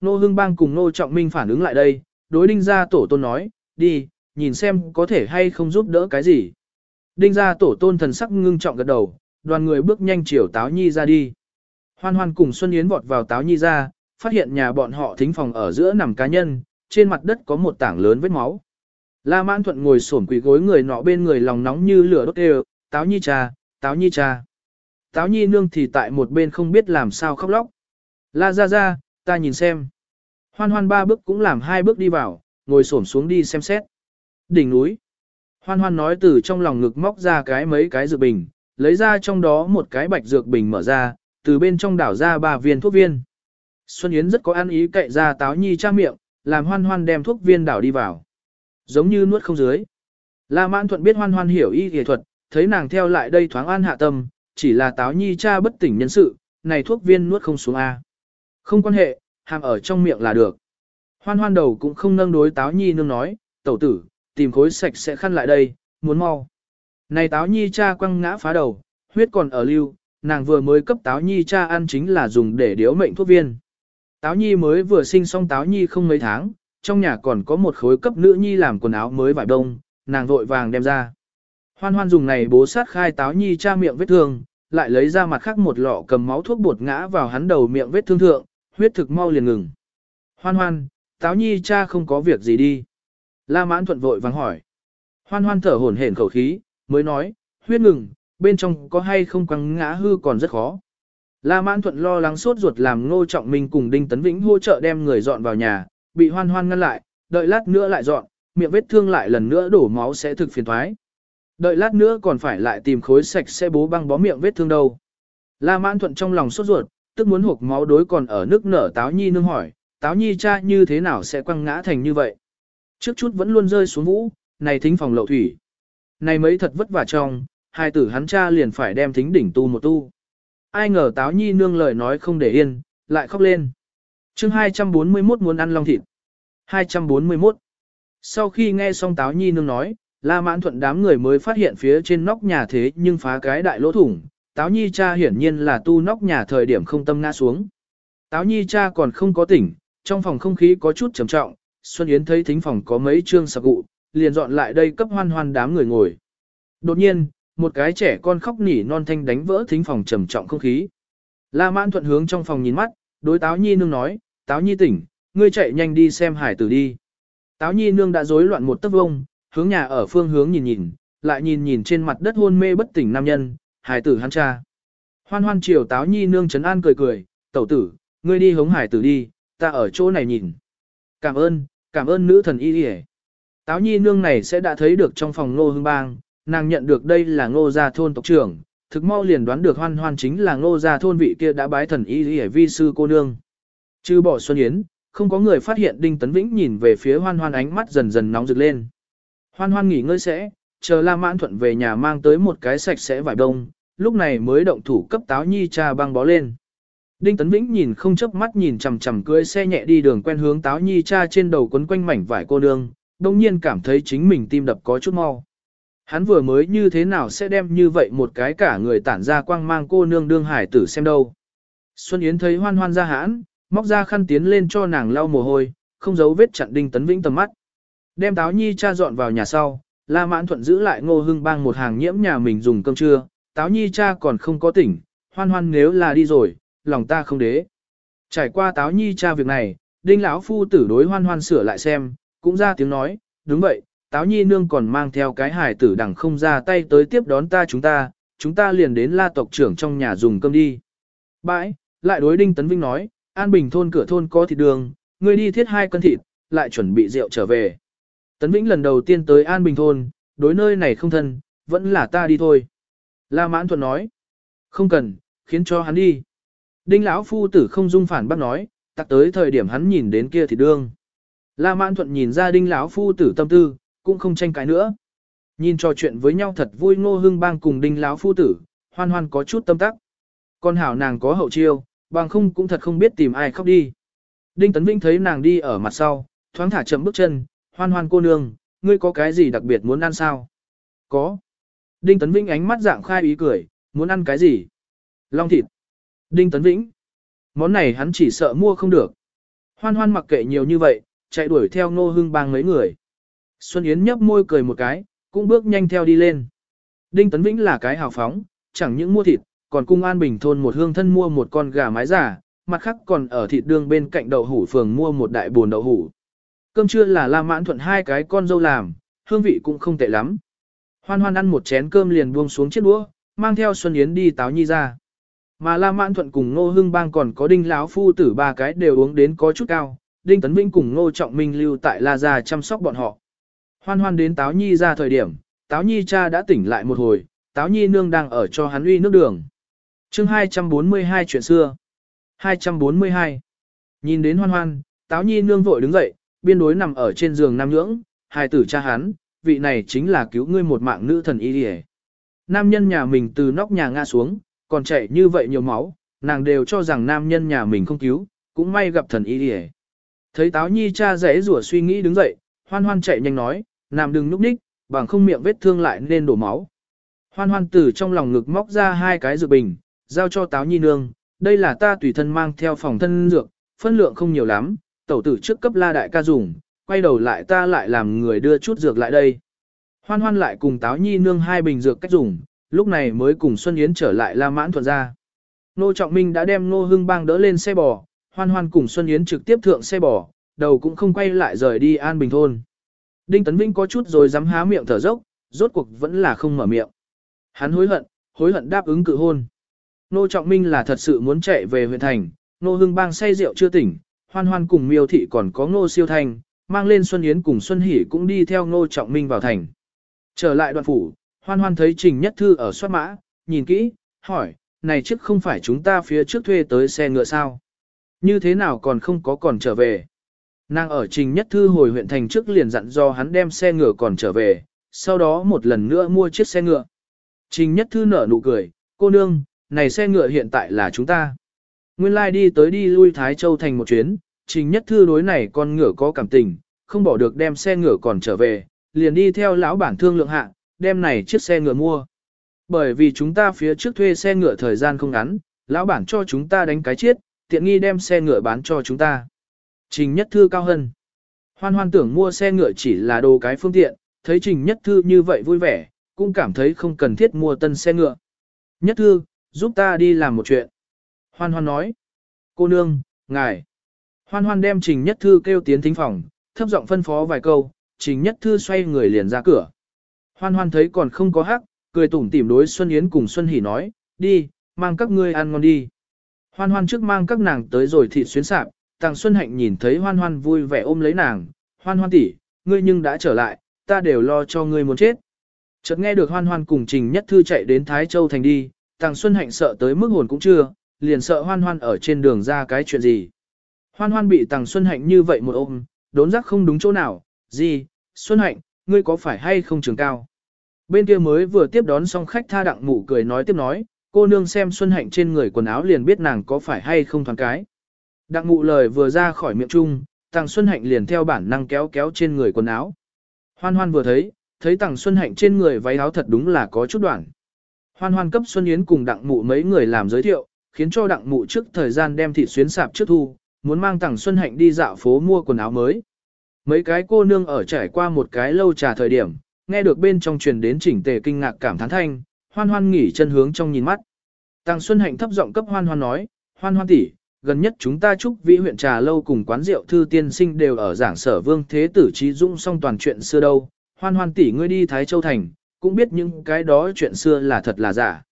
Nô Hưng Bang cùng Nô Trọng Minh phản ứng lại đây, đối đinh gia tổ tôn nói, đi, nhìn xem có thể hay không giúp đỡ cái gì. Đinh gia tổ tôn thần sắc ngưng trọng gật đầu, đoàn người bước nhanh chiều Táo Nhi ra đi. Hoan hoan cùng Xuân Yến vọt vào Táo Nhi ra, phát hiện nhà bọn họ thính phòng ở giữa nằm cá nhân, trên mặt đất có một tảng lớn vết máu. La Mãn Thuận ngồi xổm quỳ gối người nọ bên người lòng nóng như lửa đốt đều, Táo Nhi cha, Táo Nhi cha. Táo Nhi nương thì tại một bên không biết làm sao khóc lóc. La ra ra, ta nhìn xem. Hoan hoan ba bước cũng làm hai bước đi vào, ngồi xổm xuống đi xem xét. Đỉnh núi. Hoan hoan nói từ trong lòng ngực móc ra cái mấy cái dược bình, lấy ra trong đó một cái bạch dược bình mở ra, từ bên trong đảo ra ba viên thuốc viên. Xuân Yến rất có ăn ý cậy ra táo nhi cha miệng, làm hoan hoan đem thuốc viên đảo đi vào. Giống như nuốt không dưới. La mãn thuận biết hoan hoan hiểu y y thuật, thấy nàng theo lại đây thoáng an hạ tâm, chỉ là táo nhi cha bất tỉnh nhân sự, này thuốc viên nuốt không xuống A. Không quan hệ, hàm ở trong miệng là được. Hoan hoan đầu cũng không nâng đối táo nhi nương nói, tẩu tử, tìm khối sạch sẽ khăn lại đây, muốn mau. Này táo nhi cha quăng ngã phá đầu, huyết còn ở lưu, nàng vừa mới cấp táo nhi cha ăn chính là dùng để điếu mệnh thuốc viên. Táo nhi mới vừa sinh xong táo nhi không mấy tháng, trong nhà còn có một khối cấp nữ nhi làm quần áo mới vải đông, nàng vội vàng đem ra. Hoan hoan dùng này bố sát khai táo nhi cha miệng vết thương, lại lấy ra mặt khác một lọ cầm máu thuốc bột ngã vào hắn đầu miệng vết thương thượng, huyết thực mau liền ngừng. Hoan hoan, táo nhi cha không có việc gì đi. La mãn thuận vội vàng hỏi. Hoan hoan thở hổn hển khẩu khí, mới nói, huyết ngừng, bên trong có hay không quăng ngã hư còn rất khó. La mãn thuận lo lắng sốt ruột làm ngô trọng minh cùng Đinh Tấn Vĩnh hỗ trợ đem người dọn vào nhà, bị hoan hoan ngăn lại, đợi lát nữa lại dọn, miệng vết thương lại lần nữa đổ máu sẽ thực phiền thoái. Đợi lát nữa còn phải lại tìm khối sạch sẽ bố băng bó miệng vết thương đâu. La mãn thuận trong lòng sốt ruột, tức muốn hộp máu đối còn ở nước nở táo nhi nương hỏi, táo nhi cha như thế nào sẽ quăng ngã thành như vậy. Trước chút vẫn luôn rơi xuống vũ, này thính phòng lậu thủy. Này mấy thật vất vả trong, hai tử hắn cha liền phải đem thính đỉnh tu một tu. Ai ngờ táo nhi nương lời nói không để yên, lại khóc lên. chương 241 muốn ăn long thịt. 241. Sau khi nghe xong táo nhi nương nói, La mãn thuận đám người mới phát hiện phía trên nóc nhà thế nhưng phá cái đại lỗ thủng. Táo nhi cha hiển nhiên là tu nóc nhà thời điểm không tâm ngã xuống. Táo nhi cha còn không có tỉnh, trong phòng không khí có chút trầm trọng, Xuân Yến thấy thính phòng có mấy trương sạc cụ, liền dọn lại đây cấp hoan hoan đám người ngồi. Đột nhiên, một cái trẻ con khóc nỉ non thanh đánh vỡ thính phòng trầm trọng không khí. La mãn thuận hướng trong phòng nhìn mắt, đối táo nhi nương nói, táo nhi tỉnh, ngươi chạy nhanh đi xem hải tử đi. Táo nhi nương đã rối loạn một tấc vông, hướng nhà ở phương hướng nhìn nhìn, lại nhìn nhìn trên mặt đất hôn mê bất tỉnh nam nhân, hải tử hắn cha. Hoan hoan chiều táo nhi nương trấn an cười cười, tẩu tử, ngươi đi hống hải tử đi, ta ở chỗ này nhìn. Cảm ơn, cảm ơn nữ thần y đi Táo nhi nương này sẽ đã thấy được trong phòng ngô hương bang, nàng nhận được đây là ngô gia thôn tộc trưởng, thực mau liền đoán được hoan hoan chính là ngô gia thôn vị kia đã bái thần y đi vi sư cô nương. Chứ bỏ Xuân Yến, không có người phát hiện Đinh Tấn Vĩnh nhìn về phía hoan hoan ánh mắt dần dần nóng rực lên. Hoan hoan nghỉ ngơi sẽ, chờ La Mãn Thuận về nhà mang tới một cái sạch sẽ vải đông, lúc này mới động thủ cấp táo nhi cha băng bó lên. Đinh Tấn Vĩnh nhìn không chớp mắt nhìn chằm chằm cưỡi xe nhẹ đi đường quen hướng táo nhi cha trên đầu quấn quanh mảnh vải cô nương, đồng nhiên cảm thấy chính mình tim đập có chút mau. Hắn vừa mới như thế nào sẽ đem như vậy một cái cả người tản ra quang mang cô nương đương hải tử xem đâu. Xuân Yến thấy hoan hoan ra hãn, móc ra khăn tiến lên cho nàng lau mồ hôi, không giấu vết chặn Đinh Tấn Vĩnh tầm mắt. Đem táo nhi cha dọn vào nhà sau, La Mãn Thuận giữ lại ngô hưng bang một hàng nhiễm nhà mình dùng cơm trưa, táo nhi cha còn không có tỉnh, hoan hoan nếu là đi rồi, lòng ta không đế. Trải qua táo nhi cha việc này, đinh lão phu tử đối hoan hoan sửa lại xem, cũng ra tiếng nói, đúng vậy, táo nhi nương còn mang theo cái hải tử đằng không ra tay tới tiếp đón ta chúng ta, chúng ta liền đến la tộc trưởng trong nhà dùng cơm đi. Bãi, lại đối đinh tấn vinh nói, an bình thôn cửa thôn có thịt đường, ngươi đi thiết hai cân thịt, lại chuẩn bị rượu trở về. Tấn Vĩnh lần đầu tiên tới An Bình Thôn, đối nơi này không thân, vẫn là ta đi thôi. La Mãn Thuận nói, không cần, khiến cho hắn đi. Đinh lão phu tử không dung phản bác nói, tặc tới thời điểm hắn nhìn đến kia thì đương. La Mãn Thuận nhìn ra đinh lão phu tử tâm tư, cũng không tranh cãi nữa. Nhìn trò chuyện với nhau thật vui ngô hưng bang cùng đinh lão phu tử, hoan hoan có chút tâm tắc. Con hảo nàng có hậu chiêu, bằng không cũng thật không biết tìm ai khóc đi. Đinh Tấn Vĩnh thấy nàng đi ở mặt sau, thoáng thả chậm bước chân, hoan hoan cô nương, ngươi có cái gì đặc biệt muốn ăn sao? Có. Đinh Tấn Vĩnh ánh mắt dạng khai ý cười, muốn ăn cái gì? Long thịt. Đinh Tấn Vĩnh. Món này hắn chỉ sợ mua không được. Hoan hoan mặc kệ nhiều như vậy, chạy đuổi theo Ngô Hưng bang mấy người. Xuân Yến nhấp môi cười một cái, cũng bước nhanh theo đi lên. Đinh Tấn Vĩnh là cái hào phóng, chẳng những mua thịt, còn cung an bình thôn một hương thân mua một con gà mái giả, mặt khác còn ở thịt đường bên cạnh đậu hủ phường mua một đại bồn đậu hủ. Cơm trưa là La Mãn Thuận hai cái con dâu làm, hương vị cũng không tệ lắm. Hoan hoan ăn một chén cơm liền buông xuống chiếc đũa, mang theo Xuân Yến đi táo nhi ra. Mà La Mãn Thuận cùng Ngô Hưng Bang còn có đinh lão phu tử ba cái đều uống đến có chút cao, đinh Tấn Vĩnh cùng Ngô Trọng Minh lưu tại La Gia chăm sóc bọn họ. Hoan hoan đến táo nhi ra thời điểm, táo nhi cha đã tỉnh lại một hồi, táo nhi nương đang ở cho hắn uy nước đường. chương 242 chuyện xưa. 242. Nhìn đến hoan hoan, táo nhi nương vội đứng dậy, biên đối nằm ở trên giường nam nhưỡng, hài tử cha hắn, vị này chính là cứu ngươi một mạng nữ thần y đi Nam nhân nhà mình từ nóc nhà ngã xuống, còn chảy như vậy nhiều máu, nàng đều cho rằng nam nhân nhà mình không cứu, cũng may gặp thần y đi Thấy táo nhi cha rẽ rủa suy nghĩ đứng dậy, hoan hoan chạy nhanh nói, nằm đừng núp ních, bằng không miệng vết thương lại nên đổ máu. Hoan hoan từ trong lòng ngực móc ra hai cái dược bình, giao cho táo nhi nương, đây là ta tùy thân mang theo phòng thân dược, phân lượng không nhiều lắm, tẩu tử trước cấp la đại ca dùng, quay đầu lại ta lại làm người đưa chút dược lại đây. Hoan hoan lại cùng táo nhi nương hai bình dược cách dùng, lúc này mới cùng Xuân Yến trở lại La Mãn Thuận ra. Nô Trọng Minh đã đem Nô Hưng Bang đỡ lên xe bò, hoan hoan cùng Xuân Yến trực tiếp thượng xe bò, đầu cũng không quay lại rời đi An Bình Thôn. Đinh Tấn Vinh có chút rồi dám há miệng thở dốc, rốt cuộc vẫn là không mở miệng. Hắn hối hận, hối hận đáp ứng cự hôn. Nô Trọng Minh là thật sự muốn chạy về huyện thành, Nô Hưng Bang say rượu chưa tỉnh, hoan hoan cùng miêu thị còn có Ngô Siêu Thanh, mang lên Xuân Yến cùng Xuân Hỷ cũng đi theo Ngô Trọng Minh vào thành. Trở lại đoạn phủ, hoan hoan thấy Trình Nhất Thư ở soát mã, nhìn kỹ, hỏi, này trước không phải chúng ta phía trước thuê tới xe ngựa sao? Như thế nào còn không có còn trở về? Nàng ở Trình Nhất Thư hồi huyện thành trước liền dặn do hắn đem xe ngựa còn trở về, sau đó một lần nữa mua chiếc xe ngựa. Trình Nhất Thư nở nụ cười, cô nương, này xe ngựa hiện tại là chúng ta. Nguyên lai like đi tới đi lui Thái Châu thành một chuyến, Trình Nhất Thư đối này con ngựa có cảm tình, không bỏ được đem xe ngựa còn trở về, liền đi theo lão bản thương lượng hạ, đem này chiếc xe ngựa mua. Bởi vì chúng ta phía trước thuê xe ngựa thời gian không ngắn, lão bản cho chúng ta đánh cái chiết, tiện nghi đem xe ngựa bán cho chúng ta. Trình Nhất Thư cao hân. Hoan hoan tưởng mua xe ngựa chỉ là đồ cái phương tiện, thấy Trình Nhất Thư như vậy vui vẻ, cũng cảm thấy không cần thiết mua tân xe ngựa. Nhất Thư, giúp ta đi làm một chuyện. Hoan hoan nói. Cô nương, ngài. Hoan hoan đem Trình Nhất Thư kêu tiến thính phòng, thấp giọng phân phó vài câu, Trình Nhất Thư xoay người liền ra cửa. Hoan hoan thấy còn không có hắc, cười tủm tỉm đối Xuân Yến cùng Xuân Hỷ nói, đi, mang các ngươi ăn ngon đi. Hoan hoan trước mang các nàng tới rồi thịt xuyến sạp, Tàng Xuân Hạnh nhìn thấy hoan hoan vui vẻ ôm lấy nàng, hoan hoan tỷ, ngươi nhưng đã trở lại, ta đều lo cho ngươi muốn chết. Chợt nghe được hoan hoan cùng Trình Nhất Thư chạy đến Thái Châu Thành đi, Tàng Xuân Hạnh sợ tới mức hồn cũng chưa, liền sợ hoan hoan ở trên đường ra cái chuyện gì. Hoan hoan bị Tàng Xuân Hạnh như vậy một ôm, đốn giác không đúng chỗ nào, gì, Xuân Hạnh, ngươi có phải hay không trường cao. Bên kia mới vừa tiếp đón xong khách tha đặng mụ cười nói tiếp nói, cô nương xem Xuân Hạnh trên người quần áo liền biết nàng có phải hay không thoáng cái. Đặng mụ lời vừa ra khỏi miệng chung, Tàng Xuân Hạnh liền theo bản năng kéo kéo trên người quần áo. Hoan hoan vừa thấy, thấy Tàng Xuân Hạnh trên người váy áo thật đúng là có chút đoạn. Hoan hoan cấp Xuân Yến cùng đặng mụ mấy người làm giới thiệu, khiến cho đặng mụ trước thời gian đem thịt xuyến sạp trước thu, muốn mang thằng Xuân Hạnh đi dạo phố mua quần áo mới. Mấy cái cô nương ở trải qua một cái lâu trà thời điểm, nghe được bên trong truyền đến chỉnh tề kinh ngạc cảm thán thanh, hoan hoan nghỉ chân hướng trong nhìn mắt. Tàng Xuân Hạnh thấp giọng cấp hoan hoan nói, hoan hoan tỷ, gần nhất chúng ta chúc vĩ huyện trà lâu cùng quán rượu thư tiên sinh đều ở giảng sở vương thế tử trí dũng xong toàn chuyện xưa đâu, hoan hoan tỷ ngươi đi Thái Châu Thành, cũng biết những cái đó chuyện xưa là thật là giả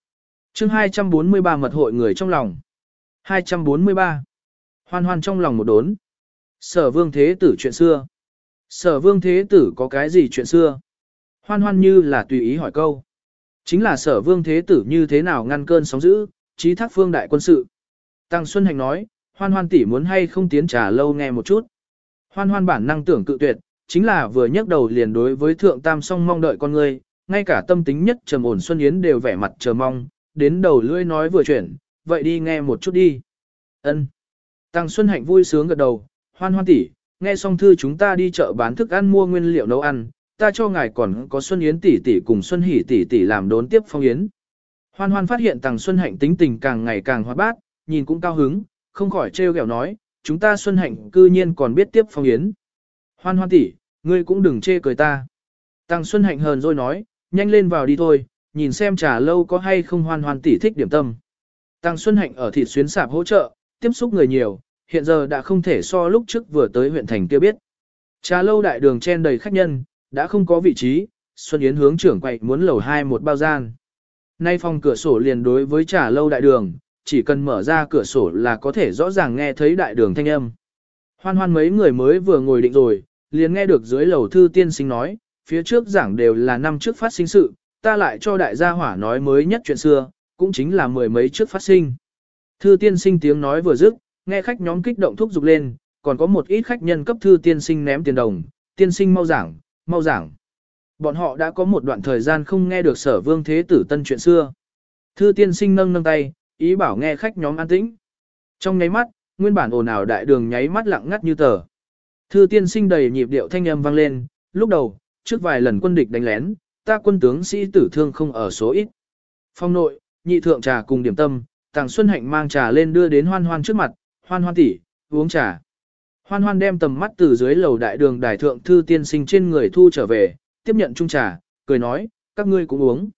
chương 243 mật hội người trong lòng. 243. Hoan hoan trong lòng một đốn. Sở vương thế tử chuyện xưa. Sở vương thế tử có cái gì chuyện xưa? Hoan hoan như là tùy ý hỏi câu. Chính là sở vương thế tử như thế nào ngăn cơn sóng dữ, trí thác phương đại quân sự. Tăng Xuân Hành nói, hoan hoan tỷ muốn hay không tiến trà lâu nghe một chút. Hoan hoan bản năng tưởng cự tuyệt, chính là vừa nhấc đầu liền đối với thượng tam song mong đợi con người, ngay cả tâm tính nhất trầm ổn Xuân Yến đều vẻ mặt chờ mong, đến đầu lưỡi nói vừa chuyển, vậy đi nghe một chút đi. Ân. Tăng Xuân Hạnh vui sướng gật đầu, hoan hoan tỷ, nghe xong thư chúng ta đi chợ bán thức ăn mua nguyên liệu nấu ăn, ta cho ngài còn có Xuân Yến tỷ tỷ cùng Xuân Hỷ tỷ tỷ làm đốn tiếp phong yến. Hoan hoan phát hiện Tăng Xuân Hạnh tính tình càng ngày càng hoạt bát, nhìn cũng cao hứng, không khỏi trêu ghẹo nói, chúng ta Xuân Hạnh cư nhiên còn biết tiếp phong yến. Hoan hoan tỷ, ngươi cũng đừng chê cười ta. Tăng Xuân Hạnh hờn rồi nói, nhanh lên vào đi thôi, nhìn xem trà lâu có hay không hoan hoan tỉ thích điểm tâm. Tăng Xuân Hạnh ở thịt xuyến sạp hỗ trợ, tiếp xúc người nhiều, hiện giờ đã không thể so lúc trước vừa tới huyện thành kia biết. Trà lâu đại đường chen đầy khách nhân, đã không có vị trí, Xuân Yến hướng trưởng quậy muốn lầu hai một bao gian. Nay phòng cửa sổ liền đối với trà lâu đại đường, chỉ cần mở ra cửa sổ là có thể rõ ràng nghe thấy đại đường thanh âm. Hoan hoan mấy người mới vừa ngồi định rồi, liền nghe được dưới lầu thư tiên sinh nói, phía trước giảng đều là năm trước phát sinh sự, ta lại cho đại gia hỏa nói mới nhất chuyện xưa, cũng chính là mười mấy trước phát sinh. Thư tiên sinh tiếng nói vừa dứt, nghe khách nhóm kích động thúc giục lên, còn có một ít khách nhân cấp thư tiên sinh ném tiền đồng, tiên sinh mau giảng, mau giảng. Bọn họ đã có một đoạn thời gian không nghe được sở vương thế tử tân chuyện xưa. Thư tiên sinh nâng nâng tay, ý bảo nghe khách nhóm an tĩnh. Trong nháy mắt, nguyên bản ồn ào đại đường nháy mắt lặng ngắt như tờ. Thư tiên sinh đầy nhịp điệu thanh âm vang lên, lúc đầu, trước vài lần quân địch đánh lén, ta quân tướng sĩ tử thương không ở số ít. Phong nội, nhị thượng trà cùng điểm tâm, Tàng Xuân Hạnh mang trà lên đưa đến hoan hoan trước mặt, hoan hoan tỷ, uống trà. Hoan hoan đem tầm mắt từ dưới lầu đại đường đại thượng thư tiên sinh trên người thu trở về, tiếp nhận chung trà, cười nói, các ngươi cũng uống.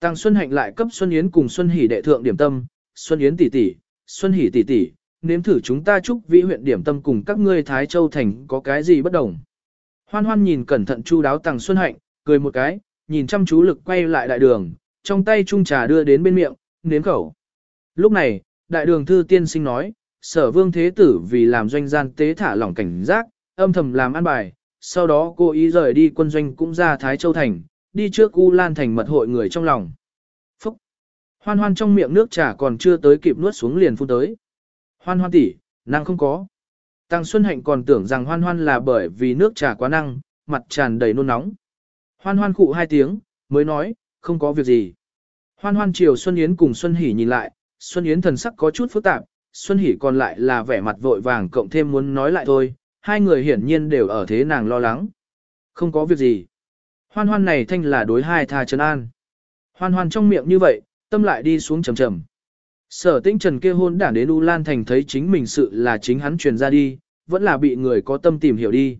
Tàng Xuân Hạnh lại cấp Xuân Yến cùng Xuân Hỷ đệ thượng điểm tâm, Xuân Yến tỷ tỷ, Xuân Hỷ tỷ tỷ, nếm thử chúng ta chúc vĩ huyện điểm tâm cùng các ngươi Thái Châu Thành có cái gì bất đồng. Hoan hoan nhìn cẩn thận chu đáo Tàng Xuân Hạnh, cười một cái, nhìn chăm chú lực quay lại đại đường, trong tay chung trà đưa đến bên miệng, nếm khẩu. Lúc này, đại đường thư tiên sinh nói, sở vương thế tử vì làm doanh gian tế thả lỏng cảnh giác, âm thầm làm ăn bài, sau đó cô ý rời đi quân doanh cũng ra Thái Châu Thành, đi trước U Lan Thành mật hội người trong lòng. Phúc! Hoan hoan trong miệng nước trà còn chưa tới kịp nuốt xuống liền phun tới. Hoan hoan tỷ, năng không có. Tăng Xuân Hạnh còn tưởng rằng hoan hoan là bởi vì nước trà quá năng, mặt tràn đầy nôn nóng. Hoan hoan khụ hai tiếng, mới nói, không có việc gì. Hoan hoan chiều Xuân Yến cùng Xuân Hỷ nhìn lại, Xuân Yến thần sắc có chút phức tạp, Xuân Hỷ còn lại là vẻ mặt vội vàng cộng thêm muốn nói lại thôi, hai người hiển nhiên đều ở thế nàng lo lắng. Không có việc gì. Hoan hoan này thanh là đối hai tha trấn an. Hoan hoan trong miệng như vậy, tâm lại đi xuống trầm trầm. Sở tinh trần kia hôn đản đến U Lan Thành thấy chính mình sự là chính hắn truyền ra đi, vẫn là bị người có tâm tìm hiểu đi.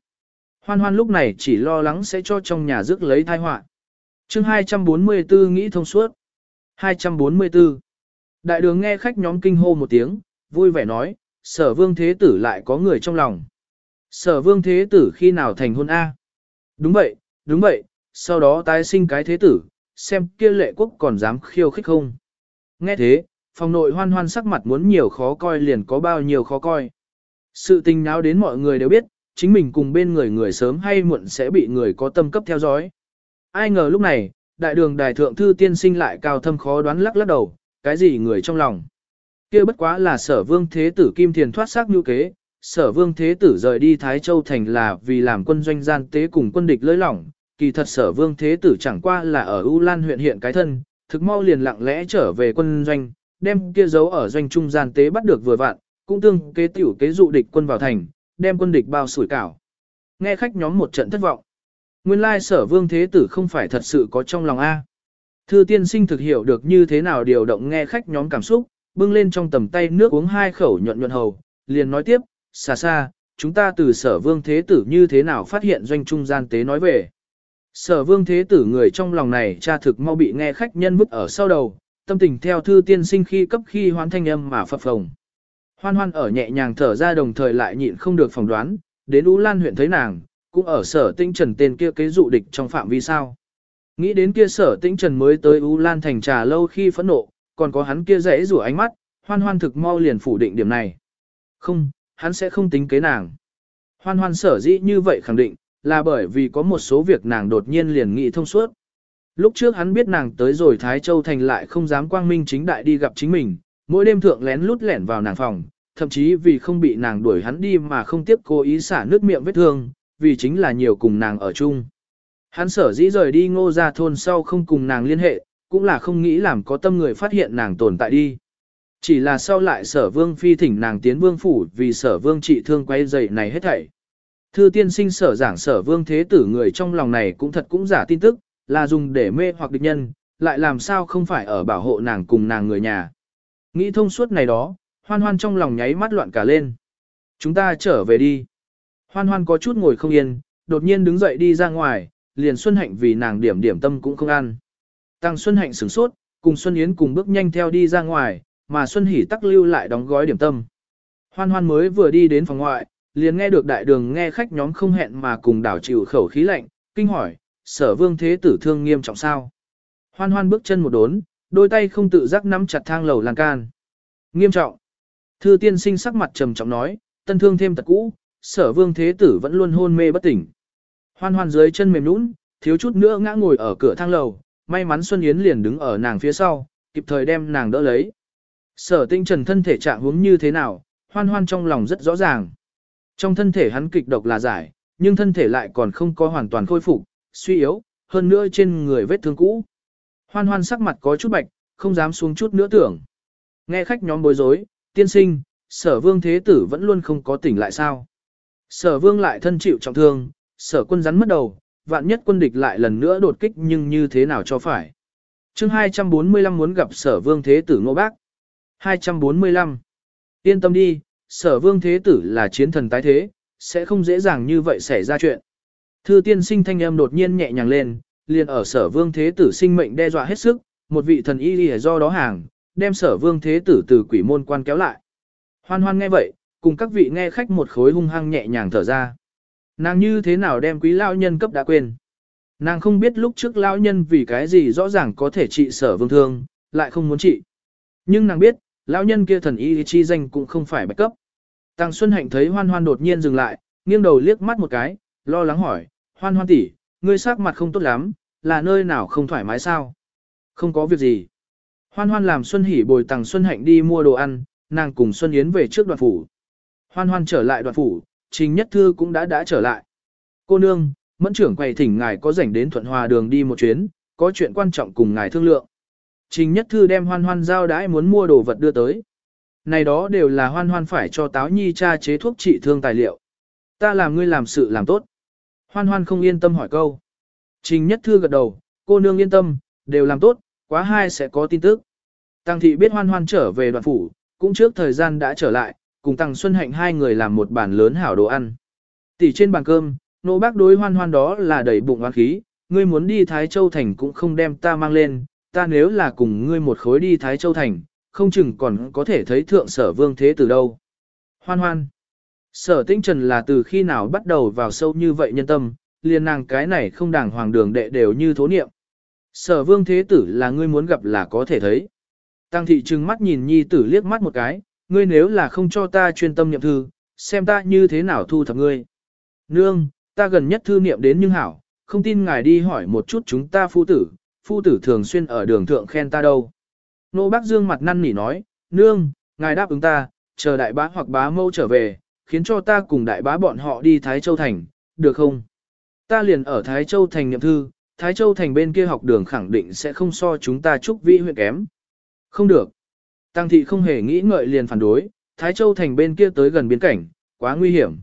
Hoan hoan lúc này chỉ lo lắng sẽ cho trong nhà rước lấy thai họa. chương 244 nghĩ thông suốt. 244. Đại đường nghe khách nhóm kinh hô một tiếng, vui vẻ nói, sở vương thế tử lại có người trong lòng. Sở vương thế tử khi nào thành hôn A? Đúng vậy, đúng vậy, sau đó tái sinh cái thế tử, xem kia lệ quốc còn dám khiêu khích không. Nghe thế, phòng nội hoan hoan sắc mặt muốn nhiều khó coi liền có bao nhiêu khó coi. Sự tình náo đến mọi người đều biết, chính mình cùng bên người người sớm hay muộn sẽ bị người có tâm cấp theo dõi. Ai ngờ lúc này, đại đường đài thượng thư tiên sinh lại cao thâm khó đoán lắc lắc đầu, cái gì người trong lòng. kia bất quá là sở vương thế tử kim thiền thoát xác như kế, sở vương thế tử rời đi Thái Châu Thành là vì làm quân doanh gian tế cùng quân địch lơi lỏng, kỳ thật sở vương thế tử chẳng qua là ở U Lan huyện hiện cái thân, thực mau liền lặng lẽ trở về quân doanh, đem kia giấu ở doanh trung gian tế bắt được vừa vặn, cũng tương kế tiểu kế dụ địch quân vào thành, đem quân địch bao sủi cảo. Nghe khách nhóm một trận thất vọng. Nguyên lai sở vương thế tử không phải thật sự có trong lòng A. Thư tiên sinh thực hiểu được như thế nào điều động nghe khách nhóm cảm xúc, bưng lên trong tầm tay nước uống hai khẩu nhuận nhuận hầu, liền nói tiếp, xa xa, chúng ta từ sở vương thế tử như thế nào phát hiện doanh trung gian tế nói về. Sở vương thế tử người trong lòng này cha thực mau bị nghe khách nhân vứt ở sau đầu, tâm tình theo thư tiên sinh khi cấp khi hoán thanh âm mà phập phồng. Hoan hoan ở nhẹ nhàng thở ra đồng thời lại nhịn không được phỏng đoán, đến U Lan huyện thấy nàng, cũng ở sở tinh trần tên kia kế dụ địch trong phạm vi sao. Nghĩ đến kia sở tinh trần mới tới U Lan thành trà lâu khi phẫn nộ, còn có hắn kia rẽ rủa ánh mắt, hoan hoan thực mau liền phủ định điểm này. Không, hắn sẽ không tính kế nàng. Hoan hoan sở dĩ như vậy khẳng định, là bởi vì có một số việc nàng đột nhiên liền nghĩ thông suốt. Lúc trước hắn biết nàng tới rồi Thái Châu Thành lại không dám quang minh chính đại đi gặp chính mình, mỗi đêm thượng lén lút lẻn vào nàng phòng, thậm chí vì không bị nàng đuổi hắn đi mà không tiếp cố ý xả nước miệng vết thương, vì chính là nhiều cùng nàng ở chung. Hắn sở dĩ rời đi ngô ra thôn sau không cùng nàng liên hệ, cũng là không nghĩ làm có tâm người phát hiện nàng tồn tại đi. Chỉ là sau lại sở vương phi thỉnh nàng tiến vương phủ vì sở vương trị thương quay dậy này hết thảy. Thư tiên sinh sở giảng sở vương thế tử người trong lòng này cũng thật cũng giả tin tức, là dùng để mê hoặc địch nhân, lại làm sao không phải ở bảo hộ nàng cùng nàng người nhà. Nghĩ thông suốt này đó, hoan hoan trong lòng nháy mắt loạn cả lên. Chúng ta trở về đi. Hoan hoan có chút ngồi không yên, đột nhiên đứng dậy đi ra ngoài, liền Xuân Hạnh vì nàng điểm điểm tâm cũng không ăn. Tăng Xuân Hạnh sửng sốt, cùng Xuân Yến cùng bước nhanh theo đi ra ngoài, mà Xuân Hỷ tắc lưu lại đóng gói điểm tâm. Hoan hoan mới vừa đi đến phòng ngoại, liền nghe được đại đường nghe khách nhóm không hẹn mà cùng đảo chịu khẩu khí lạnh, kinh hỏi, sở vương thế tử thương nghiêm trọng sao. Hoan hoan bước chân một đốn, đôi tay không tự giác nắm chặt thang lầu lan can. Nghiêm trọng. Thư tiên sinh sắc mặt trầm trọng nói, tân thương thêm tật cũ, sở vương thế tử vẫn luôn hôn mê bất tỉnh. Hoan hoan dưới chân mềm nũng, thiếu chút nữa ngã ngồi ở cửa thang lầu, may mắn Xuân Yến liền đứng ở nàng phía sau, kịp thời đem nàng đỡ lấy. Sở tinh trần thân thể trạng huống như thế nào, hoan hoan trong lòng rất rõ ràng. Trong thân thể hắn kịch độc là giải, nhưng thân thể lại còn không có hoàn toàn khôi phục, suy yếu, hơn nữa trên người vết thương cũ. Hoan hoan sắc mặt có chút bạch, không dám xuống chút nữa tưởng. Nghe khách nhóm bối rối, tiên sinh, sở vương thế tử vẫn luôn không có tỉnh lại sao. Sở vương lại thân chịu trọng thương, sở quân rắn mất đầu, vạn nhất quân địch lại lần nữa đột kích nhưng như thế nào cho phải. chương 245 muốn gặp sở vương thế tử ngô bác. 245. Yên tâm đi, sở vương thế tử là chiến thần tái thế, sẽ không dễ dàng như vậy xảy ra chuyện. Thư tiên sinh thanh âm đột nhiên nhẹ nhàng lên, liền ở sở vương thế tử sinh mệnh đe dọa hết sức, một vị thần y lìa do đó hàng, đem sở vương thế tử từ quỷ môn quan kéo lại. Hoan hoan nghe vậy, cùng các vị nghe khách một khối hung hăng nhẹ nhàng thở ra. Nàng như thế nào đem quý lao nhân cấp đã quên. Nàng không biết lúc trước lao nhân vì cái gì rõ ràng có thể trị sở vương thương, lại không muốn trị. Nhưng nàng biết, lão nhân kia thần y chi danh cũng không phải bạch cấp. Tăng Xuân Hạnh thấy hoan hoan đột nhiên dừng lại, nghiêng đầu liếc mắt một cái, lo lắng hỏi, hoan hoan tỷ, ngươi sắc mặt không tốt lắm, là nơi nào không thoải mái sao? Không có việc gì. Hoan hoan làm Xuân Hỷ bồi tặng Xuân Hạnh đi mua đồ ăn, nàng cùng Xuân Yến về trước đoạn phủ. Hoan hoan trở lại đoạn phủ, Trình Nhất Thư cũng đã đã trở lại. Cô nương, mẫn trưởng quầy thỉnh ngài có rảnh đến thuận hòa đường đi một chuyến, có chuyện quan trọng cùng ngài thương lượng. Trình Nhất Thư đem hoan hoan giao đãi muốn mua đồ vật đưa tới. Này đó đều là hoan hoan phải cho táo nhi cha chế thuốc trị thương tài liệu. Ta làm ngươi làm sự làm tốt. Hoan hoan không yên tâm hỏi câu. Trình Nhất Thư gật đầu, cô nương yên tâm, đều làm tốt, quá hai sẽ có tin tức. Tăng thị biết hoan hoan trở về đoạn phủ, cũng trước thời gian đã trở lại, cùng Tăng Xuân Hạnh hai người làm một bàn lớn hảo đồ ăn. Tỷ trên bàn cơm, nô bác đối hoan hoan đó là đầy bụng oán khí, ngươi muốn đi Thái Châu Thành cũng không đem ta mang lên, ta nếu là cùng ngươi một khối đi Thái Châu Thành, không chừng còn có thể thấy thượng sở vương thế từ đâu. Hoan hoan. Sở tinh trần là từ khi nào bắt đầu vào sâu như vậy nhân tâm, liền nàng cái này không đàng hoàng đường đệ đều như thố niệm. Sở vương thế tử là ngươi muốn gặp là có thể thấy. Tăng thị trừng mắt nhìn nhi tử liếc mắt một cái, ngươi nếu là không cho ta chuyên tâm niệm thư, xem ta như thế nào thu thập ngươi. Nương, ta gần nhất thư niệm đến nhưng hảo, không tin ngài đi hỏi một chút chúng ta phu tử, phu tử thường xuyên ở đường thượng khen ta đâu. Nô bác dương mặt năn nỉ nói, nương, ngài đáp ứng ta, chờ đại bá hoặc bá mâu trở về, khiến cho ta cùng đại bá bọn họ đi Thái Châu Thành, được không? Ta liền ở Thái Châu Thành niệm thư, Thái Châu Thành bên kia học đường khẳng định sẽ không so chúng ta chúc vi huyện kém. Không được. Tăng thị không hề nghĩ ngợi liền phản đối, Thái Châu Thành bên kia tới gần biên cảnh, quá nguy hiểm.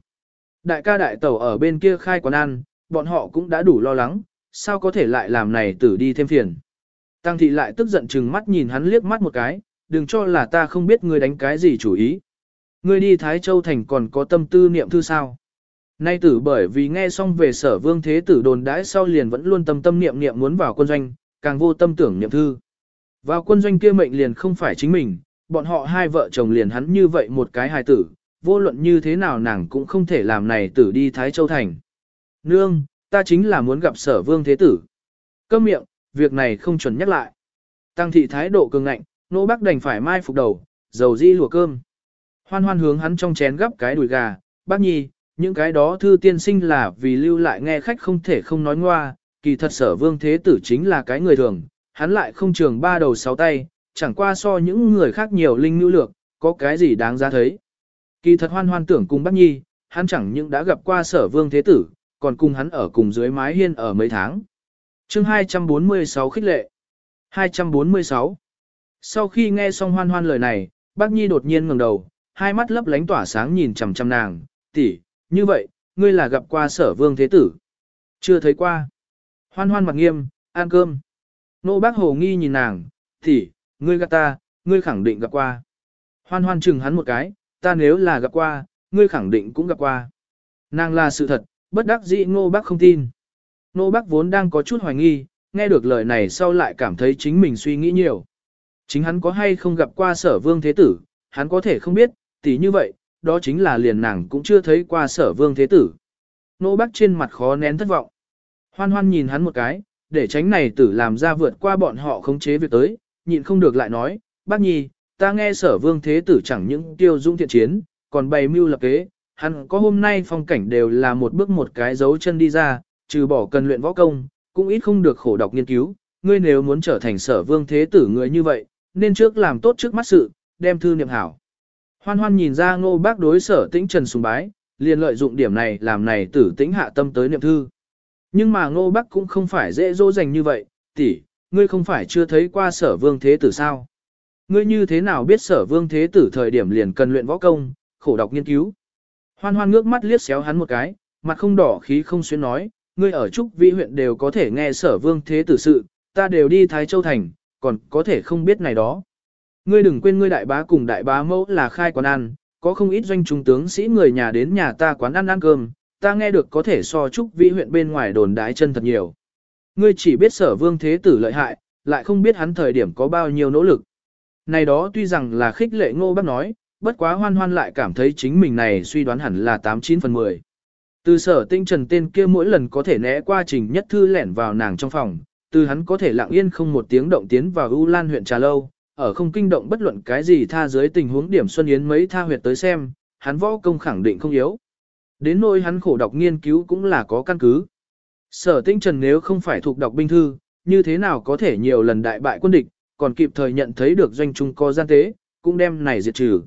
Đại ca đại tẩu ở bên kia khai quán ăn, bọn họ cũng đã đủ lo lắng, sao có thể lại làm này tử đi thêm phiền. Tăng thị lại tức giận chừng mắt nhìn hắn liếc mắt một cái, đừng cho là ta không biết ngươi đánh cái gì chủ ý. Ngươi đi Thái Châu Thành còn có tâm tư niệm thư sao? Nay tử bởi vì nghe xong về sở vương thế tử đồn đãi sau liền vẫn luôn tâm tâm niệm niệm muốn vào quân doanh, càng vô tâm tưởng niệm thư. Vào quân doanh kia mệnh liền không phải chính mình, bọn họ hai vợ chồng liền hắn như vậy một cái hài tử, vô luận như thế nào nàng cũng không thể làm này tử đi Thái Châu Thành. Nương, ta chính là muốn gặp sở vương thế tử. Câm miệng, việc này không chuẩn nhắc lại. Tăng thị thái độ cường ngạnh, nô bác đành phải mai phục đầu, dầu di lùa cơm. Hoan hoan hướng hắn trong chén gắp cái đùi gà, bác nhi, những cái đó thư tiên sinh là vì lưu lại nghe khách không thể không nói ngoa, kỳ thật sở vương thế tử chính là cái người thường, hắn lại không trường ba đầu sáu tay, chẳng qua so những người khác nhiều linh nữ lược, có cái gì đáng giá thấy. Kỳ thật hoan hoan tưởng cùng bác nhi, hắn chẳng những đã gặp qua sở vương thế tử, còn cùng hắn ở cùng dưới mái hiên ở mấy tháng chương 246 khích lệ. 246. Sau khi nghe xong hoan hoan lời này, bác Nhi đột nhiên ngẩng đầu, hai mắt lấp lánh tỏa sáng nhìn chằm chằm nàng, tỷ, như vậy, ngươi là gặp qua sở vương thế tử. Chưa thấy qua. Hoan hoan mặt nghiêm, ăn cơm. Nô bác hồ nghi nhìn nàng, thì ngươi gặp ta, ngươi khẳng định gặp qua. Hoan hoan chừng hắn một cái, ta nếu là gặp qua, ngươi khẳng định cũng gặp qua. Nàng là sự thật, bất đắc dĩ ngô bác không tin. Ngô bác vốn đang có chút hoài nghi, nghe được lời này sau lại cảm thấy chính mình suy nghĩ nhiều. Chính hắn có hay không gặp qua sở vương thế tử, hắn có thể không biết, tỉ như vậy, đó chính là liền nàng cũng chưa thấy qua sở vương thế tử. Nô bác trên mặt khó nén thất vọng. Hoan hoan nhìn hắn một cái, để tránh này tử làm ra vượt qua bọn họ khống chế việc tới, nhịn không được lại nói, bác nhi, ta nghe sở vương thế tử chẳng những tiêu dung thiện chiến, còn bày mưu lập kế, hắn có hôm nay phong cảnh đều là một bước một cái dấu chân đi ra, trừ bỏ cần luyện võ công, cũng ít không được khổ đọc nghiên cứu, ngươi nếu muốn trở thành sở vương thế tử người như vậy, nên trước làm tốt trước mắt sự, đem thư niệm hảo. Hoan hoan nhìn ra ngô bác đối sở tĩnh trần sùng bái, liền lợi dụng điểm này làm này tử tĩnh hạ tâm tới niệm thư. Nhưng mà ngô Bắc cũng không phải dễ dỗ dành như vậy, tỷ, ngươi không phải chưa thấy qua sở vương thế tử sao? Ngươi như thế nào biết sở vương thế tử thời điểm liền cần luyện võ công, khổ đọc nghiên cứu? Hoan hoan ngước mắt liếc xéo hắn một cái, mặt không đỏ khí không xuyến nói, ngươi ở Trúc Vĩ huyện đều có thể nghe sở vương thế tử sự, ta đều đi Thái Châu Thành, còn có thể không biết này đó. Ngươi đừng quên ngươi đại bá cùng đại bá mẫu là khai quán ăn, có không ít doanh trung tướng sĩ người nhà đến nhà ta quán ăn ăn cơm, ta nghe được có thể so chúc Vĩ huyện bên ngoài đồn đái chân thật nhiều. Ngươi chỉ biết sở vương thế tử lợi hại, lại không biết hắn thời điểm có bao nhiêu nỗ lực. Này đó tuy rằng là khích lệ ngô bác nói, bất quá hoan hoan lại cảm thấy chính mình này suy đoán hẳn là 89 phần 10. Từ sở tinh trần tên kia mỗi lần có thể né qua trình nhất thư lẻn vào nàng trong phòng, từ hắn có thể lặng yên không một tiếng động tiến vào U Lan huyện Trà Lâu, ở không kinh động bất luận cái gì tha dưới tình huống điểm Xuân Yến mấy tha huyệt tới xem, hắn võ công khẳng định không yếu. Đến nỗi hắn khổ đọc nghiên cứu cũng là có căn cứ. Sở tinh trần nếu không phải thuộc đọc binh thư, như thế nào có thể nhiều lần đại bại quân địch, còn kịp thời nhận thấy được doanh trung có gian tế, cũng đem này diệt trừ.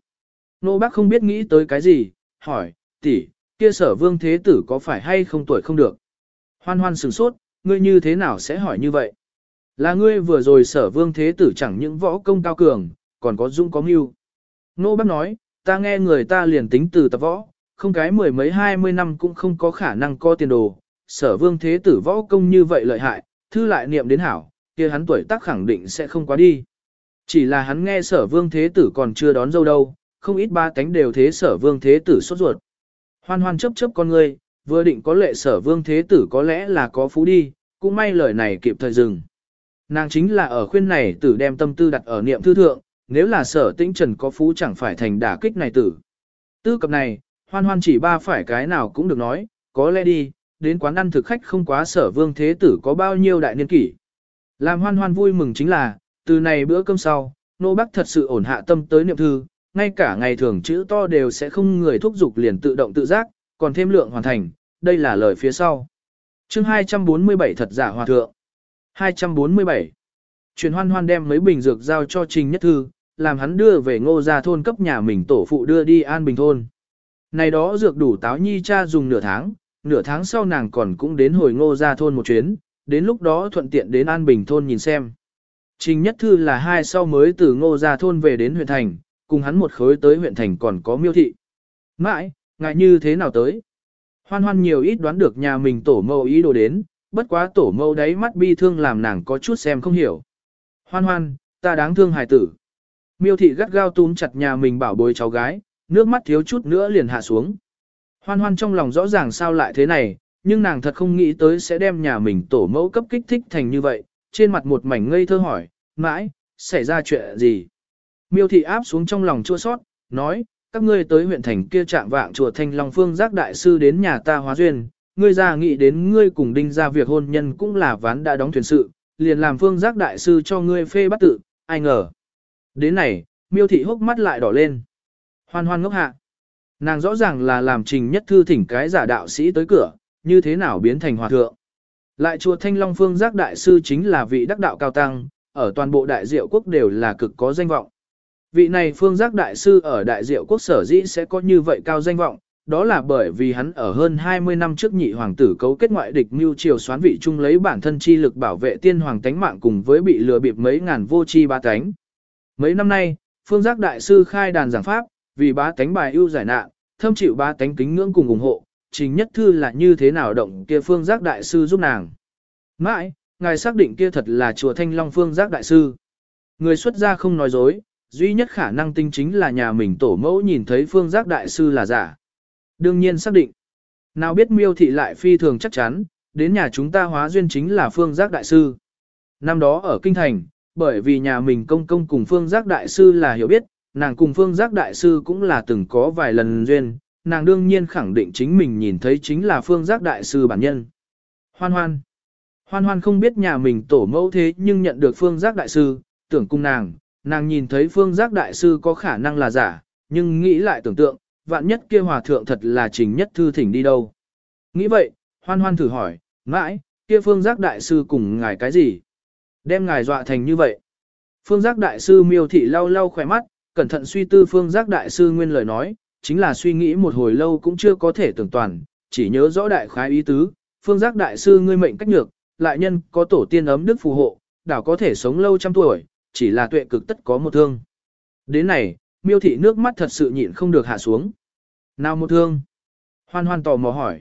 Nô bác không biết nghĩ tới cái gì, hỏi, tỷ, kia sở vương thế tử có phải hay không tuổi không được. Hoan hoan sửng sốt, ngươi như thế nào sẽ hỏi như vậy? Là ngươi vừa rồi sở vương thế tử chẳng những võ công cao cường, còn có dung có mưu. Nô bác nói, ta nghe người ta liền tính từ tập võ, không cái mười mấy hai mươi năm cũng không có khả năng co tiền đồ. Sở vương thế tử võ công như vậy lợi hại, thư lại niệm đến hảo, kia hắn tuổi tác khẳng định sẽ không quá đi. Chỉ là hắn nghe sở vương thế tử còn chưa đón dâu đâu, không ít ba tánh đều thế sở vương thế tử sốt ruột. Hoan hoan chấp chấp con ngươi, vừa định có lệ sở vương thế tử có lẽ là có phú đi, cũng may lời này kịp thời dừng. Nàng chính là ở khuyên này tử đem tâm tư đặt ở niệm thư thượng, nếu là sở tĩnh trần có phú chẳng phải thành đả kích này tử. Tư cập này, hoan hoan chỉ ba phải cái nào cũng được nói, có lẽ đi, đến quán ăn thực khách không quá sở vương thế tử có bao nhiêu đại niên kỷ. Làm hoan hoan vui mừng chính là, từ này bữa cơm sau, nô bác thật sự ổn hạ tâm tới niệm thư, ngay cả ngày thường chữ to đều sẽ không người thúc giục liền tự động tự giác, còn thêm lượng hoàn thành, đây là lời phía sau. chương 247 thật giả hòa thượng. 247. Truyền hoan hoan đem mấy bình dược giao cho Trình Nhất Thư, làm hắn đưa về ngô gia thôn cấp nhà mình tổ phụ đưa đi an bình thôn. Này đó dược đủ táo nhi cha dùng nửa tháng, nửa tháng sau nàng còn cũng đến hồi ngô gia thôn một chuyến, đến lúc đó thuận tiện đến an bình thôn nhìn xem. Trình Nhất Thư là hai sau mới từ ngô gia thôn về đến huyện thành, cùng hắn một khối tới huyện thành còn có miêu thị. Mãi, ngại như thế nào tới? Hoan hoan nhiều ít đoán được nhà mình tổ mâu ý đồ đến, bất quá tổ mâu đấy mắt bi thương làm nàng có chút xem không hiểu. Hoan hoan, ta đáng thương hài tử. Miêu thị gắt gao túm chặt nhà mình bảo bối cháu gái, nước mắt thiếu chút nữa liền hạ xuống. Hoan hoan trong lòng rõ ràng sao lại thế này, nhưng nàng thật không nghĩ tới sẽ đem nhà mình tổ mẫu cấp kích thích thành như vậy, trên mặt một mảnh ngây thơ hỏi, mãi, xảy ra chuyện gì? Miêu thị áp xuống trong lòng chua sót, nói, các ngươi tới huyện thành kia trạng vạng chùa Thanh Long Phương giác đại sư đến nhà ta hóa duyên, ngươi già nghĩ đến ngươi cùng đinh ra việc hôn nhân cũng là ván đã đóng thuyền sự, liền làm Phương giác đại sư cho ngươi phê bắt tự, ai ngờ. Đến này, miêu thị hốc mắt lại đỏ lên. Hoan hoan ngốc hạ. Nàng rõ ràng là làm trình nhất thư thỉnh cái giả đạo sĩ tới cửa, như thế nào biến thành hòa thượng. Lại chùa Thanh Long Phương giác đại sư chính là vị đắc đạo cao tăng, ở toàn bộ đại diệu quốc đều là cực có danh vọng. Vị này phương giác đại sư ở đại diệu quốc sở dĩ sẽ có như vậy cao danh vọng, đó là bởi vì hắn ở hơn 20 năm trước nhị hoàng tử cấu kết ngoại địch mưu triều xoán vị chung lấy bản thân chi lực bảo vệ tiên hoàng tánh mạng cùng với bị lừa bịp mấy ngàn vô chi ba tánh. Mấy năm nay, phương giác đại sư khai đàn giảng pháp, vì bá tánh bài ưu giải nạn, thâm chịu bá tánh kính ngưỡng cùng ủng hộ, trình nhất thư là như thế nào động kia phương giác đại sư giúp nàng. Mãi, ngài xác định kia thật là chùa Thanh Long phương giác đại sư. Người xuất gia không nói dối, duy nhất khả năng tinh chính là nhà mình tổ mẫu nhìn thấy phương giác đại sư là giả. Đương nhiên xác định. Nào biết miêu thị lại phi thường chắc chắn, đến nhà chúng ta hóa duyên chính là phương giác đại sư. Năm đó ở Kinh Thành, bởi vì nhà mình công công cùng phương giác đại sư là hiểu biết, nàng cùng phương giác đại sư cũng là từng có vài lần duyên, nàng đương nhiên khẳng định chính mình nhìn thấy chính là phương giác đại sư bản nhân. Hoan hoan. Hoan hoan không biết nhà mình tổ mẫu thế nhưng nhận được phương giác đại sư, tưởng cung nàng, nàng nhìn thấy phương giác đại sư có khả năng là giả, nhưng nghĩ lại tưởng tượng, vạn nhất kia hòa thượng thật là trình nhất thư thỉnh đi đâu. Nghĩ vậy, hoan hoan thử hỏi, mãi, kia phương giác đại sư cùng ngài cái gì? Đem ngài dọa thành như vậy. Phương giác đại sư miêu thị lau lau khỏe mắt, cẩn thận suy tư phương giác đại sư nguyên lời nói, chính là suy nghĩ một hồi lâu cũng chưa có thể tưởng toàn, chỉ nhớ rõ đại khái ý tứ, phương giác đại sư ngươi mệnh cách nhược, lại nhân có tổ tiên ấm đức phù hộ, đảo có thể sống lâu trăm tuổi, chỉ là tuệ cực tất có một thương. Đến này, miêu thị nước mắt thật sự nhịn không được hạ xuống. Nào một thương? Hoan hoan tò mò hỏi.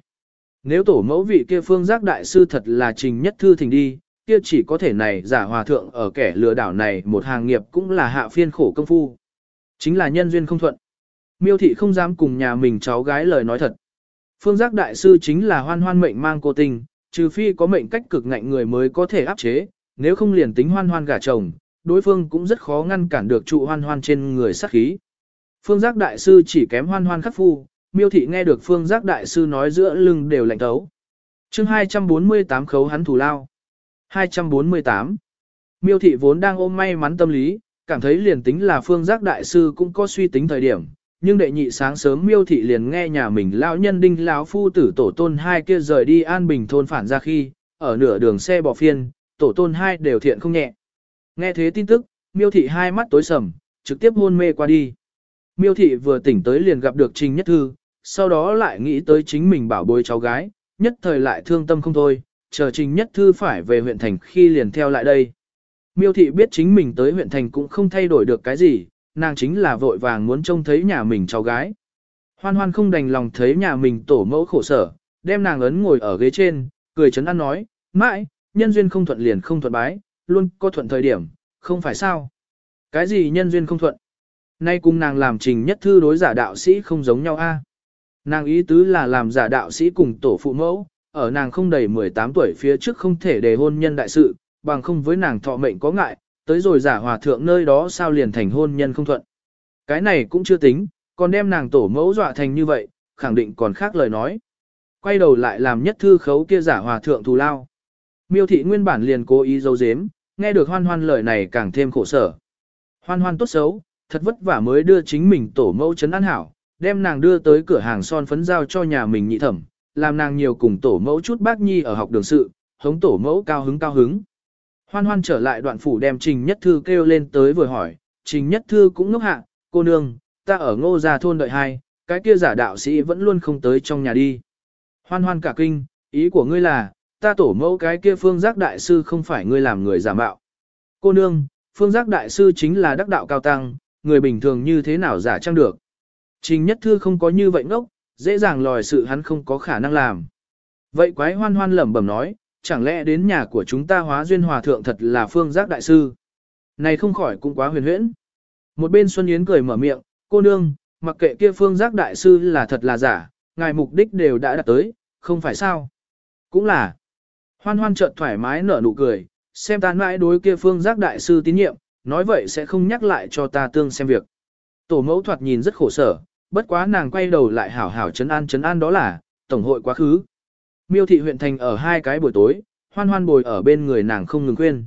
Nếu tổ mẫu vị kia phương giác đại sư thật là trình nhất thư thỉnh đi, kia chỉ có thể này giả hòa thượng ở kẻ lừa đảo này một hàng nghiệp cũng là hạ phiên khổ công phu. Chính là nhân duyên không thuận. Miêu thị không dám cùng nhà mình cháu gái lời nói thật. Phương giác đại sư chính là hoan hoan mệnh mang cô tình, trừ phi có mệnh cách cực ngạnh người mới có thể áp chế, nếu không liền tính hoan hoan gả chồng, đối phương cũng rất khó ngăn cản được trụ hoan hoan trên người sát khí. Phương giác đại sư chỉ kém hoan hoan khắc phu, miêu thị nghe được phương giác đại sư nói giữa lưng đều lạnh tấu. chương 248 khấu hắn thủ lao. 248. Miêu thị vốn đang ôm may mắn tâm lý, cảm thấy liền tính là phương giác đại sư cũng có suy tính thời điểm, nhưng đệ nhị sáng sớm miêu thị liền nghe nhà mình lão nhân đinh lão phu tử tổ tôn hai kia rời đi an bình thôn phản ra khi, ở nửa đường xe bỏ phiên, tổ tôn hai đều thiện không nhẹ. Nghe thế tin tức, miêu thị hai mắt tối sầm, trực tiếp hôn mê qua đi. Miêu thị vừa tỉnh tới liền gặp được Trình Nhất Thư, sau đó lại nghĩ tới chính mình bảo bối cháu gái, nhất thời lại thương tâm không thôi, chờ Trình Nhất Thư phải về huyện thành khi liền theo lại đây. Miêu thị biết chính mình tới huyện thành cũng không thay đổi được cái gì, nàng chính là vội vàng muốn trông thấy nhà mình cháu gái. Hoan hoan không đành lòng thấy nhà mình tổ mẫu khổ sở, đem nàng ấn ngồi ở ghế trên, cười chấn an nói, mãi, nhân duyên không thuận liền không thuận bái, luôn có thuận thời điểm, không phải sao. Cái gì nhân duyên không thuận? Nay cùng nàng làm trình nhất thư đối giả đạo sĩ không giống nhau a. Nàng ý tứ là làm giả đạo sĩ cùng tổ phụ mẫu, ở nàng không đầy 18 tuổi phía trước không thể đề hôn nhân đại sự, bằng không với nàng thọ mệnh có ngại, tới rồi giả hòa thượng nơi đó sao liền thành hôn nhân không thuận. Cái này cũng chưa tính, còn đem nàng tổ mẫu dọa thành như vậy, khẳng định còn khác lời nói. Quay đầu lại làm nhất thư khấu kia giả hòa thượng thù lao. Miêu thị nguyên bản liền cố ý dấu dếm, nghe được hoan hoan lời này càng thêm khổ sở. Hoan hoan tốt xấu, thật vất vả mới đưa chính mình tổ mẫu chấn an hảo, đem nàng đưa tới cửa hàng son phấn giao cho nhà mình nhị thẩm, làm nàng nhiều cùng tổ mẫu chút bác nhi ở học đường sự, hống tổ mẫu cao hứng cao hứng. Hoan hoan trở lại đoạn phủ đem Trình Nhất Thư kêu lên tới vừa hỏi, Trình Nhất Thư cũng ngốc hạ, cô nương, ta ở ngô gia thôn đợi hai, cái kia giả đạo sĩ vẫn luôn không tới trong nhà đi. Hoan hoan cả kinh, ý của ngươi là, ta tổ mẫu cái kia phương giác đại sư không phải ngươi làm người giả mạo. Cô nương, phương giác đại sư chính là đắc đạo cao tăng, người bình thường như thế nào giả trang được. Trình nhất thư không có như vậy ngốc, dễ dàng lòi sự hắn không có khả năng làm. Vậy quái hoan hoan lẩm bẩm nói, chẳng lẽ đến nhà của chúng ta hóa duyên hòa thượng thật là phương giác đại sư. Này không khỏi cũng quá huyền huyễn. Một bên Xuân Yến cười mở miệng, cô nương, mặc kệ kia phương giác đại sư là thật là giả, ngài mục đích đều đã đạt tới, không phải sao. Cũng là. Hoan hoan chợt thoải mái nở nụ cười, xem ta mãi đối kia phương giác đại sư tín nhiệm, nói vậy sẽ không nhắc lại cho ta tương xem việc. Tổ mẫu thoạt nhìn rất khổ sở, bất quá nàng quay đầu lại hảo hảo chấn an chấn an đó là, tổng hội quá khứ. Miêu thị huyện thành ở hai cái buổi tối, hoan hoan bồi ở bên người nàng không ngừng quên.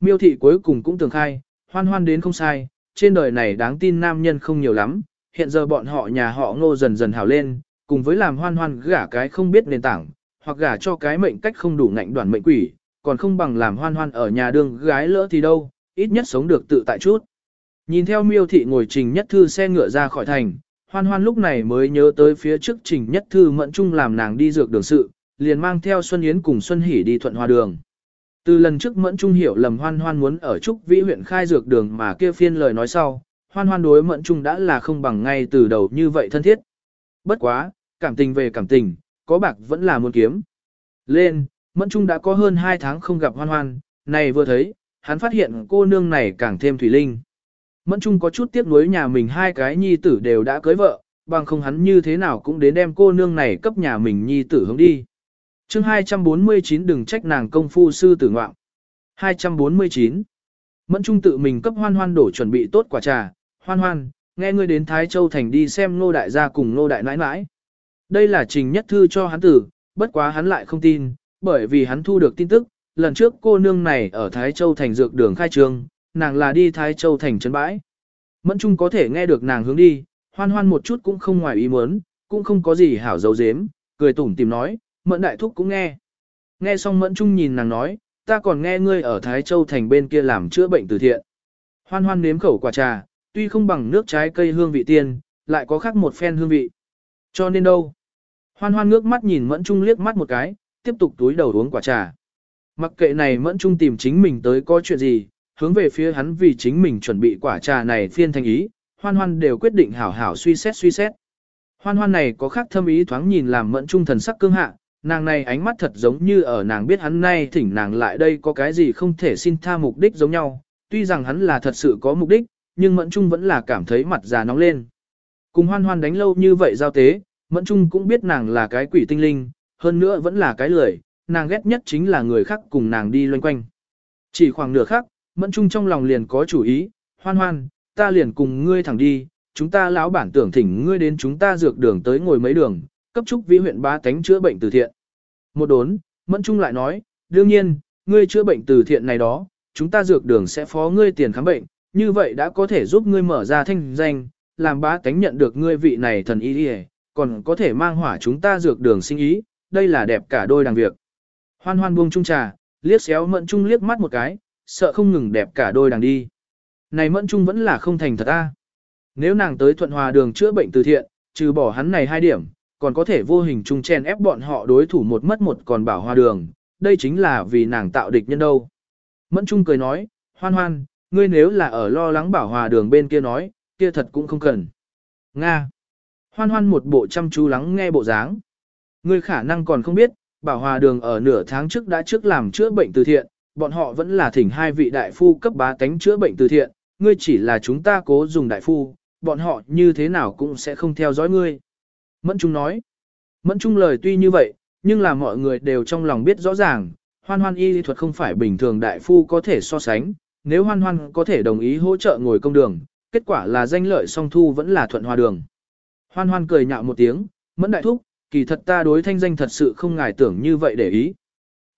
Miêu thị cuối cùng cũng tường khai, hoan hoan đến không sai, trên đời này đáng tin nam nhân không nhiều lắm, hiện giờ bọn họ nhà họ ngô dần dần hào lên, cùng với làm hoan hoan gả cái không biết nền tảng, hoặc gả cho cái mệnh cách không đủ ngạnh đoàn mệnh quỷ, còn không bằng làm hoan hoan ở nhà đương gái lỡ thì đâu, ít nhất sống được tự tại chút. Nhìn theo miêu thị ngồi trình nhất thư xe ngựa ra khỏi thành, hoan hoan lúc này mới nhớ tới phía trước trình nhất thư mẫn chung làm nàng đi dược đường sự, liền mang theo Xuân Yến cùng Xuân Hỷ đi thuận hòa đường. Từ lần trước mẫn trung hiểu lầm hoan hoan muốn ở Trúc Vĩ huyện khai dược đường mà kia phiên lời nói sau, hoan hoan đối mẫn trung đã là không bằng ngay từ đầu như vậy thân thiết. Bất quá, cảm tình về cảm tình, có bạc vẫn là muốn kiếm. Lên, mẫn trung đã có hơn 2 tháng không gặp hoan hoan, này vừa thấy, hắn phát hiện cô nương này càng thêm thủy linh. Mẫn trung có chút tiếc nuối nhà mình hai cái nhi tử đều đã cưới vợ, bằng không hắn như thế nào cũng đến đem cô nương này cấp nhà mình nhi tử hướng đi chương 249 đừng trách nàng công phu sư tử ngoạm. 249. Mẫn Trung tự mình cấp hoan hoan đổ chuẩn bị tốt quả trà, hoan hoan, nghe ngươi đến Thái Châu Thành đi xem nô đại gia cùng nô đại nãi nãi. Đây là trình nhất thư cho hắn tử, bất quá hắn lại không tin, bởi vì hắn thu được tin tức, lần trước cô nương này ở Thái Châu Thành dược đường khai trương, nàng là đi Thái Châu Thành trấn bãi. Mẫn Trung có thể nghe được nàng hướng đi, hoan hoan một chút cũng không ngoài ý muốn, cũng không có gì hảo dấu dếm, cười tủm tìm nói, Mẫn Đại Thúc cũng nghe. Nghe xong Mẫn Trung nhìn nàng nói, ta còn nghe ngươi ở Thái Châu Thành bên kia làm chữa bệnh từ thiện. Hoan hoan nếm khẩu quả trà, tuy không bằng nước trái cây hương vị tiên, lại có khác một phen hương vị. Cho nên đâu? Hoan hoan ngước mắt nhìn Mẫn Trung liếc mắt một cái, tiếp tục túi đầu uống quả trà. Mặc kệ này Mẫn Trung tìm chính mình tới có chuyện gì, hướng về phía hắn vì chính mình chuẩn bị quả trà này phiên thành ý, hoan hoan đều quyết định hảo hảo suy xét suy xét. Hoan hoan này có khác thâm ý thoáng nhìn làm Mẫn Trung thần sắc cương hạ, nàng này ánh mắt thật giống như ở nàng biết hắn nay thỉnh nàng lại đây có cái gì không thể xin tha mục đích giống nhau, tuy rằng hắn là thật sự có mục đích, nhưng Mẫn Trung vẫn là cảm thấy mặt già nóng lên. Cùng hoan hoan đánh lâu như vậy giao tế, Mẫn Trung cũng biết nàng là cái quỷ tinh linh, hơn nữa vẫn là cái lười, nàng ghét nhất chính là người khác cùng nàng đi loanh quanh. Chỉ khoảng nửa khắc, Mẫn Trung trong lòng liền có chủ ý, hoan hoan, ta liền cùng ngươi thẳng đi, chúng ta lão bản tưởng thỉnh ngươi đến chúng ta dược đường tới ngồi mấy đường, cấp trúc vĩ huyện ba tánh chữa bệnh từ thiện. Một đốn, Mẫn Trung lại nói, đương nhiên, ngươi chữa bệnh từ thiện này đó, chúng ta dược đường sẽ phó ngươi tiền khám bệnh, như vậy đã có thể giúp ngươi mở ra thanh danh, làm bá tánh nhận được ngươi vị này thần y đi còn có thể mang hỏa chúng ta dược đường sinh ý, đây là đẹp cả đôi đằng việc. Hoan hoan buông trung trà, liếc xéo mẫn trung liếc mắt một cái, sợ không ngừng đẹp cả đôi đằng đi. Này mẫn trung vẫn là không thành thật a. Nếu nàng tới thuận hòa đường chữa bệnh từ thiện, trừ bỏ hắn này hai điểm, còn có thể vô hình chung chen ép bọn họ đối thủ một mất một còn bảo hòa đường, đây chính là vì nàng tạo địch nhân đâu. Mẫn trung cười nói, hoan hoan, ngươi nếu là ở lo lắng bảo hòa đường bên kia nói, kia thật cũng không cần. Nga. Hoan hoan một bộ chăm chú lắng nghe bộ dáng. Ngươi khả năng còn không biết, bảo hòa đường ở nửa tháng trước đã trước làm chữa bệnh từ thiện, bọn họ vẫn là thỉnh hai vị đại phu cấp bá tánh chữa bệnh từ thiện, ngươi chỉ là chúng ta cố dùng đại phu, bọn họ như thế nào cũng sẽ không theo dõi ngươi. Mẫn Trung nói, Mẫn Trung lời tuy như vậy, nhưng là mọi người đều trong lòng biết rõ ràng, hoan hoan y lý thuật không phải bình thường đại phu có thể so sánh, nếu hoan hoan có thể đồng ý hỗ trợ ngồi công đường, kết quả là danh lợi song thu vẫn là thuận hòa đường. Hoan hoan cười nhạo một tiếng, Mẫn đại thúc, kỳ thật ta đối thanh danh thật sự không ngài tưởng như vậy để ý.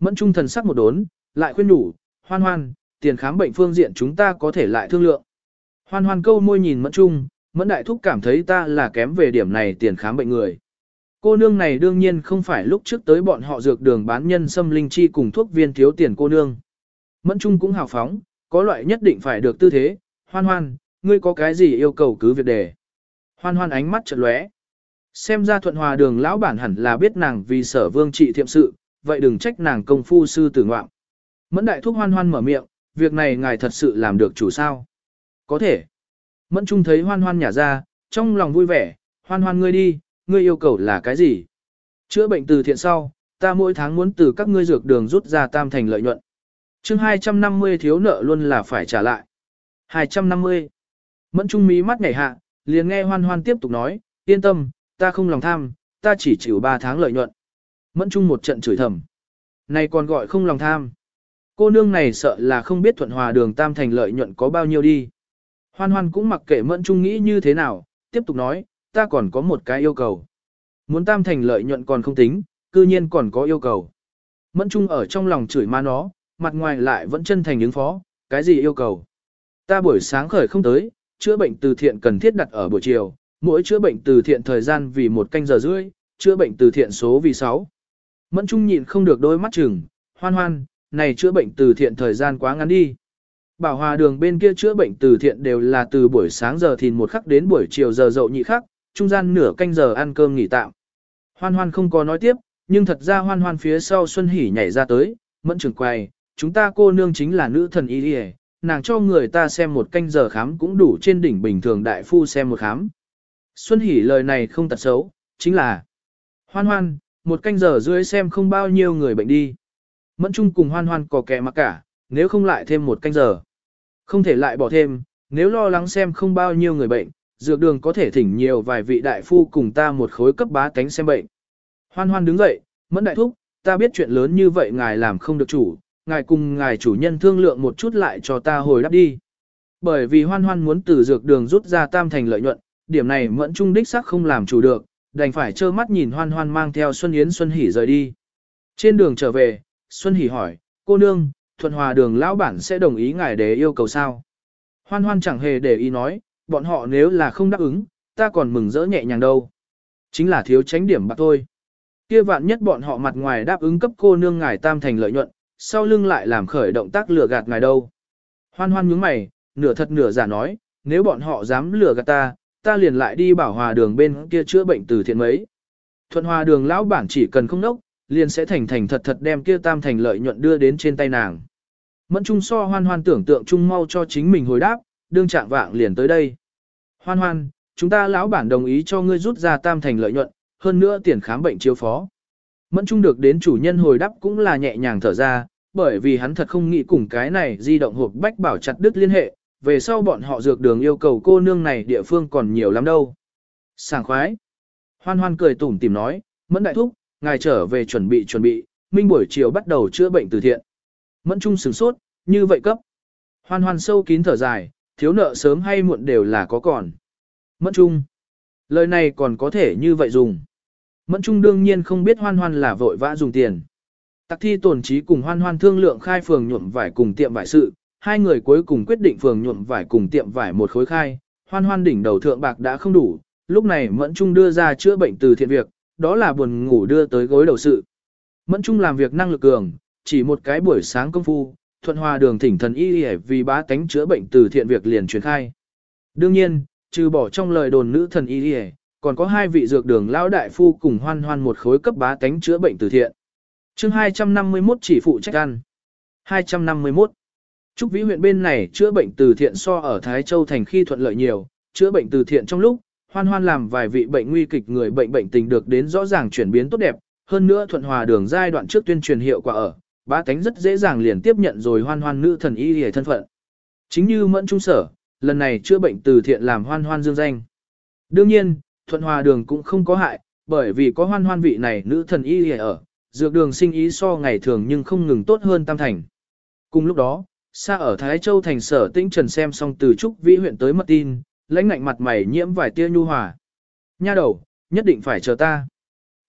Mẫn Trung thần sắc một đốn, lại khuyên đủ, hoan hoan, tiền khám bệnh phương diện chúng ta có thể lại thương lượng. Hoan hoan câu môi nhìn Mẫn Trung, Mẫn Đại Thúc cảm thấy ta là kém về điểm này tiền khám bệnh người. Cô nương này đương nhiên không phải lúc trước tới bọn họ dược đường bán nhân xâm linh chi cùng thuốc viên thiếu tiền cô nương. Mẫn Trung cũng hào phóng, có loại nhất định phải được tư thế, hoan hoan, ngươi có cái gì yêu cầu cứ việc đề. Hoan hoan ánh mắt chợt lóe. Xem ra thuận hòa đường lão bản hẳn là biết nàng vì sở vương trị thiệm sự, vậy đừng trách nàng công phu sư tử ngoạm. Mẫn đại thúc hoan hoan mở miệng, việc này ngài thật sự làm được chủ sao? Có thể. Mẫn trung thấy hoan hoan nhả ra, trong lòng vui vẻ, hoan hoan ngươi đi, ngươi yêu cầu là cái gì? Chữa bệnh từ thiện sau, ta mỗi tháng muốn từ các ngươi dược đường rút ra tam thành lợi nhuận. chương 250 thiếu nợ luôn là phải trả lại. 250. Mẫn trung mí mắt nhảy hạ, liền nghe hoan hoan tiếp tục nói, yên tâm, ta không lòng tham, ta chỉ chịu 3 tháng lợi nhuận. Mẫn trung một trận chửi thầm. Này còn gọi không lòng tham. Cô nương này sợ là không biết thuận hòa đường tam thành lợi nhuận có bao nhiêu đi. Hoan hoan cũng mặc kệ mẫn trung nghĩ như thế nào, tiếp tục nói, ta còn có một cái yêu cầu. Muốn tam thành lợi nhuận còn không tính, cư nhiên còn có yêu cầu. Mẫn trung ở trong lòng chửi ma nó, mặt ngoài lại vẫn chân thành ứng phó, cái gì yêu cầu. Ta buổi sáng khởi không tới, chữa bệnh từ thiện cần thiết đặt ở buổi chiều, mỗi chữa bệnh từ thiện thời gian vì một canh giờ rưỡi, chữa bệnh từ thiện số vì 6. Mẫn trung nhịn không được đôi mắt chừng, hoan hoan, này chữa bệnh từ thiện thời gian quá ngắn đi. Bảo hòa đường bên kia chữa bệnh từ thiện đều là từ buổi sáng giờ thìn một khắc đến buổi chiều giờ dậu nhị khắc, trung gian nửa canh giờ ăn cơm nghỉ tạm. Hoan hoan không có nói tiếp, nhưng thật ra hoan hoan phía sau Xuân Hỷ nhảy ra tới, mẫn trường quay, chúng ta cô nương chính là nữ thần y nàng cho người ta xem một canh giờ khám cũng đủ trên đỉnh bình thường đại phu xem một khám. Xuân Hỷ lời này không tật xấu, chính là hoan hoan, một canh giờ dưới xem không bao nhiêu người bệnh đi. Mẫn Trung cùng hoan hoan có kẻ mặc cả, nếu không lại thêm một canh giờ. Không thể lại bỏ thêm, nếu lo lắng xem không bao nhiêu người bệnh, dược đường có thể thỉnh nhiều vài vị đại phu cùng ta một khối cấp bá tánh xem bệnh. Hoan hoan đứng dậy, mẫn đại thúc, ta biết chuyện lớn như vậy ngài làm không được chủ, ngài cùng ngài chủ nhân thương lượng một chút lại cho ta hồi đáp đi. Bởi vì hoan hoan muốn từ dược đường rút ra tam thành lợi nhuận, điểm này mẫn trung đích xác không làm chủ được, đành phải trơ mắt nhìn hoan hoan mang theo Xuân Yến Xuân Hỷ rời đi. Trên đường trở về, Xuân Hỷ hỏi, cô nương, thuận hòa đường lão bản sẽ đồng ý ngài để yêu cầu sao? Hoan hoan chẳng hề để ý nói, bọn họ nếu là không đáp ứng, ta còn mừng rỡ nhẹ nhàng đâu. Chính là thiếu tránh điểm bạc thôi. Kia vạn nhất bọn họ mặt ngoài đáp ứng cấp cô nương ngài tam thành lợi nhuận, sau lưng lại làm khởi động tác lừa gạt ngài đâu. Hoan hoan nhướng mày, nửa thật nửa giả nói, nếu bọn họ dám lừa gạt ta, ta liền lại đi bảo hòa đường bên kia chữa bệnh từ thiện mấy. Thuận hòa đường lão bản chỉ cần không nốc, liền sẽ thành thành thật thật đem kia tam thành lợi nhuận đưa đến trên tay nàng. Mẫn Trung so hoan hoan tưởng tượng Trung mau cho chính mình hồi đáp, đương trạng vạng liền tới đây. Hoan hoan, chúng ta lão bản đồng ý cho ngươi rút ra tam thành lợi nhuận, hơn nữa tiền khám bệnh chiếu phó. Mẫn Trung được đến chủ nhân hồi đáp cũng là nhẹ nhàng thở ra, bởi vì hắn thật không nghĩ cùng cái này di động hộp bách bảo chặt đứt liên hệ, về sau bọn họ dược đường yêu cầu cô nương này địa phương còn nhiều lắm đâu. Sảng khoái. Hoan hoan cười tủm tìm nói, Mẫn đại thúc, ngài trở về chuẩn bị chuẩn bị, minh buổi chiều bắt đầu chữa bệnh từ thiện. Mẫn Trung sửng sốt, như vậy cấp. Hoan hoan sâu kín thở dài, thiếu nợ sớm hay muộn đều là có còn. Mẫn Trung. Lời này còn có thể như vậy dùng. Mẫn Trung đương nhiên không biết hoan hoan là vội vã dùng tiền. Tạc thi tổn trí cùng hoan hoan thương lượng khai phường nhuộm vải cùng tiệm vải sự, hai người cuối cùng quyết định phường nhuộm vải cùng tiệm vải một khối khai, hoan hoan đỉnh đầu thượng bạc đã không đủ, lúc này Mẫn Trung đưa ra chữa bệnh từ thiện việc, đó là buồn ngủ đưa tới gối đầu sự. Mẫn Trung làm việc năng lực cường, chỉ một cái buổi sáng công phu, thuận hòa đường thỉnh thần y vì bá tánh chữa bệnh từ thiện việc liền truyền khai. Đương nhiên, trừ bỏ trong lời đồn nữ thần y còn có hai vị dược đường lão đại phu cùng hoan hoan một khối cấp bá tánh chữa bệnh từ thiện. chương 251 chỉ phụ trách ăn. 251. Trúc Vĩ huyện bên này chữa bệnh từ thiện so ở Thái Châu thành khi thuận lợi nhiều, chữa bệnh từ thiện trong lúc, hoan hoan làm vài vị bệnh nguy kịch người bệnh bệnh tình được đến rõ ràng chuyển biến tốt đẹp, hơn nữa thuận hòa đường giai đoạn trước tuyên truyền hiệu quả ở, bá tánh rất dễ dàng liền tiếp nhận rồi hoan hoan nữ thần y hề thân phận. Chính như mẫn trung sở, lần này chữa bệnh từ thiện làm hoan hoan dương danh. Đương nhiên, thuận hòa đường cũng không có hại, bởi vì có hoan hoan vị này nữ thần y hề ở, dược đường sinh ý so ngày thường nhưng không ngừng tốt hơn tam thành. Cùng lúc đó, xa ở Thái Châu thành sở tĩnh trần xem xong từ trúc vĩ huyện tới mật tin, lãnh ngạnh mặt mày nhiễm vài tia nhu hòa. Nha đầu, nhất định phải chờ ta.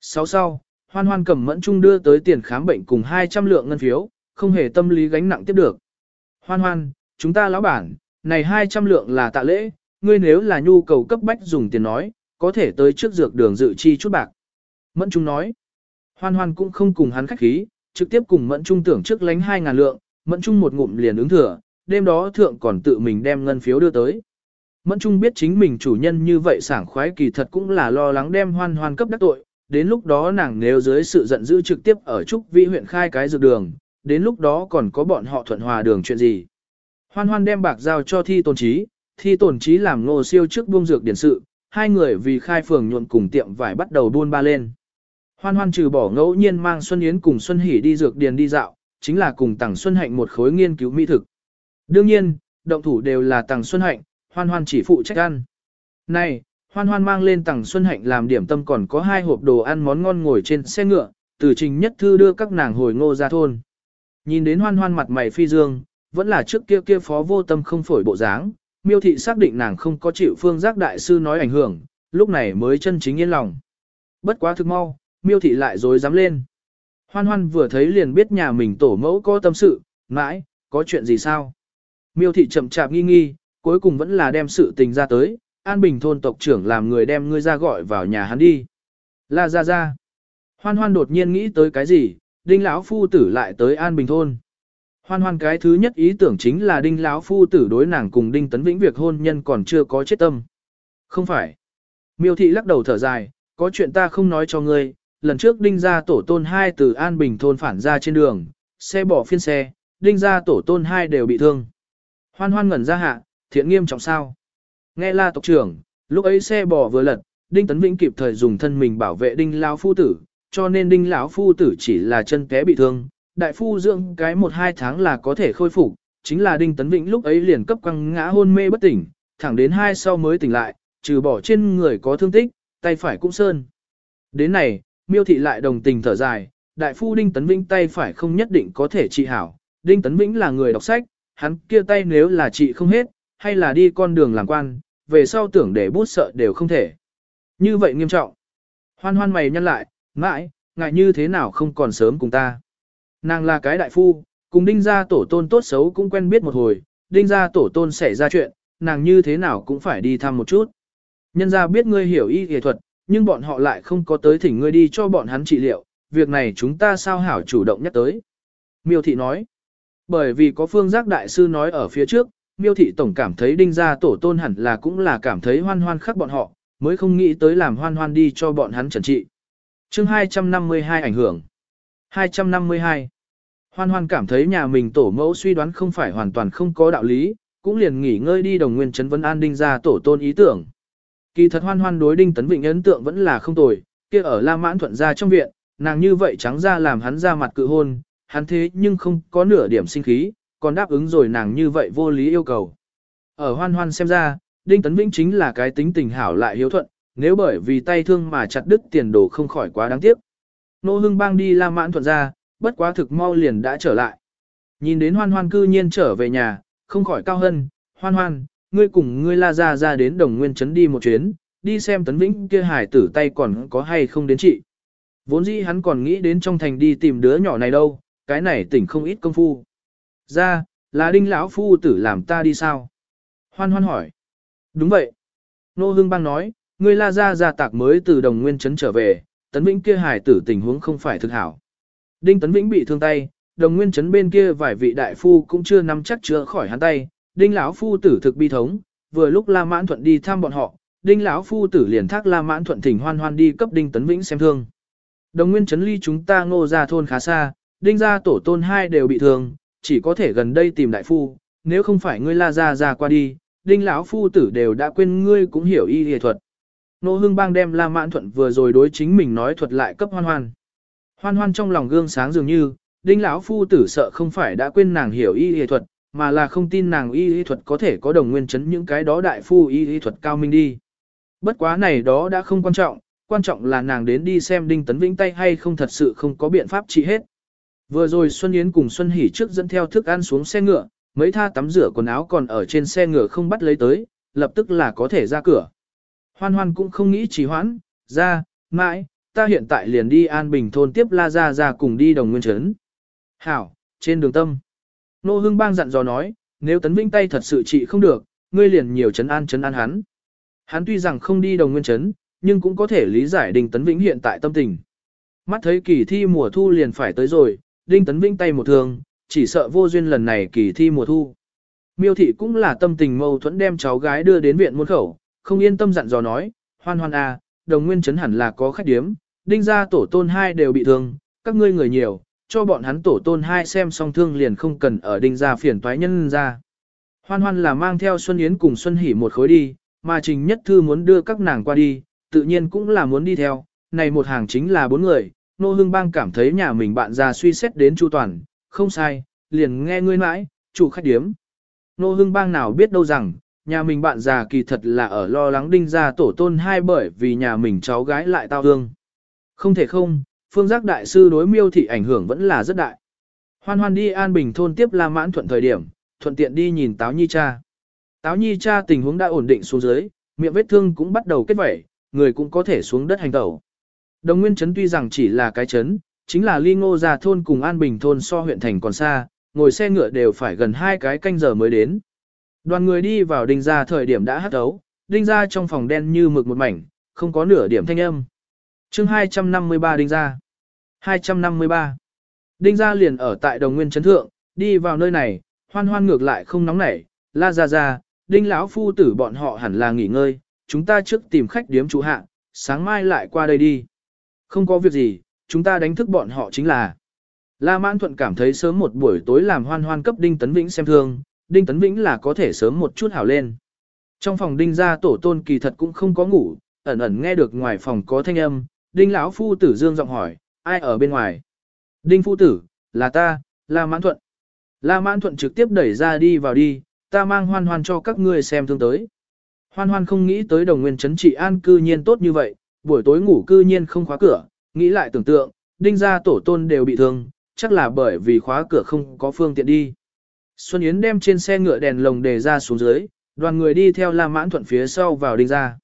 Sáu sau, hoan hoan cầm mẫn trung đưa tới tiền khám bệnh cùng 200 lượng ngân phiếu, không hề tâm lý gánh nặng tiếp được. Hoan hoan, chúng ta lão bản, này 200 lượng là tạ lễ, ngươi nếu là nhu cầu cấp bách dùng tiền nói, có thể tới trước dược đường dự chi chút bạc. Mẫn trung nói, hoan hoan cũng không cùng hắn khách khí, trực tiếp cùng mẫn trung tưởng trước lánh 2.000 lượng, mẫn trung một ngụm liền ứng thừa, đêm đó thượng còn tự mình đem ngân phiếu đưa tới. Mẫn Trung biết chính mình chủ nhân như vậy sảng khoái kỳ thật cũng là lo lắng đem hoan hoan cấp đắc tội, đến lúc đó nàng nếu dưới sự giận dữ trực tiếp ở Trúc Vĩ huyện khai cái dược đường, đến lúc đó còn có bọn họ thuận hòa đường chuyện gì. Hoan hoan đem bạc giao cho thi tồn trí, thi tồn trí làm ngô siêu trước buông dược điển sự, hai người vì khai phường nhuộn cùng tiệm vải bắt đầu buôn ba lên. Hoan hoan trừ bỏ ngẫu nhiên mang Xuân Yến cùng Xuân Hỷ đi dược điền đi dạo, chính là cùng Tằng Xuân Hạnh một khối nghiên cứu mỹ thực. Đương nhiên, động thủ đều là Tằng Xuân Hạnh, hoan hoan chỉ phụ trách ăn. Này, hoan hoan mang lên tặng Xuân Hạnh làm điểm tâm còn có hai hộp đồ ăn món ngon ngồi trên xe ngựa, từ trình nhất thư đưa các nàng hồi ngô ra thôn. Nhìn đến hoan hoan mặt mày phi dương, vẫn là trước kia kia phó vô tâm không phổi bộ dáng, miêu thị xác định nàng không có chịu phương giác đại sư nói ảnh hưởng, lúc này mới chân chính yên lòng. Bất quá thực mau, miêu thị lại dối dám lên. Hoan hoan vừa thấy liền biết nhà mình tổ mẫu có tâm sự, mãi, có chuyện gì sao? Miêu thị chậm chạp nghi nghi, cuối cùng vẫn là đem sự tình ra tới, An Bình thôn tộc trưởng làm người đem ngươi ra gọi vào nhà hắn đi. La ra ra. Hoan hoan đột nhiên nghĩ tới cái gì, đinh lão phu tử lại tới An Bình thôn. Hoan hoan cái thứ nhất ý tưởng chính là đinh lão phu tử đối nàng cùng đinh tấn vĩnh việc hôn nhân còn chưa có chết tâm. Không phải. Miêu thị lắc đầu thở dài, có chuyện ta không nói cho ngươi, lần trước đinh ra tổ tôn hai từ An Bình thôn phản ra trên đường, xe bỏ phiên xe, đinh ra tổ tôn hai đều bị thương. Hoan hoan ngẩn ra hạ, thiện nghiêm trọng sao. Nghe la tộc trưởng, lúc ấy xe bò vừa lật, Đinh Tấn Vĩnh kịp thời dùng thân mình bảo vệ Đinh lão phu tử, cho nên Đinh lão phu tử chỉ là chân té bị thương, đại phu dưỡng cái một hai tháng là có thể khôi phục, chính là Đinh Tấn Vĩnh lúc ấy liền cấp quăng ngã hôn mê bất tỉnh, thẳng đến hai sau mới tỉnh lại, trừ bỏ trên người có thương tích, tay phải cũng sơn. Đến này, miêu thị lại đồng tình thở dài, đại phu Đinh Tấn Vĩnh tay phải không nhất định có thể trị hảo. Đinh Tấn Vĩnh là người đọc sách, hắn kia tay nếu là trị không hết, hay là đi con đường làm quan, về sau tưởng để bút sợ đều không thể. Như vậy nghiêm trọng. Hoan hoan mày nhăn lại, mãi, ngại như thế nào không còn sớm cùng ta. Nàng là cái đại phu, cùng đinh gia tổ tôn tốt xấu cũng quen biết một hồi, đinh gia tổ tôn xảy ra chuyện, nàng như thế nào cũng phải đi thăm một chút. Nhân gia biết ngươi hiểu y y thuật, nhưng bọn họ lại không có tới thỉnh ngươi đi cho bọn hắn trị liệu, việc này chúng ta sao hảo chủ động nhắc tới. Miêu thị nói, bởi vì có phương giác đại sư nói ở phía trước, miêu thị tổng cảm thấy đinh gia tổ tôn hẳn là cũng là cảm thấy hoan hoan khắc bọn họ, mới không nghĩ tới làm hoan hoan đi cho bọn hắn trần trị. chương 252 ảnh hưởng. 252. Hoan hoan cảm thấy nhà mình tổ mẫu suy đoán không phải hoàn toàn không có đạo lý, cũng liền nghỉ ngơi đi đồng nguyên chấn vấn an đinh gia tổ tôn ý tưởng. Kỳ thật hoan hoan đối đinh tấn vịnh ấn tượng vẫn là không tồi, kia ở La Mãn thuận gia trong viện, nàng như vậy trắng ra làm hắn ra mặt cự hôn, hắn thế nhưng không có nửa điểm sinh khí, còn đáp ứng rồi nàng như vậy vô lý yêu cầu. Ở hoan hoan xem ra, Đinh Tấn Vĩnh chính là cái tính tình hảo lại hiếu thuận, nếu bởi vì tay thương mà chặt đứt tiền đồ không khỏi quá đáng tiếc. Nô Hưng Bang đi La Mãn thuận ra, bất quá thực mau liền đã trở lại. Nhìn đến hoan hoan cư nhiên trở về nhà, không khỏi cao hân, hoan hoan, ngươi cùng ngươi la ra ra đến đồng nguyên trấn đi một chuyến, đi xem tấn vĩnh kia hải tử tay còn có hay không đến chị. Vốn dĩ hắn còn nghĩ đến trong thành đi tìm đứa nhỏ này đâu, cái này tỉnh không ít công phu. Ra, là đinh lão phu tử làm ta đi sao? Hoan hoan hỏi. Đúng vậy. Nô Hưng Bang nói, ngươi la ra gia tạc mới từ đồng nguyên trấn trở về, tấn vĩnh kia hải tử tình huống không phải thực hảo. Đinh tấn vĩnh bị thương tay, đồng nguyên trấn bên kia vài vị đại phu cũng chưa nắm chắc chữa khỏi hắn tay, đinh lão phu tử thực bi thống, vừa lúc la mãn thuận đi thăm bọn họ, đinh lão phu tử liền thác la mãn thuận thỉnh hoan hoan đi cấp đinh tấn vĩnh xem thương. Đồng nguyên trấn ly chúng ta ngô ra thôn khá xa, đinh gia tổ tôn hai đều bị thương, chỉ có thể gần đây tìm đại phu, nếu không phải ngươi la ra ra qua đi, đinh lão phu tử đều đã quên ngươi cũng hiểu y y thuật. Nô hương bang đem la mãn thuận vừa rồi đối chính mình nói thuật lại cấp hoan hoan. Hoan hoan trong lòng gương sáng dường như, đinh lão phu tử sợ không phải đã quên nàng hiểu y y thuật, mà là không tin nàng y y thuật có thể có đồng nguyên chấn những cái đó đại phu y y thuật cao minh đi. Bất quá này đó đã không quan trọng, quan trọng là nàng đến đi xem đinh tấn vĩnh tay hay không thật sự không có biện pháp trị hết. Vừa rồi Xuân Yến cùng Xuân Hỷ trước dẫn theo thức ăn xuống xe ngựa, mấy tha tắm rửa quần áo còn ở trên xe ngựa không bắt lấy tới, lập tức là có thể ra cửa. Hoan hoan cũng không nghĩ trì hoãn, ra, mãi, ta hiện tại liền đi An Bình thôn tiếp La Gia Gia cùng đi đồng nguyên trấn. Hảo, trên đường tâm. Nô Hưng Bang dặn dò nói, nếu tấn vinh tay thật sự trị không được, ngươi liền nhiều trấn an trấn an hắn. Hắn tuy rằng không đi đồng nguyên trấn, nhưng cũng có thể lý giải đình Tấn Vĩnh hiện tại tâm tình. Mắt thấy kỳ thi mùa thu liền phải tới rồi, Đinh Tấn vinh tay một thường, chỉ sợ vô duyên lần này kỳ thi mùa thu. Miêu thị cũng là tâm tình mâu thuẫn đem cháu gái đưa đến viện môn khẩu, không yên tâm dặn dò nói, hoan hoan à, đồng nguyên chấn hẳn là có khách điếm, đinh gia tổ tôn hai đều bị thương, các ngươi người nhiều, cho bọn hắn tổ tôn hai xem xong thương liền không cần ở đinh gia phiền toái nhân ra. Hoan hoan là mang theo Xuân Yến cùng Xuân Hỷ một khối đi, mà Trình Nhất Thư muốn đưa các nàng qua đi, tự nhiên cũng là muốn đi theo, này một hàng chính là bốn người, Nô Hưng Bang cảm thấy nhà mình bạn già suy xét đến chu toàn, không sai, liền nghe ngươi mãi, chủ khách điếm. Nô Hưng Bang nào biết đâu rằng, nhà mình bạn già kỳ thật là ở lo lắng đinh ra tổ tôn hai bởi vì nhà mình cháu gái lại tao hương. Không thể không, phương giác đại sư đối miêu thị ảnh hưởng vẫn là rất đại. Hoan hoan đi an bình thôn tiếp La Mãn thuận thời điểm, thuận tiện đi nhìn Táo Nhi cha. Táo Nhi cha tình huống đã ổn định xuống dưới, miệng vết thương cũng bắt đầu kết vẩy, người cũng có thể xuống đất hành tẩu. Đồng Nguyên Trấn tuy rằng chỉ là cái trấn, chính là ly ngô ra thôn cùng An Bình thôn so huyện thành còn xa, ngồi xe ngựa đều phải gần hai cái canh giờ mới đến. Đoàn người đi vào đinh ra thời điểm đã hát ấu, đinh ra trong phòng đen như mực một mảnh, không có nửa điểm thanh âm. chương 253 đinh ra. 253. Đinh ra liền ở tại đồng nguyên trấn thượng, đi vào nơi này, hoan hoan ngược lại không nóng nảy, la ra ra, đinh lão phu tử bọn họ hẳn là nghỉ ngơi, chúng ta trước tìm khách điếm chủ hạ, sáng mai lại qua đây đi. Không có việc gì, chúng ta đánh thức bọn họ chính là. La Mãn Thuận cảm thấy sớm một buổi tối làm hoan hoan cấp Đinh Tấn Vĩnh xem thương, Đinh Tấn Vĩnh là có thể sớm một chút hảo lên. Trong phòng Đinh gia tổ tôn kỳ thật cũng không có ngủ, ẩn ẩn nghe được ngoài phòng có thanh âm, Đinh lão phu tử dương giọng hỏi, ai ở bên ngoài? Đinh phu tử, là ta, La Mãn Thuận. La Mãn Thuận trực tiếp đẩy ra đi vào đi, ta mang hoan hoan cho các ngươi xem thương tới. Hoan hoan không nghĩ tới đồng nguyên chấn trị an cư nhiên tốt như vậy, buổi tối ngủ cư nhiên không khóa cửa, nghĩ lại tưởng tượng, đinh gia tổ tôn đều bị thương, chắc là bởi vì khóa cửa không có phương tiện đi. Xuân Yến đem trên xe ngựa đèn lồng đề ra xuống dưới, đoàn người đi theo La Mãn Thuận phía sau vào đinh gia.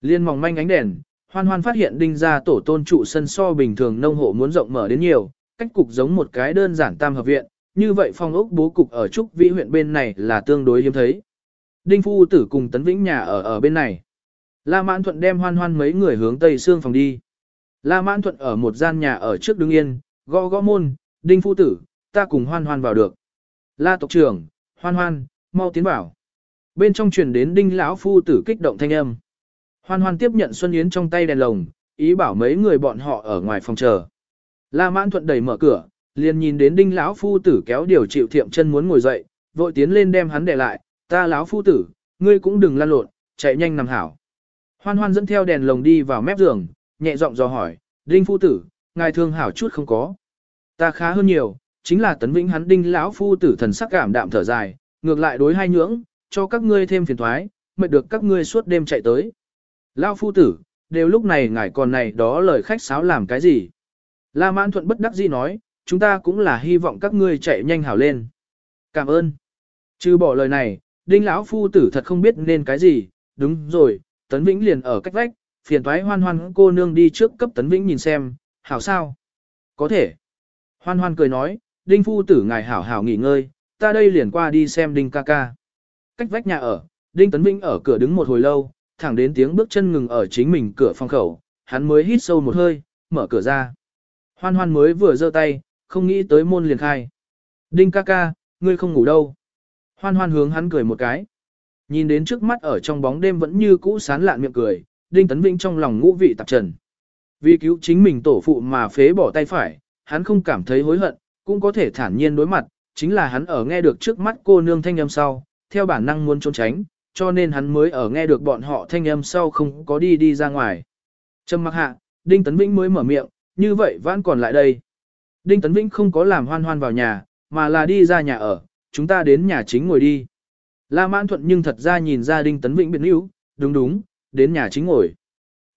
Liên mỏng manh ánh đèn, hoan hoan phát hiện đinh gia tổ tôn trụ sân so bình thường nông hộ muốn rộng mở đến nhiều, cách cục giống một cái đơn giản tam hợp viện, như vậy phong ốc bố cục ở Trúc Vĩ huyện bên này là tương đối hiếm thấy. Đinh Phu Tử cùng Tấn Vĩnh nhà ở ở bên này. La Mãn Thuận đem hoan hoan mấy người hướng Tây Sương phòng đi. La Mãn Thuận ở một gian nhà ở trước đứng yên, gõ gõ môn, Đinh Phu Tử, ta cùng hoan hoan vào được. La tộc trưởng, hoan hoan, mau tiến vào. Bên trong truyền đến Đinh lão Phu Tử kích động thanh âm. Hoan hoan tiếp nhận Xuân Yến trong tay đèn lồng, ý bảo mấy người bọn họ ở ngoài phòng chờ. La Mãn Thuận đẩy mở cửa, liền nhìn đến Đinh lão Phu Tử kéo điều chịu thiệm chân muốn ngồi dậy, vội tiến lên đem hắn để lại, ta lão Phu Tử, ngươi cũng đừng lăn lộn, chạy nhanh nằm hảo. Hoan hoan dẫn theo đèn lồng đi vào mép giường, nhẹ giọng dò hỏi, Đinh phu tử, ngài thương hảo chút không có. Ta khá hơn nhiều, chính là tấn vĩnh hắn đinh lão phu tử thần sắc cảm đạm thở dài, ngược lại đối hai nhưỡng, cho các ngươi thêm phiền thoái, mệt được các ngươi suốt đêm chạy tới. Lão phu tử, đều lúc này ngài còn này đó lời khách sáo làm cái gì? La mãn thuận bất đắc dĩ nói, chúng ta cũng là hy vọng các ngươi chạy nhanh hảo lên. Cảm ơn. Trừ bỏ lời này, đinh lão phu tử thật không biết nên cái gì, đúng rồi, tấn vĩnh liền ở cách vách, phiền thoái hoan hoan cô nương đi trước cấp tấn vĩnh nhìn xem, hảo sao? Có thể. Hoan hoan cười nói, đinh phu tử ngài hảo hảo nghỉ ngơi, ta đây liền qua đi xem đinh ca ca. Cách vách nhà ở, đinh tấn vĩnh ở cửa đứng một hồi lâu, thẳng đến tiếng bước chân ngừng ở chính mình cửa phòng khẩu, hắn mới hít sâu một hơi, mở cửa ra. Hoan hoan mới vừa giơ tay, không nghĩ tới môn liền khai. Đinh ca ca, ngươi không ngủ đâu. Hoan hoan hướng hắn cười một cái. Nhìn đến trước mắt ở trong bóng đêm vẫn như cũ sán lạn miệng cười, Đinh Tấn Vĩnh trong lòng ngũ vị tạp trần. Vì cứu chính mình tổ phụ mà phế bỏ tay phải, hắn không cảm thấy hối hận, cũng có thể thản nhiên đối mặt, chính là hắn ở nghe được trước mắt cô nương thanh âm sau, theo bản năng muốn trốn tránh, cho nên hắn mới ở nghe được bọn họ thanh âm sau không có đi đi ra ngoài. Trầm mặc hạ, Đinh Tấn Vĩnh mới mở miệng, như vậy vẫn còn lại đây. Đinh Tấn Vĩnh không có làm hoan hoan vào nhà, mà là đi ra nhà ở, chúng ta đến nhà chính ngồi đi. La Mãn Thuận nhưng thật ra nhìn ra Đinh Tấn Vĩnh biệt níu, đúng đúng, đến nhà chính ngồi.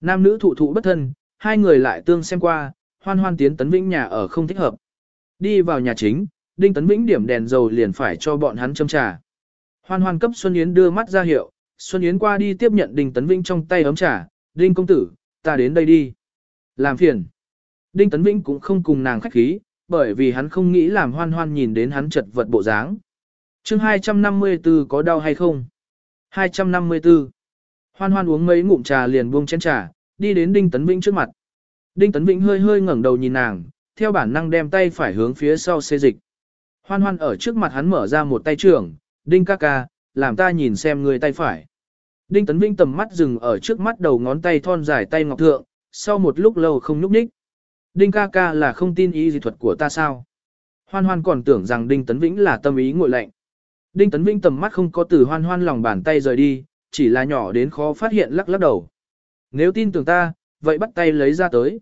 Nam nữ thụ thụ bất thân, hai người lại tương xem qua, hoan hoan tiến Tấn Vĩnh nhà ở không thích hợp. Đi vào nhà chính, Đinh Tấn Vĩnh điểm đèn dầu liền phải cho bọn hắn châm trà. Hoan hoan cấp Xuân Yến đưa mắt ra hiệu, Xuân Yến qua đi tiếp nhận Đinh Tấn Vĩnh trong tay ấm trà, Đinh công tử, ta đến đây đi. Làm phiền. Đinh Tấn Vĩnh cũng không cùng nàng khách khí, bởi vì hắn không nghĩ làm hoan hoan nhìn đến hắn chật vật bộ dáng chương 254 có đau hay không? 254. Hoan hoan uống mấy ngụm trà liền buông chén trà, đi đến Đinh Tấn Vĩnh trước mặt. Đinh Tấn Vĩnh hơi hơi ngẩng đầu nhìn nàng, theo bản năng đem tay phải hướng phía sau xê dịch. Hoan hoan ở trước mặt hắn mở ra một tay trưởng, Đinh ca ca, làm ta nhìn xem người tay phải. Đinh Tấn Vĩnh tầm mắt dừng ở trước mắt đầu ngón tay thon dài tay ngọc thượng, sau một lúc lâu không nhúc nhích. Đinh ca ca là không tin ý dị thuật của ta sao? Hoan hoan còn tưởng rằng Đinh Tấn Vĩnh là tâm ý ngội lạnh. Đinh Tấn Vinh tầm mắt không có từ hoan hoan lòng bàn tay rời đi, chỉ là nhỏ đến khó phát hiện lắc lắc đầu. Nếu tin tưởng ta, vậy bắt tay lấy ra tới.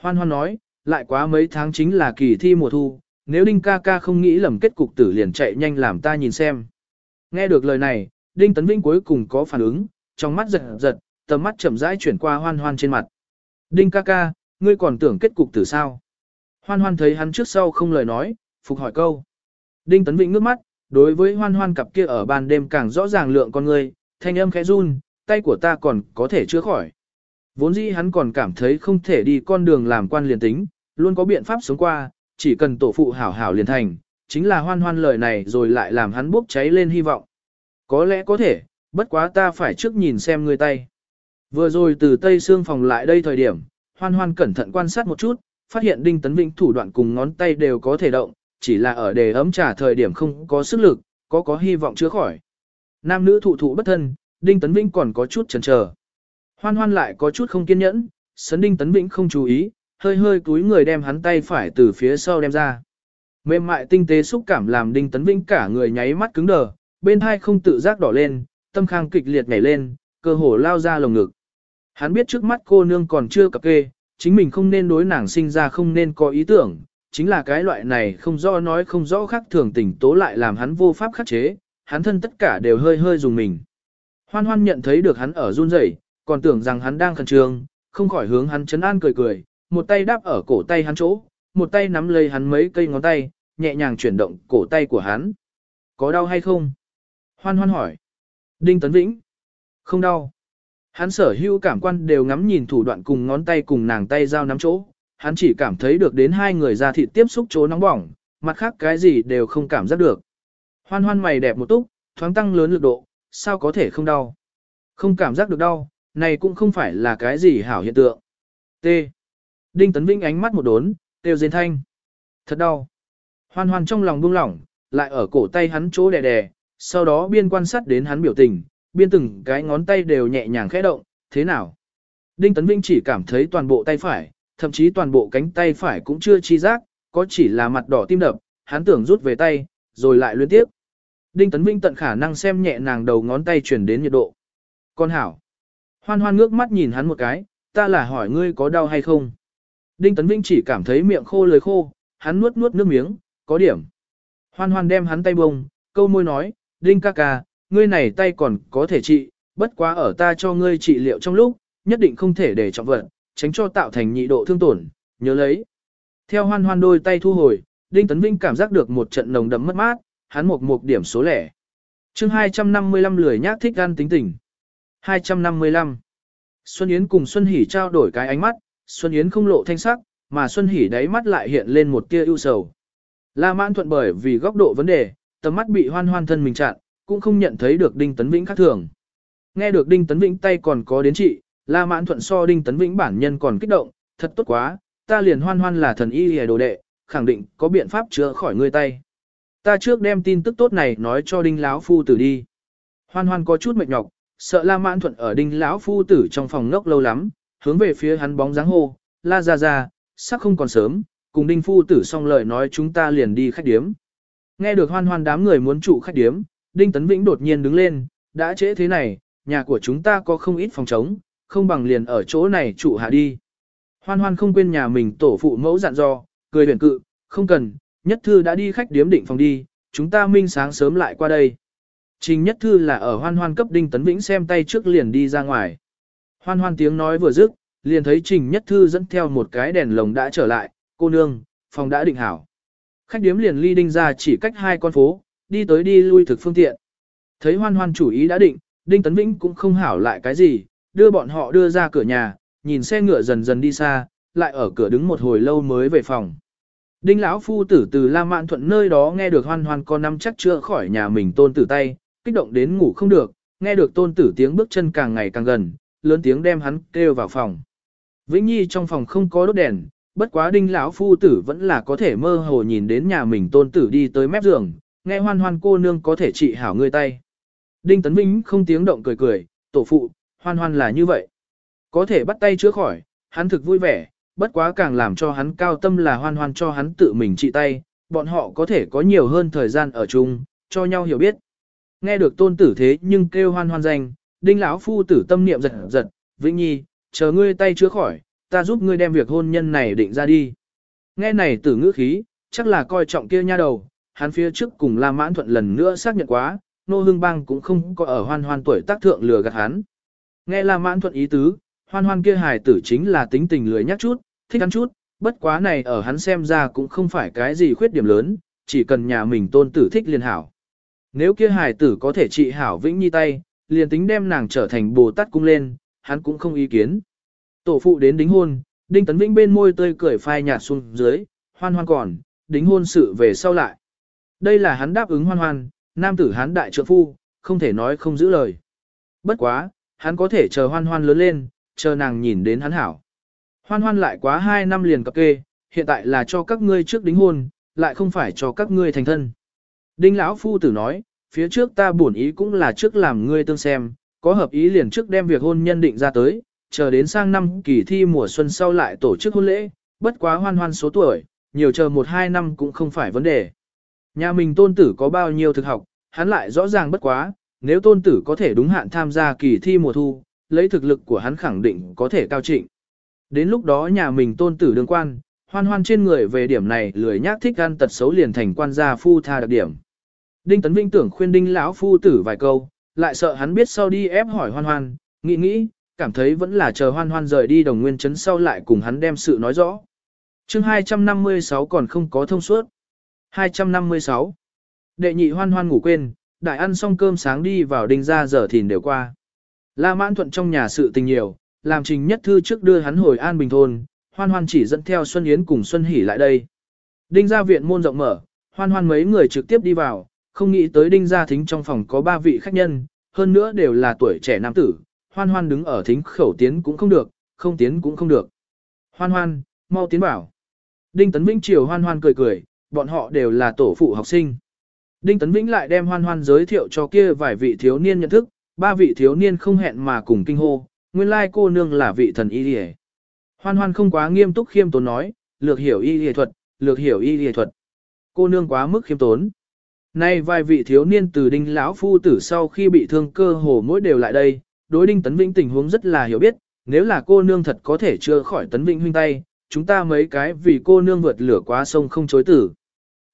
Hoan hoan nói, lại quá mấy tháng chính là kỳ thi mùa thu, nếu Đinh ca ca không nghĩ lầm kết cục tử liền chạy nhanh làm ta nhìn xem. Nghe được lời này, Đinh Tấn Vinh cuối cùng có phản ứng, trong mắt giật giật, tầm mắt chậm rãi chuyển qua hoan hoan trên mặt. Đinh ca ca, ngươi còn tưởng kết cục tử sao? Hoan hoan thấy hắn trước sau không lời nói, phục hỏi câu. Đinh Tấn Vĩnh ngước mắt, Đối với hoan hoan cặp kia ở ban đêm càng rõ ràng lượng con người, thanh âm khẽ run, tay của ta còn có thể chữa khỏi. Vốn dĩ hắn còn cảm thấy không thể đi con đường làm quan liền tính, luôn có biện pháp sống qua, chỉ cần tổ phụ hảo hảo liền thành, chính là hoan hoan lời này rồi lại làm hắn bốc cháy lên hy vọng. Có lẽ có thể, bất quá ta phải trước nhìn xem người tay. Vừa rồi từ Tây Sương phòng lại đây thời điểm, hoan hoan cẩn thận quan sát một chút, phát hiện Đinh Tấn Vĩnh thủ đoạn cùng ngón tay đều có thể động, chỉ là ở đề ấm trà thời điểm không có sức lực, có có hy vọng chữa khỏi. Nam nữ thụ thụ bất thân, Đinh Tấn Vĩnh còn có chút chần chờ. Hoan hoan lại có chút không kiên nhẫn, sấn Đinh Tấn Vĩnh không chú ý, hơi hơi túi người đem hắn tay phải từ phía sau đem ra. Mềm mại tinh tế xúc cảm làm Đinh Tấn Vĩnh cả người nháy mắt cứng đờ, bên hai không tự giác đỏ lên, tâm khang kịch liệt nhảy lên, cơ hồ lao ra lồng ngực. Hắn biết trước mắt cô nương còn chưa cập kê, chính mình không nên đối nàng sinh ra không nên có ý tưởng, chính là cái loại này không rõ nói không rõ khác thường tỉnh tố lại làm hắn vô pháp khắc chế, hắn thân tất cả đều hơi hơi dùng mình. Hoan hoan nhận thấy được hắn ở run rẩy, còn tưởng rằng hắn đang khẩn trương, không khỏi hướng hắn chấn an cười cười, một tay đáp ở cổ tay hắn chỗ, một tay nắm lấy hắn mấy cây ngón tay, nhẹ nhàng chuyển động cổ tay của hắn. Có đau hay không? Hoan hoan hỏi. Đinh Tấn Vĩnh. Không đau. Hắn sở hữu cảm quan đều ngắm nhìn thủ đoạn cùng ngón tay cùng nàng tay giao nắm chỗ, hắn chỉ cảm thấy được đến hai người ra thịt tiếp xúc chỗ nóng bỏng, mặt khác cái gì đều không cảm giác được. Hoan hoan mày đẹp một túc, thoáng tăng lớn lực độ, sao có thể không đau? Không cảm giác được đau, này cũng không phải là cái gì hảo hiện tượng. T. Đinh Tấn Vinh ánh mắt một đốn, tiêu dên thanh. Thật đau. Hoan hoan trong lòng buông lỏng, lại ở cổ tay hắn chỗ đè đè, sau đó biên quan sát đến hắn biểu tình, biên từng cái ngón tay đều nhẹ nhàng khẽ động, thế nào? Đinh Tấn Vinh chỉ cảm thấy toàn bộ tay phải, thậm chí toàn bộ cánh tay phải cũng chưa chi giác, có chỉ là mặt đỏ tim đập, hắn tưởng rút về tay, rồi lại luyến tiếp. Đinh Tấn Vinh tận khả năng xem nhẹ nàng đầu ngón tay chuyển đến nhiệt độ. Con hảo. Hoan hoan ngước mắt nhìn hắn một cái, ta là hỏi ngươi có đau hay không. Đinh Tấn Vinh chỉ cảm thấy miệng khô lời khô, hắn nuốt nuốt nước miếng, có điểm. Hoan hoan đem hắn tay bông, câu môi nói, Đinh ca ca, ngươi này tay còn có thể trị, bất quá ở ta cho ngươi trị liệu trong lúc, nhất định không thể để trọng vận, tránh cho tạo thành nhị độ thương tổn, nhớ lấy. Theo hoan hoan đôi tay thu hồi, Đinh Tấn Vinh cảm giác được một trận nồng đậm mất mát, hắn một một điểm số lẻ. chương 255 lười nhác thích gan tính tình. 255. Xuân Yến cùng Xuân Hỷ trao đổi cái ánh mắt, Xuân Yến không lộ thanh sắc, mà Xuân Hỷ đáy mắt lại hiện lên một tia ưu sầu. La Mãn thuận bởi vì góc độ vấn đề, tầm mắt bị hoan hoan thân mình chặn, cũng không nhận thấy được Đinh Tấn Vĩnh khác thường. Nghe được Đinh Tấn Vĩnh tay còn có đến trị, La Mãn thuận so Đinh Tấn Vĩnh bản nhân còn kích động, thật tốt quá, ta liền hoan hoan là thần y hề đồ đệ, khẳng định có biện pháp chữa khỏi ngươi tay. Ta trước đem tin tức tốt này nói cho Đinh lão phu tử đi. Hoan hoan có chút mệt nhọc, sợ La Mãn thuận ở Đinh lão phu tử trong phòng ngốc lâu lắm, hướng về phía hắn bóng dáng hô, La ra ra, sắc không còn sớm, cùng Đinh phu tử xong lời nói chúng ta liền đi khách điếm. Nghe được hoan hoan đám người muốn trụ khách điếm, Đinh Tấn Vĩnh đột nhiên đứng lên, đã trễ thế này, nhà của chúng ta có không ít phòng trống, không bằng liền ở chỗ này trụ hạ đi. Hoan hoan không quên nhà mình tổ phụ mẫu dặn dò, cười huyền cự, không cần, nhất thư đã đi khách điếm định phòng đi, chúng ta minh sáng sớm lại qua đây. Trình nhất thư là ở hoan hoan cấp Đinh Tấn Vĩnh xem tay trước liền đi ra ngoài. Hoan hoan tiếng nói vừa dứt, liền thấy Trình nhất thư dẫn theo một cái đèn lồng đã trở lại, cô nương, phòng đã định hảo. Khách điếm liền ly đinh ra chỉ cách hai con phố, đi tới đi lui thực phương tiện. Thấy hoan hoan chủ ý đã định, Đinh Tấn Vĩnh cũng không hảo lại cái gì, đưa bọn họ đưa ra cửa nhà, nhìn xe ngựa dần dần đi xa, lại ở cửa đứng một hồi lâu mới về phòng. Đinh lão phu tử từ La Mạn Thuận nơi đó nghe được hoan hoan con năm chắc chưa khỏi nhà mình tôn tử tay, kích động đến ngủ không được, nghe được tôn tử tiếng bước chân càng ngày càng gần, lớn tiếng đem hắn kêu vào phòng. Vĩnh Nhi trong phòng không có đốt đèn, bất quá đinh lão phu tử vẫn là có thể mơ hồ nhìn đến nhà mình tôn tử đi tới mép giường, nghe hoan hoan cô nương có thể trị hảo ngươi tay. Đinh Tấn Vĩnh không tiếng động cười cười, tổ phụ, hoan hoan là như vậy. Có thể bắt tay chữa khỏi, hắn thực vui vẻ, bất quá càng làm cho hắn cao tâm là hoan hoan cho hắn tự mình trị tay, bọn họ có thể có nhiều hơn thời gian ở chung, cho nhau hiểu biết. Nghe được tôn tử thế nhưng kêu hoan hoan danh, đinh lão phu tử tâm niệm giật giật, Vĩnh Nhi, chờ ngươi tay chữa khỏi, ta giúp ngươi đem việc hôn nhân này định ra đi. Nghe này tử ngữ khí, chắc là coi trọng kia nha đầu, hắn phía trước cùng La Mãn Thuận lần nữa xác nhận quá, Nô Hương Bang cũng không có ở hoan hoan tuổi tác thượng lừa gạt hắn. Nghe là Mãn Thuận ý tứ, hoan hoan kia hài tử chính là tính tình lười nhắc chút, thích ăn chút, bất quá này ở hắn xem ra cũng không phải cái gì khuyết điểm lớn, chỉ cần nhà mình tôn tử thích liền hảo. Nếu kia hài tử có thể trị hảo vĩnh nhi tay, liền tính đem nàng trở thành Bồ Tát cung lên, hắn cũng không ý kiến. Tổ phụ đến đính hôn, Đinh Tấn Vĩnh bên môi tươi cười phai nhạt xuống dưới, hoan hoan còn, đính hôn sự về sau lại. Đây là hắn đáp ứng hoan hoan, nam tử hắn đại trượng phu, không thể nói không giữ lời. Bất quá, hắn có thể chờ hoan hoan lớn lên, chờ nàng nhìn đến hắn hảo. Hoan hoan lại quá 2 năm liền cập kê, hiện tại là cho các ngươi trước đính hôn, lại không phải cho các ngươi thành thân. Đinh lão phu tử nói, phía trước ta bổn ý cũng là trước làm ngươi tương xem, có hợp ý liền trước đem việc hôn nhân định ra tới, chờ đến sang năm kỳ thi mùa xuân sau lại tổ chức hôn lễ, bất quá hoan hoan số tuổi, nhiều chờ một hai năm cũng không phải vấn đề. Nhà mình tôn tử có bao nhiêu thực học, hắn lại rõ ràng bất quá, nếu tôn tử có thể đúng hạn tham gia kỳ thi mùa thu, lấy thực lực của hắn khẳng định có thể cao trịnh. Đến lúc đó nhà mình tôn tử đương quan, hoan hoan trên người về điểm này lười nhác thích ăn tật xấu liền thành quan gia phu tha đặc điểm. Đinh Tấn Vinh tưởng khuyên đinh lão phu tử vài câu, lại sợ hắn biết sau đi ép hỏi hoan hoan, nghĩ nghĩ, cảm thấy vẫn là chờ hoan hoan rời đi đồng nguyên chấn sau lại cùng hắn đem sự nói rõ. chương 256 còn không có thông suốt. 256. Đệ nhị hoan hoan ngủ quên, đại ăn xong cơm sáng đi vào đinh ra giờ thìn đều qua. La mãn thuận trong nhà sự tình nhiều, làm trình nhất thư trước đưa hắn hồi an bình thôn, hoan hoan chỉ dẫn theo Xuân Yến cùng Xuân Hỷ lại đây. Đinh gia viện môn rộng mở, hoan hoan mấy người trực tiếp đi vào, không nghĩ tới đinh gia thính trong phòng có ba vị khách nhân, hơn nữa đều là tuổi trẻ nam tử, hoan hoan đứng ở thính khẩu tiến cũng không được, không tiến cũng không được. Hoan hoan, mau tiến bảo. Đinh Tấn Vĩnh chiều hoan hoan cười cười, bọn họ đều là tổ phụ học sinh. Đinh Tấn Vĩnh lại đem hoan hoan giới thiệu cho kia vài vị thiếu niên nhận thức, ba vị thiếu niên không hẹn mà cùng kinh hô, nguyên lai cô nương là vị thần y đi Hoan hoan không quá nghiêm túc khiêm tốn nói, lược hiểu y y thuật, lược hiểu y y thuật. Cô nương quá mức khiêm tốn. Nay vài vị thiếu niên từ đinh lão phu tử sau khi bị thương cơ hồ mỗi đều lại đây, đối đinh tấn vĩnh tình huống rất là hiểu biết, nếu là cô nương thật có thể chưa khỏi tấn vĩnh huynh tay, chúng ta mấy cái vì cô nương vượt lửa quá sông không chối tử.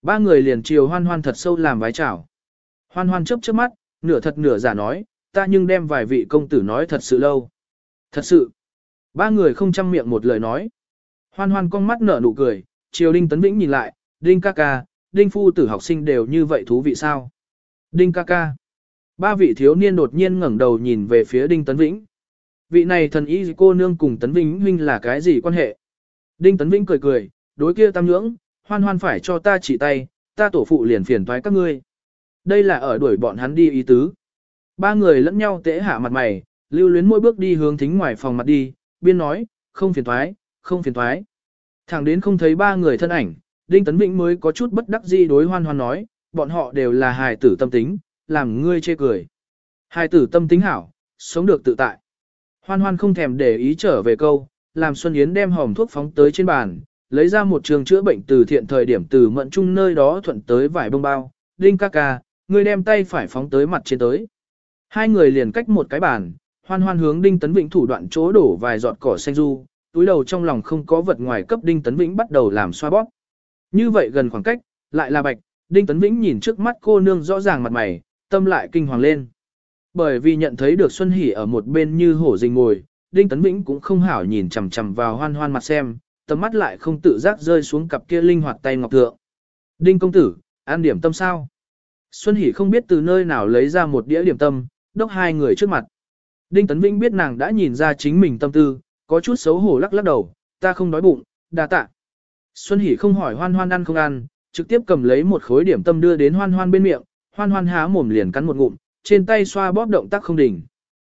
Ba người liền chiều hoan hoan thật sâu làm vái chào. Hoan hoan chớp chớp mắt, nửa thật nửa giả nói, ta nhưng đem vài vị công tử nói thật sự lâu. Thật sự. Ba người không chăm miệng một lời nói. Hoan hoan con mắt nở nụ cười, chiều Đinh Tấn Vĩnh nhìn lại, Đinh ca ca, Đinh phu tử học sinh đều như vậy thú vị sao? Đinh ca ca. Ba vị thiếu niên đột nhiên ngẩng đầu nhìn về phía Đinh Tấn Vĩnh. Vị này thần y cô nương cùng Tấn Vĩnh huynh là cái gì quan hệ? Đinh Tấn Vĩnh cười cười, đối kia tam nhưỡng, hoan hoan phải cho ta chỉ tay, ta tổ phụ liền phiền toái các ngươi. Đây là ở đuổi bọn hắn đi ý tứ. Ba người lẫn nhau tễ hạ mặt mày, lưu luyến mỗi bước đi hướng thính ngoài phòng mặt đi, biên nói, không phiền thoái, không phiền thoái. Thẳng đến không thấy ba người thân ảnh, Đinh Tấn Vĩnh mới có chút bất đắc dĩ đối hoan hoan nói, bọn họ đều là hài tử tâm tính, làm ngươi chê cười. Hài tử tâm tính hảo, sống được tự tại. Hoan hoan không thèm để ý trở về câu, làm Xuân Yến đem hòm thuốc phóng tới trên bàn, lấy ra một trường chữa bệnh từ thiện thời điểm từ mận chung nơi đó thuận tới vài bông bao. Đinh ca ca, ngươi đem tay phải phóng tới mặt trên tới. Hai người liền cách một cái bàn, hoan hoan hướng Đinh Tấn Vĩnh thủ đoạn chỗ đổ vài giọt cỏ xanh du, túi đầu trong lòng không có vật ngoài cấp Đinh Tấn Vĩnh bắt đầu làm xoa bóp. Như vậy gần khoảng cách, lại là bạch, Đinh Tấn Vĩnh nhìn trước mắt cô nương rõ ràng mặt mày, tâm lại kinh hoàng lên. Bởi vì nhận thấy được Xuân Hỷ ở một bên như hổ rình ngồi, Đinh Tấn Vĩnh cũng không hảo nhìn chằm chằm vào hoan hoan mặt xem, tầm mắt lại không tự giác rơi xuống cặp kia linh hoạt tay ngọc thượng. Đinh công tử, an điểm tâm sao? Xuân Hỷ không biết từ nơi nào lấy ra một đĩa điểm tâm, đốc hai người trước mặt. Đinh Tấn Vĩnh biết nàng đã nhìn ra chính mình tâm tư, có chút xấu hổ lắc lắc đầu, ta không đói bụng, đa tạ. Xuân Hỷ không hỏi hoan hoan ăn không ăn, trực tiếp cầm lấy một khối điểm tâm đưa đến hoan hoan bên miệng, hoan hoan há mồm liền cắn một ngụm, trên tay xoa bóp động tác không đỉnh.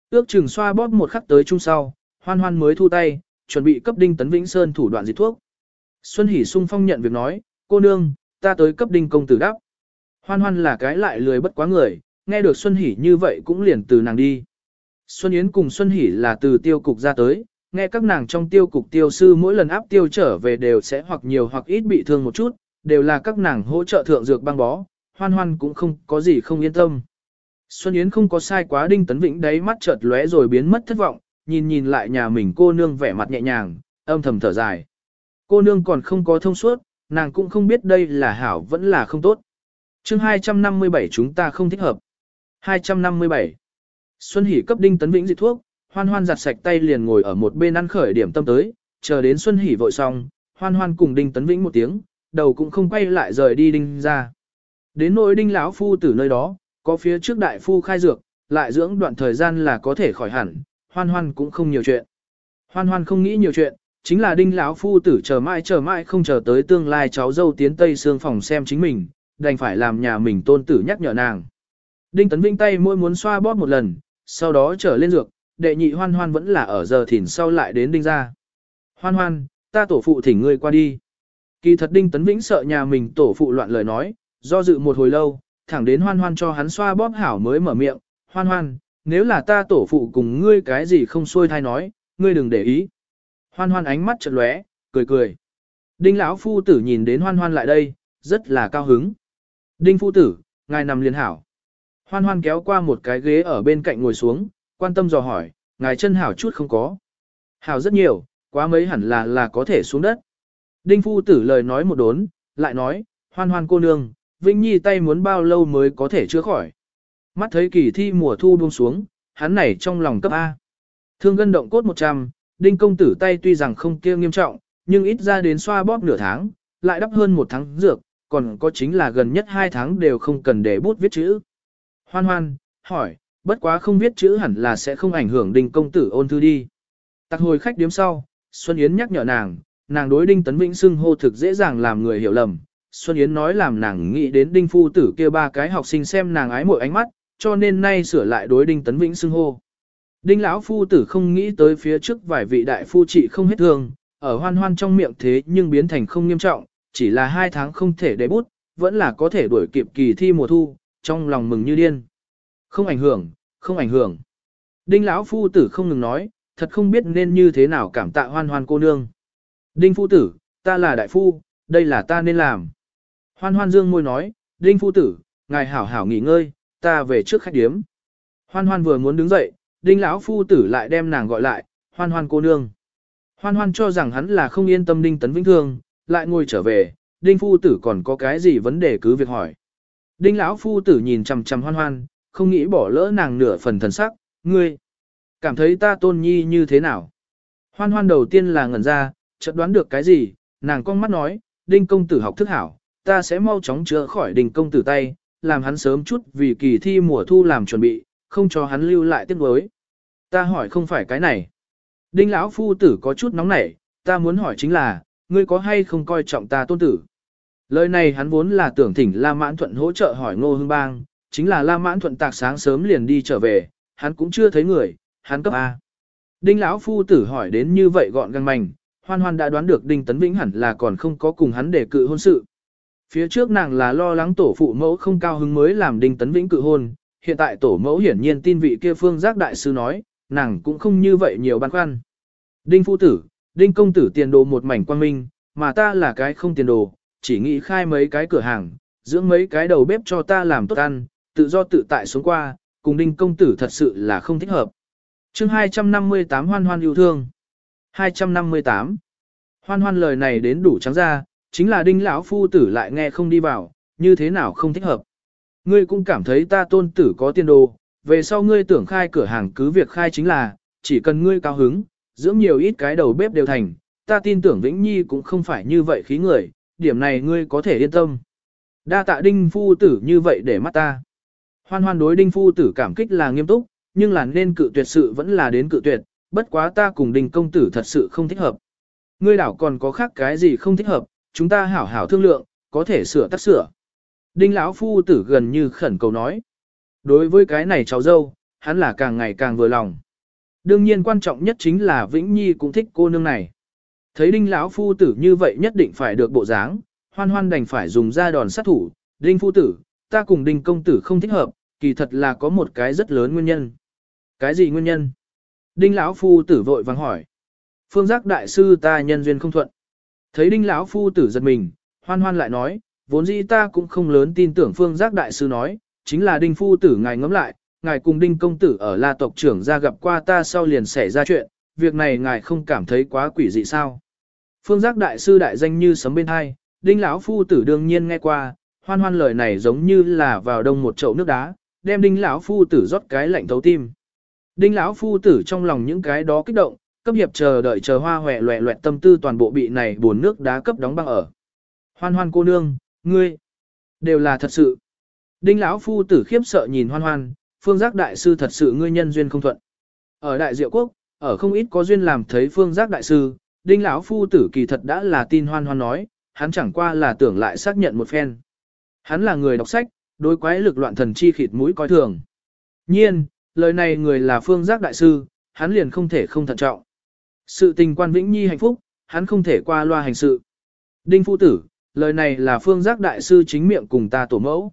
Ước chừng xoa bóp một khắc tới chung sau, hoan hoan mới thu tay, chuẩn bị cấp Đinh Tấn Vĩnh Sơn thủ đoạn diệt thuốc. Xuân Hỷ sung phong nhận việc nói, cô nương, ta tới cấp Đinh công tử đáp. Hoan hoan là cái lại lười bất quá người, nghe được Xuân Hỷ như vậy cũng liền từ nàng đi. Xuân Yến cùng Xuân Hỷ là từ tiêu cục ra tới, nghe các nàng trong tiêu cục tiêu sư mỗi lần áp tiêu trở về đều sẽ hoặc nhiều hoặc ít bị thương một chút, đều là các nàng hỗ trợ thượng dược băng bó, hoan hoan cũng không có gì không yên tâm. Xuân Yến không có sai quá đinh tấn vĩnh đấy mắt chợt lóe rồi biến mất thất vọng, nhìn nhìn lại nhà mình cô nương vẻ mặt nhẹ nhàng, âm thầm thở dài. Cô nương còn không có thông suốt, nàng cũng không biết đây là hảo vẫn là không tốt. chương 257 chúng ta không thích hợp. 257 Xuân Hỷ cấp Đinh Tấn Vĩnh dịch thuốc, Hoan Hoan giặt sạch tay liền ngồi ở một bên ăn khởi điểm tâm tới, chờ đến Xuân Hỷ vội xong, Hoan Hoan cùng Đinh Tấn Vĩnh một tiếng, đầu cũng không quay lại rời đi Đinh ra. Đến nỗi Đinh lão phu từ nơi đó, có phía trước đại phu khai dược, lại dưỡng đoạn thời gian là có thể khỏi hẳn, Hoan Hoan cũng không nhiều chuyện. Hoan Hoan không nghĩ nhiều chuyện, chính là Đinh lão phu tử chờ mãi chờ mãi không chờ tới tương lai cháu dâu tiến Tây Sương phòng xem chính mình, đành phải làm nhà mình tôn tử nhắc nhở nàng. Đinh Tấn Vinh tay môi muốn xoa bóp một lần, sau đó trở lên dược, đệ nhị hoan hoan vẫn là ở giờ thìn sau lại đến đinh ra. Hoan hoan, ta tổ phụ thỉnh ngươi qua đi. Kỳ thật đinh tấn vĩnh sợ nhà mình tổ phụ loạn lời nói, do dự một hồi lâu, thẳng đến hoan hoan cho hắn xoa bóp hảo mới mở miệng, hoan hoan, nếu là ta tổ phụ cùng ngươi cái gì không xuôi thai nói, ngươi đừng để ý. Hoan hoan ánh mắt chợt lóe, cười cười. Đinh lão phu tử nhìn đến hoan hoan lại đây, rất là cao hứng. Đinh phu tử, ngài nằm liền hảo. Hoan hoan kéo qua một cái ghế ở bên cạnh ngồi xuống, quan tâm dò hỏi, ngài chân hảo chút không có. Hảo rất nhiều, quá mấy hẳn là là có thể xuống đất. Đinh phu tử lời nói một đốn, lại nói, hoan hoan cô nương, Vĩnh Nhi tay muốn bao lâu mới có thể chữa khỏi. Mắt thấy kỳ thi mùa thu buông xuống, hắn này trong lòng cấp A. Thương gân động cốt 100, đinh công tử tay tuy rằng không kia nghiêm trọng, nhưng ít ra đến xoa bóp nửa tháng, lại đắp hơn một tháng dược, còn có chính là gần nhất hai tháng đều không cần để bút viết chữ. Hoan hoan, hỏi, bất quá không viết chữ hẳn là sẽ không ảnh hưởng đinh công tử ôn thư đi. Tặc hồi khách điếm sau, Xuân Yến nhắc nhở nàng, nàng đối đinh tấn vĩnh xưng hô thực dễ dàng làm người hiểu lầm. Xuân Yến nói làm nàng nghĩ đến đinh phu tử kia ba cái học sinh xem nàng ái mội ánh mắt, cho nên nay sửa lại đối đinh tấn vĩnh xưng hô. Đinh lão phu tử không nghĩ tới phía trước vài vị đại phu trị không hết thương, ở hoan hoan trong miệng thế nhưng biến thành không nghiêm trọng, chỉ là hai tháng không thể để bút, vẫn là có thể đuổi kịp kỳ thi mùa thu, trong lòng mừng như điên. Không ảnh hưởng, không ảnh hưởng. Đinh lão phu tử không ngừng nói, thật không biết nên như thế nào cảm tạ hoan hoan cô nương. Đinh phu tử, ta là đại phu, đây là ta nên làm. Hoan hoan dương môi nói, Đinh phu tử, ngài hảo hảo nghỉ ngơi, ta về trước khách điếm. Hoan hoan vừa muốn đứng dậy, Đinh lão phu tử lại đem nàng gọi lại, hoan hoan cô nương. Hoan hoan cho rằng hắn là không yên tâm Đinh Tấn Vĩnh Thương, lại ngồi trở về, Đinh phu tử còn có cái gì vấn đề cứ việc hỏi. Đinh lão phu tử nhìn chằm chằm hoan hoan, không nghĩ bỏ lỡ nàng nửa phần thần sắc, ngươi. Cảm thấy ta tôn nhi như thế nào? Hoan hoan đầu tiên là ngẩn ra, chợt đoán được cái gì, nàng con mắt nói, đinh công tử học thức hảo, ta sẽ mau chóng chữa khỏi đinh công tử tay, làm hắn sớm chút vì kỳ thi mùa thu làm chuẩn bị, không cho hắn lưu lại tiếc nuối. Ta hỏi không phải cái này. Đinh lão phu tử có chút nóng nảy, ta muốn hỏi chính là, ngươi có hay không coi trọng ta tôn tử? Lời này hắn vốn là tưởng thỉnh La Mãn Thuận hỗ trợ hỏi Ngô Hưng Bang, chính là La Mãn Thuận tạc sáng sớm liền đi trở về, hắn cũng chưa thấy người, hắn cấp A. Đinh lão phu tử hỏi đến như vậy gọn gàng mành, hoan hoan đã đoán được Đinh Tấn Vĩnh hẳn là còn không có cùng hắn để cự hôn sự. Phía trước nàng là lo lắng tổ phụ mẫu không cao hứng mới làm Đinh Tấn Vĩnh cự hôn, hiện tại tổ mẫu hiển nhiên tin vị kia phương giác đại sư nói, nàng cũng không như vậy nhiều băn khoăn. Đinh phu tử, Đinh công tử tiền đồ một mảnh quang minh, mà ta là cái không tiền đồ, chỉ nghĩ khai mấy cái cửa hàng, dưỡng mấy cái đầu bếp cho ta làm tốt ăn, tự do tự tại xuống qua, cùng Đinh công tử thật sự là không thích hợp. chương 258 hoan hoan yêu thương. 258. Hoan hoan lời này đến đủ trắng ra, chính là Đinh lão phu tử lại nghe không đi vào, như thế nào không thích hợp. Ngươi cũng cảm thấy ta tôn tử có tiền đồ, về sau ngươi tưởng khai cửa hàng cứ việc khai chính là, chỉ cần ngươi cao hứng, dưỡng nhiều ít cái đầu bếp đều thành, ta tin tưởng Vĩnh Nhi cũng không phải như vậy khí người, điểm này ngươi có thể yên tâm. Đa tạ đinh phu tử như vậy để mắt ta. Hoan hoan đối đinh phu tử cảm kích là nghiêm túc, nhưng là nên cự tuyệt sự vẫn là đến cự tuyệt, bất quá ta cùng đinh công tử thật sự không thích hợp. Ngươi đảo còn có khác cái gì không thích hợp, chúng ta hảo hảo thương lượng, có thể sửa tắt sửa. Đinh lão phu tử gần như khẩn cầu nói. Đối với cái này cháu dâu, hắn là càng ngày càng vừa lòng. Đương nhiên quan trọng nhất chính là Vĩnh Nhi cũng thích cô nương này. Thấy đinh lão phu tử như vậy nhất định phải được bộ dáng, hoan hoan đành phải dùng ra đòn sát thủ. Đinh phu tử, ta cùng đinh công tử không thích hợp, kỳ thật là có một cái rất lớn nguyên nhân. Cái gì nguyên nhân? Đinh lão phu tử vội vàng hỏi. Phương giác đại sư ta nhân duyên không thuận. Thấy đinh lão phu tử giật mình, hoan hoan lại nói, vốn dĩ ta cũng không lớn tin tưởng phương giác đại sư nói, chính là đinh phu tử ngài ngẫm lại, ngài cùng đinh công tử ở la tộc trưởng ra gặp qua ta sau liền xảy ra chuyện, việc này ngài không cảm thấy quá quỷ dị sao. Phương giác đại sư đại danh như sấm bên hai, đinh lão phu tử đương nhiên nghe qua, hoan hoan lời này giống như là vào đông một chậu nước đá, đem đinh lão phu tử rót cái lạnh thấu tim. Đinh lão phu tử trong lòng những cái đó kích động, cấp hiệp chờ đợi chờ hoa hòe loẹ loẹt tâm tư toàn bộ bị này buồn nước đá cấp đóng băng ở. Hoan hoan cô nương, ngươi, đều là thật sự. Đinh lão phu tử khiếp sợ nhìn hoan hoan, phương giác đại sư thật sự ngươi nhân duyên không thuận. Ở đại diệu quốc, ở không ít có duyên làm thấy phương giác đại sư, đinh lão phu tử kỳ thật đã là tin hoan hoan nói, hắn chẳng qua là tưởng lại xác nhận một phen. Hắn là người đọc sách, đối quái lực loạn thần chi khịt mũi coi thường. Nhiên, lời này người là phương giác đại sư, hắn liền không thể không thận trọng. Sự tình quan vĩnh nhi hạnh phúc, hắn không thể qua loa hành sự. Đinh phu tử, lời này là phương giác đại sư chính miệng cùng ta tổ mẫu.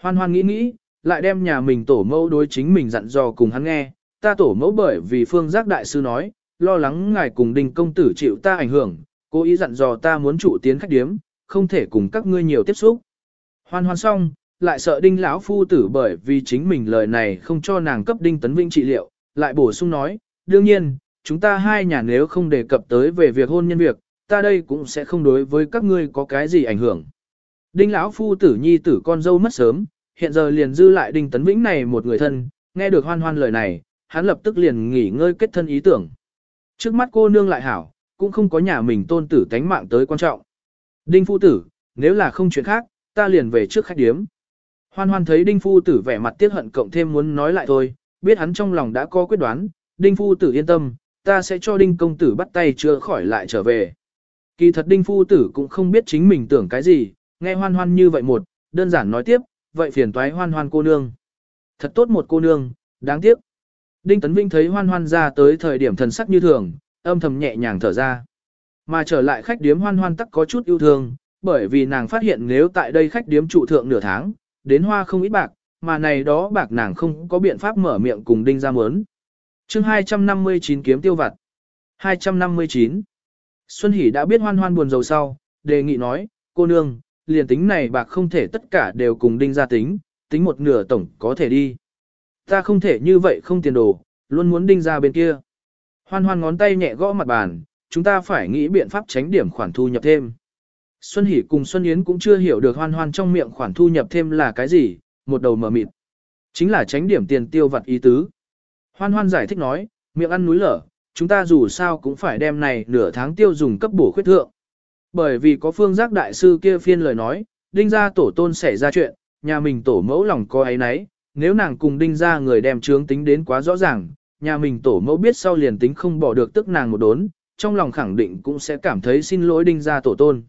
Hoan hoan nghĩ nghĩ, lại đem nhà mình tổ mẫu đối chính mình dặn dò cùng hắn nghe, ta tổ mẫu bởi vì phương giác đại sư nói, lo lắng ngài cùng đinh công tử chịu ta ảnh hưởng, cố ý dặn dò ta muốn chủ tiến khách điếm, không thể cùng các ngươi nhiều tiếp xúc. Hoan hoan xong, lại sợ đinh lão phu tử bởi vì chính mình lời này không cho nàng cấp đinh tấn vinh trị liệu, lại bổ sung nói, đương nhiên, chúng ta hai nhà nếu không đề cập tới về việc hôn nhân việc, ta đây cũng sẽ không đối với các ngươi có cái gì ảnh hưởng. Đinh lão phu tử nhi tử con dâu mất sớm, hiện giờ liền dư lại Đinh Tấn Vĩnh này một người thân, nghe được hoan hoan lời này, hắn lập tức liền nghỉ ngơi kết thân ý tưởng. Trước mắt cô nương lại hảo, cũng không có nhà mình tôn tử tánh mạng tới quan trọng. Đinh phu tử, nếu là không chuyện khác, ta liền về trước khách điếm. Hoan hoan thấy đinh phu tử vẻ mặt tiếc hận cộng thêm muốn nói lại thôi, biết hắn trong lòng đã có quyết đoán, đinh phu tử yên tâm, ta sẽ cho đinh công tử bắt tay chữa khỏi lại trở về. Kỳ thật đinh phu tử cũng không biết chính mình tưởng cái gì, nghe hoan hoan như vậy một, đơn giản nói tiếp, vậy phiền toái hoan hoan cô nương. Thật tốt một cô nương, đáng tiếc. Đinh Tấn Vinh thấy hoan hoan ra tới thời điểm thần sắc như thường, âm thầm nhẹ nhàng thở ra. Mà trở lại khách điếm hoan hoan tắc có chút yêu thương, bởi vì nàng phát hiện nếu tại đây khách điếm trụ thượng nửa tháng, đến hoa không ít bạc, mà này đó bạc nàng không có biện pháp mở miệng cùng đinh ra mớn chương 259 kiếm tiêu vặt. 259. Xuân Hỷ đã biết hoan hoan buồn rầu sau, đề nghị nói, cô nương, liền tính này bạc không thể tất cả đều cùng đinh ra tính, tính một nửa tổng có thể đi. Ta không thể như vậy không tiền đồ, luôn muốn đinh ra bên kia. Hoan hoan ngón tay nhẹ gõ mặt bàn, chúng ta phải nghĩ biện pháp tránh điểm khoản thu nhập thêm. Xuân Hỷ cùng Xuân Yến cũng chưa hiểu được hoan hoan trong miệng khoản thu nhập thêm là cái gì, một đầu mở mịt. Chính là tránh điểm tiền tiêu vặt ý tứ. Hoan hoan giải thích nói, miệng ăn núi lở, chúng ta dù sao cũng phải đem này nửa tháng tiêu dùng cấp bổ khuyết thượng. Bởi vì có phương giác đại sư kia phiên lời nói, đinh ra tổ tôn xảy ra chuyện, nhà mình tổ mẫu lòng có ấy nấy, nếu nàng cùng đinh ra người đem trướng tính đến quá rõ ràng, nhà mình tổ mẫu biết sau liền tính không bỏ được tức nàng một đốn, trong lòng khẳng định cũng sẽ cảm thấy xin lỗi đinh ra tổ tôn.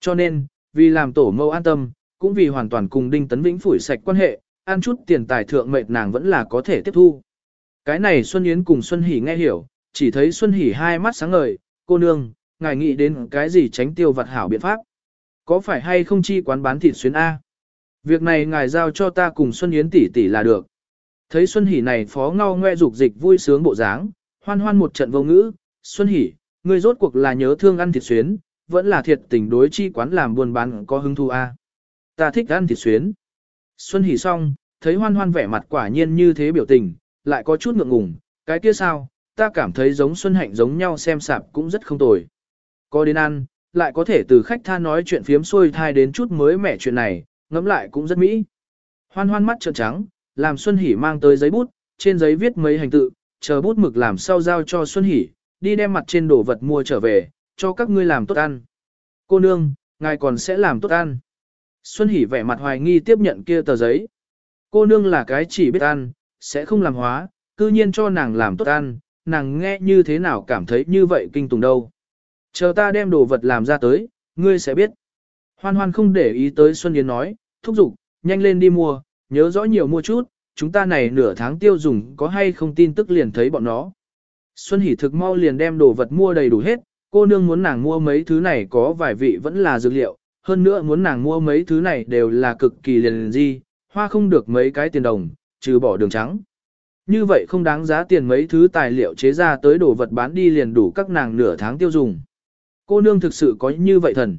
Cho nên, vì làm tổ mẫu an tâm, cũng vì hoàn toàn cùng đinh tấn vĩnh phủi sạch quan hệ, ăn chút tiền tài thượng mệt nàng vẫn là có thể tiếp thu. Cái này Xuân Yến cùng Xuân Hỷ nghe hiểu, chỉ thấy Xuân Hỷ hai mắt sáng ngời, cô nương, ngài nghĩ đến cái gì tránh tiêu vặt hảo biện pháp. Có phải hay không chi quán bán thịt xuyến A? Việc này ngài giao cho ta cùng Xuân Yến tỷ tỷ là được. Thấy Xuân Hỷ này phó ngao ngoe dục dịch vui sướng bộ dáng, hoan hoan một trận vô ngữ, Xuân Hỷ, ngươi rốt cuộc là nhớ thương ăn thịt xuyến, vẫn là thiệt tình đối chi quán làm buôn bán có hứng thú a. Ta thích ăn thịt xuyến. Xuân Hỷ xong, thấy hoan hoan vẻ mặt quả nhiên như thế biểu tình, lại có chút ngượng ngùng, cái kia sao, ta cảm thấy giống Xuân Hạnh giống nhau xem sạp cũng rất không tồi. Có đến ăn, lại có thể từ khách tha nói chuyện phiếm xuôi thai đến chút mới mẻ chuyện này, ngẫm lại cũng rất mỹ. Hoan hoan mắt trợn trắng, làm Xuân Hỷ mang tới giấy bút, trên giấy viết mấy hành tự, chờ bút mực làm sau giao cho Xuân Hỷ, đi đem mặt trên đồ vật mua trở về, cho các ngươi làm tốt ăn. Cô nương, ngài còn sẽ làm tốt ăn. Xuân Hỷ vẻ mặt hoài nghi tiếp nhận kia tờ giấy. Cô nương là cái chỉ biết ăn, sẽ không làm hóa, cư nhiên cho nàng làm tốt ăn, nàng nghe như thế nào cảm thấy như vậy kinh tùng đâu. Chờ ta đem đồ vật làm ra tới, ngươi sẽ biết. Hoan hoan không để ý tới Xuân Yến nói, thúc giục, nhanh lên đi mua, nhớ rõ nhiều mua chút, chúng ta này nửa tháng tiêu dùng có hay không tin tức liền thấy bọn nó. Xuân Hỷ thực mau liền đem đồ vật mua đầy đủ hết, cô nương muốn nàng mua mấy thứ này có vài vị vẫn là dược liệu, hơn nữa muốn nàng mua mấy thứ này đều là cực kỳ liền di, hoa không được mấy cái tiền đồng, trừ bỏ đường trắng. Như vậy không đáng giá tiền mấy thứ tài liệu chế ra tới đồ vật bán đi liền đủ các nàng nửa tháng tiêu dùng. Cô nương thực sự có như vậy thần.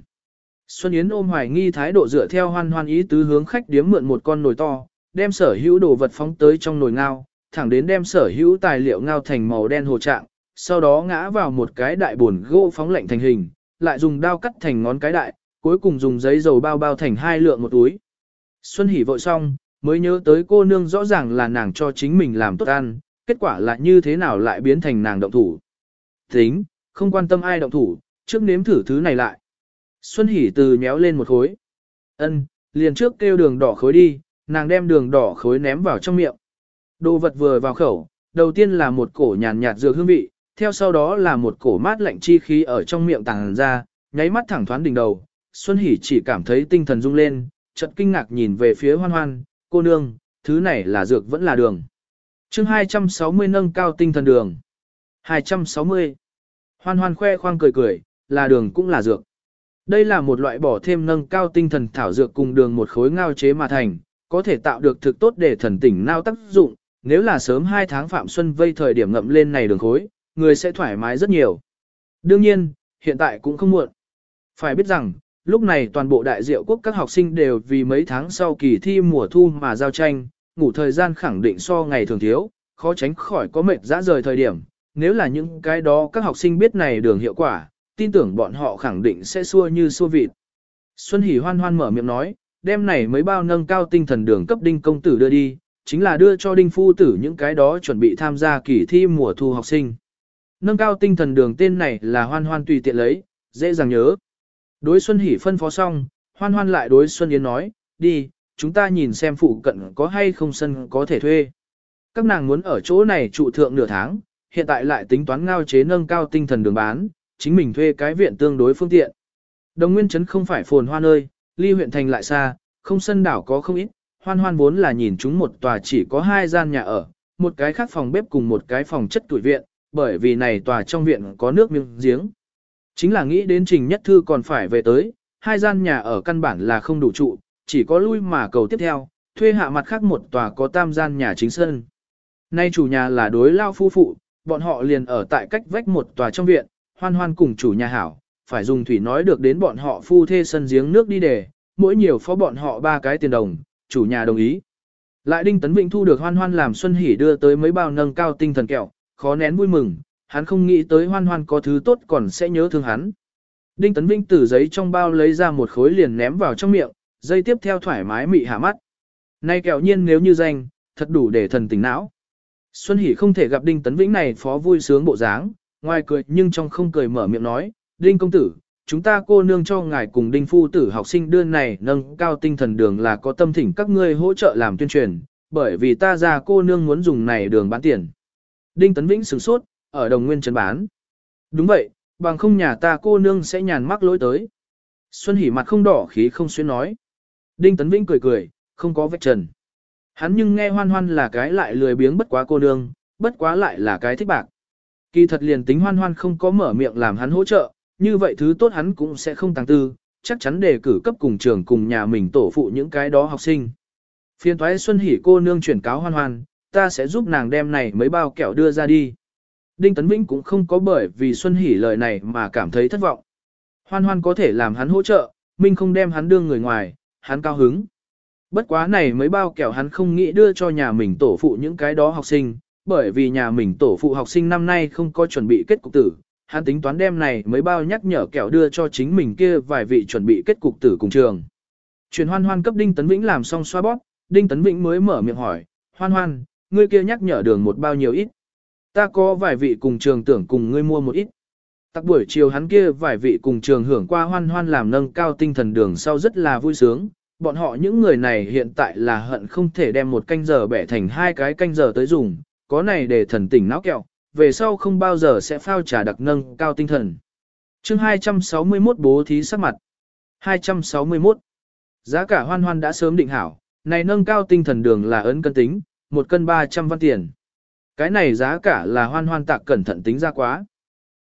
Xuân Yến ôm hoài nghi thái độ dựa theo hoan hoan ý tứ hướng khách điếm mượn một con nồi to, đem sở hữu đồ vật phóng tới trong nồi ngao, thẳng đến đem sở hữu tài liệu ngao thành màu đen hồ trạng, sau đó ngã vào một cái đại buồn gỗ phóng lạnh thành hình, lại dùng dao cắt thành ngón cái đại, cuối cùng dùng giấy dầu bao bao thành hai lượng một túi. Xuân Hỷ vội xong, mới nhớ tới cô nương rõ ràng là nàng cho chính mình làm tốt ăn, kết quả là như thế nào lại biến thành nàng động thủ. Tính, không quan tâm ai động thủ, trước nếm thử thứ này lại. Xuân Hỷ từ méo lên một khối. ân liền trước kêu đường đỏ khối đi, nàng đem đường đỏ khối ném vào trong miệng. Đồ vật vừa vào khẩu, đầu tiên là một cổ nhàn nhạt dược hương vị, theo sau đó là một cổ mát lạnh chi khí ở trong miệng tàng ra, nháy mắt thẳng thoáng đỉnh đầu. Xuân Hỷ chỉ cảm thấy tinh thần rung lên, chợt kinh ngạc nhìn về phía hoan hoan, cô nương, thứ này là dược vẫn là đường. chương 260 nâng cao tinh thần đường. 260. Hoan hoan khoe khoang cười cười, là đường cũng là dược. Đây là một loại bỏ thêm nâng cao tinh thần thảo dược cùng đường một khối ngao chế mà thành, có thể tạo được thực tốt để thần tỉnh nao tác dụng, nếu là sớm 2 tháng Phạm Xuân vây thời điểm ngậm lên này đường khối, người sẽ thoải mái rất nhiều. Đương nhiên, hiện tại cũng không muộn. Phải biết rằng, lúc này toàn bộ đại diệu quốc các học sinh đều vì mấy tháng sau kỳ thi mùa thu mà giao tranh, ngủ thời gian khẳng định so ngày thường thiếu, khó tránh khỏi có mệt dã rời thời điểm. Nếu là những cái đó các học sinh biết này đường hiệu quả, tin tưởng bọn họ khẳng định sẽ xua như xua vịt. Xuân Hỷ hoan hoan mở miệng nói, đêm này mấy bao nâng cao tinh thần đường cấp đinh công tử đưa đi, chính là đưa cho đinh phu tử những cái đó chuẩn bị tham gia kỳ thi mùa thu học sinh. Nâng cao tinh thần đường tên này là hoan hoan tùy tiện lấy, dễ dàng nhớ. Đối Xuân Hỷ phân phó xong, hoan hoan lại đối Xuân Yến nói, đi, chúng ta nhìn xem phụ cận có hay không sân có thể thuê. Các nàng muốn ở chỗ này trụ thượng nửa tháng, hiện tại lại tính toán ngao chế nâng cao tinh thần đường bán, chính mình thuê cái viện tương đối phương tiện. Đồng Nguyên Trấn không phải phồn hoa nơi, ly huyện thành lại xa, không sân đảo có không ít, hoan hoan vốn là nhìn chúng một tòa chỉ có hai gian nhà ở, một cái khác phòng bếp cùng một cái phòng chất tuổi viện, bởi vì này tòa trong viện có nước miếng giếng. Chính là nghĩ đến Trình Nhất Thư còn phải về tới, hai gian nhà ở căn bản là không đủ trụ, chỉ có lui mà cầu tiếp theo, thuê hạ mặt khác một tòa có tam gian nhà chính sân. Nay chủ nhà là đối lao phu phụ, bọn họ liền ở tại cách vách một tòa trong viện, hoan hoan cùng chủ nhà hảo, phải dùng thủy nói được đến bọn họ phu thê sân giếng nước đi để, mỗi nhiều phó bọn họ ba cái tiền đồng, chủ nhà đồng ý. Lại Đinh Tấn Vịnh thu được hoan hoan làm Xuân Hỷ đưa tới mấy bao nâng cao tinh thần kẹo, khó nén vui mừng, hắn không nghĩ tới hoan hoan có thứ tốt còn sẽ nhớ thương hắn. Đinh Tấn Vinh từ giấy trong bao lấy ra một khối liền ném vào trong miệng, dây tiếp theo thoải mái mị hạ mắt. Nay kẹo nhiên nếu như danh, thật đủ để thần tỉnh não. Xuân Hỷ không thể gặp Đinh Tấn Vĩnh này phó vui sướng bộ dáng, ngoài cười nhưng trong không cười mở miệng nói, Đinh công tử, chúng ta cô nương cho ngài cùng Đinh phu tử học sinh đưa này nâng cao tinh thần đường là có tâm thỉnh các ngươi hỗ trợ làm tuyên truyền, bởi vì ta ra cô nương muốn dùng này đường bán tiền. Đinh Tấn Vĩnh sửng sốt, ở đồng nguyên trấn bán. Đúng vậy, bằng không nhà ta cô nương sẽ nhàn mắc lối tới. Xuân Hỷ mặt không đỏ khí không xuyên nói. Đinh Tấn Vĩnh cười cười, không có vết trần. Hắn nhưng nghe hoan hoan là cái lại lười biếng bất quá cô nương, bất quá lại là cái thích bạc. Kỳ thật liền tính hoan hoan không có mở miệng làm hắn hỗ trợ, như vậy thứ tốt hắn cũng sẽ không tăng tư, chắc chắn đề cử cấp cùng trường cùng nhà mình tổ phụ những cái đó học sinh. Phiên thoái Xuân Hỷ cô nương chuyển cáo hoan hoan, ta sẽ giúp nàng đem này mấy bao kẹo đưa ra đi. Đinh Tấn Vĩnh cũng không có bởi vì Xuân Hỷ lời này mà cảm thấy thất vọng. Hoan hoan có thể làm hắn hỗ trợ, Minh không đem hắn đưa người ngoài, hắn cao hứng. Bất quá này mấy bao kẹo hắn không nghĩ đưa cho nhà mình tổ phụ những cái đó học sinh, bởi vì nhà mình tổ phụ học sinh năm nay không có chuẩn bị kết cục tử. Hắn tính toán đem này mấy bao nhắc nhở kẹo đưa cho chính mình kia vài vị chuẩn bị kết cục tử cùng trường. Truyền hoan hoan cấp Đinh Tấn Vĩnh làm xong xoa bóp, Đinh Tấn Vĩnh mới mở miệng hỏi, hoan hoan, ngươi kia nhắc nhở đường một bao nhiêu ít. Ta có vài vị cùng trường tưởng cùng ngươi mua một ít. Tắc buổi chiều hắn kia vài vị cùng trường hưởng qua hoan hoan làm nâng cao tinh thần đường sau rất là vui sướng. Bọn họ những người này hiện tại là hận không thể đem một canh giờ bẻ thành hai cái canh giờ tới dùng, có này để thần tỉnh não kẹo, về sau không bao giờ sẽ phao trà đặc nâng cao tinh thần. chương 261 bố thí sắc mặt. 261. Giá cả hoan hoan đã sớm định hảo, này nâng cao tinh thần đường là ấn cân tính, một cân 300 văn tiền. Cái này giá cả là hoan hoan tạc cẩn thận tính ra quá.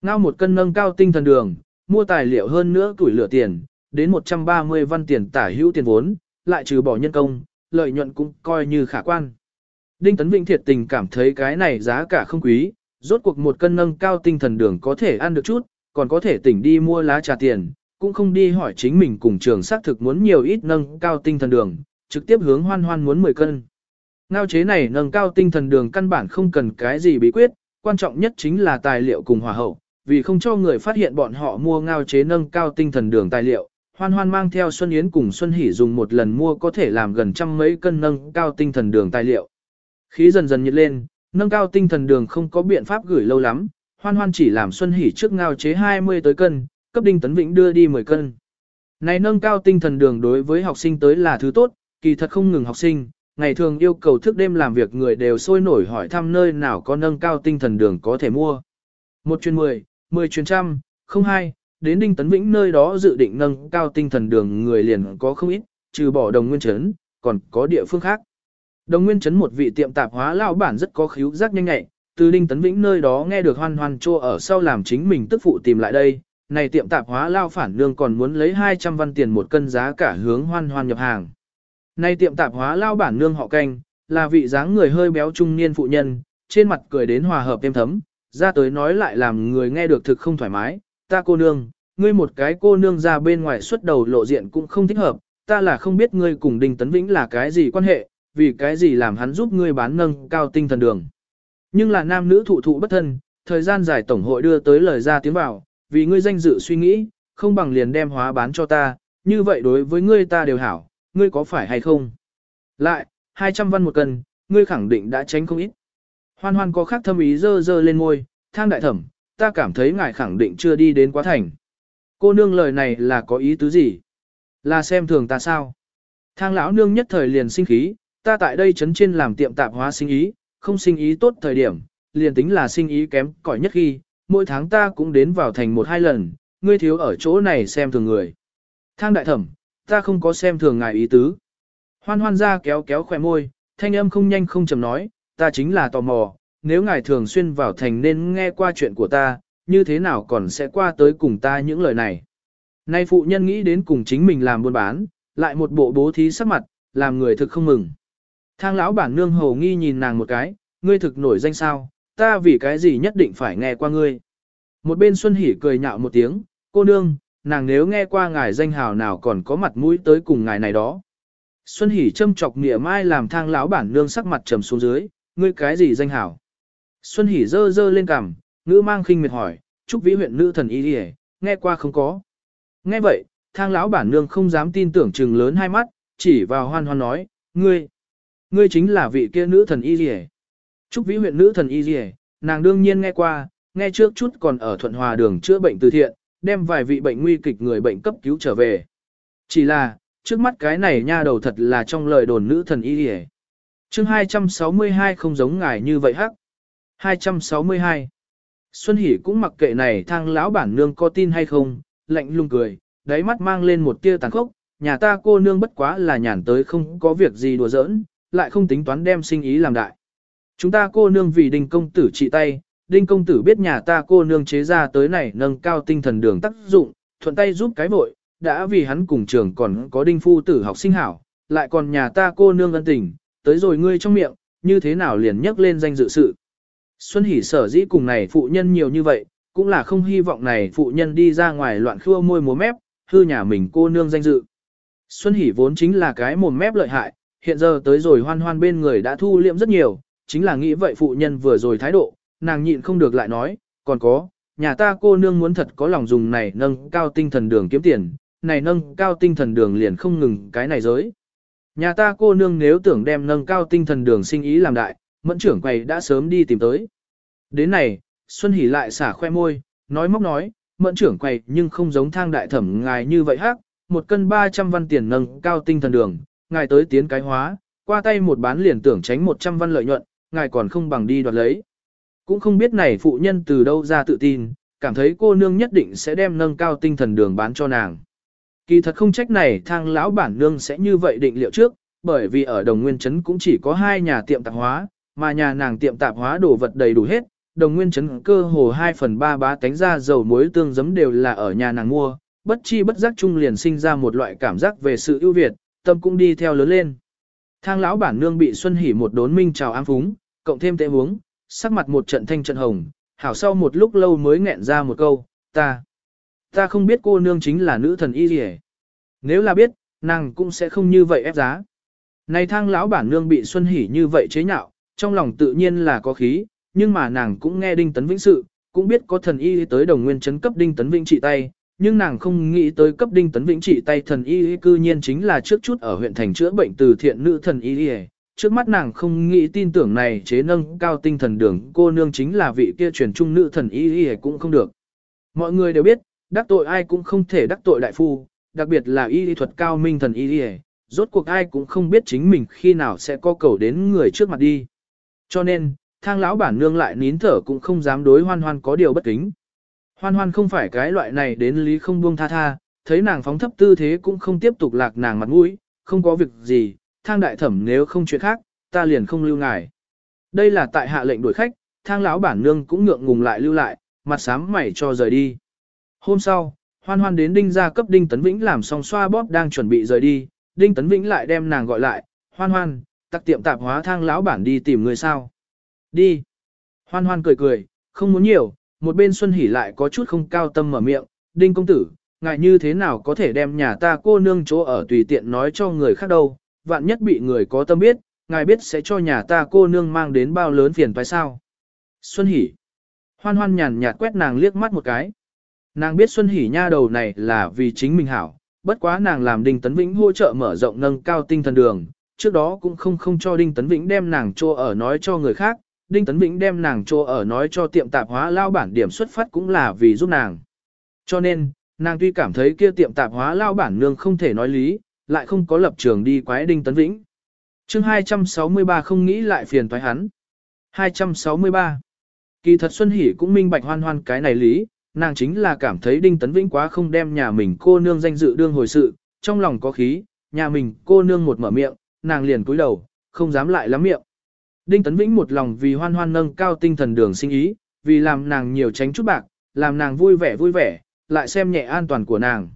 Ngao một cân nâng cao tinh thần đường, mua tài liệu hơn nữa tuổi lửa tiền, đến 130 văn tiền tả hữu tiền vốn, lại trừ bỏ nhân công, lợi nhuận cũng coi như khả quan. Đinh Tấn Vĩnh thiệt tình cảm thấy cái này giá cả không quý, rốt cuộc một cân nâng cao tinh thần đường có thể ăn được chút, còn có thể tỉnh đi mua lá trà tiền, cũng không đi hỏi chính mình cùng trường xác thực muốn nhiều ít nâng cao tinh thần đường, trực tiếp hướng hoan hoan muốn 10 cân. Ngao chế này nâng cao tinh thần đường căn bản không cần cái gì bí quyết, quan trọng nhất chính là tài liệu cùng hòa hậu, vì không cho người phát hiện bọn họ mua ngao chế nâng cao tinh thần đường tài liệu. Hoan hoan mang theo Xuân Yến cùng Xuân Hỷ dùng một lần mua có thể làm gần trăm mấy cân nâng cao tinh thần đường tài liệu. Khí dần dần nhiệt lên, nâng cao tinh thần đường không có biện pháp gửi lâu lắm, hoan hoan chỉ làm Xuân Hỷ trước ngao chế 20 tới cân, cấp Đinh Tấn Vĩnh đưa đi 10 cân. Này nâng cao tinh thần đường đối với học sinh tới là thứ tốt, kỳ thật không ngừng học sinh, ngày thường yêu cầu thức đêm làm việc người đều sôi nổi hỏi thăm nơi nào có nâng cao tinh thần đường có thể mua. Một chuyến mười, mười chuyến trăm, không hai, đến Đinh Tấn Vĩnh nơi đó dự định nâng cao tinh thần đường người liền có không ít, trừ bỏ đồng nguyên trấn, còn có địa phương khác. Đồng nguyên trấn một vị tiệm tạp hóa lao bản rất có khíu giác nhanh nhạy, từ Đinh Tấn Vĩnh nơi đó nghe được hoan hoan chô ở sau làm chính mình tức phụ tìm lại đây. Này tiệm tạp hóa lao phản lương còn muốn lấy 200 văn tiền một cân giá cả hướng hoan hoan nhập hàng. Nay tiệm tạp hóa lao bản nương họ canh, là vị dáng người hơi béo trung niên phụ nhân, trên mặt cười đến hòa hợp êm thấm, ra tới nói lại làm người nghe được thực không thoải mái, ta cô nương, ngươi một cái cô nương ra bên ngoài xuất đầu lộ diện cũng không thích hợp, ta là không biết ngươi cùng Đinh Tấn Vĩnh là cái gì quan hệ, vì cái gì làm hắn giúp ngươi bán nâng cao tinh thần đường. Nhưng là nam nữ thụ thụ bất thân, thời gian dài tổng hội đưa tới lời ra tiếng vào, vì ngươi danh dự suy nghĩ, không bằng liền đem hóa bán cho ta, như vậy đối với ngươi ta đều hảo, ngươi có phải hay không? Lại, 200 văn một cân, ngươi khẳng định đã tránh không ít. Hoan hoan có khác thâm ý dơ dơ lên ngôi, thang đại thẩm, ta cảm thấy ngài khẳng định chưa đi đến quá thành. Cô nương lời này là có ý tứ gì? Là xem thường ta sao? Thang lão nương nhất thời liền sinh khí, ta tại đây chấn trên làm tiệm tạp hóa sinh ý, không sinh ý tốt thời điểm, liền tính là sinh ý kém cỏi nhất khi, mỗi tháng ta cũng đến vào thành một hai lần, ngươi thiếu ở chỗ này xem thường người. Thang đại thẩm, ta không có xem thường ngài ý tứ. Hoan hoan ra kéo kéo khỏe môi, thanh âm không nhanh không chậm nói, ta chính là tò mò, nếu ngài thường xuyên vào thành nên nghe qua chuyện của ta, như thế nào còn sẽ qua tới cùng ta những lời này. Nay phụ nhân nghĩ đến cùng chính mình làm buôn bán, lại một bộ bố thí sắc mặt, làm người thực không mừng. Thang lão bản nương hầu nghi nhìn nàng một cái, ngươi thực nổi danh sao, ta vì cái gì nhất định phải nghe qua ngươi. Một bên Xuân Hỷ cười nhạo một tiếng, cô nương, nàng nếu nghe qua ngài danh hào nào còn có mặt mũi tới cùng ngài này đó. Xuân Hỷ châm chọc nghĩa mai làm thang lão bản nương sắc mặt trầm xuống dưới, ngươi cái gì danh hào. Xuân Hỷ dơ dơ lên cằm, ngữ mang khinh miệt hỏi, chúc vĩ huyện nữ thần y đi nghe qua không có. Nghe vậy, thang lão bản nương không dám tin tưởng trừng lớn hai mắt, chỉ vào hoan hoan nói, ngươi, ngươi chính là vị kia nữ thần y đi Trúc vĩ huyện nữ thần y đi nàng đương nhiên nghe qua, nghe trước chút còn ở thuận hòa đường chữa bệnh từ thiện, đem vài vị bệnh nguy kịch người bệnh cấp cứu trở về. Chỉ là, trước mắt cái này nha đầu thật là trong lời đồn nữ thần y hề. chương 262 không giống ngài như vậy hắc. 262 Xuân Hỷ cũng mặc kệ này thang lão bản nương có tin hay không, lạnh lùng cười, đáy mắt mang lên một tia tàn khốc, nhà ta cô nương bất quá là nhàn tới không có việc gì đùa giỡn, lại không tính toán đem sinh ý làm đại. Chúng ta cô nương vì đình công tử trị tay, đinh công tử biết nhà ta cô nương chế ra tới này nâng cao tinh thần đường tác dụng, thuận tay giúp cái vội, đã vì hắn cùng trường còn có đinh phu tử học sinh hảo, lại còn nhà ta cô nương ân tình, tới rồi ngươi trong miệng, như thế nào liền nhắc lên danh dự sự. Xuân Hỷ sở dĩ cùng này phụ nhân nhiều như vậy, cũng là không hy vọng này phụ nhân đi ra ngoài loạn khua môi múa mép, hư nhà mình cô nương danh dự. Xuân Hỷ vốn chính là cái mồm mép lợi hại, hiện giờ tới rồi hoan hoan bên người đã thu liệm rất nhiều, chính là nghĩ vậy phụ nhân vừa rồi thái độ, nàng nhịn không được lại nói, còn có, nhà ta cô nương muốn thật có lòng dùng này nâng cao tinh thần đường kiếm tiền, này nâng cao tinh thần đường liền không ngừng cái này giới. Nhà ta cô nương nếu tưởng đem nâng cao tinh thần đường sinh ý làm đại, mẫn trưởng quầy đã sớm đi tìm tới. Đến này, Xuân Hỷ lại xả khoe môi, nói móc nói, mẫn trưởng quầy nhưng không giống thang đại thẩm ngài như vậy hắc, một cân 300 văn tiền nâng cao tinh thần đường, ngài tới tiến cái hóa, qua tay một bán liền tưởng tránh 100 văn lợi nhuận, ngài còn không bằng đi đoạt lấy. Cũng không biết này phụ nhân từ đâu ra tự tin, cảm thấy cô nương nhất định sẽ đem nâng cao tinh thần đường bán cho nàng. Kỳ thật không trách này thang lão bản nương sẽ như vậy định liệu trước, bởi vì ở đồng nguyên trấn cũng chỉ có hai nhà tiệm tạp hóa, mà nhà nàng tiệm tạp hóa đồ vật đầy đủ hết, đồng nguyên trấn cơ hồ 2 phần 3 bá tánh ra dầu muối tương giấm đều là ở nhà nàng mua, bất chi bất giác chung liền sinh ra một loại cảm giác về sự ưu việt, tâm cũng đi theo lớn lên. Thang lão bản nương bị Xuân Hỉ một đốn minh chào ám phúng, cộng thêm tệ uống, sắc mặt một trận thanh trận hồng, hảo sau một lúc lâu mới nghẹn ra một câu, ta, ta không biết cô nương chính là nữ thần y gì Nếu là biết, nàng cũng sẽ không như vậy ép giá. Này thang lão bản nương bị Xuân Hỉ như vậy chế nhạo, trong lòng tự nhiên là có khí, nhưng mà nàng cũng nghe Đinh Tấn Vĩnh sự, cũng biết có thần y tới đồng nguyên chấn cấp Đinh Tấn Vĩnh trị tay, nhưng nàng không nghĩ tới cấp Đinh Tấn Vĩnh trị tay thần y cư nhiên chính là trước chút ở huyện thành chữa bệnh từ thiện nữ thần y trước mắt nàng không nghĩ tin tưởng này chế nâng cao tinh thần đường cô nương chính là vị kia truyền trung nữ thần y y cũng không được. Mọi người đều biết, đắc tội ai cũng không thể đắc tội đại phu, đặc biệt là y y thuật cao minh thần y rốt cuộc ai cũng không biết chính mình khi nào sẽ có cầu đến người trước mặt đi. Cho nên, thang lão bản nương lại nín thở cũng không dám đối hoan hoan có điều bất kính. Hoan hoan không phải cái loại này đến lý không buông tha tha, thấy nàng phóng thấp tư thế cũng không tiếp tục lạc nàng mặt mũi, không có việc gì, thang đại thẩm nếu không chuyện khác, ta liền không lưu ngài. Đây là tại hạ lệnh đuổi khách, thang lão bản nương cũng ngượng ngùng lại lưu lại, mặt sám mày cho rời đi. Hôm sau, hoan hoan đến đinh gia cấp đinh tấn vĩnh làm xong xoa bóp đang chuẩn bị rời đi, đinh tấn vĩnh lại đem nàng gọi lại, hoan hoan, tặc tiệm tạp hóa thang lão bản đi tìm người sao. Đi. Hoan hoan cười cười, không muốn nhiều, một bên Xuân Hỷ lại có chút không cao tâm mở miệng, đinh công tử, ngại như thế nào có thể đem nhà ta cô nương chỗ ở tùy tiện nói cho người khác đâu, vạn nhất bị người có tâm biết, ngài biết sẽ cho nhà ta cô nương mang đến bao lớn phiền phải sao. Xuân Hỷ. Hoan hoan nhàn nhạt quét nàng liếc mắt một cái. Nàng biết Xuân Hỷ nha đầu này là vì chính mình hảo, bất quá nàng làm Đinh Tấn Vĩnh hỗ trợ mở rộng nâng cao tinh thần đường, trước đó cũng không không cho Đinh Tấn Vĩnh đem nàng cho ở nói cho người khác, Đinh Tấn Vĩnh đem nàng cho ở nói cho tiệm tạp hóa lao bản điểm xuất phát cũng là vì giúp nàng. Cho nên, nàng tuy cảm thấy kia tiệm tạp hóa lao bản nương không thể nói lý, lại không có lập trường đi quái Đinh Tấn Vĩnh. chương 263 không nghĩ lại phiền toái hắn. 263. Kỳ thật Xuân Hỷ cũng minh bạch hoan hoan cái này lý, nàng chính là cảm thấy Đinh Tấn Vĩnh quá không đem nhà mình cô nương danh dự đương hồi sự, trong lòng có khí, nhà mình cô nương một mở miệng, nàng liền cúi đầu, không dám lại lắm miệng. Đinh Tấn Vĩnh một lòng vì hoan hoan nâng cao tinh thần đường sinh ý, vì làm nàng nhiều tránh chút bạc, làm nàng vui vẻ vui vẻ, lại xem nhẹ an toàn của nàng.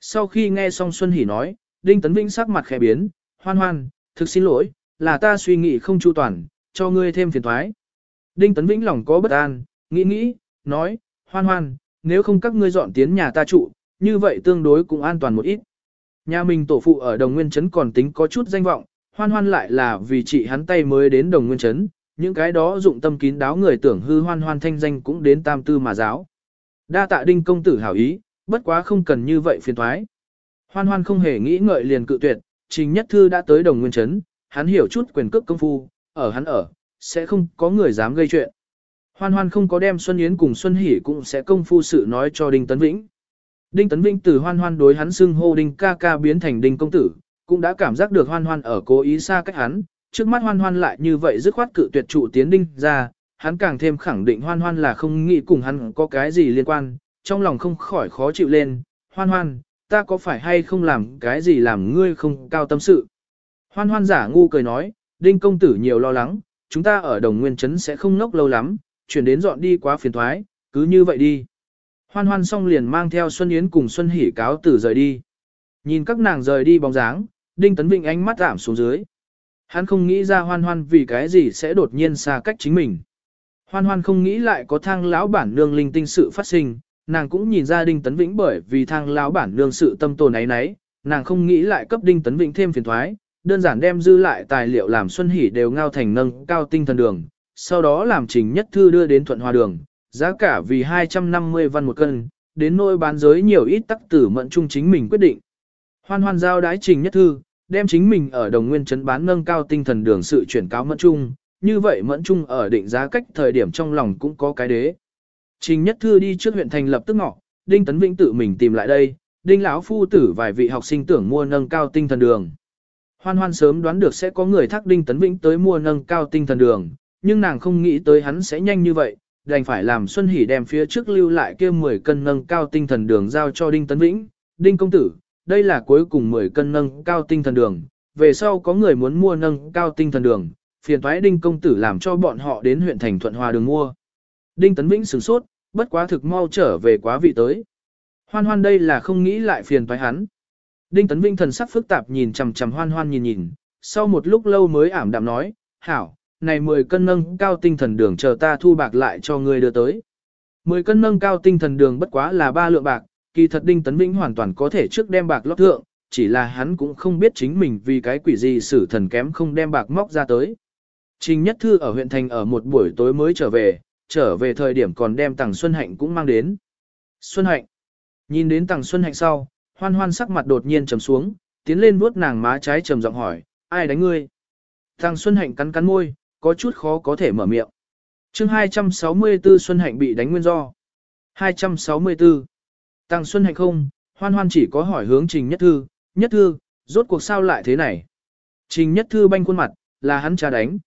Sau khi nghe xong Xuân Hỷ nói, Đinh Tấn Vĩnh sắc mặt khẽ biến, hoan hoan, thực xin lỗi, là ta suy nghĩ không chu toàn, cho ngươi thêm phiền thoái. Đinh Tấn Vĩnh lòng có bất an, nghĩ nghĩ, nói, hoan hoan, nếu không các ngươi dọn tiến nhà ta trụ, như vậy tương đối cũng an toàn một ít. Nhà mình tổ phụ ở Đồng Nguyên Trấn còn tính có chút danh vọng, hoan hoan lại là vì chị hắn tay mới đến Đồng Nguyên Trấn, những cái đó dụng tâm kín đáo người tưởng hư hoan hoan thanh danh cũng đến tam tư mà giáo. Đa tạ đinh công tử hảo ý, bất quá không cần như vậy phiền thoái. Hoan hoan không hề nghĩ ngợi liền cự tuyệt, trình nhất thư đã tới Đồng Nguyên Trấn, hắn hiểu chút quyền cước công phu, ở hắn ở, sẽ không có người dám gây chuyện. Hoan hoan không có đem Xuân Yến cùng Xuân Hỷ cũng sẽ công phu sự nói cho Đinh Tấn Vĩnh. Đinh Tấn Vĩnh từ hoan hoan đối hắn xưng hô Đinh ca ca biến thành Đinh công tử, cũng đã cảm giác được hoan hoan ở cố ý xa cách hắn, trước mắt hoan hoan lại như vậy dứt khoát cự tuyệt trụ tiến Đinh ra, hắn càng thêm khẳng định hoan hoan là không nghĩ cùng hắn có cái gì liên quan, trong lòng không khỏi khó chịu lên, hoan hoan, ta có phải hay không làm cái gì làm ngươi không cao tâm sự. Hoan hoan giả ngu cười nói, Đinh công tử nhiều lo lắng, chúng ta ở đồng nguyên trấn sẽ không ngốc lâu lắm, chuyển đến dọn đi quá phiền thoái, cứ như vậy đi. Hoan hoan xong liền mang theo Xuân Yến cùng Xuân Hỷ cáo tử rời đi. Nhìn các nàng rời đi bóng dáng, Đinh Tấn Vịnh ánh mắt giảm xuống dưới. Hắn không nghĩ ra hoan hoan vì cái gì sẽ đột nhiên xa cách chính mình. Hoan hoan không nghĩ lại có thang lão bản nương linh tinh sự phát sinh, nàng cũng nhìn ra Đinh Tấn Vĩnh bởi vì thang lão bản nương sự tâm tồn ấy nấy, nàng không nghĩ lại cấp Đinh Tấn Vĩnh thêm phiền thoái, đơn giản đem dư lại tài liệu làm Xuân Hỷ đều ngao thành nâng cao tinh thần đường, sau đó làm trình nhất thư đưa đến thuận hòa đường, giá cả vì 250 văn một cân, đến nỗi bán giới nhiều ít tắc tử mận trung chính mình quyết định. Hoan hoan giao đái trình nhất thư, đem chính mình ở đồng nguyên trấn bán nâng cao tinh thần đường sự chuyển cáo mẫn trung, như vậy mẫn trung ở định giá cách thời điểm trong lòng cũng có cái đế. Trình nhất thư đi trước huyện thành lập tức ngọ, Đinh Tấn Vĩnh tự mình tìm lại đây, Đinh lão phu tử vài vị học sinh tưởng mua nâng cao tinh thần đường. Hoan hoan sớm đoán được sẽ có người thác Đinh Tấn Vĩnh tới mua nâng cao tinh thần đường, nhưng nàng không nghĩ tới hắn sẽ nhanh như vậy, đành phải làm Xuân Hỷ đem phía trước lưu lại kia 10 cân nâng cao tinh thần đường giao cho Đinh Tấn Vĩnh. Đinh công tử, đây là cuối cùng 10 cân nâng cao tinh thần đường, về sau có người muốn mua nâng cao tinh thần đường, phiền toái Đinh công tử làm cho bọn họ đến huyện thành Thuận Hòa đường mua. Đinh Tấn Vĩnh sửng sốt, bất quá thực mau trở về quá vị tới. Hoan hoan đây là không nghĩ lại phiền toái hắn. Đinh Tấn Vĩnh thần sắc phức tạp nhìn chằm chằm hoan hoan nhìn nhìn, sau một lúc lâu mới ảm đạm nói, hảo, này 10 cân nâng cao tinh thần đường chờ ta thu bạc lại cho ngươi đưa tới. 10 cân nâng cao tinh thần đường bất quá là ba lượng bạc, kỳ thật Đinh Tấn Vĩnh hoàn toàn có thể trước đem bạc lót thượng, chỉ là hắn cũng không biết chính mình vì cái quỷ gì sử thần kém không đem bạc móc ra tới. Trình Nhất Thư ở huyện thành ở một buổi tối mới trở về, trở về thời điểm còn đem Tằng Xuân Hạnh cũng mang đến. Xuân Hạnh. Nhìn đến Tằng Xuân Hạnh sau, hoan hoan sắc mặt đột nhiên trầm xuống, tiến lên vuốt nàng má trái trầm giọng hỏi, ai đánh ngươi? Tằng Xuân Hạnh cắn cắn môi, có chút khó có thể mở miệng. chương 264 Xuân Hạnh bị đánh nguyên do. 264. Tằng Xuân Hạnh không, hoan hoan chỉ có hỏi hướng Trình Nhất Thư, Nhất Thư, rốt cuộc sao lại thế này? Trình Nhất Thư banh khuôn mặt, là hắn cha đánh.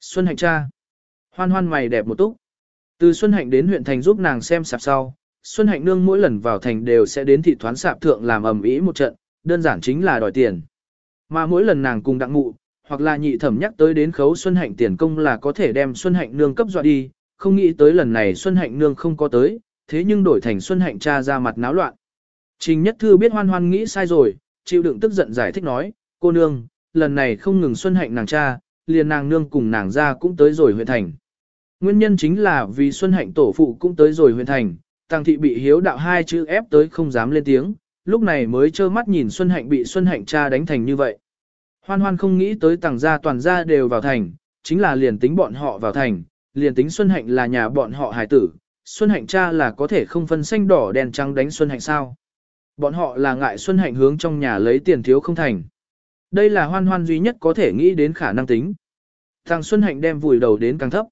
Xuân Hạnh cha. Hoan hoan mày đẹp một túc. Từ Xuân Hạnh đến huyện thành giúp nàng xem sạp sau, Xuân Hạnh nương mỗi lần vào thành đều sẽ đến thị thoán sạp thượng làm ầm ĩ một trận, đơn giản chính là đòi tiền. Mà mỗi lần nàng cùng đặng ngụ, hoặc là nhị thẩm nhắc tới đến khấu Xuân Hạnh tiền công là có thể đem Xuân Hạnh nương cấp dọa đi, không nghĩ tới lần này Xuân Hạnh nương không có tới, thế nhưng đổi thành Xuân Hạnh cha ra mặt náo loạn. Trình Nhất Thư biết hoan hoan nghĩ sai rồi, chịu đựng tức giận giải thích nói, cô nương, lần này không ngừng Xuân Hạnh nàng cha, liền nàng nương cùng nàng ra cũng tới rồi huyện thành. Nguyên nhân chính là vì Xuân Hạnh tổ phụ cũng tới rồi huyện thành, Tăng thị bị hiếu đạo hai chữ ép tới không dám lên tiếng, lúc này mới trơ mắt nhìn Xuân Hạnh bị Xuân Hạnh cha đánh thành như vậy. Hoan hoan không nghĩ tới tàng gia toàn gia đều vào thành, chính là liền tính bọn họ vào thành, liền tính Xuân Hạnh là nhà bọn họ hài tử, Xuân Hạnh cha là có thể không phân xanh đỏ đen trắng đánh Xuân Hạnh sao. Bọn họ là ngại Xuân Hạnh hướng trong nhà lấy tiền thiếu không thành. Đây là hoan hoan duy nhất có thể nghĩ đến khả năng tính. Thằng Xuân Hạnh đem vùi đầu đến càng thấp.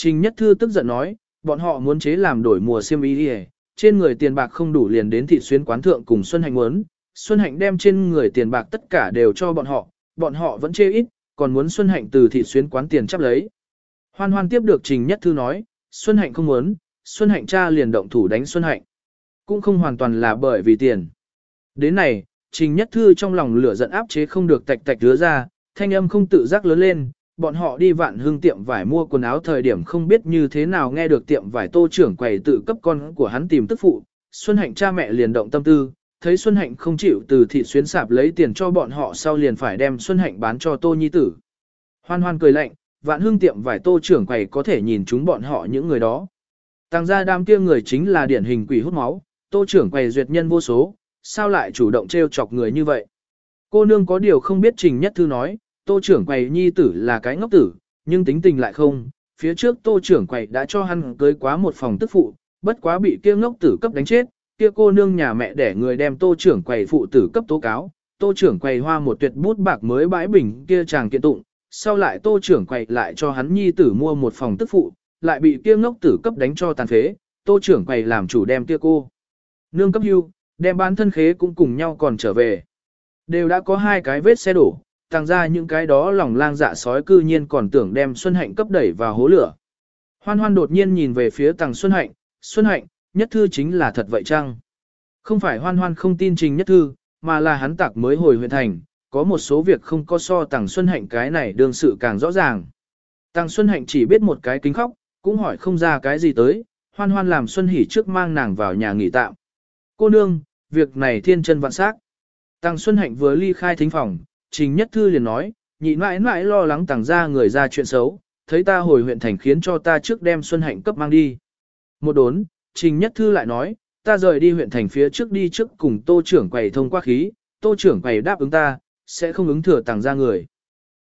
Trình Nhất Thư tức giận nói, bọn họ muốn chế làm đổi mùa xiêm y đi trên người tiền bạc không đủ liền đến thị xuyên quán thượng cùng Xuân Hạnh muốn. Xuân Hạnh đem trên người tiền bạc tất cả đều cho bọn họ, bọn họ vẫn chê ít, còn muốn Xuân Hạnh từ thị xuyên quán tiền chấp lấy. Hoan hoan tiếp được Trình Nhất Thư nói, Xuân Hạnh không muốn, Xuân Hạnh cha liền động thủ đánh Xuân Hạnh. Cũng không hoàn toàn là bởi vì tiền. Đến này, Trình Nhất Thư trong lòng lửa giận áp chế không được tạch tạch rứa ra, thanh âm không tự giác lớn lên, bọn họ đi vạn hương tiệm vải mua quần áo thời điểm không biết như thế nào nghe được tiệm vải tô trưởng quầy tự cấp con của hắn tìm tức phụ. Xuân Hạnh cha mẹ liền động tâm tư, thấy Xuân Hạnh không chịu từ thị xuyến sạp lấy tiền cho bọn họ sau liền phải đem Xuân Hạnh bán cho tô nhi tử. Hoan hoan cười lạnh, vạn hương tiệm vải tô trưởng quầy có thể nhìn chúng bọn họ những người đó. Tăng gia đam kia người chính là điển hình quỷ hút máu, tô trưởng quầy duyệt nhân vô số, sao lại chủ động trêu chọc người như vậy. Cô nương có điều không biết trình nhất thư nói, tô trưởng quầy nhi tử là cái ngốc tử, nhưng tính tình lại không, phía trước tô trưởng quầy đã cho hắn cưới quá một phòng tức phụ, bất quá bị kia ngốc tử cấp đánh chết, kia cô nương nhà mẹ để người đem tô trưởng quầy phụ tử cấp tố cáo, tô trưởng quầy hoa một tuyệt bút bạc mới bãi bình kia chàng kiện tụng, sau lại tô trưởng quầy lại cho hắn nhi tử mua một phòng tức phụ, lại bị kia ngốc tử cấp đánh cho tàn phế, tô trưởng quầy làm chủ đem kia cô. Nương cấp hưu, đem bán thân khế cũng cùng nhau còn trở về. Đều đã có hai cái vết xe đổ, tăng ra những cái đó lòng lang dạ sói cư nhiên còn tưởng đem Xuân Hạnh cấp đẩy vào hố lửa. Hoan hoan đột nhiên nhìn về phía tàng Xuân Hạnh, Xuân Hạnh, nhất thư chính là thật vậy chăng? Không phải hoan hoan không tin trình nhất thư, mà là hắn tạc mới hồi huyện thành, có một số việc không có so tàng Xuân Hạnh cái này đương sự càng rõ ràng. Tàng Xuân Hạnh chỉ biết một cái kính khóc, cũng hỏi không ra cái gì tới, hoan hoan làm Xuân Hỷ trước mang nàng vào nhà nghỉ tạm. Cô nương, việc này thiên chân vạn sắc. Tàng Xuân Hạnh vừa ly khai thính phòng, Trình Nhất Thư liền nói, nhị mãi mãi lo lắng tàng ra người ra chuyện xấu, thấy ta hồi huyện thành khiến cho ta trước đem Xuân Hạnh cấp mang đi. Một đốn, Trình Nhất Thư lại nói, ta rời đi huyện thành phía trước đi trước cùng tô trưởng quầy thông qua khí, tô trưởng quầy đáp ứng ta, sẽ không ứng thừa tàng ra người.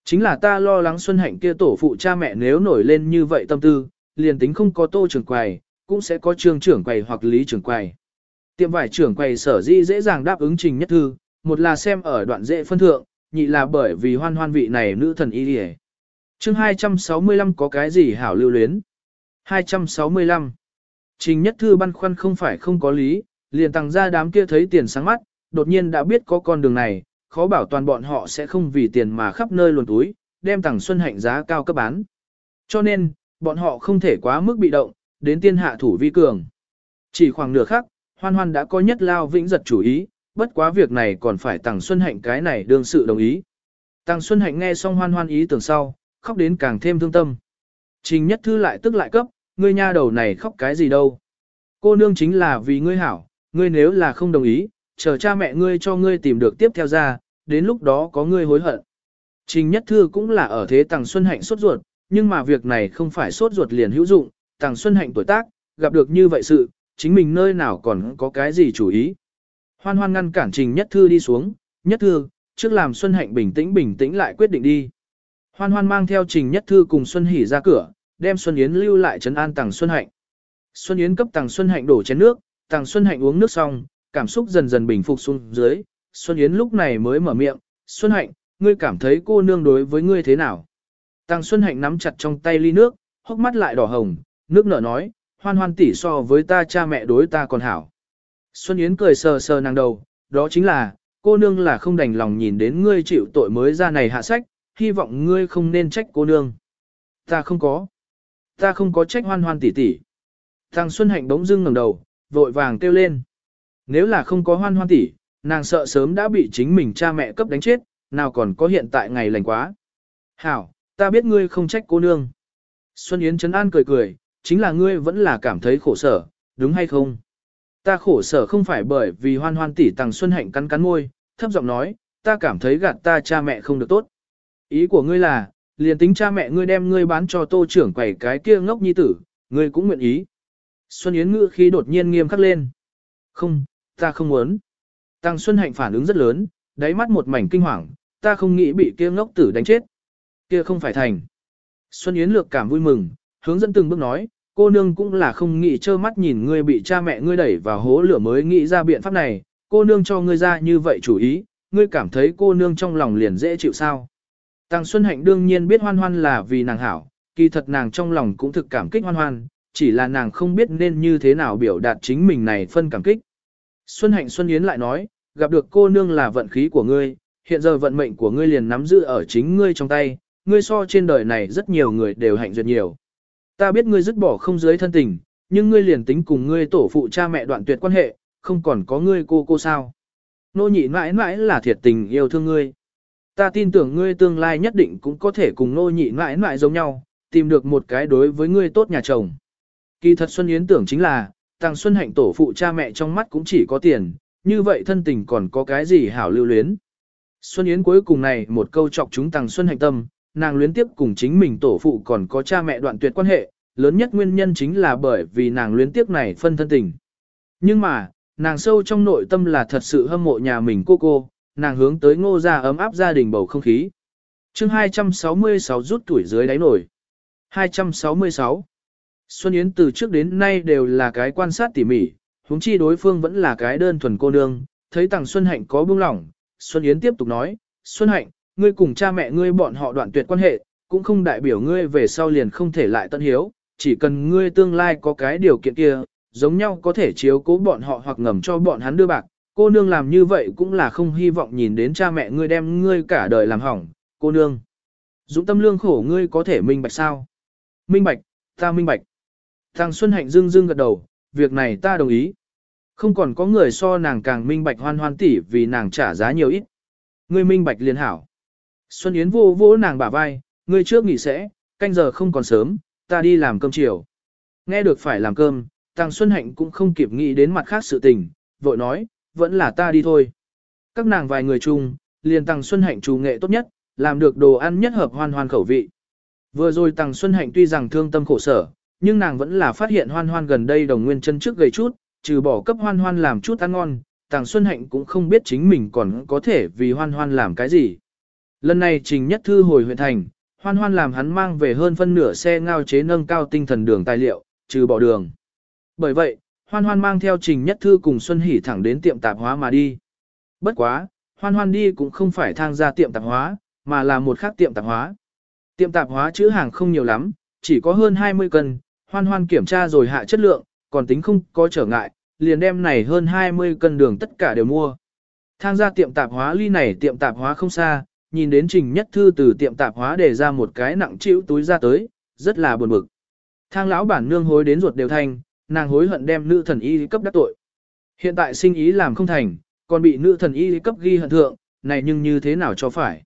Chính là ta lo lắng Xuân Hạnh kia tổ phụ cha mẹ nếu nổi lên như vậy tâm tư, liền tính không có tô trưởng quầy, cũng sẽ có trương trưởng quầy hoặc lý trưởng quầy. Tiệm vải trưởng quầy sở di dễ dàng đáp ứng trình nhất thư, một là xem ở đoạn dễ phân thượng, nhị là bởi vì hoan hoan vị này nữ thần y đi chương 265 có cái gì hảo lưu luyến? 265. Trình nhất thư băn khoăn không phải không có lý, liền tăng ra đám kia thấy tiền sáng mắt, đột nhiên đã biết có con đường này, khó bảo toàn bọn họ sẽ không vì tiền mà khắp nơi luồn túi, đem tàng xuân hạnh giá cao cấp bán. Cho nên, bọn họ không thể quá mức bị động, đến tiên hạ thủ vi cường. Chỉ khoảng nửa khắc, hoan hoan đã có nhất lao vĩnh giật chủ ý, bất quá việc này còn phải Tằng Xuân Hạnh cái này đương sự đồng ý. Tằng Xuân Hạnh nghe xong hoan hoan ý tưởng sau, khóc đến càng thêm thương tâm. Trình nhất thư lại tức lại cấp, ngươi nha đầu này khóc cái gì đâu. Cô nương chính là vì ngươi hảo, ngươi nếu là không đồng ý, chờ cha mẹ ngươi cho ngươi tìm được tiếp theo ra, đến lúc đó có ngươi hối hận. Trình nhất thư cũng là ở thế Tằng Xuân Hạnh sốt ruột, nhưng mà việc này không phải sốt ruột liền hữu dụng, Tằng Xuân Hạnh tuổi tác, gặp được như vậy sự, chính mình nơi nào còn có cái gì chủ ý. Hoan hoan ngăn cản trình nhất thư đi xuống, nhất thư, trước làm Xuân Hạnh bình tĩnh bình tĩnh lại quyết định đi. Hoan hoan mang theo trình nhất thư cùng Xuân Hỷ ra cửa, đem Xuân Yến lưu lại trấn an tàng Xuân Hạnh. Xuân Yến cấp tàng Xuân Hạnh đổ chén nước, tàng Xuân Hạnh uống nước xong, cảm xúc dần dần bình phục xuống dưới. Xuân Yến lúc này mới mở miệng, Xuân Hạnh, ngươi cảm thấy cô nương đối với ngươi thế nào? Tàng Xuân Hạnh nắm chặt trong tay ly nước, hốc mắt lại đỏ hồng, nước nở nói, hoan hoan tỷ so với ta cha mẹ đối ta còn hảo. Xuân Yến cười sờ sờ nàng đầu, đó chính là, cô nương là không đành lòng nhìn đến ngươi chịu tội mới ra này hạ sách, hy vọng ngươi không nên trách cô nương. Ta không có. Ta không có trách hoan hoan tỷ tỷ. Thằng Xuân Hạnh bỗng dưng ngẩng đầu, vội vàng kêu lên. Nếu là không có hoan hoan tỷ, nàng sợ sớm đã bị chính mình cha mẹ cấp đánh chết, nào còn có hiện tại ngày lành quá. Hảo, ta biết ngươi không trách cô nương. Xuân Yến Trấn An cười cười, chính là ngươi vẫn là cảm thấy khổ sở, đúng hay không? Ta khổ sở không phải bởi vì hoan hoan tỷ tàng xuân hạnh cắn cắn môi, thấp giọng nói, ta cảm thấy gạt ta cha mẹ không được tốt. Ý của ngươi là, liền tính cha mẹ ngươi đem ngươi bán cho tô trưởng quầy cái kia ngốc nhi tử, ngươi cũng nguyện ý. Xuân Yến ngữ khi đột nhiên nghiêm khắc lên. Không, ta không muốn. Tăng Xuân Hạnh phản ứng rất lớn, đáy mắt một mảnh kinh hoàng, ta không nghĩ bị kia ngốc tử đánh chết. Kia không phải thành. Xuân Yến lược cảm vui mừng, hướng dẫn từng bước nói, cô nương cũng là không nghĩ trơ mắt nhìn ngươi bị cha mẹ ngươi đẩy vào hố lửa mới nghĩ ra biện pháp này, cô nương cho ngươi ra như vậy chủ ý, ngươi cảm thấy cô nương trong lòng liền dễ chịu sao. Tăng Xuân Hạnh đương nhiên biết hoan hoan là vì nàng hảo, kỳ thật nàng trong lòng cũng thực cảm kích hoan hoan, chỉ là nàng không biết nên như thế nào biểu đạt chính mình này phân cảm kích. Xuân Hạnh Xuân Yến lại nói, gặp được cô nương là vận khí của ngươi, hiện giờ vận mệnh của ngươi liền nắm giữ ở chính ngươi trong tay, ngươi so trên đời này rất nhiều người đều hạnh duyệt nhiều. Ta biết ngươi dứt bỏ không dưới thân tình, nhưng ngươi liền tính cùng ngươi tổ phụ cha mẹ đoạn tuyệt quan hệ, không còn có ngươi cô cô sao. Nô nhị mãi mãi là thiệt tình yêu thương ngươi. Ta tin tưởng ngươi tương lai nhất định cũng có thể cùng nô nhị mãi mãi giống nhau, tìm được một cái đối với ngươi tốt nhà chồng. Kỳ thật Xuân Yến tưởng chính là, Tàng Xuân Hạnh tổ phụ cha mẹ trong mắt cũng chỉ có tiền, như vậy thân tình còn có cái gì hảo lưu luyến. Xuân Yến cuối cùng này một câu chọc chúng Tàng Xuân Hạnh tâm, nàng luyến tiếp cùng chính mình tổ phụ còn có cha mẹ đoạn tuyệt quan hệ, lớn nhất nguyên nhân chính là bởi vì nàng luyến tiếp này phân thân tình. Nhưng mà, nàng sâu trong nội tâm là thật sự hâm mộ nhà mình cô cô, nàng hướng tới ngô gia ấm áp gia đình bầu không khí. chương 266 rút tuổi dưới đáy nổi. 266. Xuân Yến từ trước đến nay đều là cái quan sát tỉ mỉ, huống chi đối phương vẫn là cái đơn thuần cô nương, thấy Tằng Xuân Hạnh có buông lỏng, Xuân Yến tiếp tục nói, Xuân Hạnh, ngươi cùng cha mẹ ngươi bọn họ đoạn tuyệt quan hệ, cũng không đại biểu ngươi về sau liền không thể lại tận hiếu, chỉ cần ngươi tương lai có cái điều kiện kia, giống nhau có thể chiếu cố bọn họ hoặc ngầm cho bọn hắn đưa bạc, cô nương làm như vậy cũng là không hy vọng nhìn đến cha mẹ ngươi đem ngươi cả đời làm hỏng, cô nương. Dũng tâm lương khổ ngươi có thể minh bạch sao? Minh bạch, ta minh bạch. Thằng Xuân Hạnh dương dương gật đầu, việc này ta đồng ý. Không còn có người so nàng càng minh bạch hoan hoan tỉ vì nàng trả giá nhiều ít. Ngươi minh bạch liền hảo. Xuân Yến vô vô nàng bả vai, ngươi trước nghỉ sẽ, canh giờ không còn sớm, ta đi làm cơm chiều. Nghe được phải làm cơm, Tăng Xuân Hạnh cũng không kịp nghĩ đến mặt khác sự tình, vội nói, vẫn là ta đi thôi. Các nàng vài người chung, liền Tăng Xuân Hạnh chủ nghệ tốt nhất, làm được đồ ăn nhất hợp hoan hoan khẩu vị. Vừa rồi Tăng Xuân Hạnh tuy rằng thương tâm khổ sở, nhưng nàng vẫn là phát hiện hoan hoan gần đây đồng nguyên chân trước gầy chút, trừ bỏ cấp hoan hoan làm chút ăn ngon, Tăng Xuân Hạnh cũng không biết chính mình còn có thể vì hoan hoan làm cái gì. Lần này trình nhất thư hồi huyện thành, hoan hoan làm hắn mang về hơn phân nửa xe ngao chế nâng cao tinh thần đường tài liệu, trừ bỏ đường. Bởi vậy, hoan hoan mang theo trình nhất thư cùng Xuân Hỷ thẳng đến tiệm tạp hóa mà đi. Bất quá, hoan hoan đi cũng không phải thang ra tiệm tạp hóa, mà là một khác tiệm tạp hóa. Tiệm tạp hóa chữ hàng không nhiều lắm, chỉ có hơn 20 cân, hoan hoan kiểm tra rồi hạ chất lượng, còn tính không có trở ngại, liền đem này hơn 20 cân đường tất cả đều mua. Thang ra tiệm tạp hóa ly này tiệm tạp hóa không xa, nhìn đến Trình Nhất Thư từ tiệm tạp hóa để ra một cái nặng chịu túi ra tới, rất là buồn bực. Thang lão bản nương hối đến ruột đều thanh, nàng hối hận đem nữ thần y cấp đắc tội. Hiện tại sinh ý làm không thành, còn bị nữ thần y cấp ghi hận thượng, này nhưng như thế nào cho phải.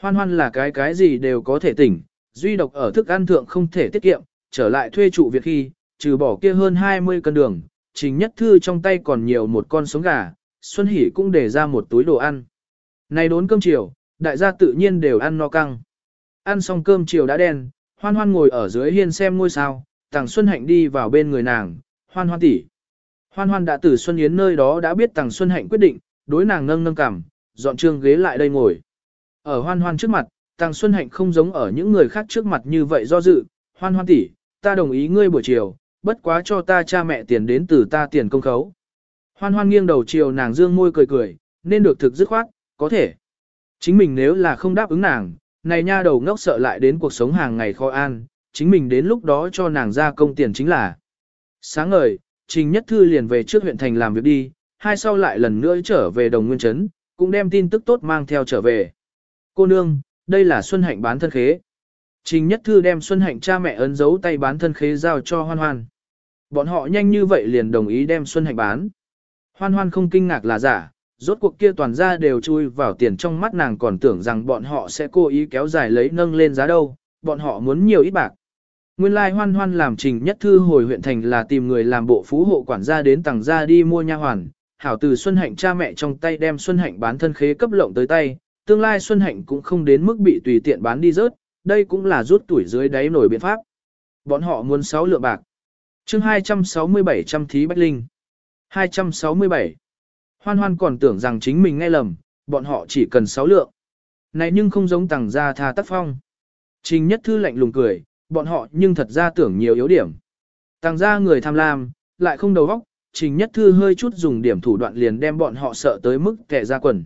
Hoan hoan là cái cái gì đều có thể tỉnh, duy độc ở thức ăn thượng không thể tiết kiệm, trở lại thuê trụ việc khi, trừ bỏ kia hơn 20 cân đường, trình nhất thư trong tay còn nhiều một con sống gà, Xuân Hỷ cũng để ra một túi đồ ăn. Này đốn cơm chiều, đại gia tự nhiên đều ăn no căng. Ăn xong cơm chiều đã đen, hoan hoan ngồi ở dưới hiên xem ngôi sao, Tàng Xuân Hạnh đi vào bên người nàng, hoan hoan tỷ. Hoan hoan đã từ Xuân Yến nơi đó đã biết Tàng Xuân Hạnh quyết định, đối nàng nâng nâng cằm, dọn trương ghế lại đây ngồi. Ở hoan hoan trước mặt, Tàng Xuân Hạnh không giống ở những người khác trước mặt như vậy do dự, hoan hoan tỷ, ta đồng ý ngươi buổi chiều, bất quá cho ta cha mẹ tiền đến từ ta tiền công khấu. Hoan hoan nghiêng đầu chiều nàng dương môi cười cười, nên được thực dứt khoát, có thể. Chính mình nếu là không đáp ứng nàng, này nha đầu ngốc sợ lại đến cuộc sống hàng ngày khó an, chính mình đến lúc đó cho nàng ra công tiền chính là. Sáng ngời, Trình Nhất Thư liền về trước huyện thành làm việc đi, hai sau lại lần nữa trở về đồng nguyên trấn, cũng đem tin tức tốt mang theo trở về. Cô nương, đây là Xuân Hạnh bán thân khế. Trình Nhất Thư đem Xuân Hạnh cha mẹ ấn dấu tay bán thân khế giao cho Hoan Hoan. Bọn họ nhanh như vậy liền đồng ý đem Xuân Hạnh bán. Hoan Hoan không kinh ngạc là giả, rốt cuộc kia toàn ra đều chui vào tiền trong mắt nàng còn tưởng rằng bọn họ sẽ cố ý kéo dài lấy nâng lên giá đâu, bọn họ muốn nhiều ít bạc. Nguyên lai like hoan hoan làm trình nhất thư hồi huyện thành là tìm người làm bộ phú hộ quản gia đến tàng gia đi mua nha hoàn, hảo từ Xuân Hạnh cha mẹ trong tay đem Xuân Hạnh bán thân khế cấp lộng tới tay, tương lai Xuân Hạnh cũng không đến mức bị tùy tiện bán đi rớt, đây cũng là rút tuổi dưới đáy nổi biện pháp. Bọn họ muốn 6 lượng bạc. chương 267 trăm thí bách linh. 267. Hoan hoan còn tưởng rằng chính mình nghe lầm, bọn họ chỉ cần 6 lượng. Này nhưng không giống tàng gia tha tác phong. Trình nhất thư lạnh lùng cười, bọn họ nhưng thật ra tưởng nhiều yếu điểm. Tàng gia người tham lam, lại không đầu óc, Trình Nhất Thư hơi chút dùng điểm thủ đoạn liền đem bọn họ sợ tới mức kẻ ra quần.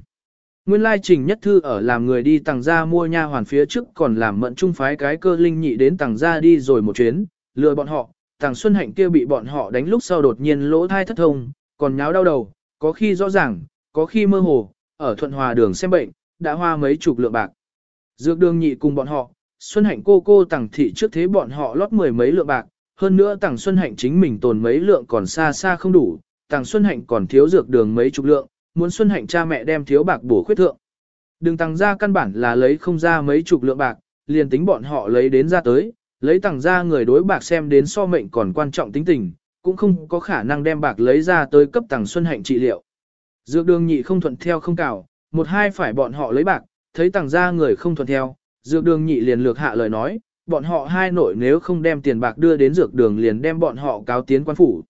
Nguyên lai Trình Nhất Thư ở làm người đi tàng gia mua nha hoàn phía trước còn làm mận trung phái cái cơ linh nhị đến tàng gia đi rồi một chuyến, lừa bọn họ, tàng xuân hạnh kia bị bọn họ đánh lúc sau đột nhiên lỗ thai thất thông, còn nháo đau đầu, có khi rõ ràng, có khi mơ hồ, ở thuận hòa đường xem bệnh, đã hoa mấy chục lượng bạc. Dược đường nhị cùng bọn họ, Xuân Hạnh cô cô tặng thị trước thế bọn họ lót mười mấy lượng bạc, hơn nữa tặng Xuân Hạnh chính mình tồn mấy lượng còn xa xa không đủ, tặng Xuân Hạnh còn thiếu dược đường mấy chục lượng, muốn Xuân Hạnh cha mẹ đem thiếu bạc bổ khuyết thượng. Đừng tăng ra căn bản là lấy không ra mấy chục lượng bạc, liền tính bọn họ lấy đến ra tới, lấy tăng ra người đối bạc xem đến so mệnh còn quan trọng tính tình, cũng không có khả năng đem bạc lấy ra tới cấp tàng Xuân Hạnh trị liệu. Dược đường nhị không thuận theo không cào, một hai phải bọn họ lấy bạc, thấy tàng ra người không thuận theo, dược đường nhị liền lược hạ lời nói, bọn họ hai nội nếu không đem tiền bạc đưa đến dược đường liền đem bọn họ cáo tiến quan phủ.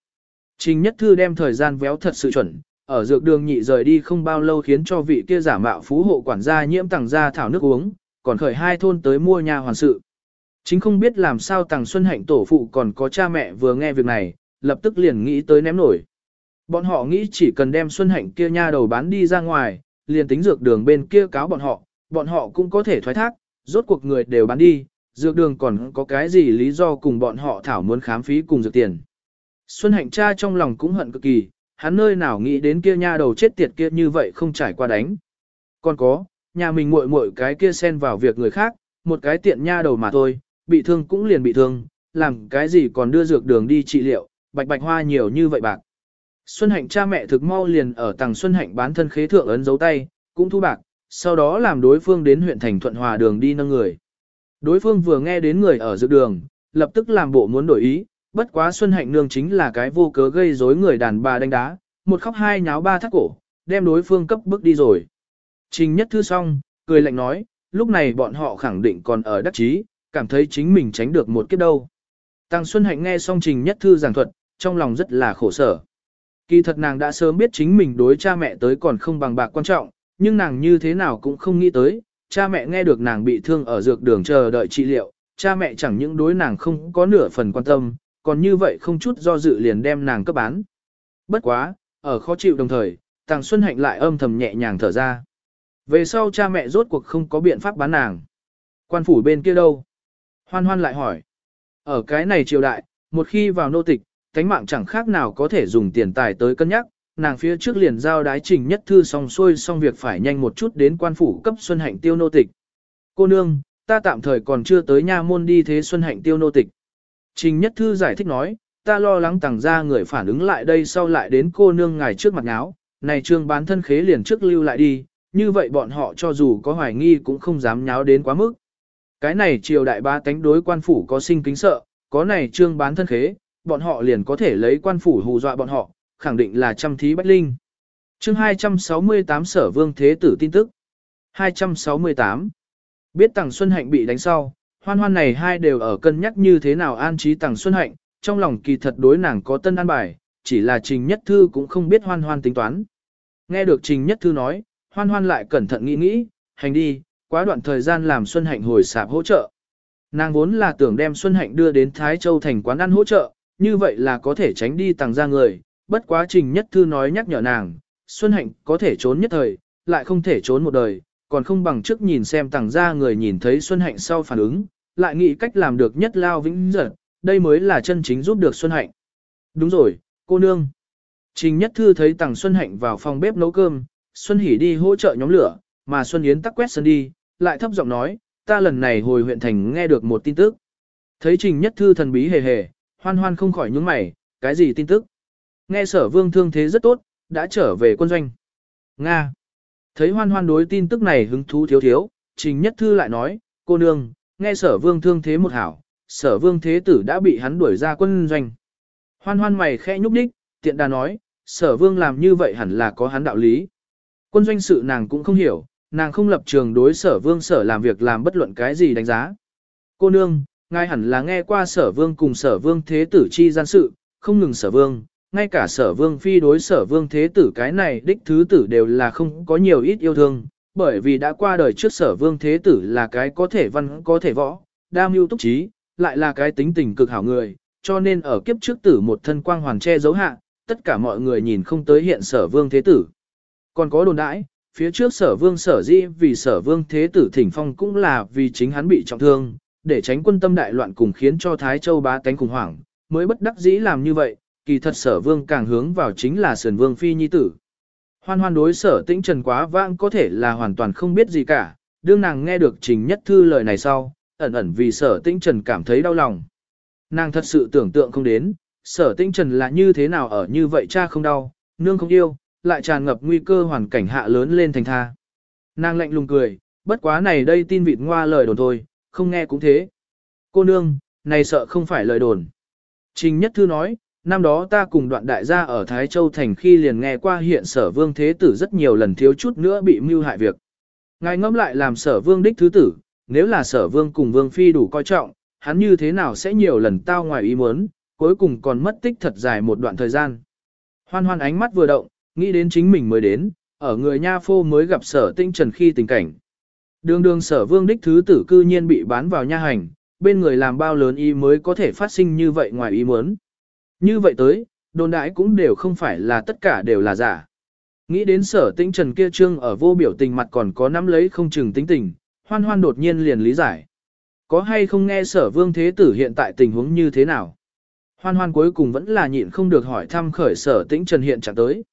Trình Nhất Thư đem thời gian véo thật sự chuẩn, ở dược đường nhị rời đi không bao lâu khiến cho vị kia giả mạo phú hộ quản gia nhiễm tàng ra thảo nước uống, còn khởi hai thôn tới mua nhà hoàn sự. Chính không biết làm sao tàng Xuân Hạnh tổ phụ còn có cha mẹ vừa nghe việc này, lập tức liền nghĩ tới ném nổi. Bọn họ nghĩ chỉ cần đem Xuân Hạnh kia nha đầu bán đi ra ngoài, liền tính dược đường bên kia cáo bọn họ, bọn họ cũng có thể thoái thác, rốt cuộc người đều bán đi, dược đường còn có cái gì lý do cùng bọn họ thảo muốn khám phí cùng dược tiền. Xuân Hạnh cha trong lòng cũng hận cực kỳ, hắn nơi nào nghĩ đến kia nha đầu chết tiệt kia như vậy không trải qua đánh. Còn có, nhà mình muội muội cái kia xen vào việc người khác, một cái tiện nha đầu mà thôi, bị thương cũng liền bị thương, làm cái gì còn đưa dược đường đi trị liệu, bạch bạch hoa nhiều như vậy bạc. Xuân Hạnh cha mẹ thực mau liền ở tầng Xuân Hạnh bán thân khế thượng ấn dấu tay, cũng thu bạc, sau đó làm đối phương đến huyện thành Thuận Hòa đường đi nâng người. Đối phương vừa nghe đến người ở giữa đường, lập tức làm bộ muốn đổi ý, bất quá Xuân Hạnh nương chính là cái vô cớ gây rối người đàn bà đánh đá, một khóc hai nháo ba thắt cổ, đem đối phương cấp bước đi rồi. Trình nhất thư xong, cười lạnh nói, lúc này bọn họ khẳng định còn ở đắc chí, cảm thấy chính mình tránh được một kiếp đâu. Tăng Xuân Hạnh nghe xong trình nhất thư giảng thuật, trong lòng rất là khổ sở. Kỳ thật nàng đã sớm biết chính mình đối cha mẹ tới còn không bằng bạc quan trọng, nhưng nàng như thế nào cũng không nghĩ tới, cha mẹ nghe được nàng bị thương ở dược đường chờ đợi trị liệu, cha mẹ chẳng những đối nàng không có nửa phần quan tâm, còn như vậy không chút do dự liền đem nàng cấp bán. Bất quá, ở khó chịu đồng thời, Tàng Xuân Hạnh lại âm thầm nhẹ nhàng thở ra. Về sau cha mẹ rốt cuộc không có biện pháp bán nàng. Quan phủ bên kia đâu? Hoan hoan lại hỏi. Ở cái này triều đại, một khi vào nô tịch, cánh mạng chẳng khác nào có thể dùng tiền tài tới cân nhắc, nàng phía trước liền giao đái trình nhất thư xong xuôi xong việc phải nhanh một chút đến quan phủ cấp Xuân Hạnh tiêu nô tịch. Cô nương, ta tạm thời còn chưa tới nha môn đi thế Xuân Hạnh tiêu nô tịch. Trình nhất thư giải thích nói, ta lo lắng tàng ra người phản ứng lại đây sau lại đến cô nương ngài trước mặt áo, này trương bán thân khế liền trước lưu lại đi, như vậy bọn họ cho dù có hoài nghi cũng không dám nháo đến quá mức. Cái này triều đại ba tánh đối quan phủ có sinh kính sợ, có này trương bán thân khế, bọn họ liền có thể lấy quan phủ hù dọa bọn họ, khẳng định là trăm thí bách linh. chương 268 sở vương thế tử tin tức. 268. Biết Tằng Xuân Hạnh bị đánh sau, hoan hoan này hai đều ở cân nhắc như thế nào an trí Tằng Xuân Hạnh, trong lòng kỳ thật đối nàng có tân an bài, chỉ là Trình Nhất Thư cũng không biết hoan hoan tính toán. Nghe được Trình Nhất Thư nói, hoan hoan lại cẩn thận nghĩ nghĩ, hành đi, quá đoạn thời gian làm Xuân Hạnh hồi sạp hỗ trợ. Nàng vốn là tưởng đem Xuân Hạnh đưa đến Thái Châu thành quán ăn hỗ trợ, như vậy là có thể tránh đi tàng ra người, bất quá Trình Nhất Thư nói nhắc nhở nàng, Xuân Hạnh có thể trốn nhất thời, lại không thể trốn một đời, còn không bằng trước nhìn xem tàng ra người nhìn thấy Xuân Hạnh sau phản ứng, lại nghĩ cách làm được nhất lao vĩnh giật, đây mới là chân chính giúp được Xuân Hạnh. Đúng rồi, cô nương. Trình Nhất Thư thấy tàng Xuân Hạnh vào phòng bếp nấu cơm, Xuân Hỷ đi hỗ trợ nhóm lửa, mà Xuân Yến tắc quét sân đi, lại thấp giọng nói, ta lần này hồi huyện thành nghe được một tin tức. Thấy Trình Nhất Thư thần bí hề hề, hoan hoan không khỏi nhướng mày, cái gì tin tức? Nghe sở vương thương thế rất tốt, đã trở về quân doanh. Nga. Thấy hoan hoan đối tin tức này hứng thú thiếu thiếu, Trình Nhất Thư lại nói, cô nương, nghe sở vương thương thế một hảo, sở vương thế tử đã bị hắn đuổi ra quân doanh. Hoan hoan mày khẽ nhúc đích, tiện đà nói, sở vương làm như vậy hẳn là có hắn đạo lý. Quân doanh sự nàng cũng không hiểu, nàng không lập trường đối sở vương sở làm việc làm bất luận cái gì đánh giá. Cô nương, ngài hẳn là nghe qua sở vương cùng sở vương thế tử chi gian sự, không ngừng sở vương, ngay cả sở vương phi đối sở vương thế tử cái này đích thứ tử đều là không có nhiều ít yêu thương, bởi vì đã qua đời trước sở vương thế tử là cái có thể văn có thể võ, đam mưu túc trí, lại là cái tính tình cực hảo người, cho nên ở kiếp trước tử một thân quang hoàn che giấu hạ, tất cả mọi người nhìn không tới hiện sở vương thế tử. Còn có đồn đãi, phía trước sở vương sở dĩ vì sở vương thế tử thỉnh phong cũng là vì chính hắn bị trọng thương, để tránh quân tâm đại loạn cùng khiến cho Thái Châu bá tánh khủng hoảng, mới bất đắc dĩ làm như vậy, kỳ thật sở vương càng hướng vào chính là sườn vương phi nhi tử. Hoan hoan đối sở tĩnh trần quá vãng có thể là hoàn toàn không biết gì cả, đương nàng nghe được trình nhất thư lời này sau, ẩn ẩn vì sở tĩnh trần cảm thấy đau lòng. Nàng thật sự tưởng tượng không đến, sở tĩnh trần là như thế nào ở như vậy cha không đau, nương không yêu, lại tràn ngập nguy cơ hoàn cảnh hạ lớn lên thành tha. Nàng lạnh lùng cười, bất quá này đây tin vịt ngoa lời đồn thôi, không nghe cũng thế. Cô nương, này sợ không phải lời đồn. Trình Nhất Thư nói, năm đó ta cùng đoạn đại gia ở Thái Châu Thành khi liền nghe qua hiện sở vương thế tử rất nhiều lần thiếu chút nữa bị mưu hại việc. Ngài ngẫm lại làm sở vương đích thứ tử, nếu là sở vương cùng vương phi đủ coi trọng, hắn như thế nào sẽ nhiều lần tao ngoài ý muốn, cuối cùng còn mất tích thật dài một đoạn thời gian. Hoan hoan ánh mắt vừa động, nghĩ đến chính mình mới đến, ở người nha phô mới gặp sở tinh trần khi tình cảnh. Đường đường sở vương đích thứ tử cư nhiên bị bán vào nha hành, bên người làm bao lớn y mới có thể phát sinh như vậy ngoài ý muốn. Như vậy tới, đồn đãi cũng đều không phải là tất cả đều là giả. Nghĩ đến sở tĩnh trần kia trương ở vô biểu tình mặt còn có nắm lấy không chừng tính tình, hoan hoan đột nhiên liền lý giải. Có hay không nghe sở vương thế tử hiện tại tình huống như thế nào? Hoan hoan cuối cùng vẫn là nhịn không được hỏi thăm khởi sở tĩnh trần hiện trạng tới.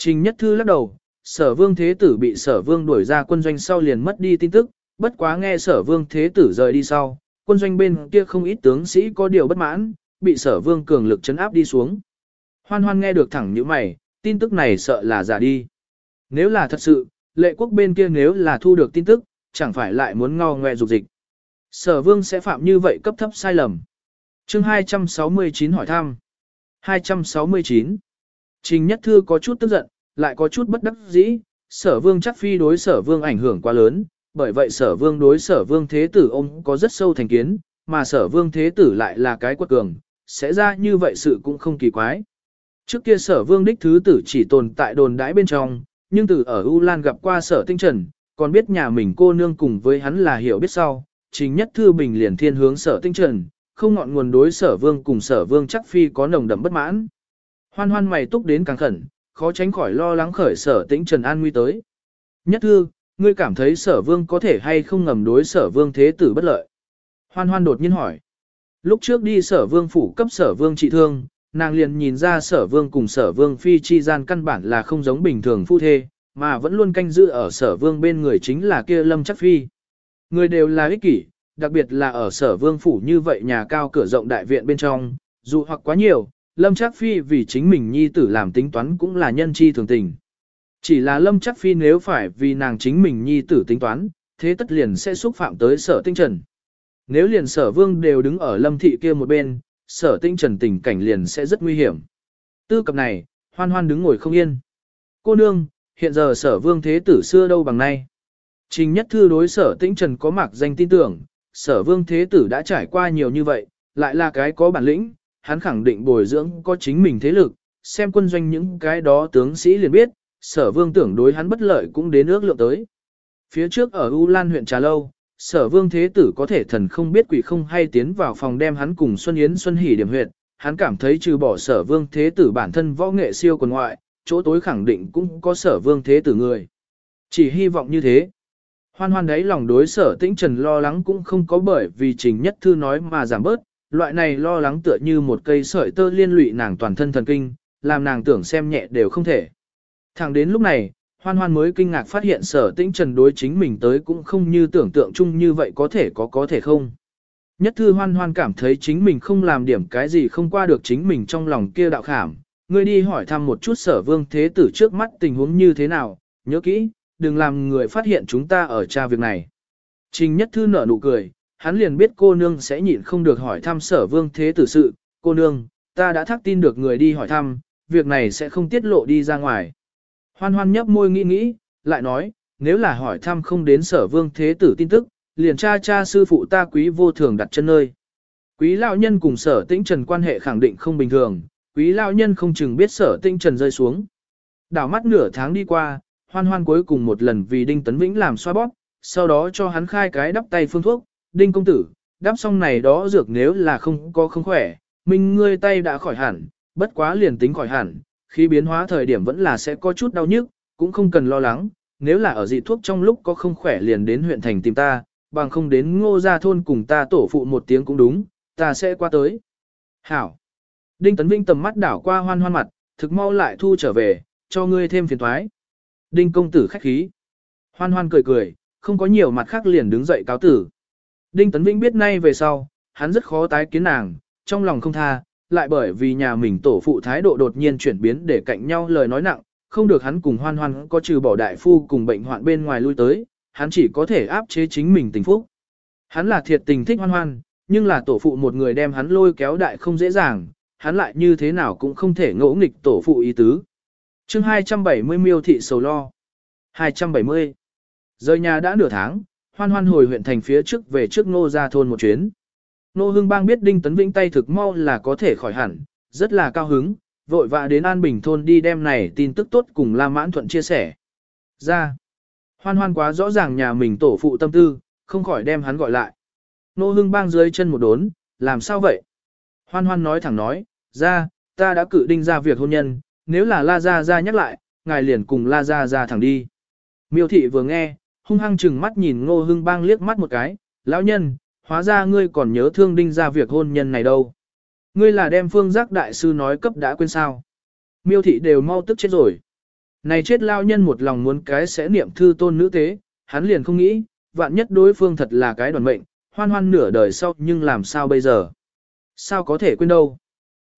Trình nhất thư lắc đầu, sở vương thế tử bị sở vương đuổi ra quân doanh sau liền mất đi tin tức, bất quá nghe sở vương thế tử rời đi sau, quân doanh bên kia không ít tướng sĩ có điều bất mãn, bị sở vương cường lực chấn áp đi xuống. Hoan hoan nghe được thẳng như mày, tin tức này sợ là giả đi. Nếu là thật sự, lệ quốc bên kia nếu là thu được tin tức, chẳng phải lại muốn ngao ngoe dục dịch. Sở vương sẽ phạm như vậy cấp thấp sai lầm. chương 269 hỏi thăm. 269. Trình Nhất Thư có chút tức giận, lại có chút bất đắc dĩ, sở vương chắc phi đối sở vương ảnh hưởng quá lớn, bởi vậy sở vương đối sở vương thế tử ông có rất sâu thành kiến, mà sở vương thế tử lại là cái quật cường, sẽ ra như vậy sự cũng không kỳ quái. Trước kia sở vương đích thứ tử chỉ tồn tại đồn đãi bên trong, nhưng từ ở U Lan gặp qua sở tinh trần, còn biết nhà mình cô nương cùng với hắn là hiểu biết sau, chính nhất thư bình liền thiên hướng sở tinh trần, không ngọn nguồn đối sở vương cùng sở vương chắc phi có nồng đậm bất mãn. Hoan hoan mày túc đến càng khẩn, khó tránh khỏi lo lắng khởi sở tĩnh trần an nguy tới. Nhất thư, ngươi cảm thấy sở vương có thể hay không ngầm đối sở vương thế tử bất lợi. Hoan hoan đột nhiên hỏi. Lúc trước đi sở vương phủ cấp sở vương trị thương, nàng liền nhìn ra sở vương cùng sở vương phi chi gian căn bản là không giống bình thường phu thê, mà vẫn luôn canh giữ ở sở vương bên người chính là kia lâm chắc phi. Người đều là ích kỷ, đặc biệt là ở sở vương phủ như vậy nhà cao cửa rộng đại viện bên trong, dù hoặc quá nhiều, lâm Trác phi vì chính mình nhi tử làm tính toán cũng là nhân chi thường tình. Chỉ là lâm Trác phi nếu phải vì nàng chính mình nhi tử tính toán, thế tất liền sẽ xúc phạm tới sở tinh trần. Nếu liền sở vương đều đứng ở lâm thị kia một bên, sở tinh trần tình cảnh liền sẽ rất nguy hiểm. Tư cập này, hoan hoan đứng ngồi không yên. Cô nương, hiện giờ sở vương thế tử xưa đâu bằng nay. Trình nhất thư đối sở tinh trần có mặc danh tin tưởng, sở vương thế tử đã trải qua nhiều như vậy, lại là cái có bản lĩnh, hắn khẳng định bồi dưỡng có chính mình thế lực, xem quân doanh những cái đó tướng sĩ liền biết, sở vương tưởng đối hắn bất lợi cũng đến ước lượng tới. Phía trước ở U Lan huyện Trà Lâu, sở vương thế tử có thể thần không biết quỷ không hay tiến vào phòng đem hắn cùng Xuân Yến Xuân Hỷ điểm huyện, hắn cảm thấy trừ bỏ sở vương thế tử bản thân võ nghệ siêu quần ngoại, chỗ tối khẳng định cũng có sở vương thế tử người. Chỉ hy vọng như thế. Hoan hoan đấy lòng đối sở tĩnh trần lo lắng cũng không có bởi vì trình nhất thư nói mà giảm bớt, loại này lo lắng tựa như một cây sợi tơ liên lụy nàng toàn thân thần kinh, làm nàng tưởng xem nhẹ đều không thể. Thẳng đến lúc này, hoan hoan mới kinh ngạc phát hiện sở tĩnh trần đối chính mình tới cũng không như tưởng tượng chung như vậy có thể có có thể không. Nhất thư hoan hoan cảm thấy chính mình không làm điểm cái gì không qua được chính mình trong lòng kia đạo khảm. Ngươi đi hỏi thăm một chút sở vương thế tử trước mắt tình huống như thế nào, nhớ kỹ, đừng làm người phát hiện chúng ta ở tra việc này. Trình nhất thư nở nụ cười, hắn liền biết cô nương sẽ nhịn không được hỏi thăm sở vương thế tử sự, cô nương, ta đã thắc tin được người đi hỏi thăm, việc này sẽ không tiết lộ đi ra ngoài. Hoan hoan nhấp môi nghĩ nghĩ, lại nói, nếu là hỏi thăm không đến sở vương thế tử tin tức, liền cha cha sư phụ ta quý vô thường đặt chân nơi. Quý lão nhân cùng sở tĩnh trần quan hệ khẳng định không bình thường, quý lão nhân không chừng biết sở tĩnh trần rơi xuống. Đảo mắt nửa tháng đi qua, hoan hoan cuối cùng một lần vì Đinh Tấn Vĩnh làm xoa bóp, sau đó cho hắn khai cái đắp tay phương thuốc, Đinh công tử, đắp xong này đó dược nếu là không có không khỏe, mình ngươi tay đã khỏi hẳn, bất quá liền tính khỏi hẳn, khi biến hóa thời điểm vẫn là sẽ có chút đau nhức, cũng không cần lo lắng, nếu là ở dị thuốc trong lúc có không khỏe liền đến huyện thành tìm ta, bằng không đến ngô gia thôn cùng ta tổ phụ một tiếng cũng đúng, ta sẽ qua tới. Hảo. Đinh Tấn Vinh tầm mắt đảo qua hoan hoan mặt, thực mau lại thu trở về, cho ngươi thêm phiền thoái. Đinh công tử khách khí. Hoan hoan cười cười, không có nhiều mặt khác liền đứng dậy cáo tử. Đinh Tấn Vĩnh biết nay về sau, hắn rất khó tái kiến nàng, trong lòng không tha, lại bởi vì nhà mình tổ phụ thái độ đột nhiên chuyển biến để cạnh nhau lời nói nặng, không được hắn cùng hoan hoan có trừ bỏ đại phu cùng bệnh hoạn bên ngoài lui tới, hắn chỉ có thể áp chế chính mình tình phúc. Hắn là thiệt tình thích hoan hoan, nhưng là tổ phụ một người đem hắn lôi kéo đại không dễ dàng, hắn lại như thế nào cũng không thể ngỗ nghịch tổ phụ ý tứ. chương 270 miêu thị sầu lo. 270. Rời nhà đã nửa tháng, hoan hoan hồi huyện thành phía trước về trước nô ra thôn một chuyến. Nô Hưng bang biết Đinh Tấn Vĩnh tay thực mau là có thể khỏi hẳn, rất là cao hứng, vội vã đến An Bình thôn đi đem này tin tức tốt cùng La Mãn Thuận chia sẻ. Ra, hoan hoan quá rõ ràng nhà mình tổ phụ tâm tư, không khỏi đem hắn gọi lại. Nô Hưng bang dưới chân một đốn, làm sao vậy? Hoan hoan nói thẳng nói, ra, ta đã cử đinh ra việc hôn nhân, nếu là La Gia Gia nhắc lại, ngài liền cùng La Gia Gia thẳng đi. Miêu thị vừa nghe, hung hăng chừng mắt nhìn ngô hưng bang liếc mắt một cái, lão nhân, hóa ra ngươi còn nhớ thương đinh ra việc hôn nhân này đâu. Ngươi là đem phương giác đại sư nói cấp đã quên sao. Miêu thị đều mau tức chết rồi. Này chết lao nhân một lòng muốn cái sẽ niệm thư tôn nữ tế, hắn liền không nghĩ, vạn nhất đối phương thật là cái đoàn mệnh, hoan hoan nửa đời sau nhưng làm sao bây giờ. Sao có thể quên đâu.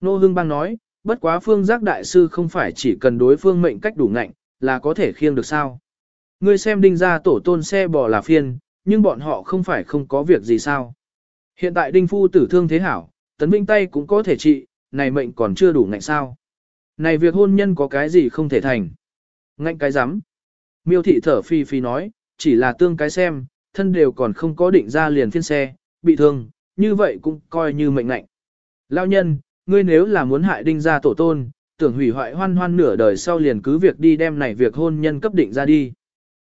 Nô Hưng Bang nói, bất quá phương giác đại sư không phải chỉ cần đối phương mệnh cách đủ ngạnh, là có thể khiêng được sao. Ngươi xem đinh ra tổ tôn xe bò là phiên, nhưng bọn họ không phải không có việc gì sao. Hiện tại đinh phu tử thương thế hảo, tấn vinh tay cũng có thể trị, này mệnh còn chưa đủ ngạnh sao. Này việc hôn nhân có cái gì không thể thành. Ngạnh cái rắm Miêu thị thở phi phi nói, chỉ là tương cái xem, thân đều còn không có định ra liền phiên xe, bị thương, như vậy cũng coi như mệnh ngạnh. Lao nhân, ngươi nếu là muốn hại đinh ra tổ tôn, tưởng hủy hoại hoan hoan nửa đời sau liền cứ việc đi đem này việc hôn nhân cấp định ra đi.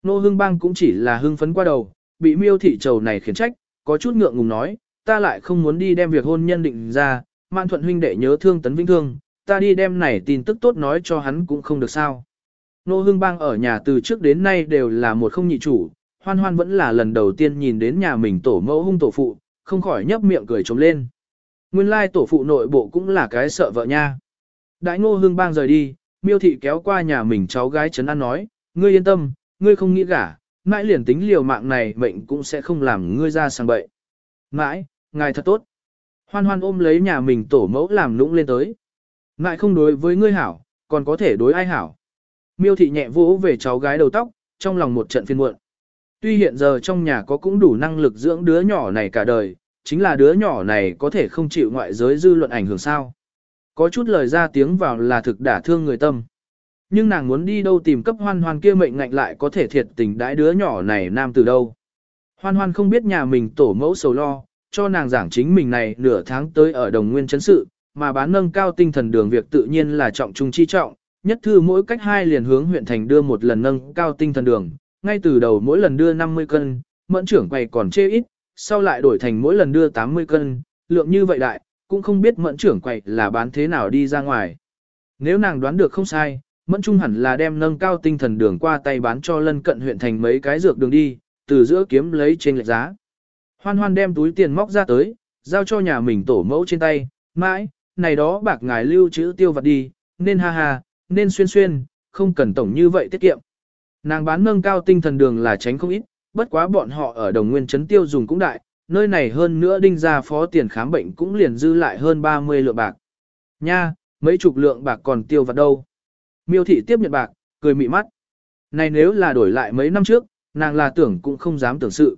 Nô hưng bang cũng chỉ là hưng phấn qua đầu, bị miêu thị trầu này khiển trách, có chút ngượng ngùng nói, ta lại không muốn đi đem việc hôn nhân định ra, mạn thuận huynh đệ nhớ thương tấn vĩnh thương, ta đi đem này tin tức tốt nói cho hắn cũng không được sao. Nô hưng bang ở nhà từ trước đến nay đều là một không nhị chủ, hoan hoan vẫn là lần đầu tiên nhìn đến nhà mình tổ mẫu hung tổ phụ, không khỏi nhấp miệng cười trống lên. Nguyên lai tổ phụ nội bộ cũng là cái sợ vợ nha. Đại ngô hương bang rời đi, miêu thị kéo qua nhà mình cháu gái trấn an nói, ngươi yên tâm, ngươi không nghĩ gả, mãi liền tính liều mạng này mệnh cũng sẽ không làm ngươi ra sang bậy. Mãi, ngài thật tốt. Hoan hoan ôm lấy nhà mình tổ mẫu làm lũng lên tới. Mãi không đối với ngươi hảo, còn có thể đối ai hảo. Miêu thị nhẹ vỗ về cháu gái đầu tóc, trong lòng một trận phiên muộn. Tuy hiện giờ trong nhà có cũng đủ năng lực dưỡng đứa nhỏ này cả đời, chính là đứa nhỏ này có thể không chịu ngoại giới dư luận ảnh hưởng sao. Có chút lời ra tiếng vào là thực đả thương người tâm. Nhưng nàng muốn đi đâu tìm cấp hoan hoan kia mệnh ngạnh lại có thể thiệt tình đãi đứa nhỏ này nam từ đâu. Hoan hoan không biết nhà mình tổ mẫu sầu lo, cho nàng giảng chính mình này nửa tháng tới ở đồng nguyên chấn sự, mà bán nâng cao tinh thần đường việc tự nhiên là trọng trung chi trọng, nhất thư mỗi cách hai liền hướng huyện thành đưa một lần nâng cao tinh thần đường, ngay từ đầu mỗi lần đưa 50 cân, mẫn trưởng quầy còn chê ít, sau lại đổi thành mỗi lần đưa 80 cân, lượng như vậy đại, cũng không biết mẫn trưởng quầy là bán thế nào đi ra ngoài. Nếu nàng đoán được không sai, mẫn trung hẳn là đem nâng cao tinh thần đường qua tay bán cho lân cận huyện thành mấy cái dược đường đi, từ giữa kiếm lấy trên lệch giá. Hoan hoan đem túi tiền móc ra tới, giao cho nhà mình tổ mẫu trên tay, mãi, này đó bạc ngài lưu trữ tiêu vặt đi, nên ha ha, nên xuyên xuyên, không cần tổng như vậy tiết kiệm. Nàng bán nâng cao tinh thần đường là tránh không ít, bất quá bọn họ ở đồng nguyên trấn tiêu dùng cũng đại, nơi này hơn nữa đinh ra phó tiền khám bệnh cũng liền dư lại hơn 30 lượng bạc. Nha, mấy chục lượng bạc còn tiêu vặt đâu. Miêu thị tiếp nhận bạc, cười mị mắt. Này nếu là đổi lại mấy năm trước, nàng là tưởng cũng không dám tưởng sự.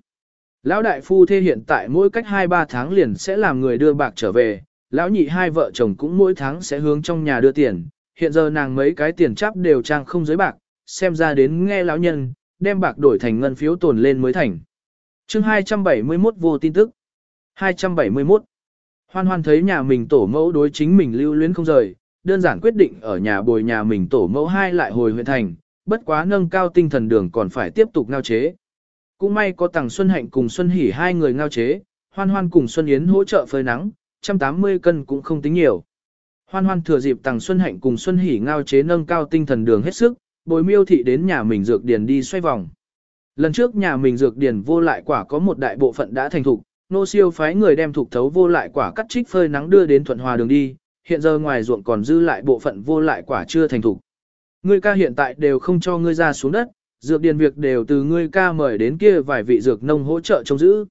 Lão đại phu thê hiện tại mỗi cách 2-3 tháng liền sẽ làm người đưa bạc trở về, lão nhị hai vợ chồng cũng mỗi tháng sẽ hướng trong nhà đưa tiền, hiện giờ nàng mấy cái tiền chắp đều trang không giới bạc, xem ra đến nghe lão nhân, đem bạc đổi thành ngân phiếu tồn lên mới thành. chương 271 vô tin tức. 271. Hoan hoan thấy nhà mình tổ mẫu đối chính mình lưu luyến không rời, đơn giản quyết định ở nhà bồi nhà mình tổ mẫu hai lại hồi huyện thành, bất quá nâng cao tinh thần đường còn phải tiếp tục ngao chế. Cũng may có Tằng Xuân Hạnh cùng Xuân Hỷ hai người ngao chế, hoan hoan cùng Xuân Yến hỗ trợ phơi nắng, 180 cân cũng không tính nhiều. Hoan hoan thừa dịp Tằng Xuân Hạnh cùng Xuân Hỷ ngao chế nâng cao tinh thần đường hết sức, bồi miêu thị đến nhà mình dược điền đi xoay vòng. Lần trước nhà mình dược điền vô lại quả có một đại bộ phận đã thành thục, nô siêu phái người đem thục thấu vô lại quả cắt trích phơi nắng đưa đến thuận hòa đường đi, hiện giờ ngoài ruộng còn dư lại bộ phận vô lại quả chưa thành thục. Ngươi ca hiện tại đều không cho ngươi ra xuống đất, dược điền việc đều từ ngươi ca mời đến kia vài vị dược nông hỗ trợ trông giữ.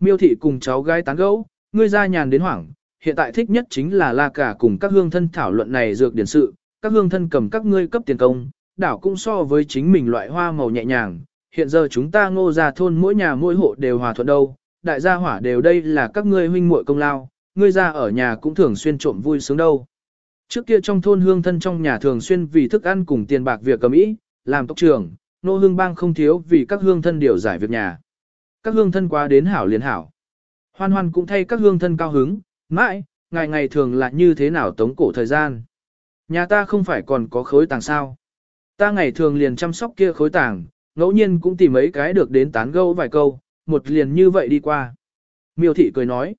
Miêu thị cùng cháu gái tán gẫu, ngươi ra nhàn đến hoảng, hiện tại thích nhất chính là la cả cùng các hương thân thảo luận này dược điển sự, các hương thân cầm các ngươi cấp tiền công, đảo cũng so với chính mình loại hoa màu nhẹ nhàng, hiện giờ chúng ta ngô ra thôn mỗi nhà mỗi hộ đều hòa thuận đâu, đại gia hỏa đều đây là các ngươi huynh muội công lao, ngươi ra ở nhà cũng thường xuyên trộm vui sướng đâu. Trước kia trong thôn hương thân trong nhà thường xuyên vì thức ăn cùng tiền bạc việc cầm ý, làm tốc trưởng, nô hương bang không thiếu vì các hương thân điều giải việc nhà. Các hương thân quá đến hảo liền hảo. Hoan hoan cũng thay các hương thân cao hứng, mãi, ngày ngày thường là như thế nào tống cổ thời gian. Nhà ta không phải còn có khối tàng sao. Ta ngày thường liền chăm sóc kia khối tàng, ngẫu nhiên cũng tìm mấy cái được đến tán gẫu vài câu, một liền như vậy đi qua. Miêu thị cười nói.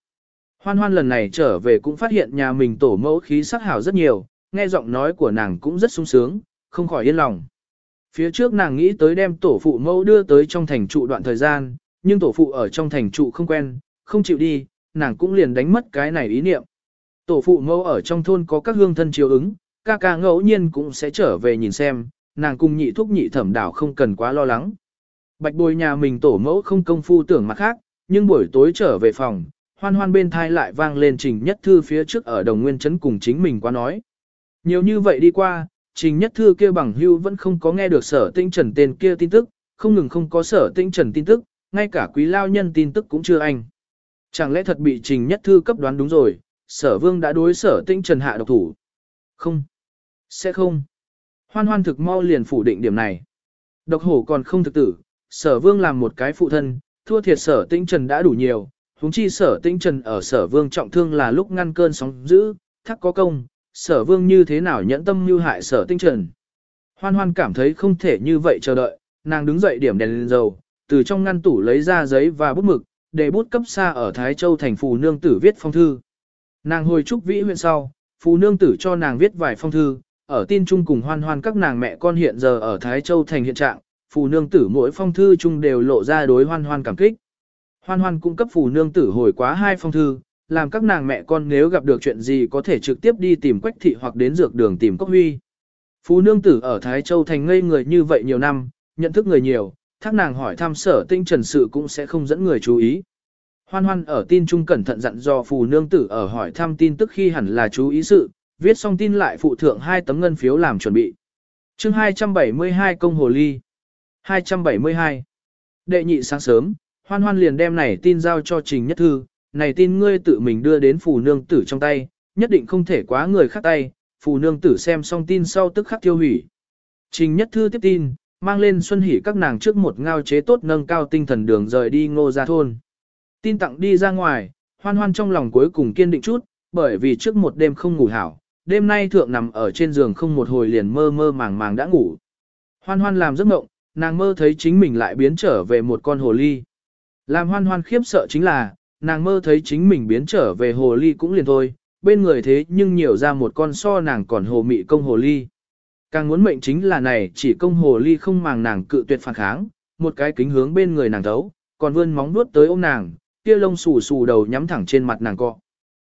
Hoan hoan lần này trở về cũng phát hiện nhà mình tổ mẫu khí sắc hảo rất nhiều, nghe giọng nói của nàng cũng rất sung sướng, không khỏi yên lòng. Phía trước nàng nghĩ tới đem tổ phụ mẫu đưa tới trong thành trụ đoạn thời gian, nhưng tổ phụ ở trong thành trụ không quen, không chịu đi, nàng cũng liền đánh mất cái này ý niệm. Tổ phụ mẫu ở trong thôn có các hương thân chiếu ứng, ca ca ngẫu nhiên cũng sẽ trở về nhìn xem, nàng cùng nhị thúc nhị thẩm đảo không cần quá lo lắng. Bạch bồi nhà mình tổ mẫu không công phu tưởng mặt khác, nhưng buổi tối trở về phòng, hoan hoan bên thai lại vang lên trình nhất thư phía trước ở đồng nguyên chấn cùng chính mình qua nói. Nhiều như vậy đi qua, trình nhất thư kia bằng hưu vẫn không có nghe được sở tinh trần tên kia tin tức, không ngừng không có sở tinh trần tin tức, ngay cả quý lao nhân tin tức cũng chưa anh. Chẳng lẽ thật bị trình nhất thư cấp đoán đúng rồi, sở vương đã đối sở tinh trần hạ độc thủ. Không. Sẽ không. Hoan hoan thực mau liền phủ định điểm này. Độc hổ còn không thực tử, sở vương làm một cái phụ thân, thua thiệt sở tinh trần đã đủ nhiều, huống chi sở tinh trần ở sở vương trọng thương là lúc ngăn cơn sóng dữ, thắc có công, sở vương như thế nào nhẫn tâm mưu hại sở tinh trần. Hoan hoan cảm thấy không thể như vậy chờ đợi, nàng đứng dậy điểm đèn lên dầu, từ trong ngăn tủ lấy ra giấy và bút mực, để bút cấp xa ở Thái Châu thành phù nương tử viết phong thư. Nàng hồi trúc vĩ huyện sau, phù nương tử cho nàng viết vài phong thư, ở tin chung cùng hoan hoan các nàng mẹ con hiện giờ ở Thái Châu thành hiện trạng, phù nương tử mỗi phong thư chung đều lộ ra đối hoan hoan cảm kích. Hoan hoan cung cấp phù nương tử hồi quá hai phong thư, làm các nàng mẹ con nếu gặp được chuyện gì có thể trực tiếp đi tìm quách thị hoặc đến dược đường tìm cốc huy. Phù nương tử ở Thái Châu thành ngây người như vậy nhiều năm, nhận thức người nhiều, thác nàng hỏi thăm sở tinh trần sự cũng sẽ không dẫn người chú ý. Hoan hoan ở tin trung cẩn thận dặn do phù nương tử ở hỏi thăm tin tức khi hẳn là chú ý sự, viết xong tin lại phụ thượng hai tấm ngân phiếu làm chuẩn bị. chương 272 công hồ ly. 272. Đệ nhị sáng sớm, hoan hoan liền đem này tin giao cho Trình Nhất Thư, này tin ngươi tự mình đưa đến phù nương tử trong tay, nhất định không thể quá người khác tay, phù nương tử xem xong tin sau tức khắc tiêu hủy. Trình Nhất Thư tiếp tin, mang lên xuân hỉ các nàng trước một ngao chế tốt nâng cao tinh thần đường rời đi ngô ra thôn. Tin tặng đi ra ngoài, hoan hoan trong lòng cuối cùng kiên định chút, bởi vì trước một đêm không ngủ hảo, đêm nay thượng nằm ở trên giường không một hồi liền mơ mơ màng màng đã ngủ. Hoan hoan làm giấc mộng, nàng mơ thấy chính mình lại biến trở về một con hồ ly. Làm hoan hoan khiếp sợ chính là, nàng mơ thấy chính mình biến trở về hồ ly cũng liền thôi, bên người thế nhưng nhiều ra một con so nàng còn hồ mị công hồ ly. Càng muốn mệnh chính là này chỉ công hồ ly không màng nàng cự tuyệt phản kháng, một cái kính hướng bên người nàng thấu, còn vươn móng nuốt tới ôm nàng, kia lông xù xù đầu nhắm thẳng trên mặt nàng cọ.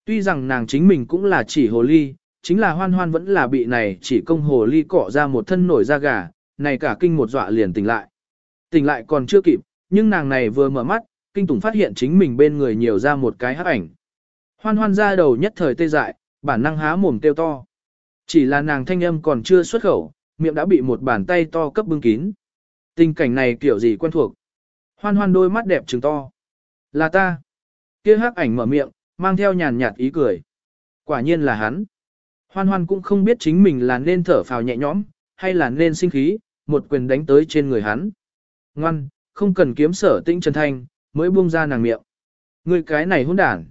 Tuy rằng nàng chính mình cũng là chỉ hồ ly, chính là hoan hoan vẫn là bị này chỉ công hồ ly cọ ra một thân nổi da gà, này cả kinh một dọa liền tỉnh lại. Tỉnh lại còn chưa kịp, nhưng nàng này vừa mở mắt, kinh tủng phát hiện chính mình bên người nhiều ra một cái hắc ảnh. Hoan hoan ra đầu nhất thời tê dại, bản năng há mồm kêu to. Chỉ là nàng thanh âm còn chưa xuất khẩu, miệng đã bị một bàn tay to cấp bưng kín. Tình cảnh này kiểu gì quen thuộc. Hoan hoan đôi mắt đẹp trừng to. Là ta. Kia hắc ảnh mở miệng, mang theo nhàn nhạt ý cười. Quả nhiên là hắn. Hoan hoan cũng không biết chính mình là nên thở phào nhẹ nhõm, hay là nên sinh khí, một quyền đánh tới trên người hắn. Ngoan, không cần kiếm sở tinh trần thanh, mới buông ra nàng miệng. Người cái này hỗn đản.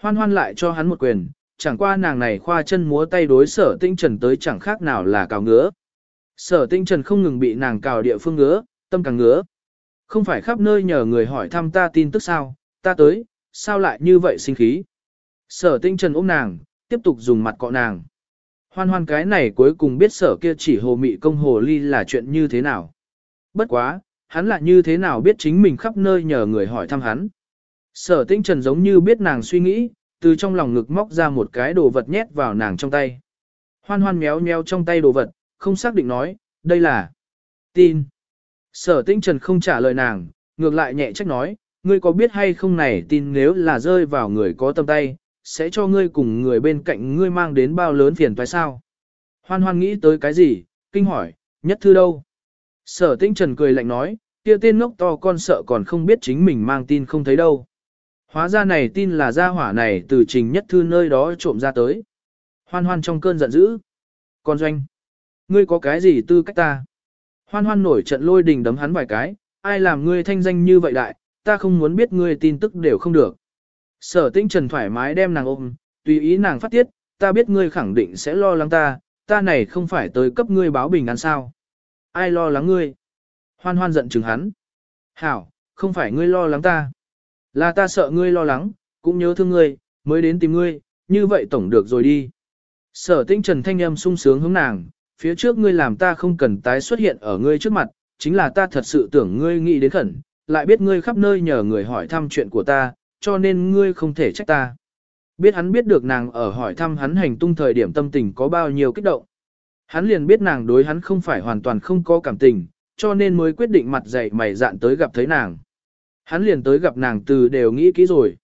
Hoan hoan lại cho hắn một quyền, chẳng qua nàng này khoa chân múa tay đối sở tinh trần tới chẳng khác nào là cào ngứa. Sở tinh trần không ngừng bị nàng cào địa phương ngứa, tâm càng ngứa. Không phải khắp nơi nhờ người hỏi thăm ta tin tức sao, ta tới, sao lại như vậy sinh khí. Sở tinh trần ôm nàng, tiếp tục dùng mặt cọ nàng. Hoan hoan cái này cuối cùng biết sở kia chỉ hồ mị công hồ ly là chuyện như thế nào. Bất quá, hắn lại như thế nào biết chính mình khắp nơi nhờ người hỏi thăm hắn. Sở tinh trần giống như biết nàng suy nghĩ, từ trong lòng ngực móc ra một cái đồ vật nhét vào nàng trong tay. Hoan hoan méo méo trong tay đồ vật, không xác định nói, đây là tin. Sở tinh trần không trả lời nàng, ngược lại nhẹ trách nói, ngươi có biết hay không này tin nếu là rơi vào người có tâm tay, sẽ cho ngươi cùng người bên cạnh ngươi mang đến bao lớn phiền toái sao. Hoan hoan nghĩ tới cái gì, kinh hỏi, nhất thư đâu? Sở tinh trần cười lạnh nói, kia tên ngốc to con sợ còn không biết chính mình mang tin không thấy đâu. Hóa ra này tin là gia hỏa này từ trình nhất thư nơi đó trộm ra tới. Hoan hoan trong cơn giận dữ. Con doanh. Ngươi có cái gì tư cách ta? Hoan hoan nổi trận lôi đình đấm hắn vài cái, ai làm ngươi thanh danh như vậy đại, ta không muốn biết ngươi tin tức đều không được. Sở tinh trần thoải mái đem nàng ôm, tùy ý nàng phát tiết, ta biết ngươi khẳng định sẽ lo lắng ta, ta này không phải tới cấp ngươi báo bình an sao. Ai lo lắng ngươi? Hoan hoan giận chừng hắn. Hảo, không phải ngươi lo lắng ta. Là ta sợ ngươi lo lắng, cũng nhớ thương ngươi, mới đến tìm ngươi, như vậy tổng được rồi đi. Sở tinh trần thanh âm sung sướng hướng nàng, phía trước ngươi làm ta không cần tái xuất hiện ở ngươi trước mặt, chính là ta thật sự tưởng ngươi nghĩ đến khẩn, lại biết ngươi khắp nơi nhờ người hỏi thăm chuyện của ta, cho nên ngươi không thể trách ta. Biết hắn biết được nàng ở hỏi thăm hắn hành tung thời điểm tâm tình có bao nhiêu kích động. Hắn liền biết nàng đối hắn không phải hoàn toàn không có cảm tình, cho nên mới quyết định mặt dày mày dạn tới gặp thấy nàng. Hắn liền tới gặp nàng từ đều nghĩ kỹ rồi.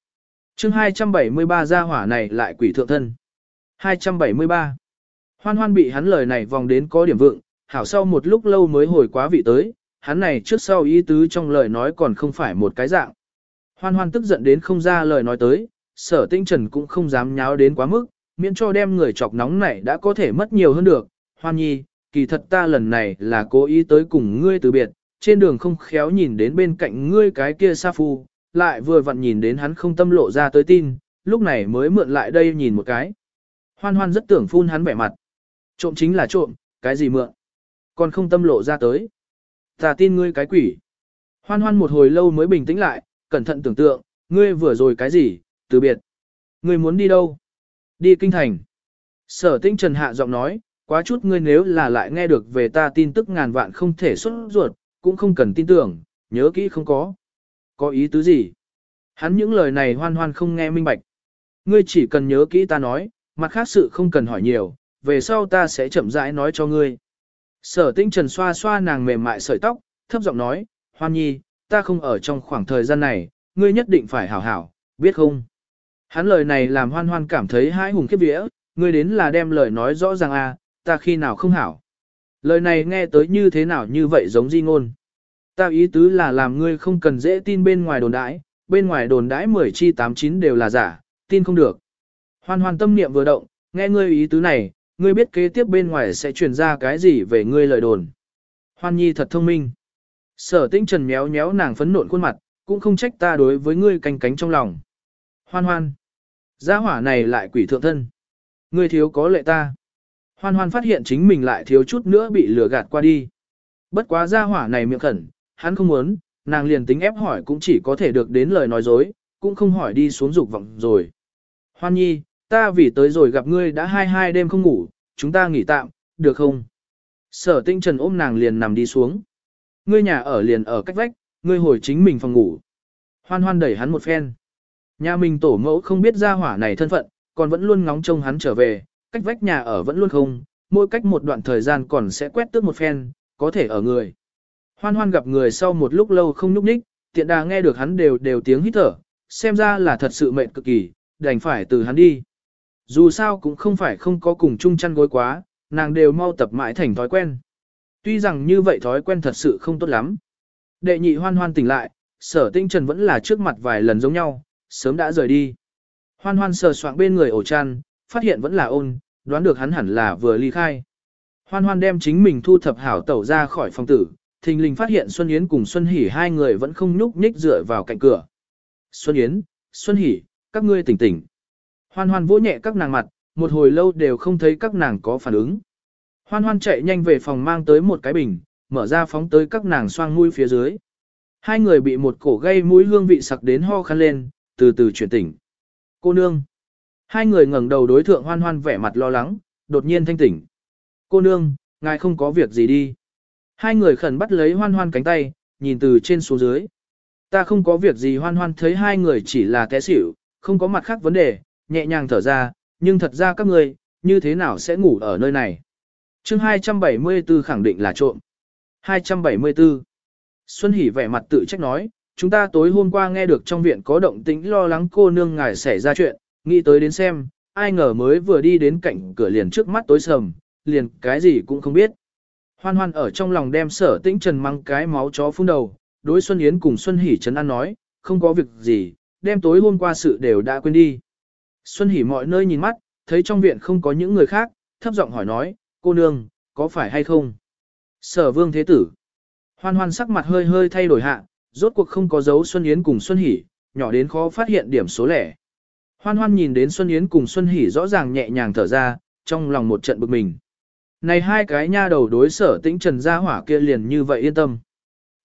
chương 273 gia hỏa này lại quỷ thượng thân. 273. Hoan hoan bị hắn lời này vòng đến có điểm vượng, hảo sau một lúc lâu mới hồi quá vị tới, hắn này trước sau ý tứ trong lời nói còn không phải một cái dạng. Hoan hoan tức giận đến không ra lời nói tới, sở tinh trần cũng không dám nháo đến quá mức, miễn cho đem người chọc nóng này đã có thể mất nhiều hơn được. Hoan nhi, kỳ thật ta lần này là cố ý tới cùng ngươi từ biệt, trên đường không khéo nhìn đến bên cạnh ngươi cái kia sa phu, lại vừa vặn nhìn đến hắn không tâm lộ ra tới tin, lúc này mới mượn lại đây nhìn một cái. Hoan hoan rất tưởng phun hắn vẻ mặt. Trộm chính là trộm, cái gì mượn. Còn không tâm lộ ra tới. Ta tin ngươi cái quỷ. Hoan hoan một hồi lâu mới bình tĩnh lại, cẩn thận tưởng tượng, ngươi vừa rồi cái gì, từ biệt. Ngươi muốn đi đâu? Đi kinh thành. Sở tinh trần hạ giọng nói, quá chút ngươi nếu là lại nghe được về ta tin tức ngàn vạn không thể xuất ruột, cũng không cần tin tưởng, nhớ kỹ không có. Có ý tứ gì? Hắn những lời này hoan hoan không nghe minh bạch. Ngươi chỉ cần nhớ kỹ ta nói, mặt khác sự không cần hỏi nhiều, về sau ta sẽ chậm rãi nói cho ngươi. Sở tinh trần xoa xoa nàng mềm mại sợi tóc, thấp giọng nói, hoan nhi, ta không ở trong khoảng thời gian này, ngươi nhất định phải hảo hảo, biết không? Hắn lời này làm hoan hoan cảm thấy hãi hùng khiếp vía, ngươi đến là đem lời nói rõ ràng à, ta khi nào không hảo. Lời này nghe tới như thế nào như vậy giống di ngôn. Ta ý tứ là làm ngươi không cần dễ tin bên ngoài đồn đãi, bên ngoài đồn đãi 10 chi 89 đều là giả, tin không được. Hoan hoan tâm niệm vừa động, nghe ngươi ý tứ này, ngươi biết kế tiếp bên ngoài sẽ truyền ra cái gì về ngươi lời đồn. Hoan nhi thật thông minh. Sở tĩnh trần méo méo nàng phấn nộn khuôn mặt, cũng không trách ta đối với ngươi canh cánh trong lòng. Hoan hoan. Gia hỏa này lại quỷ thượng thân. Ngươi thiếu có lệ ta. Hoan hoan phát hiện chính mình lại thiếu chút nữa bị lừa gạt qua đi. Bất quá gia hỏa này miệng khẩn, hắn không muốn, nàng liền tính ép hỏi cũng chỉ có thể được đến lời nói dối, cũng không hỏi đi xuống dục vọng rồi. Hoan nhi, ta vì tới rồi gặp ngươi đã hai hai đêm không ngủ, chúng ta nghỉ tạm, được không? Sở tinh trần ôm nàng liền nằm đi xuống. Ngươi nhà ở liền ở cách vách, ngươi hồi chính mình phòng ngủ. Hoan hoan đẩy hắn một phen. Nhà mình tổ mẫu không biết gia hỏa này thân phận, còn vẫn luôn ngóng trông hắn trở về, cách vách nhà ở vẫn luôn không, mỗi cách một đoạn thời gian còn sẽ quét tước một phen, có thể ở người. Hoan hoan gặp người sau một lúc lâu không nhúc nhích, tiện đà nghe được hắn đều đều tiếng hít thở, xem ra là thật sự mệt cực kỳ, đành phải từ hắn đi. Dù sao cũng không phải không có cùng chung chăn gối quá, nàng đều mau tập mãi thành thói quen. Tuy rằng như vậy thói quen thật sự không tốt lắm. Đệ nhị hoan hoan tỉnh lại, sở tinh trần vẫn là trước mặt vài lần giống nhau, sớm đã rời đi. Hoan hoan sờ soạng bên người ổ chăn, phát hiện vẫn là ôn, đoán được hắn hẳn là vừa ly khai. Hoan hoan đem chính mình thu thập hảo tẩu ra khỏi phòng tử, thình lình phát hiện Xuân Yến cùng Xuân Hỷ hai người vẫn không nhúc nhích dựa vào cạnh cửa. Xuân Yến, Xuân Hỷ, các ngươi tỉnh tỉnh. Hoan hoan vỗ nhẹ các nàng mặt, một hồi lâu đều không thấy các nàng có phản ứng. Hoan hoan chạy nhanh về phòng mang tới một cái bình, mở ra phóng tới các nàng xoang mũi phía dưới. Hai người bị một cổ gây mũi hương vị sặc đến ho khăn lên, từ từ chuyển tỉnh. Cô nương. Hai người ngẩng đầu đối thượng hoan hoan vẻ mặt lo lắng, đột nhiên thanh tỉnh. Cô nương, ngài không có việc gì đi. Hai người khẩn bắt lấy hoan hoan cánh tay, nhìn từ trên xuống dưới. Ta không có việc gì hoan hoan thấy hai người chỉ là té xỉu, không có mặt khác vấn đề, nhẹ nhàng thở ra, nhưng thật ra các người, như thế nào sẽ ngủ ở nơi này. chương 274 khẳng định là trộm. 274. Xuân Hỷ vẻ mặt tự trách nói, chúng ta tối hôm qua nghe được trong viện có động tĩnh lo lắng cô nương ngài xảy ra chuyện, nghĩ tới đến xem, ai ngờ mới vừa đi đến cạnh cửa liền trước mắt tối sầm, liền cái gì cũng không biết. Hoan hoan ở trong lòng đem sở tĩnh trần mang cái máu chó phun đầu, đối Xuân Yến cùng Xuân Hỷ trấn an nói, không có việc gì, đem tối hôm qua sự đều đã quên đi. Xuân Hỷ mọi nơi nhìn mắt, thấy trong viện không có những người khác, thấp giọng hỏi nói, cô nương, có phải hay không? Sở vương thế tử. Hoan hoan sắc mặt hơi hơi thay đổi hạ, rốt cuộc không có dấu Xuân Yến cùng Xuân Hỷ, nhỏ đến khó phát hiện điểm số lẻ. Hoan hoan nhìn đến Xuân Yến cùng Xuân Hỷ rõ ràng nhẹ nhàng thở ra, trong lòng một trận bực mình. Này hai cái nha đầu đối sở tĩnh trần gia hỏa kia liền như vậy yên tâm.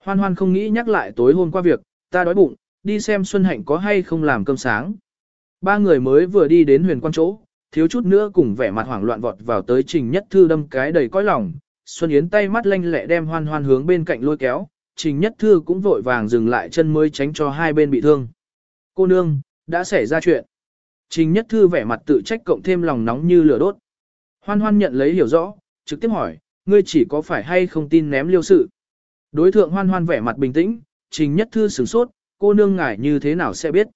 Hoan hoan không nghĩ nhắc lại tối hôm qua việc, ta đói bụng, đi xem Xuân Hạnh có hay không làm cơm sáng. Ba người mới vừa đi đến huyền quan chỗ, thiếu chút nữa cùng vẻ mặt hoảng loạn vọt vào tới trình nhất thư đâm cái đầy cõi lòng. Xuân Yến tay mắt lanh lẹ đem hoan hoan hướng bên cạnh lôi kéo, trình nhất thư cũng vội vàng dừng lại chân mới tránh cho hai bên bị thương. Cô nương, đã xảy ra chuyện. Trình nhất thư vẻ mặt tự trách cộng thêm lòng nóng như lửa đốt. Hoan hoan nhận lấy hiểu rõ, trực tiếp hỏi, ngươi chỉ có phải hay không tin ném liêu sự. Đối thượng hoan hoan vẻ mặt bình tĩnh, trình nhất thư sửng sốt, cô nương ngài như thế nào sẽ biết.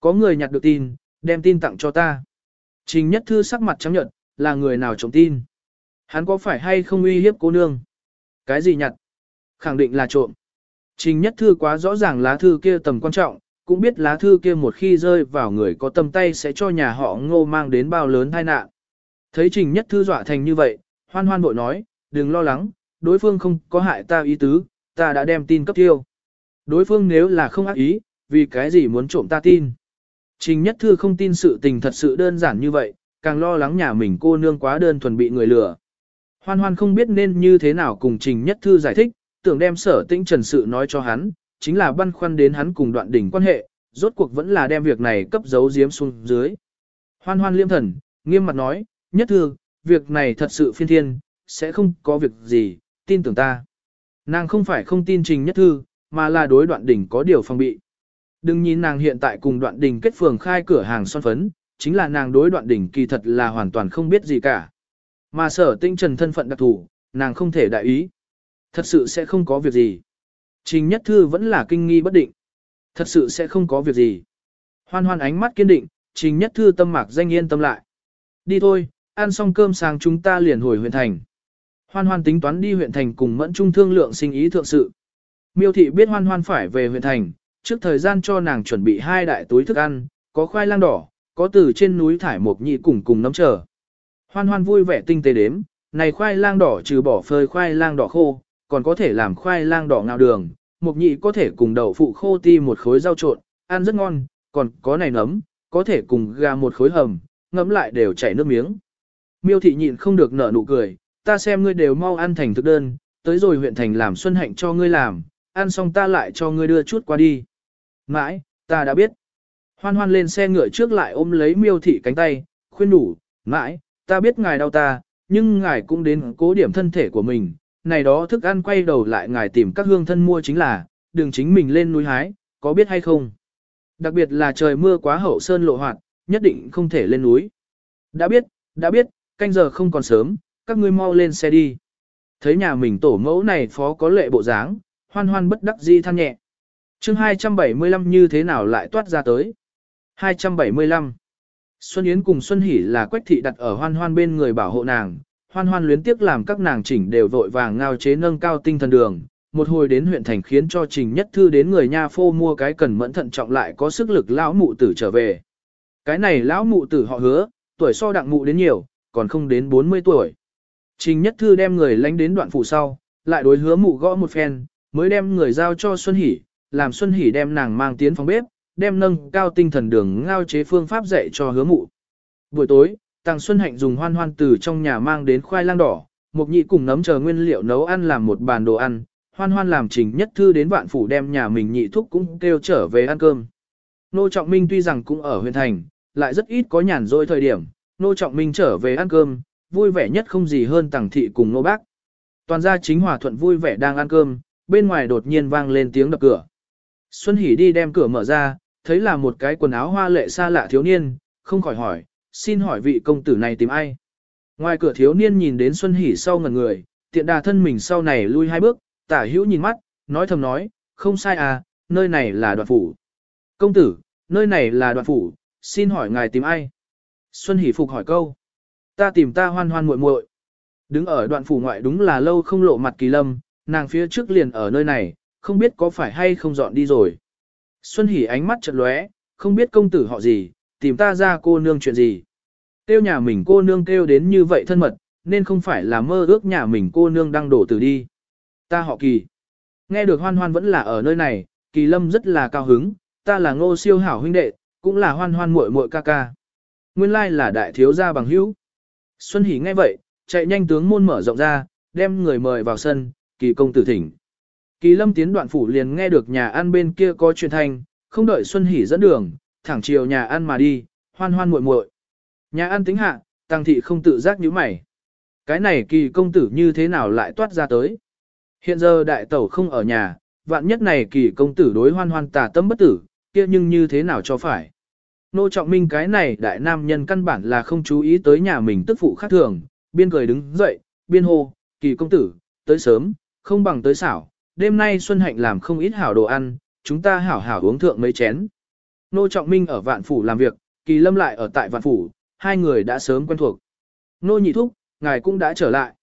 Có người nhặt được tin, đem tin tặng cho ta. Trình nhất thư sắc mặt trắng nhợt, là người nào trộm tin. Hắn có phải hay không uy hiếp cô nương? Cái gì nhặt? Khẳng định là trộm. Trình nhất thư quá rõ ràng lá thư kia tầm quan trọng, cũng biết lá thư kia một khi rơi vào người có tâm tay sẽ cho nhà họ ngô mang đến bao lớn tai nạn. Thấy trình nhất thư dọa thành như vậy, hoan hoan bội nói, đừng lo lắng, đối phương không có hại ta ý tứ, ta đã đem tin cấp tiêu. Đối phương nếu là không ác ý, vì cái gì muốn trộm ta tin. Trình nhất thư không tin sự tình thật sự đơn giản như vậy, càng lo lắng nhà mình cô nương quá đơn thuần bị người lừa. Hoan hoan không biết nên như thế nào cùng trình nhất thư giải thích, tưởng đem sở tĩnh trần sự nói cho hắn, chính là băn khoăn đến hắn cùng đoạn đỉnh quan hệ, rốt cuộc vẫn là đem việc này cấp giấu giếm xuống dưới. Hoan hoan liêm thần, nghiêm mặt nói, nhất thư, việc này thật sự phiên thiên, sẽ không có việc gì, tin tưởng ta. Nàng không phải không tin trình nhất thư, mà là đối đoạn đỉnh có điều phòng bị. Đừng nhìn nàng hiện tại cùng đoạn đỉnh kết phường khai cửa hàng son phấn, chính là nàng đối đoạn đỉnh kỳ thật là hoàn toàn không biết gì cả. Mà sở tinh trần thân phận đặc thủ, nàng không thể đại ý. Thật sự sẽ không có việc gì. Trình nhất thư vẫn là kinh nghi bất định. Thật sự sẽ không có việc gì. Hoan hoan ánh mắt kiên định, trình nhất thư tâm mạc danh yên tâm lại. Đi thôi, ăn xong cơm sáng chúng ta liền hồi huyện thành. Hoan hoan tính toán đi huyện thành cùng mẫn trung thương lượng sinh ý thượng sự. Miêu thị biết hoan hoan phải về huyện thành, trước thời gian cho nàng chuẩn bị hai đại túi thức ăn, có khoai lang đỏ, có từ trên núi thải một nhị cùng cùng nấm chờ. Hoan hoan vui vẻ tinh tế đếm, này khoai lang đỏ trừ bỏ phơi khoai lang đỏ khô, còn có thể làm khoai lang đỏ ngào đường, mục nhị có thể cùng đậu phụ khô ti một khối rau trộn, ăn rất ngon, còn có này nấm, có thể cùng gà một khối hầm, ngấm lại đều chảy nước miếng. Miêu thị nhịn không được nở nụ cười, ta xem ngươi đều mau ăn thành thực đơn, tới rồi huyện thành làm xuân hạnh cho ngươi làm, ăn xong ta lại cho ngươi đưa chút qua đi. Mãi, ta đã biết. Hoan hoan lên xe ngựa trước lại ôm lấy miêu thị cánh tay, khuyên đủ, mãi, ta biết ngài đau ta, nhưng ngài cũng đến cố điểm thân thể của mình, này đó thức ăn quay đầu lại ngài tìm các hương thân mua chính là, đừng chính mình lên núi hái, có biết hay không? Đặc biệt là trời mưa quá hậu sơn lộ hoạt, nhất định không thể lên núi. Đã biết, đã biết, canh giờ không còn sớm, các ngươi mau lên xe đi. Thấy nhà mình tổ mẫu này phó có lệ bộ dáng, hoan hoan bất đắc di than nhẹ. chương 275 như thế nào lại toát ra tới? 275. Xuân Yến cùng Xuân Hỷ là quách thị đặt ở hoan hoan bên người bảo hộ nàng, hoan hoan luyến tiếc làm các nàng chỉnh đều vội vàng ngao chế nâng cao tinh thần đường. Một hồi đến huyện thành khiến cho trình nhất thư đến người nha phô mua cái cần mẫn thận trọng lại có sức lực lão mụ tử trở về. Cái này lão mụ tử họ hứa, tuổi so đặng mụ đến nhiều, còn không đến 40 tuổi. Trình nhất thư đem người lánh đến đoạn phủ sau, lại đối hứa mụ gõ một phen, mới đem người giao cho Xuân Hỷ, làm Xuân Hỷ đem nàng mang tiến phòng bếp, đem nâng cao tinh thần đường ngao chế phương pháp dạy cho hứa mụ. Buổi tối, Tàng Xuân Hạnh dùng hoan hoan từ trong nhà mang đến khoai lang đỏ, mục nhị cùng nấm chờ nguyên liệu nấu ăn làm một bàn đồ ăn, hoan hoan làm trình nhất thư đến vạn phủ đem nhà mình nhị thúc cũng kêu trở về ăn cơm. Nô Trọng Minh tuy rằng cũng ở huyện thành, lại rất ít có nhàn rỗi thời điểm, nô trọng minh trở về ăn cơm, vui vẻ nhất không gì hơn tàng thị cùng nô bác. Toàn gia chính hòa thuận vui vẻ đang ăn cơm, bên ngoài đột nhiên vang lên tiếng đập cửa. Xuân Hỷ đi đem cửa mở ra, thấy là một cái quần áo hoa lệ xa lạ thiếu niên, không khỏi hỏi, xin hỏi vị công tử này tìm ai. Ngoài cửa thiếu niên nhìn đến Xuân Hỷ sau ngần người, tiện đà thân mình sau này lui hai bước, tả hữu nhìn mắt, nói thầm nói, không sai à, nơi này là đoạn phủ. Công tử, nơi này là đoạn phủ, xin hỏi ngài tìm ai? Xuân Hỷ phục hỏi câu. Ta tìm ta hoan hoan muội muội. Đứng ở đoạn phủ ngoại đúng là lâu không lộ mặt kỳ lâm, nàng phía trước liền ở nơi này, không biết có phải hay không dọn đi rồi. Xuân Hỷ ánh mắt chợt lóe, không biết công tử họ gì, tìm ta ra cô nương chuyện gì. Tiêu nhà mình cô nương kêu đến như vậy thân mật, nên không phải là mơ ước nhà mình cô nương đang đổ tử đi. Ta họ kỳ. Nghe được hoan hoan vẫn là ở nơi này, kỳ lâm rất là cao hứng, ta là ngô siêu hảo huynh đệ, cũng là hoan hoan muội muội ca ca. Nguyên lai là đại thiếu gia bằng hữu. Xuân Hỷ nghe vậy, chạy nhanh tướng môn mở rộng ra, đem người mời vào sân, kỳ công tử thỉnh. Kỳ lâm tiến đoạn phủ liền nghe được nhà ăn bên kia có truyền thanh, không đợi Xuân Hỷ dẫn đường, thẳng chiều nhà ăn mà đi, hoan hoan muội muội. Nhà ăn tính hạ, tăng thị không tự giác nhíu mày. Cái này kỳ công tử như thế nào lại toát ra tới. Hiện giờ đại tẩu không ở nhà, vạn nhất này kỳ công tử đối hoan hoan tà tâm bất tử, kia nhưng như thế nào cho phải. Nô trọng minh cái này đại nam nhân căn bản là không chú ý tới nhà mình tức phụ khác thường, biên cười đứng dậy, biên hô, kỳ công tử, tới sớm, không bằng tới xảo, đêm nay Xuân Hạnh làm không ít hảo đồ ăn, chúng ta hảo hảo uống thượng mấy chén. Nô trọng minh ở vạn phủ làm việc, kỳ lâm lại ở tại vạn phủ, hai người đã sớm quen thuộc. Nô nhị thúc, ngài cũng đã trở lại.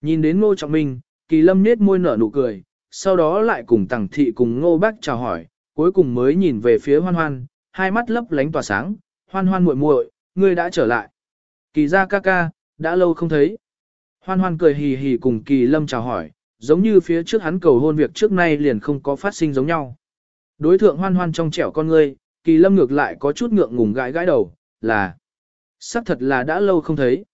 Nhìn đến nô trọng minh, kỳ lâm nết môi nở nụ cười, sau đó lại cùng Tằng thị cùng ngô bác chào hỏi, cuối cùng mới nhìn về phía hoan hoan, hai mắt lấp lánh tỏa sáng, hoan hoan muội muội, ngươi đã trở lại. Kỳ ra ca ca, đã lâu không thấy. Hoan hoan cười hì hì cùng kỳ lâm chào hỏi, giống như phía trước hắn cầu hôn việc trước nay liền không có phát sinh giống nhau. Đối thượng hoan hoan trong trẻo con ngươi, kỳ lâm ngược lại có chút ngượng ngùng gãi gãi đầu, là xác thật là đã lâu không thấy.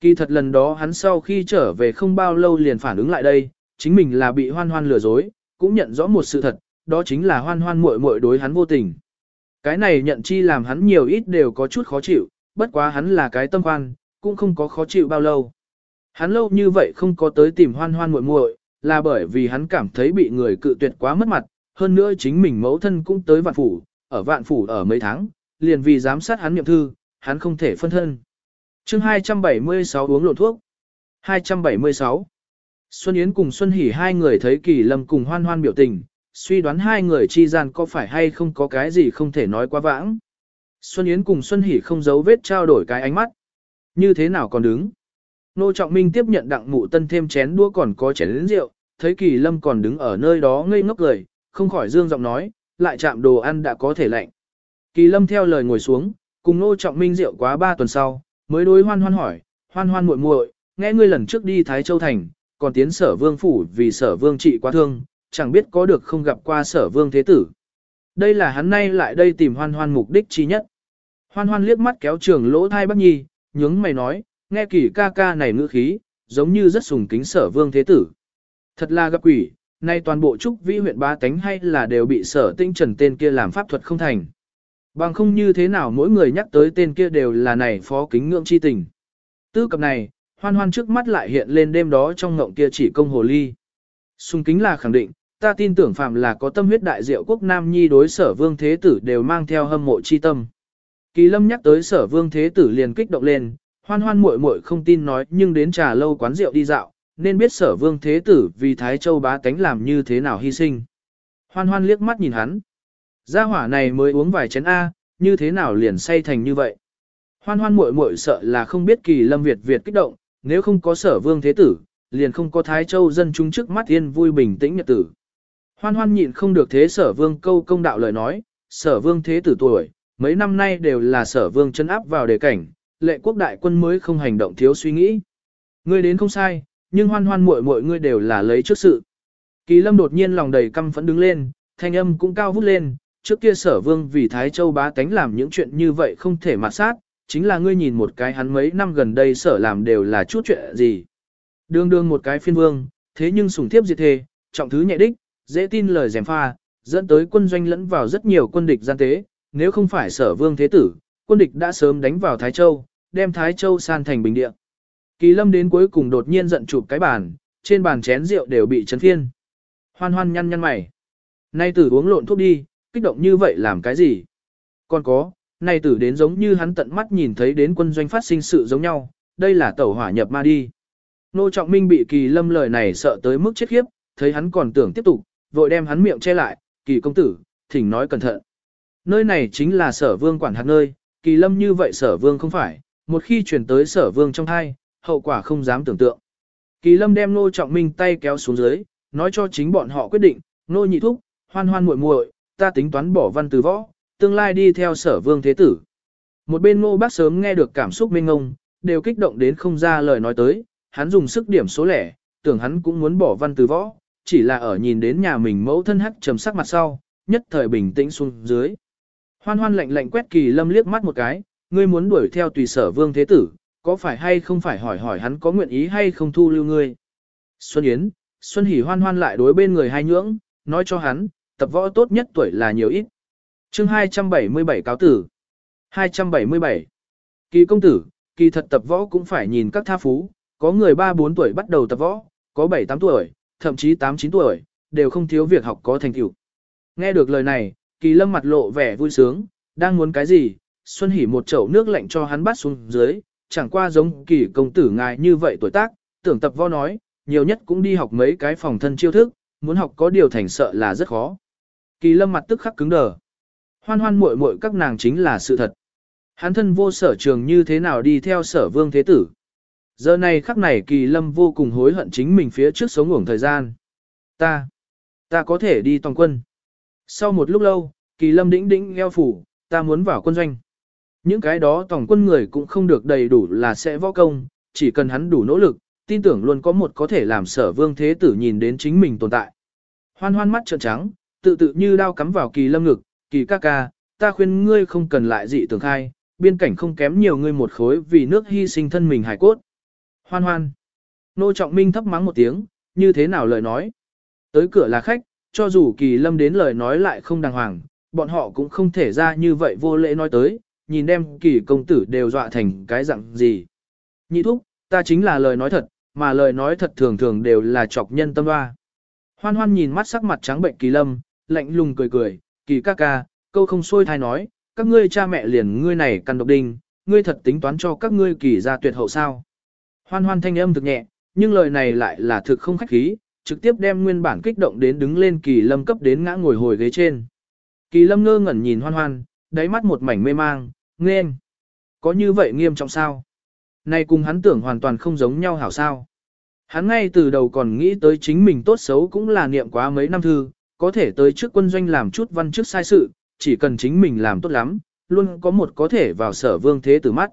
Kỳ thật lần đó hắn sau khi trở về không bao lâu liền phản ứng lại đây, chính mình là bị hoan hoan lừa dối, cũng nhận rõ một sự thật, đó chính là hoan hoan muội muội đối hắn vô tình. Cái này nhận chi làm hắn nhiều ít đều có chút khó chịu, bất quá hắn là cái tâm quan, cũng không có khó chịu bao lâu. Hắn lâu như vậy không có tới tìm hoan hoan muội muội, là bởi vì hắn cảm thấy bị người cự tuyệt quá mất mặt, hơn nữa chính mình mẫu thân cũng tới vạn phủ, ở vạn phủ ở mấy tháng, liền vì giám sát hắn niệm thư, hắn không thể phân thân. chương 276 uống lộn thuốc. 276. Xuân Yến cùng Xuân Hỷ hai người thấy kỳ lâm cùng hoan hoan biểu tình, suy đoán hai người chi gian có phải hay không có cái gì không thể nói quá vãng. Xuân Yến cùng Xuân Hỷ không giấu vết trao đổi cái ánh mắt. Như thế nào còn đứng? Nô Trọng Minh tiếp nhận đặng mụ tân thêm chén đũa còn có chén lĩnh rượu, thấy Kỳ Lâm còn đứng ở nơi đó ngây ngốc cười, không khỏi dương giọng nói, lại chạm đồ ăn đã có thể lạnh. Kỳ Lâm theo lời ngồi xuống, cùng Nô Trọng Minh rượu quá ba tuần sau, mới đối hoan hoan hỏi, hoan hoan muội muội, nghe ngươi lần trước đi Thái Châu Thành, còn tiến sở vương phủ vì sở vương trị quá thương, chẳng biết có được không gặp qua sở vương thế tử. Đây là hắn nay lại đây tìm hoan hoan mục đích chi nhất. Hoan hoan liếc mắt kéo trường lỗ thai bác nhi, nhướng mày nói, nghe kỳ ca ca này ngữ khí, giống như rất sùng kính sở vương thế tử. Thật là gặp quỷ, nay toàn bộ trúc vĩ huyện ba tánh hay là đều bị sở tinh trần tên kia làm pháp thuật không thành. Bằng không như thế nào mỗi người nhắc tới tên kia đều là này phó kính ngưỡng chi tình. Tư cập này, hoan hoan trước mắt lại hiện lên đêm đó trong ngộng kia chỉ công hồ ly. Xung kính là khẳng định, ta tin tưởng phạm là có tâm huyết đại diệu quốc Nam Nhi đối sở vương thế tử đều mang theo hâm mộ chi tâm. Kỳ lâm nhắc tới sở vương thế tử liền kích động lên, hoan hoan muội muội không tin nói nhưng đến trà lâu quán rượu đi dạo, nên biết sở vương thế tử vì Thái Châu bá tánh làm như thế nào hy sinh. Hoan hoan liếc mắt nhìn hắn. Gia hỏa này mới uống vài chén A, như thế nào liền say thành như vậy. Hoan hoan muội muội sợ là không biết kỳ lâm Việt Việt kích động, nếu không có sở vương thế tử, liền không có Thái Châu dân chúng trước mắt yên vui bình tĩnh nhật tử. Hoan hoan nhịn không được thế sở vương câu công đạo lời nói, sở vương thế tử tuổi, mấy năm nay đều là sở vương chân áp vào đề cảnh, lệ quốc đại quân mới không hành động thiếu suy nghĩ. Ngươi đến không sai, nhưng hoan hoan muội muội ngươi đều là lấy trước sự. Kỳ lâm đột nhiên lòng đầy căm phẫn đứng lên, thanh âm cũng cao vút lên, trước kia sở vương vì Thái Châu bá tánh làm những chuyện như vậy không thể mà sát, chính là ngươi nhìn một cái hắn mấy năm gần đây sở làm đều là chút chuyện gì. Đương đương một cái phiên vương, thế nhưng sủng thiếp diệt thề, trọng thứ nhẹ đích, dễ tin lời dèm pha, dẫn tới quân doanh lẫn vào rất nhiều quân địch gian tế, nếu không phải sở vương thế tử, quân địch đã sớm đánh vào Thái Châu, đem Thái Châu san thành bình địa. Kỳ lâm đến cuối cùng đột nhiên giận chụp cái bàn, trên bàn chén rượu đều bị chấn phiên. Hoan hoan nhăn nhăn mày. Nay tử uống lộn thuốc đi, kích động như vậy làm cái gì? Còn có, nay tử đến giống như hắn tận mắt nhìn thấy đến quân doanh phát sinh sự giống nhau, đây là tẩu hỏa nhập ma đi. Nô Trọng Minh bị kỳ lâm lời này sợ tới mức chết khiếp, thấy hắn còn tưởng tiếp tục, vội đem hắn miệng che lại, kỳ công tử, thỉnh nói cẩn thận. Nơi này chính là sở vương quản hạt nơi, kỳ lâm như vậy sở vương không phải, một khi chuyển tới sở vương trong thai, hậu quả không dám tưởng tượng. Kỳ lâm đem nô trọng minh tay kéo xuống dưới, nói cho chính bọn họ quyết định, nô nhị thúc, hoan hoan muội muội, ta tính toán bỏ văn từ võ, tương lai đi theo sở vương thế tử. Một bên ngô bác sớm nghe được cảm xúc mênh ngông, đều kích động đến không ra lời nói tới, hắn dùng sức điểm số lẻ, tưởng hắn cũng muốn bỏ văn từ võ, chỉ là ở nhìn đến nhà mình mẫu thân hắc trầm sắc mặt sau, nhất thời bình tĩnh xuống dưới. Hoan hoan lạnh lạnh quét kỳ lâm liếc mắt một cái, ngươi muốn đuổi theo tùy sở vương thế tử, có phải hay không phải hỏi hỏi hắn có nguyện ý hay không thu lưu ngươi. Xuân Yến, Xuân Hỷ hoan hoan lại đối bên người hai nhưỡng, nói cho hắn, tập võ tốt nhất tuổi là nhiều ít. chương 277 cáo tử. 277. Kỳ công tử, kỳ thật tập võ cũng phải nhìn các tha phú, có người 3-4 tuổi bắt đầu tập võ, có 7-8 tuổi, thậm chí 8-9 tuổi, đều không thiếu việc học có thành tựu. Nghe được lời này, kỳ lâm mặt lộ vẻ vui sướng, đang muốn cái gì, Xuân Hỷ một chậu nước lạnh cho hắn bắt xuống dưới, chẳng qua giống kỳ công tử ngài như vậy tuổi tác, tưởng tập võ nói, nhiều nhất cũng đi học mấy cái phòng thân chiêu thức, muốn học có điều thành sợ là rất khó. Kỳ lâm mặt tức khắc cứng đờ. Hoan hoan muội muội các nàng chính là sự thật. Hắn thân vô sở trường như thế nào đi theo sở vương thế tử. Giờ này khắc này kỳ lâm vô cùng hối hận chính mình phía trước sống ngủng thời gian. Ta, ta có thể đi toàn quân. Sau một lúc lâu, kỳ lâm đĩnh đĩnh gheo phủ, ta muốn vào quân doanh. Những cái đó tổng quân người cũng không được đầy đủ là sẽ võ công, chỉ cần hắn đủ nỗ lực, tin tưởng luôn có một có thể làm sở vương thế tử nhìn đến chính mình tồn tại. Hoan hoan mắt trợn trắng, tự tự như đao cắm vào kỳ lâm ngực, kỳ ca ca, ta khuyên ngươi không cần lại dị tưởng khai, biên cảnh không kém nhiều ngươi một khối vì nước hy sinh thân mình hải cốt. Hoan hoan. Nô Trọng Minh thấp mắng một tiếng, như thế nào lời nói. Tới cửa là khách, cho dù kỳ lâm đến lời nói lại không đàng hoàng, bọn họ cũng không thể ra như vậy vô lễ nói tới, nhìn đem kỳ công tử đều dọa thành cái dạng gì. Nhị thúc, ta chính là lời nói thật, mà lời nói thật thường thường đều là chọc nhân tâm hoa. Hoan hoan nhìn mắt sắc mặt trắng bệnh kỳ lâm, lạnh lùng cười cười, kỳ ca ca, câu không xôi thai nói, các ngươi cha mẹ liền ngươi này căn độc đinh, ngươi thật tính toán cho các ngươi kỳ ra tuyệt hậu sao. Hoan hoan thanh âm thực nhẹ, nhưng lời này lại là thực không khách khí, trực tiếp đem nguyên bản kích động đến đứng lên kỳ lâm cấp đến ngã ngồi hồi ghế trên. Kỳ lâm ngơ ngẩn nhìn hoan hoan, đáy mắt một mảnh mê mang, nên Có như vậy nghiêm trọng sao? Này cùng hắn tưởng hoàn toàn không giống nhau hảo sao. Hắn ngay từ đầu còn nghĩ tới chính mình tốt xấu cũng là niệm quá mấy năm thư, có thể tới trước quân doanh làm chút văn trước sai sự, chỉ cần chính mình làm tốt lắm, luôn có một có thể vào sở vương thế tử mắt.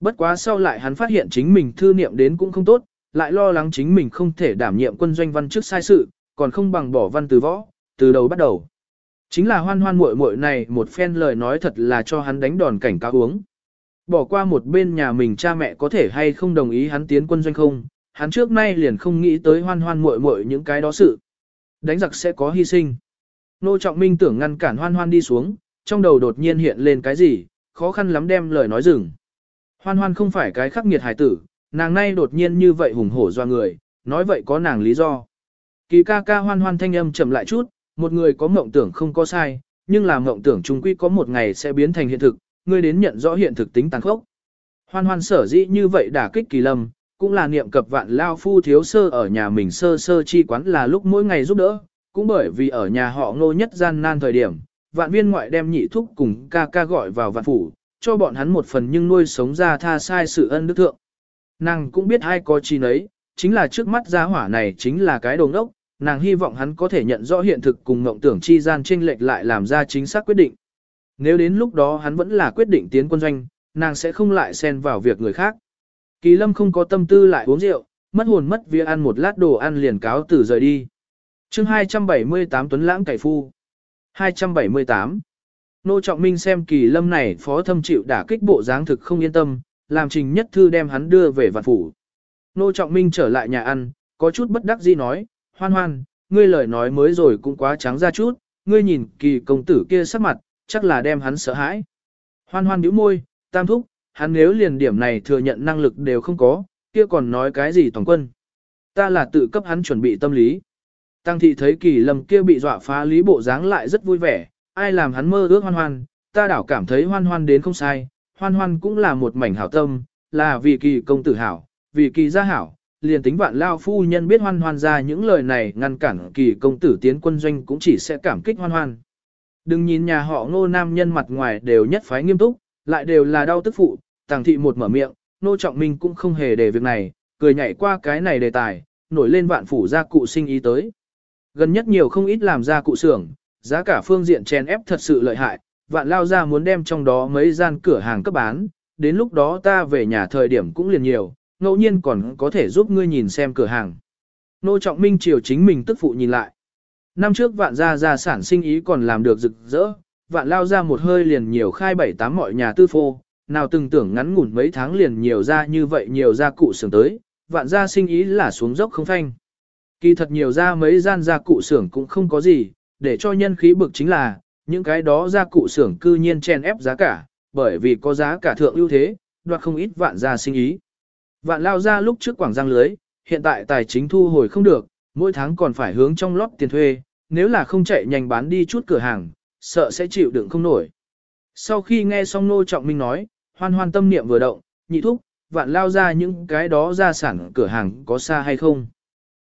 Bất quá sau lại hắn phát hiện chính mình thư niệm đến cũng không tốt, lại lo lắng chính mình không thể đảm nhiệm quân doanh văn trước sai sự, còn không bằng bỏ văn từ võ, từ đầu bắt đầu. Chính là hoan hoan muội muội này một phen lời nói thật là cho hắn đánh đòn cảnh cáo uống. Bỏ qua một bên nhà mình cha mẹ có thể hay không đồng ý hắn tiến quân doanh không, hắn trước nay liền không nghĩ tới hoan hoan muội muội những cái đó sự. Đánh giặc sẽ có hy sinh. Nô Trọng Minh tưởng ngăn cản hoan hoan đi xuống, trong đầu đột nhiên hiện lên cái gì, khó khăn lắm đem lời nói dừng. Hoan hoan không phải cái khắc nghiệt hải tử, nàng nay đột nhiên như vậy hùng hổ doa người, nói vậy có nàng lý do. Kỳ ca ca hoan hoan thanh âm chậm lại chút, một người có mộng tưởng không có sai, nhưng là mộng tưởng chung quy có một ngày sẽ biến thành hiện thực, ngươi đến nhận rõ hiện thực tính tàn khốc. Hoan hoan sở dĩ như vậy đả kích kỳ lâm, cũng là niệm cập vạn lao phu thiếu sơ ở nhà mình sơ sơ chi quán là lúc mỗi ngày giúp đỡ, cũng bởi vì ở nhà họ ngô nhất gian nan thời điểm, vạn viên ngoại đem nhị thúc cùng ca ca gọi vào vạn phủ, cho bọn hắn một phần nhưng nuôi sống ra tha sai sự ân đức thượng. Nàng cũng biết ai có chi nấy, chính là trước mắt gia hỏa này chính là cái đồ ngốc, nàng hy vọng hắn có thể nhận rõ hiện thực cùng mộng tưởng chi gian chênh lệch lại làm ra chính xác quyết định. Nếu đến lúc đó hắn vẫn là quyết định tiến quân doanh, nàng sẽ không lại xen vào việc người khác. Kỳ lâm không có tâm tư lại uống rượu, mất hồn mất vía ăn một lát đồ ăn liền cáo từ rời đi. chương 278 Tuấn Lãng Cải Phu 278 Nô Trọng Minh xem kỳ lâm này phó thâm chịu đả kích bộ dáng thực không yên tâm, làm trình nhất thư đem hắn đưa về vạn phủ. Nô Trọng Minh trở lại nhà ăn, có chút bất đắc dĩ nói, hoan hoan, ngươi lời nói mới rồi cũng quá trắng ra chút, ngươi nhìn kỳ công tử kia sắc mặt, chắc là đem hắn sợ hãi. Hoan hoan nhíu môi, tam thúc, hắn nếu liền điểm này thừa nhận năng lực đều không có, kia còn nói cái gì toàn quân. Ta là tự cấp hắn chuẩn bị tâm lý. Tăng thị thấy kỳ lầm kia bị dọa phá lý bộ dáng lại rất vui vẻ, ai làm hắn mơ ước hoan hoan, ta đảo cảm thấy hoan hoan đến không sai, hoan hoan cũng là một mảnh hảo tâm, là vì kỳ công tử hảo, vì kỳ gia hảo, liền tính vạn lao phu nhân biết hoan hoan ra những lời này ngăn cản kỳ công tử tiến quân doanh cũng chỉ sẽ cảm kích hoan hoan. Đừng nhìn nhà họ ngô nam nhân mặt ngoài đều nhất phái nghiêm túc, lại đều là đau tức phụ, tàng thị một mở miệng, nô trọng minh cũng không hề để việc này, cười nhảy qua cái này đề tài, nổi lên vạn phủ gia cụ sinh ý tới. Gần nhất nhiều không ít làm ra cụ xưởng, giá cả phương diện chèn ép thật sự lợi hại, vạn lao ra muốn đem trong đó mấy gian cửa hàng cấp bán, đến lúc đó ta về nhà thời điểm cũng liền nhiều, ngẫu nhiên còn có thể giúp ngươi nhìn xem cửa hàng. Nô Trọng Minh chiều chính mình tức phụ nhìn lại. Năm trước vạn gia gia sản sinh ý còn làm được rực rỡ, vạn lao ra một hơi liền nhiều khai bảy tám mọi nhà tư phô, nào từng tưởng ngắn ngủn mấy tháng liền nhiều ra như vậy nhiều gia cụ xưởng tới, vạn gia sinh ý là xuống dốc không phanh. Kỳ thật nhiều ra mấy gian gia cụ xưởng cũng không có gì, để cho nhân khí bực chính là, những cái đó gia cụ xưởng cư nhiên chen ép giá cả, bởi vì có giá cả thượng ưu thế, đoạt không ít vạn gia sinh ý. Vạn lao ra lúc trước quảng giang lưới, hiện tại tài chính thu hồi không được, mỗi tháng còn phải hướng trong lót tiền thuê, nếu là không chạy nhanh bán đi chút cửa hàng, sợ sẽ chịu đựng không nổi. Sau khi nghe xong Nô Trọng Minh nói, hoan hoan tâm niệm vừa động, nhị thúc, vạn lao ra những cái đó ra sản cửa hàng có xa hay không.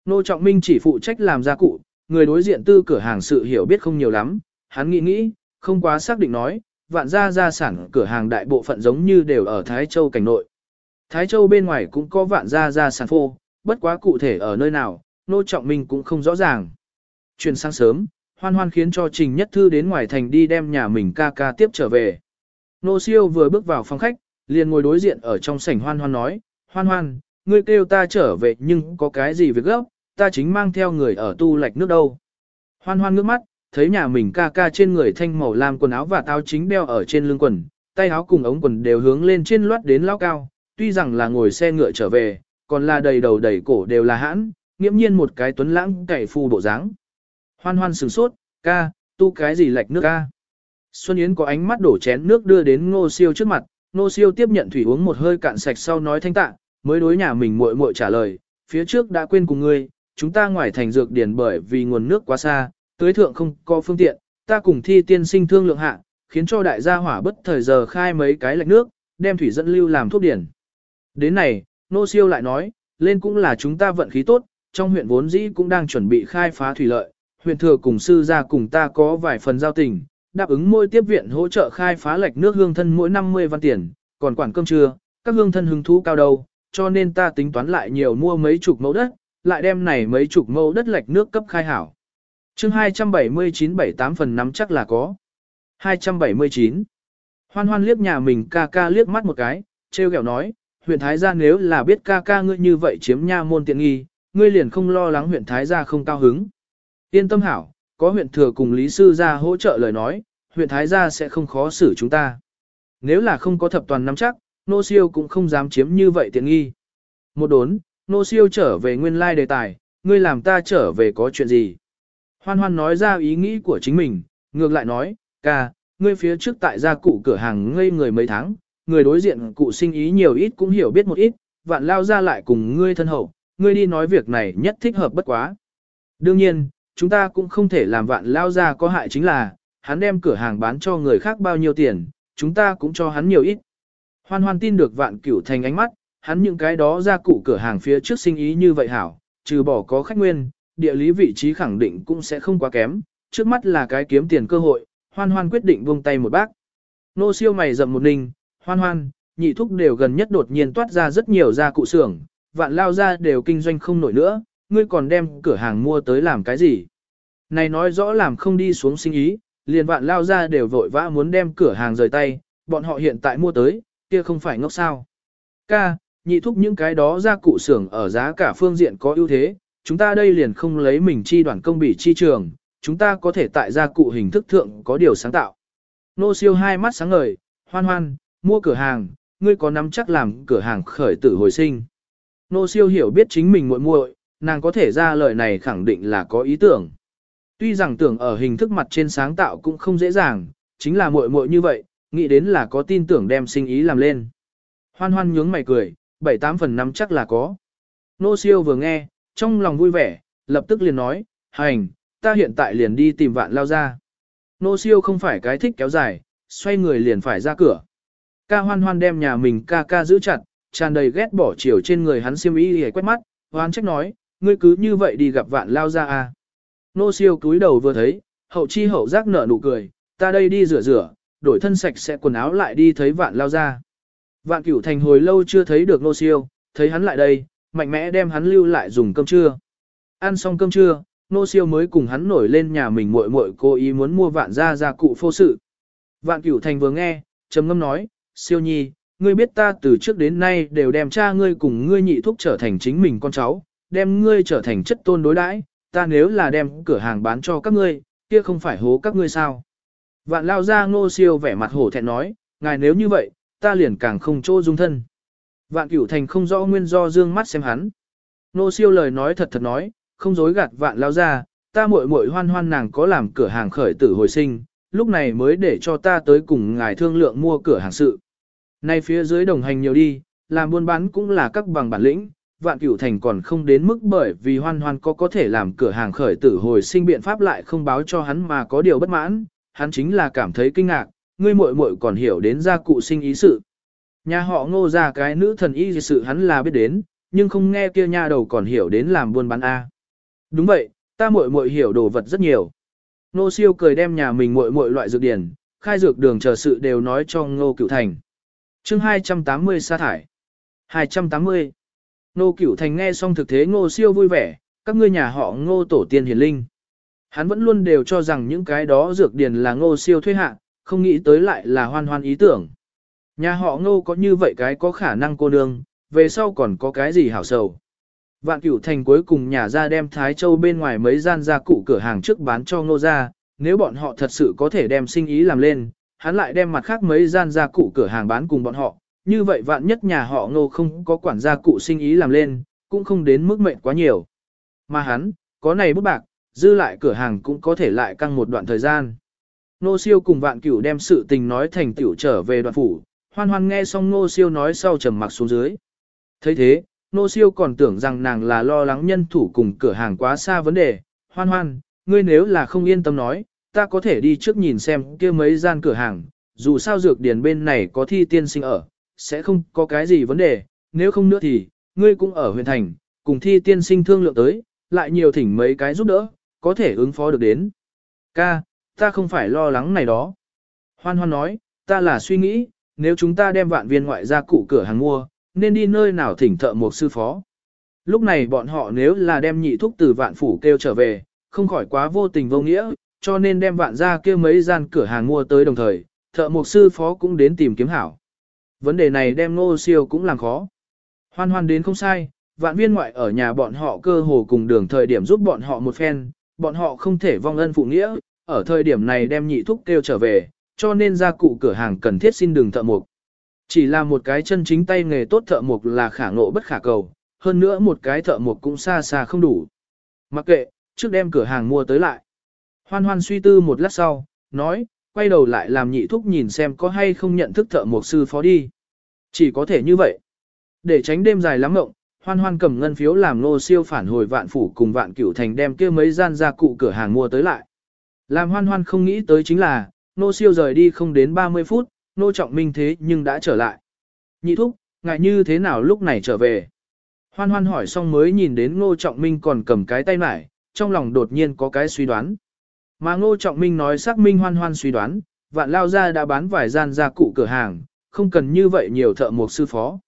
Nô Trọng Minh chỉ phụ trách làm gia cụ, người đối diện tư cửa hàng sự hiểu biết không nhiều lắm, hắn nghĩ nghĩ, không quá xác định nói, vạn gia gia sản cửa hàng đại bộ phận giống như đều ở Thái Châu cảnh nội. Thái Châu bên ngoài cũng có vạn gia gia sản phô, bất quá cụ thể ở nơi nào, Nô Trọng Minh cũng không rõ ràng. Chuyển sang sớm, hoan hoan khiến cho Trình Nhất Thư đến ngoài thành đi đem nhà mình ca ca tiếp trở về. Nô Siêu vừa bước vào phòng khách, liền ngồi đối diện ở trong sảnh hoan hoan nói, hoan hoan, ngươi kêu ta trở về nhưng có cái gì việc gấp, ta chính mang theo người ở tu lạch nước đâu. Hoan hoan ngước mắt, thấy nhà mình ca ca trên người thanh màu lam quần áo và tao chính đeo ở trên lưng quần, tay áo cùng ống quần đều hướng lên trên loát đến lao cao, tuy rằng là ngồi xe ngựa trở về, còn là đầy đầu đầy cổ đều là hãn, nghiễm nhiên một cái tuấn lãng cậy phu bộ dáng. Hoan hoan sửng sốt, ca, tu cái gì lạch nước ca. Xuân Yến có ánh mắt đổ chén nước đưa đến ngô siêu trước mặt, ngô siêu tiếp nhận thủy uống một hơi cạn sạch sau nói thanh tạ, mới đối nhà mình muội muội trả lời, phía trước đã quên cùng ngươi, chúng ta ngoài thành dược điển bởi vì nguồn nước quá xa, tới thượng không có phương tiện, ta cùng thi tiên sinh thương lượng hạ, khiến cho đại gia hỏa bất thời giờ khai mấy cái lạch nước, đem thủy dẫn lưu làm thuốc điển. Đến này, nô siêu lại nói, lên cũng là chúng ta vận khí tốt, trong huyện vốn dĩ cũng đang chuẩn bị khai phá thủy lợi, huyện thừa cùng sư gia cùng ta có vài phần giao tình, đáp ứng mỗi tiếp viện hỗ trợ khai phá lạch nước hương thân mỗi 50 văn tiền, còn quản cơm trưa, các hương thân hứng thú cao đâu, cho nên ta tính toán lại nhiều mua mấy chục mẫu đất, lại đem này mấy chục mẫu đất lạch nước cấp khai hảo. chương 279-78 phần nắm chắc là có. 279. Hoan hoan liếc nhà mình ca ca liếc mắt một cái, treo kẹo nói, huyện Thái Gia nếu là biết ca ca ngươi như vậy chiếm nha môn tiện nghi, ngươi liền không lo lắng huyện Thái Gia không cao hứng. Yên tâm hảo, có huyện thừa cùng lý sư gia hỗ trợ lời nói, huyện Thái Gia sẽ không khó xử chúng ta. Nếu là không có thập toàn nắm chắc, nô siêu cũng không dám chiếm như vậy tiện nghi. Một đốn, nô siêu trở về nguyên lai đề tài, ngươi làm ta trở về có chuyện gì. Hoan hoan nói ra ý nghĩ của chính mình, ngược lại nói, ca, ngươi phía trước tại gia cụ cửa hàng ngây người mấy tháng, người đối diện cụ sinh ý nhiều ít cũng hiểu biết một ít, vạn lao ra lại cùng ngươi thân hậu, ngươi đi nói việc này nhất thích hợp bất quá. Đương nhiên, chúng ta cũng không thể làm vạn lao ra có hại chính là, hắn đem cửa hàng bán cho người khác bao nhiêu tiền, chúng ta cũng cho hắn nhiều ít. Hoan hoan tin được vạn cửu thành ánh mắt, hắn những cái đó ra cụ cửa hàng phía trước sinh ý như vậy hảo, trừ bỏ có khách nguyên, địa lý vị trí khẳng định cũng sẽ không quá kém, trước mắt là cái kiếm tiền cơ hội, hoan hoan quyết định buông tay một bác. Nô siêu mày rậm một ninh, hoan hoan, nhị thúc đều gần nhất đột nhiên toát ra rất nhiều gia cụ xưởng, vạn lao ra đều kinh doanh không nổi nữa, ngươi còn đem cửa hàng mua tới làm cái gì? Này nói rõ làm không đi xuống sinh ý, liền vạn lao ra đều vội vã muốn đem cửa hàng rời tay, bọn họ hiện tại mua tới, kia không phải ngốc sao. Ca, nhị thúc những cái đó ra cụ xưởng ở giá cả phương diện có ưu thế, chúng ta đây liền không lấy mình chi đoàn công bỉ chi trường, chúng ta có thể tại gia cụ hình thức thượng có điều sáng tạo. Nô siêu hai mắt sáng ngời, hoan hoan, mua cửa hàng, ngươi có nắm chắc làm cửa hàng khởi tử hồi sinh. Nô siêu hiểu biết chính mình muội muội, nàng có thể ra lời này khẳng định là có ý tưởng. Tuy rằng tưởng ở hình thức mặt trên sáng tạo cũng không dễ dàng, chính là muội muội như vậy, nghĩ đến là có tin tưởng đem sinh ý làm lên. Hoan hoan nhướng mày cười, bảy tám phần năm chắc là có. Nô siêu vừa nghe, trong lòng vui vẻ, lập tức liền nói, hành, ta hiện tại liền đi tìm vạn lao ra. Nô siêu không phải cái thích kéo dài, xoay người liền phải ra cửa. Ca hoan hoan đem nhà mình ca ca giữ chặt, tràn đầy ghét bỏ chiều trên người hắn xiêm y hề quét mắt, hoan trách nói, ngươi cứ như vậy đi gặp vạn lao ra à. Nô siêu cúi đầu vừa thấy, hậu chi hậu giác nở nụ cười, ta đây đi rửa rửa, đổi thân sạch sẽ quần áo lại đi thấy vạn lao ra. Vạn cửu thành hồi lâu chưa thấy được nô siêu, thấy hắn lại đây, mạnh mẽ đem hắn lưu lại dùng cơm trưa. Ăn xong cơm trưa, nô siêu mới cùng hắn nổi lên nhà mình muội muội cố ý muốn mua vạn gia gia cụ phô sự. Vạn cửu thành vừa nghe, trầm ngâm nói, siêu nhi, ngươi biết ta từ trước đến nay đều đem cha ngươi cùng ngươi nhị thúc trở thành chính mình con cháu, đem ngươi trở thành chất tôn đối đãi, ta nếu là đem cửa hàng bán cho các ngươi, kia không phải hố các ngươi sao. Vạn lao ra ngô siêu vẻ mặt hổ thẹn nói, ngài nếu như vậy, ta liền càng không chỗ dung thân. Vạn cửu thành không rõ nguyên do dương mắt xem hắn. Ngô siêu lời nói thật thật nói, không dối gạt vạn lao ra, ta muội muội hoan hoan nàng có làm cửa hàng khởi tử hồi sinh, lúc này mới để cho ta tới cùng ngài thương lượng mua cửa hàng sự. Nay phía dưới đồng hành nhiều đi, làm buôn bán cũng là các bằng bản lĩnh, vạn cửu thành còn không đến mức bởi vì hoan hoan có có thể làm cửa hàng khởi tử hồi sinh biện pháp lại không báo cho hắn mà có điều bất mãn, hắn chính là cảm thấy kinh ngạc, ngươi muội muội còn hiểu đến gia cụ sinh ý sự. Nhà họ ngô ra cái nữ thần y sự hắn là biết đến, nhưng không nghe kia nha đầu còn hiểu đến làm buôn bán A. Đúng vậy, ta muội muội hiểu đồ vật rất nhiều. Nô siêu cười đem nhà mình muội muội loại dược điển, khai dược đường chờ sự đều nói cho ngô cửu thành chương 280 sa thải. 280. Nô Cửu Thành nghe xong thực thế ngô siêu vui vẻ, các ngươi nhà họ ngô tổ tiên hiền linh. Hắn vẫn luôn đều cho rằng những cái đó dược điền là ngô siêu thuê hạ, không nghĩ tới lại là hoan hoan ý tưởng. Nhà họ ngô có như vậy cái có khả năng cô nương, về sau còn có cái gì hảo sầu. Vạn cửu thành cuối cùng nhà ra đem Thái Châu bên ngoài mấy gian gia cụ cửa hàng trước bán cho ngô ra, nếu bọn họ thật sự có thể đem sinh ý làm lên, hắn lại đem mặt khác mấy gian gia cụ cửa hàng bán cùng bọn họ, như vậy vạn nhất nhà họ ngô không có quản gia cụ sinh ý làm lên, cũng không đến mức mệnh quá nhiều. Mà hắn, có này bút bạc, dư lại cửa hàng cũng có thể lại căng một đoạn thời gian. Nô siêu cùng vạn cửu đem sự tình nói thành tiểu trở về đoạn phủ, hoan hoan nghe xong nô siêu nói sau trầm mặc xuống dưới. thấy thế, nô siêu còn tưởng rằng nàng là lo lắng nhân thủ cùng cửa hàng quá xa vấn đề, hoan hoan, ngươi nếu là không yên tâm nói, ta có thể đi trước nhìn xem kia mấy gian cửa hàng, dù sao dược điền bên này có thi tiên sinh ở, sẽ không có cái gì vấn đề, nếu không nữa thì, ngươi cũng ở huyện thành, cùng thi tiên sinh thương lượng tới, lại nhiều thỉnh mấy cái giúp đỡ, có thể ứng phó được đến. Ca, ta không phải lo lắng này đó. Hoan hoan nói, ta là suy nghĩ, nếu chúng ta đem vạn viên ngoại ra cụ cửa hàng mua, nên đi nơi nào thỉnh thợ một sư phó. Lúc này bọn họ nếu là đem nhị thúc từ vạn phủ kêu trở về, không khỏi quá vô tình vô nghĩa, cho nên đem vạn ra kia mấy gian cửa hàng mua tới đồng thời, thợ mục sư phó cũng đến tìm kiếm hảo. Vấn đề này đem ngô siêu cũng làm khó. Hoan hoan đến không sai, vạn viên ngoại ở nhà bọn họ cơ hồ cùng đường thời điểm giúp bọn họ một phen, bọn họ không thể vong ân phụ nghĩa, ở thời điểm này đem nhị thúc kêu trở về, cho nên gia cụ cửa hàng cần thiết xin đường thợ mục. Chỉ là một cái chân chính tay nghề tốt thợ mục là khả ngộ bất khả cầu, hơn nữa một cái thợ mục cũng xa xa không đủ. Mặc kệ, trước đem cửa hàng mua tới lại. Hoan hoan suy tư một lát sau, nói, quay đầu lại làm nhị thúc nhìn xem có hay không nhận thức thợ mộc sư phó đi. Chỉ có thể như vậy. Để tránh đêm dài lắm mộng, hoan hoan cầm ngân phiếu làm nô siêu phản hồi vạn phủ cùng vạn cửu thành đem kia mấy gian gia cụ cửa hàng mua tới lại. Làm hoan hoan không nghĩ tới chính là, nô siêu rời đi không đến 30 phút, nô trọng minh thế nhưng đã trở lại. Nhị thúc, ngại như thế nào lúc này trở về? Hoan hoan hỏi xong mới nhìn đến nô trọng minh còn cầm cái tay mải, trong lòng đột nhiên có cái suy đoán. Mà ngô trọng minh nói xác minh hoan hoan suy đoán, vạn lao ra đã bán vài gian gia cụ cửa hàng, không cần như vậy nhiều thợ mộc sư phó.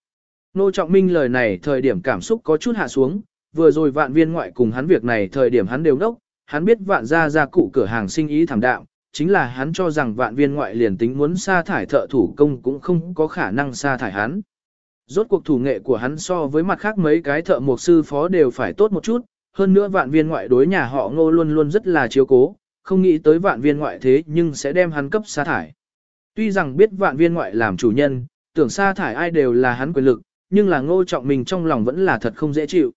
Ngô Trọng Minh lời này thời điểm cảm xúc có chút hạ xuống, vừa rồi vạn viên ngoại cùng hắn việc này thời điểm hắn đều đốc, hắn biết vạn gia gia cụ cửa hàng sinh ý thảm đạm, chính là hắn cho rằng vạn viên ngoại liền tính muốn sa thải thợ thủ công cũng không có khả năng sa thải hắn. Rốt cuộc thủ nghệ của hắn so với mặt khác mấy cái thợ mộc sư phó đều phải tốt một chút, hơn nữa vạn viên ngoại đối nhà họ ngô luôn luôn rất là chiếu cố, không nghĩ tới vạn viên ngoại thế nhưng sẽ đem hắn cấp sa thải. Tuy rằng biết vạn viên ngoại làm chủ nhân, tưởng sa thải ai đều là hắn quyền lực, nhưng là ngô trọng mình trong lòng vẫn là thật không dễ chịu.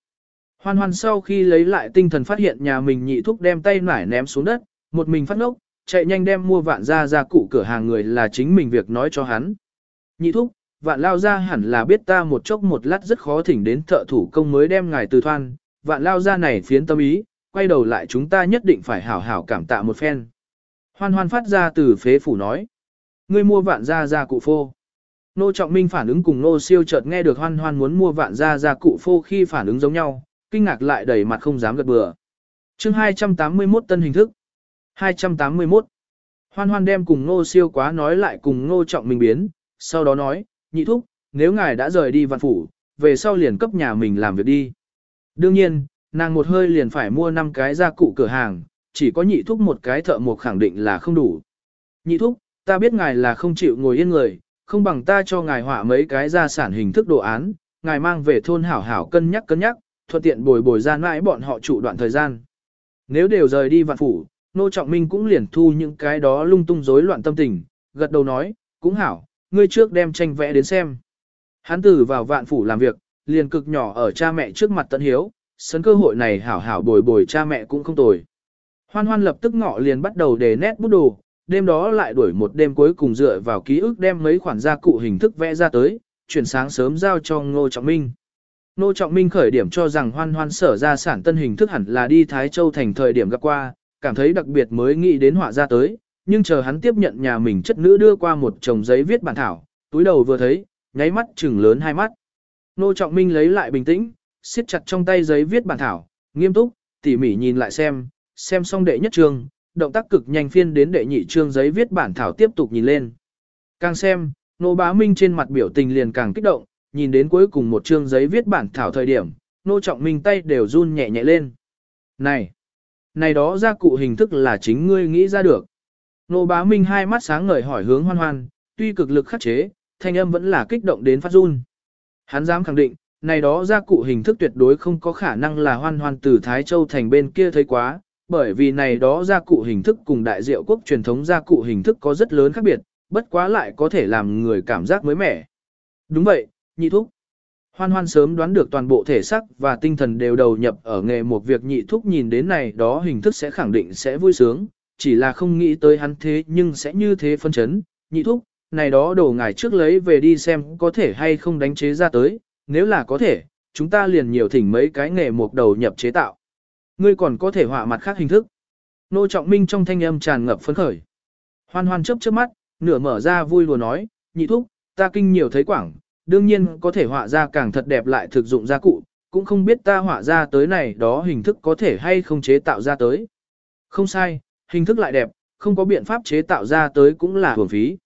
Hoan hoan sau khi lấy lại tinh thần phát hiện nhà mình nhị thúc đem tay nải ném xuống đất, một mình phát ngốc, chạy nhanh đem mua vạn gia gia cụ cửa hàng người là chính mình việc nói cho hắn. Nhị thúc, vạn lao ra hẳn là biết ta một chốc một lát rất khó thỉnh đến thợ thủ công mới đem ngài từ thoan, vạn lao ra này phiến tâm ý, quay đầu lại chúng ta nhất định phải hảo hảo cảm tạ một phen. Hoan hoan phát ra từ phế phủ nói. Ngươi mua vạn gia gia cụ phô. Nô Trọng Minh phản ứng cùng Nô Siêu chợt nghe được hoan hoan muốn mua vạn gia gia cụ phô khi phản ứng giống nhau, kinh ngạc lại đầy mặt không dám gật bừa. chương 281 tân hình thức. 281. Hoan hoan đem cùng Nô Siêu quá nói lại cùng Nô Trọng Minh biến, sau đó nói, nhị thúc, nếu ngài đã rời đi vạn phủ, về sau liền cấp nhà mình làm việc đi. Đương nhiên, nàng một hơi liền phải mua 5 cái gia cụ cửa hàng, chỉ có nhị thúc một cái thợ mộc khẳng định là không đủ. Nhị thúc, ta biết ngài là không chịu ngồi yên người, không bằng ta cho ngài họa mấy cái gia sản hình thức đồ án, ngài mang về thôn hảo hảo cân nhắc cân nhắc, thuận tiện bồi bồi ra mãi bọn họ trụ đoạn thời gian. Nếu đều rời đi vạn phủ, Nô Trọng Minh cũng liền thu những cái đó lung tung rối loạn tâm tình, gật đầu nói, cũng hảo, ngươi trước đem tranh vẽ đến xem. Hắn tử vào vạn phủ làm việc, liền cực nhỏ ở cha mẹ trước mặt tận hiếu, sấn cơ hội này hảo hảo bồi bồi cha mẹ cũng không tồi. Hoan hoan lập tức ngọ liền bắt đầu đề nét bút đồ, đêm đó lại đuổi một đêm cuối cùng dựa vào ký ức đem mấy khoản gia cụ hình thức vẽ ra tới, chuyển sáng sớm giao cho Ngô Trọng Minh. Ngô Trọng Minh khởi điểm cho rằng hoan hoan sở ra sản tân hình thức hẳn là đi Thái Châu thành thời điểm gặp qua, cảm thấy đặc biệt mới nghĩ đến họa ra tới, nhưng chờ hắn tiếp nhận nhà mình chất nữ đưa qua một chồng giấy viết bản thảo, túi đầu vừa thấy, nháy mắt chừng lớn hai mắt. Ngô Trọng Minh lấy lại bình tĩnh, siết chặt trong tay giấy viết bản thảo, nghiêm túc, tỉ mỉ nhìn lại xem, xem xong đệ nhất chương, động tác cực nhanh phiên đến đệ nhị chương giấy viết bản thảo tiếp tục nhìn lên. Càng xem, Nô Bá Minh trên mặt biểu tình liền càng kích động, nhìn đến cuối cùng một chương giấy viết bản thảo thời điểm, Nô Trọng Minh tay đều run nhẹ nhẹ lên. Này! Này đó ra cụ hình thức là chính ngươi nghĩ ra được. Nô Bá Minh hai mắt sáng ngời hỏi hướng hoan hoan, tuy cực lực khắc chế, thanh âm vẫn là kích động đến phát run. Hắn dám khẳng định, này đó gia cụ hình thức tuyệt đối không có khả năng là hoan hoan từ Thái Châu thành bên kia thấy quá, bởi vì này đó gia cụ hình thức cùng đại diệu quốc truyền thống gia cụ hình thức có rất lớn khác biệt, bất quá lại có thể làm người cảm giác mới mẻ. Đúng vậy, nhị thúc. Hoan hoan sớm đoán được toàn bộ thể sắc và tinh thần đều đầu nhập ở nghề một việc nhị thúc nhìn đến này đó hình thức sẽ khẳng định sẽ vui sướng, chỉ là không nghĩ tới hắn thế nhưng sẽ như thế phân chấn. Nhị thúc, này đó đồ ngài trước lấy về đi xem có thể hay không đánh chế ra tới, nếu là có thể, chúng ta liền nhiều thỉnh mấy cái nghề một đầu nhập chế tạo. Ngươi còn có thể họa mặt khác hình thức. Nô Trọng Minh trong thanh âm tràn ngập phấn khởi. Hoan hoan chớp chớp mắt, nửa mở ra vui lùa nói, nhị thúc, ta kinh nhiều thấy quảng, đương nhiên có thể họa ra càng thật đẹp lại thực dụng gia cụ, cũng không biết ta họa ra tới này đó hình thức có thể hay không chế tạo ra tới. Không sai, hình thức lại đẹp, không có biện pháp chế tạo ra tới cũng là hưởng phí.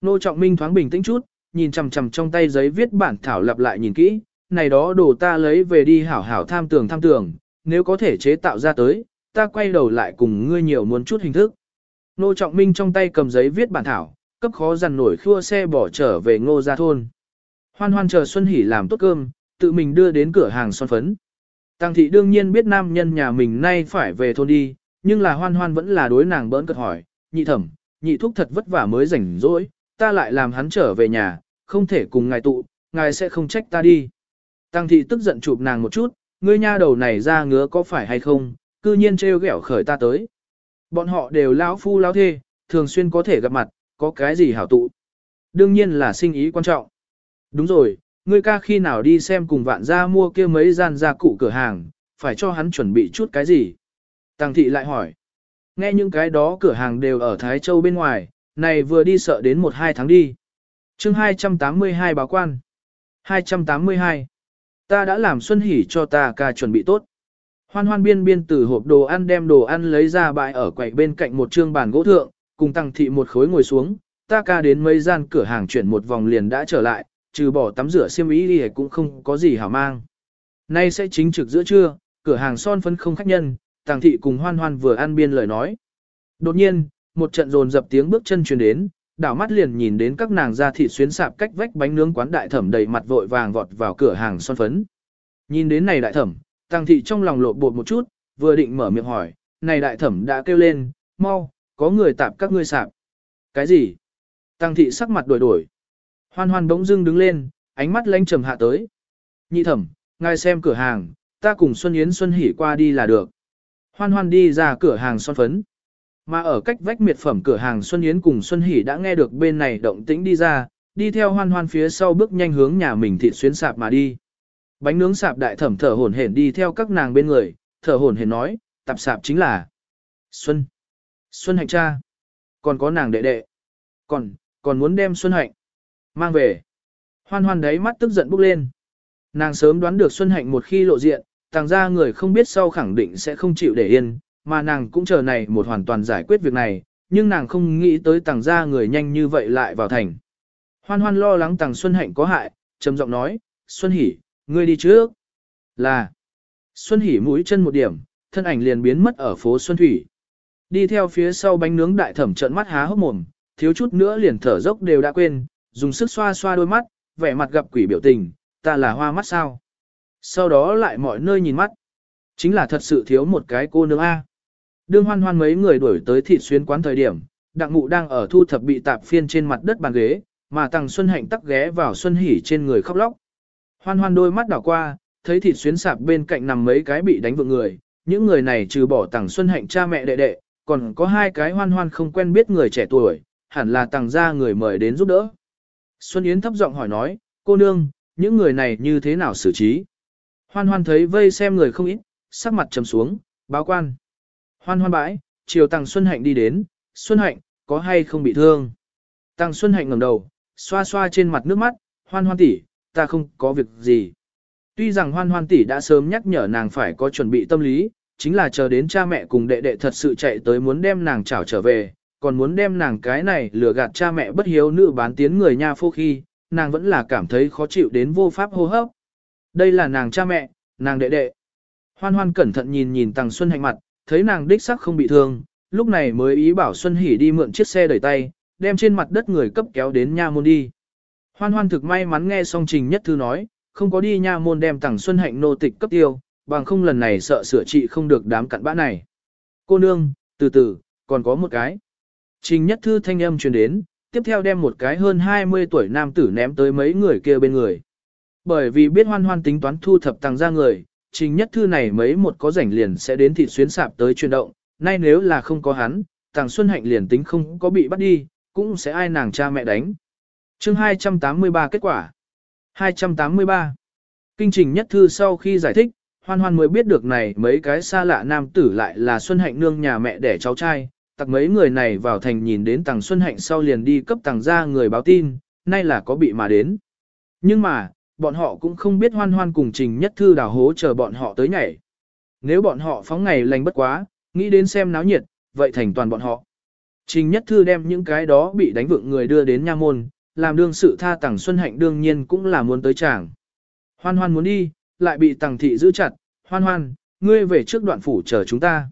Nô Trọng Minh thoáng bình tĩnh chút, nhìn chằm chằm trong tay giấy viết bản thảo lặp lại nhìn kỹ, này đó đồ ta lấy về đi hảo hảo tham tưởng tham tưởng nếu có thể chế tạo ra tới, ta quay đầu lại cùng ngươi nhiều muốn chút hình thức. Nô Trọng Minh trong tay cầm giấy viết bản thảo, cấp khó dằn nổi khua xe bỏ trở về ngô gia thôn. Hoan hoan chờ Xuân Hỷ làm tốt cơm, tự mình đưa đến cửa hàng son phấn. Tăng thị đương nhiên biết nam nhân nhà mình nay phải về thôn đi, nhưng là hoan hoan vẫn là đối nàng bỡn cật hỏi, nhị thẩm, nhị thúc thật vất vả mới rảnh rỗi, ta lại làm hắn trở về nhà, không thể cùng ngài tụ, ngài sẽ không trách ta đi. Tăng thị tức giận chụp nàng một chút, ngươi nha đầu này ra ngứa có phải hay không, cư nhiên trêu ghẹo khởi ta tới. Bọn họ đều lão phu lão thê, thường xuyên có thể gặp mặt, có cái gì hảo tụ. Đương nhiên là sinh ý quan trọng. Đúng rồi, ngươi ca khi nào đi xem cùng vạn gia mua kia mấy gian gia cụ cửa hàng, phải cho hắn chuẩn bị chút cái gì. Tăng thị lại hỏi. Nghe những cái đó cửa hàng đều ở Thái Châu bên ngoài, này vừa đi sợ đến 1-2 tháng đi. chương 282 báo quan. 282. Ta đã làm Xuân Hỷ cho ta ca chuẩn bị tốt. Hoan hoan biên biên từ hộp đồ ăn đem đồ ăn lấy ra bãi ở quầy bên cạnh một trương bàn gỗ thượng, cùng tăng thị một khối ngồi xuống, ta ca đến mấy gian cửa hàng chuyển một vòng liền đã trở lại, trừ bỏ tắm rửa xiêm y thì cũng không có gì hảo mang. Nay sẽ chính trực giữa trưa, cửa hàng son phấn không khách nhân, tăng thị cùng hoan hoan vừa ăn biên lời nói. Đột nhiên, một trận rồn dập tiếng bước chân truyền đến, đảo mắt liền nhìn đến các nàng ra thị xuyến sạp cách vách bánh nướng quán đại thẩm đầy mặt vội vàng vọt vào cửa hàng son phấn. Nhìn đến này đại thẩm, tăng thị trong lòng lộ bột một chút, vừa định mở miệng hỏi, này đại thẩm đã kêu lên, mau, có người tạp các ngươi sạp. Cái gì? Tăng thị sắc mặt đổi đổi. Hoan hoan bỗng dưng đứng lên, ánh mắt lanh trầm hạ tới. Nhị thẩm, ngài xem cửa hàng, ta cùng Xuân Yến Xuân Hỉ qua đi là được. Hoan hoan đi ra cửa hàng son phấn. Mà ở cách vách miệt phẩm cửa hàng Xuân Yến cùng Xuân Hỷ đã nghe được bên này động tĩnh đi ra, đi theo hoan hoan phía sau bước nhanh hướng nhà mình thịt xuyến sạp mà đi. Bánh nướng sạp đại thẩm thở hổn hển đi theo các nàng bên người, thở hổn hển nói, tạp sạp chính là Xuân. Xuân hạnh cha. Còn có nàng đệ đệ. Còn, còn muốn đem Xuân hạnh. Mang về. Hoan hoan đấy mắt tức giận bốc lên. Nàng sớm đoán được Xuân hạnh một khi lộ diện, tàng ra người không biết sau khẳng định sẽ không chịu để yên, mà nàng cũng chờ này một hoàn toàn giải quyết việc này, nhưng nàng không nghĩ tới tàng ra người nhanh như vậy lại vào thành. Hoan hoan lo lắng tàng Xuân hạnh có hại, trầm giọng nói, Xuân Hỷ, ngươi đi trước. Là. Xuân Hỷ mũi chân một điểm, thân ảnh liền biến mất ở phố Xuân Thủy. Đi theo phía sau bánh nướng đại thẩm trợn mắt há hốc mồm, thiếu chút nữa liền thở dốc đều đã quên, dùng sức xoa xoa đôi mắt, vẻ mặt gặp quỷ biểu tình, ta là hoa mắt sao. Sau đó lại mọi nơi nhìn mắt. Chính là thật sự thiếu một cái cô nương A. Đương hoan hoan mấy người đuổi tới thịt xuyên quán thời điểm, đặng Ngụ đang ở thu thập bị tạp phiên trên mặt đất bàn ghế, mà tàng Xuân Hạnh tắc ghé vào Xuân Hỉ trên người khóc lóc. Hoan hoan đôi mắt đảo qua, thấy thịt xuyến sạp bên cạnh nằm mấy cái bị đánh vượng người, những người này trừ bỏ tàng Xuân Hạnh cha mẹ đệ đệ, còn có hai cái hoan hoan không quen biết người trẻ tuổi, hẳn là tàng gia người mời đến giúp đỡ. Xuân Yến thấp giọng hỏi nói, cô nương, những người này như thế nào xử trí? Hoan hoan thấy vây xem người không ít, sắc mặt trầm xuống, báo quan. Hoan hoan bãi, chiều Tăng Xuân Hạnh đi đến, Xuân Hạnh, có hay không bị thương? Tăng Xuân Hạnh ngẩng đầu, xoa xoa trên mặt nước mắt, hoan hoan tỷ, ta không có việc gì. Tuy rằng hoan hoan tỷ đã sớm nhắc nhở nàng phải có chuẩn bị tâm lý, chính là chờ đến cha mẹ cùng đệ đệ thật sự chạy tới muốn đem nàng trảo trở về, còn muốn đem nàng cái này lừa gạt cha mẹ bất hiếu nữ bán tiến người nha phô khi, nàng vẫn là cảm thấy khó chịu đến vô pháp hô hấp. Đây là nàng cha mẹ, nàng đệ đệ. Hoan hoan cẩn thận nhìn nhìn Tăng Xuân Hạnh mặt, thấy nàng đích sắc không bị thương, lúc này mới ý bảo Xuân Hỷ đi mượn chiếc xe đẩy tay, đem trên mặt đất người cấp kéo đến nha môn đi. Hoan hoan thực may mắn nghe xong trình nhất thư nói, không có đi nha môn đem tặng Xuân Hạnh nô tịch cấp tiêu, bằng không lần này sợ sửa trị không được đám cặn bã này. Cô nương, từ từ, còn có một cái. Trình nhất thư thanh âm truyền đến, tiếp theo đem một cái hơn 20 tuổi nam tử ném tới mấy người kia bên người. Bởi vì biết hoan hoan tính toán thu thập tàng ra người, trình nhất thư này mấy một có rảnh liền sẽ đến thịt xuyến sạp tới chuyển động, nay nếu là không có hắn, tàng xuân hạnh liền tính không có bị bắt đi, cũng sẽ ai nàng cha mẹ đánh. chương 283 kết quả 283 Kinh trình nhất thư sau khi giải thích, hoan hoan mới biết được này mấy cái xa lạ nam tử lại là Xuân Hạnh nương nhà mẹ đẻ cháu trai, tặc mấy người này vào thành nhìn đến tàng Xuân Hạnh sau liền đi cấp tàng ra người báo tin, nay là có bị mà đến. Nhưng mà, bọn họ cũng không biết hoan hoan cùng trình nhất thư đào hố chờ bọn họ tới nhảy. Nếu bọn họ phóng ngày lành bất quá, nghĩ đến xem náo nhiệt, vậy thành toàn bọn họ. Trình nhất thư đem những cái đó bị đánh vượng người đưa đến nha môn, làm đương sự tha tàng Xuân Hạnh đương nhiên cũng là muốn tới chàng. Hoan hoan muốn đi, lại bị tàng thị giữ chặt, hoan hoan, ngươi về trước đoạn phủ chờ chúng ta.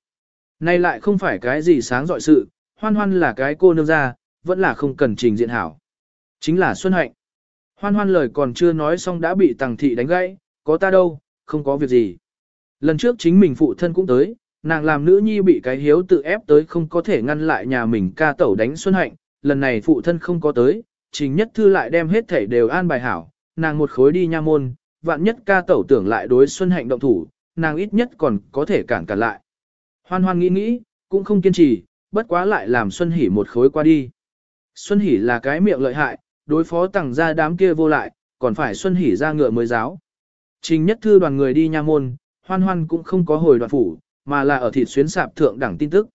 Này lại không phải cái gì sáng dọi sự, hoan hoan là cái cô nương ra, vẫn là không cần trình diện hảo. Chính là Xuân Hạnh. Hoan hoan lời còn chưa nói xong đã bị tàng thị đánh gãy, có ta đâu, không có việc gì. Lần trước chính mình phụ thân cũng tới, nàng làm nữ nhi bị cái hiếu tự ép tới không có thể ngăn lại nhà mình ca tẩu đánh Xuân Hạnh, lần này phụ thân không có tới, trình nhất thư lại đem hết thể đều an bài hảo, nàng một khối đi nha môn, vạn nhất ca tẩu tưởng lại đối Xuân Hạnh động thủ, nàng ít nhất còn có thể cản cản lại. Hoan hoan nghĩ nghĩ, cũng không kiên trì, bất quá lại làm Xuân Hỷ một khối qua đi. Xuân Hỷ là cái miệng lợi hại, đối phó tặng ra đám kia vô lại, còn phải Xuân Hỷ ra ngựa mới giáo. Trình nhất thư đoàn người đi nha môn, hoan hoan cũng không có hồi đoàn phủ, mà là ở thịt xuyến sạp thượng đẳng tin tức.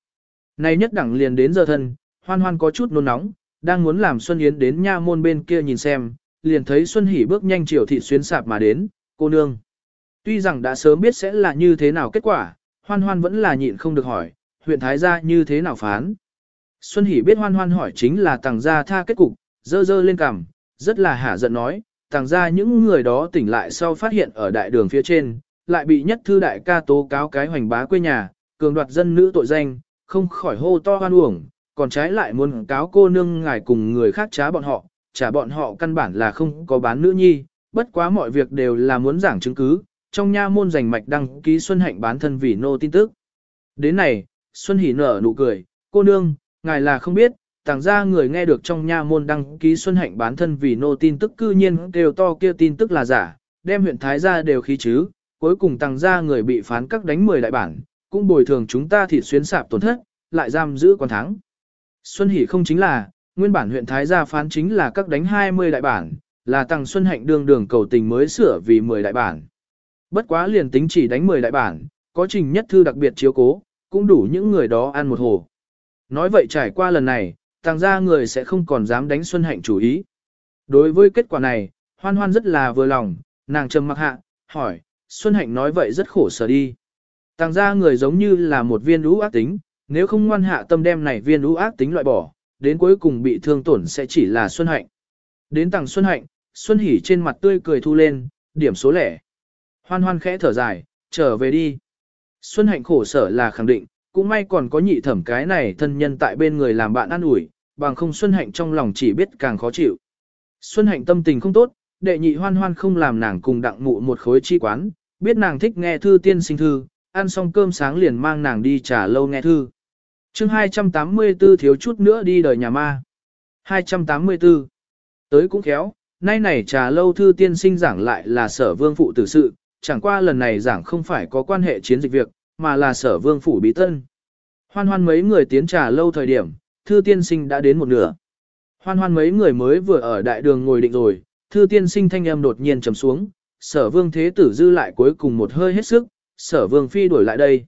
Này nhất đẳng liền đến giờ thân, hoan hoan có chút nôn nóng, đang muốn làm Xuân Yến đến nha môn bên kia nhìn xem, liền thấy Xuân Hỷ bước nhanh chiều thịt xuyến sạp mà đến, cô nương. Tuy rằng đã sớm biết sẽ là như thế nào kết quả, hoan hoan vẫn là nhịn không được hỏi, huyện Thái gia như thế nào phán. Xuân Hỷ biết hoan hoan hỏi chính là tàng gia tha kết cục, dơ dơ lên cằm, rất là hả giận nói, tàng ra những người đó tỉnh lại sau phát hiện ở đại đường phía trên, lại bị nhất thư đại ca tố cáo cái hoành bá quê nhà, cường đoạt dân nữ tội danh, không khỏi hô to hoan uổng, còn trái lại muốn cáo cô nương ngài cùng người khác trá bọn họ, trả bọn họ căn bản là không có bán nữ nhi, bất quá mọi việc đều là muốn giảng chứng cứ, trong nha môn giành mạch đăng ký Xuân Hạnh bán thân vì nô tin tức. Đến này, Xuân Hỷ nở nụ cười, cô nương, ngài là không biết, tàng ra người nghe được trong nha môn đăng ký Xuân Hạnh bán thân vì nô tin tức cư nhiên đều to kia tin tức là giả, đem huyện Thái gia đều khí chứ, cuối cùng tàng ra người bị phán các đánh 10 đại bản, cũng bồi thường chúng ta thịt xuyến sạp tổn thất, lại giam giữ quan thắng. Xuân Hỷ không chính là, nguyên bản huyện Thái Gia phán chính là các đánh 20 đại bản, là Tàng Xuân Hạnh đương đường cầu tình mới sửa vì 10 đại bản. Bất quá liền tính chỉ đánh 10 đại bản, có trình nhất thư đặc biệt chiếu cố, cũng đủ những người đó ăn một hồ. Nói vậy trải qua lần này, Tàng gia người sẽ không còn dám đánh Xuân Hạnh chủ ý. Đối với kết quả này, Hoan Hoan rất là vừa lòng, nàng trầm mặc hạ, hỏi, Xuân Hạnh nói vậy rất khổ sở đi. Tàng gia người giống như là một viên lũ ác tính, nếu không ngoan hạ tâm đem này viên lũ ác tính loại bỏ, đến cuối cùng bị thương tổn sẽ chỉ là Xuân Hạnh. Đến tàng Xuân Hạnh, Xuân Hỷ trên mặt tươi cười thu lên, điểm số lẻ. Hoan hoan khẽ thở dài, trở về đi. Xuân Hạnh khổ sở là khẳng định, cũng may còn có nhị thẩm cái này thân nhân tại bên người làm bạn ăn ủi, bằng không Xuân Hạnh trong lòng chỉ biết càng khó chịu. Xuân Hạnh tâm tình không tốt, đệ nhị hoan hoan không làm nàng cùng đặng mụ một khối chi quán, biết nàng thích nghe thư tiên sinh thư, ăn xong cơm sáng liền mang nàng đi trả lâu nghe thư. chương 284 thiếu chút nữa đi đời nhà ma. 284. Tới cũng khéo, nay này trà lâu thư tiên sinh giảng lại là sở vương phụ tử sự, chẳng qua lần này giảng không phải có quan hệ chiến dịch việc, mà là sở vương phủ bí tân. Hoan hoan mấy người tiến trà lâu thời điểm, thư tiên sinh đã đến một nửa. Hoan hoan mấy người mới vừa ở đại đường ngồi định rồi, thư tiên sinh thanh âm đột nhiên trầm xuống, sở vương thế tử dư lại cuối cùng một hơi hết sức, sở vương phi đuổi lại đây.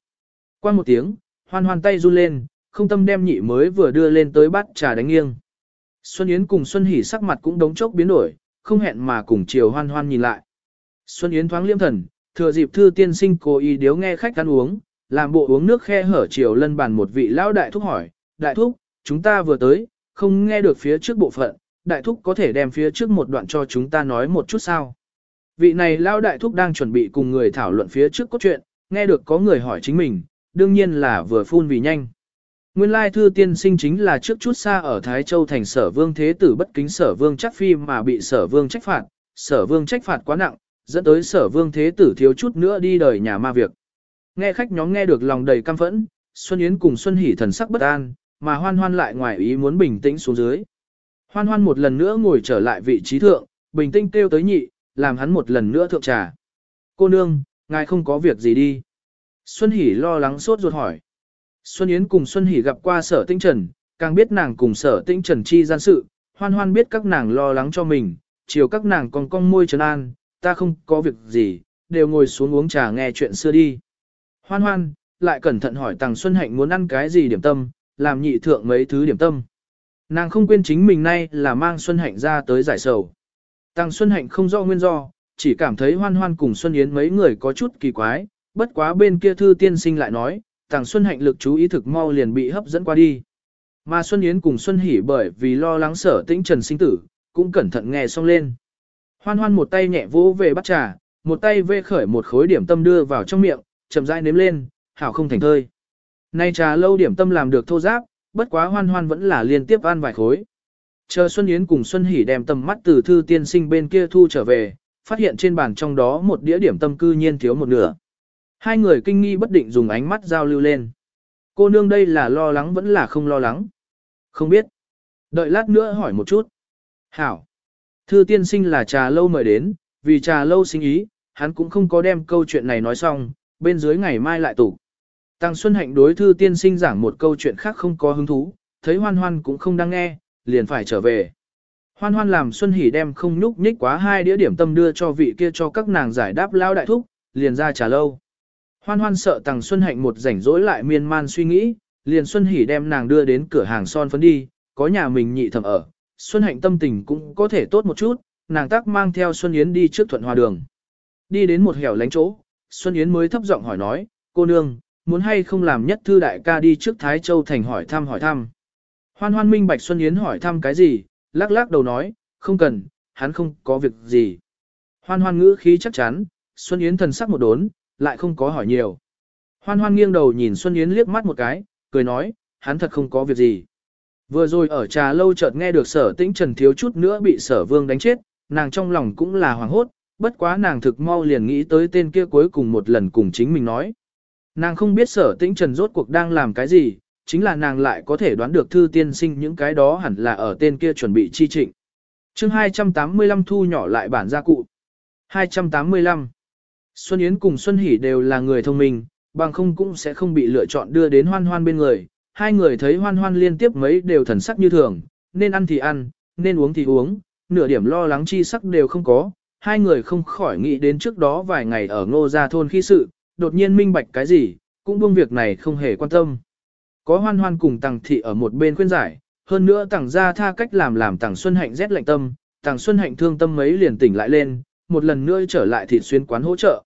Qua một tiếng, hoan hoan tay run lên, không tâm đem nhị mới vừa đưa lên tới bát trà đánh nghiêng. Xuân Yến cùng Xuân Hỷ sắc mặt cũng đống chốc biến đổi, không hẹn mà cùng chiều hoan hoan nhìn lại. Xuân Yến thoáng liêm thần, thừa dịp thư tiên sinh cố ý điếu nghe khách ăn uống, làm bộ uống nước khe hở chiều lân bàn một vị lão đại thúc hỏi, đại thúc, chúng ta vừa tới, không nghe được phía trước bộ phận, đại thúc có thể đem phía trước một đoạn cho chúng ta nói một chút sao. Vị này lao đại thúc đang chuẩn bị cùng người thảo luận phía trước cốt truyện, nghe được có người hỏi chính mình, đương nhiên là vừa phun vì nhanh. Nguyên lai thư tiên sinh chính là trước chút xa ở Thái Châu thành sở vương thế tử bất kính sở vương chắc phi mà bị sở vương trách phạt, sở vương trách phạt quá nặng, dẫn tới sở vương thế tử thiếu chút nữa đi đời nhà ma việc. Nghe khách nhóm nghe được lòng đầy căm phẫn, Xuân Yến cùng Xuân Hỷ thần sắc bất an, mà hoan hoan lại ngoài ý muốn bình tĩnh xuống dưới. Hoan hoan một lần nữa ngồi trở lại vị trí thượng, bình tĩnh kêu tới nhị, làm hắn một lần nữa thượng trà. Cô nương, ngài không có việc gì đi. Xuân Hỷ lo lắng sốt ruột hỏi. Xuân Yến cùng Xuân Hỷ gặp qua sở tinh trần, càng biết nàng cùng sở tinh trần chi gian sự, hoan hoan biết các nàng lo lắng cho mình, chiều các nàng còn cong môi trấn an, ta không có việc gì, đều ngồi xuống uống trà nghe chuyện xưa đi. Hoan hoan, lại cẩn thận hỏi Tàng Xuân Hạnh muốn ăn cái gì điểm tâm, làm nhị thượng mấy thứ điểm tâm. Nàng không quên chính mình nay là mang Xuân Hạnh ra tới giải sầu. Tăng Xuân Hạnh không rõ nguyên do, chỉ cảm thấy hoan hoan cùng Xuân Yến mấy người có chút kỳ quái, bất quá bên kia thư tiên sinh lại nói, Tăng Xuân Hạnh lực chú ý thực mau liền bị hấp dẫn qua đi. Mà Xuân Yến cùng Xuân Hỷ bởi vì lo lắng sở tĩnh trần sinh tử, cũng cẩn thận nghe xong lên. Hoan hoan một tay nhẹ vỗ về bắt trà, một tay vê khởi một khối điểm tâm đưa vào trong miệng, chậm rãi nếm lên, hảo không thành thơi. Nay trà lâu điểm tâm làm được thô giáp, bất quá hoan hoan vẫn là liên tiếp ăn vài khối. Chờ Xuân Yến cùng Xuân Hỷ đem tầm mắt từ thư tiên sinh bên kia thu trở về, phát hiện trên bàn trong đó một đĩa điểm tâm cư nhiên thiếu một nửa. Hai người kinh nghi bất định dùng ánh mắt giao lưu lên. Cô nương đây là lo lắng vẫn là không lo lắng. Không biết. Đợi lát nữa hỏi một chút. Hảo. Thư tiên sinh là trà lâu mời đến, vì trà lâu sinh ý, hắn cũng không có đem câu chuyện này nói xong, bên dưới ngày mai lại tủ. Tăng Xuân Hạnh đối thư tiên sinh giảng một câu chuyện khác không có hứng thú, thấy hoan hoan cũng không đang nghe, liền phải trở về. Hoan hoan làm Xuân Hỷ đem không nhúc nhích quá hai đĩa điểm tâm đưa cho vị kia cho các nàng giải đáp lao đại thúc, liền ra trả lâu. Hoan hoan sợ Tăng Xuân Hạnh một rảnh rỗi lại miên man suy nghĩ, liền Xuân Hỷ đem nàng đưa đến cửa hàng son phấn đi, có nhà mình nhị thầm ở, Xuân Hạnh tâm tình cũng có thể tốt một chút, nàng tác mang theo Xuân Yến đi trước thuận hòa đường. Đi đến một hẻo lánh chỗ, Xuân Yến mới thấp giọng hỏi nói, cô nương, muốn hay không làm nhất thư đại ca đi trước Thái Châu thành hỏi thăm hỏi thăm. Hoan hoan minh bạch Xuân Yến hỏi thăm cái gì, lắc lắc đầu nói, không cần, hắn không có việc gì. Hoan hoan ngữ khí chắc chắn, Xuân Yến thần sắc một đốn, lại không có hỏi nhiều. Hoan hoan nghiêng đầu nhìn Xuân Yến liếc mắt một cái, cười nói, hắn thật không có việc gì. Vừa rồi ở trà lâu chợt nghe được sở tĩnh trần thiếu chút nữa bị sở vương đánh chết, nàng trong lòng cũng là hoàng hốt, bất quá nàng thực mau liền nghĩ tới tên kia cuối cùng một lần cùng chính mình nói. Nàng không biết sở tĩnh trần rốt cuộc đang làm cái gì, chính là nàng lại có thể đoán được thư tiên sinh những cái đó hẳn là ở tên kia chuẩn bị chi trịnh. chương 285 thu nhỏ lại bản gia cụ. 285. Xuân Yến cùng Xuân Hỷ đều là người thông minh, bằng không cũng sẽ không bị lựa chọn đưa đến hoan hoan bên người, hai người thấy hoan hoan liên tiếp mấy đều thần sắc như thường, nên ăn thì ăn, nên uống thì uống, nửa điểm lo lắng chi sắc đều không có, hai người không khỏi nghĩ đến trước đó vài ngày ở ngô gia thôn khi sự, đột nhiên minh bạch cái gì, cũng buông việc này không hề quan tâm. Có hoan hoan cùng tàng thị ở một bên khuyên giải, hơn nữa tàng gia tha cách làm làm tàng Xuân Hạnh rét lạnh tâm, tàng Xuân Hạnh thương tâm mấy liền tỉnh lại lên, một lần nữa trở lại thịt xuyên quán hỗ trợ.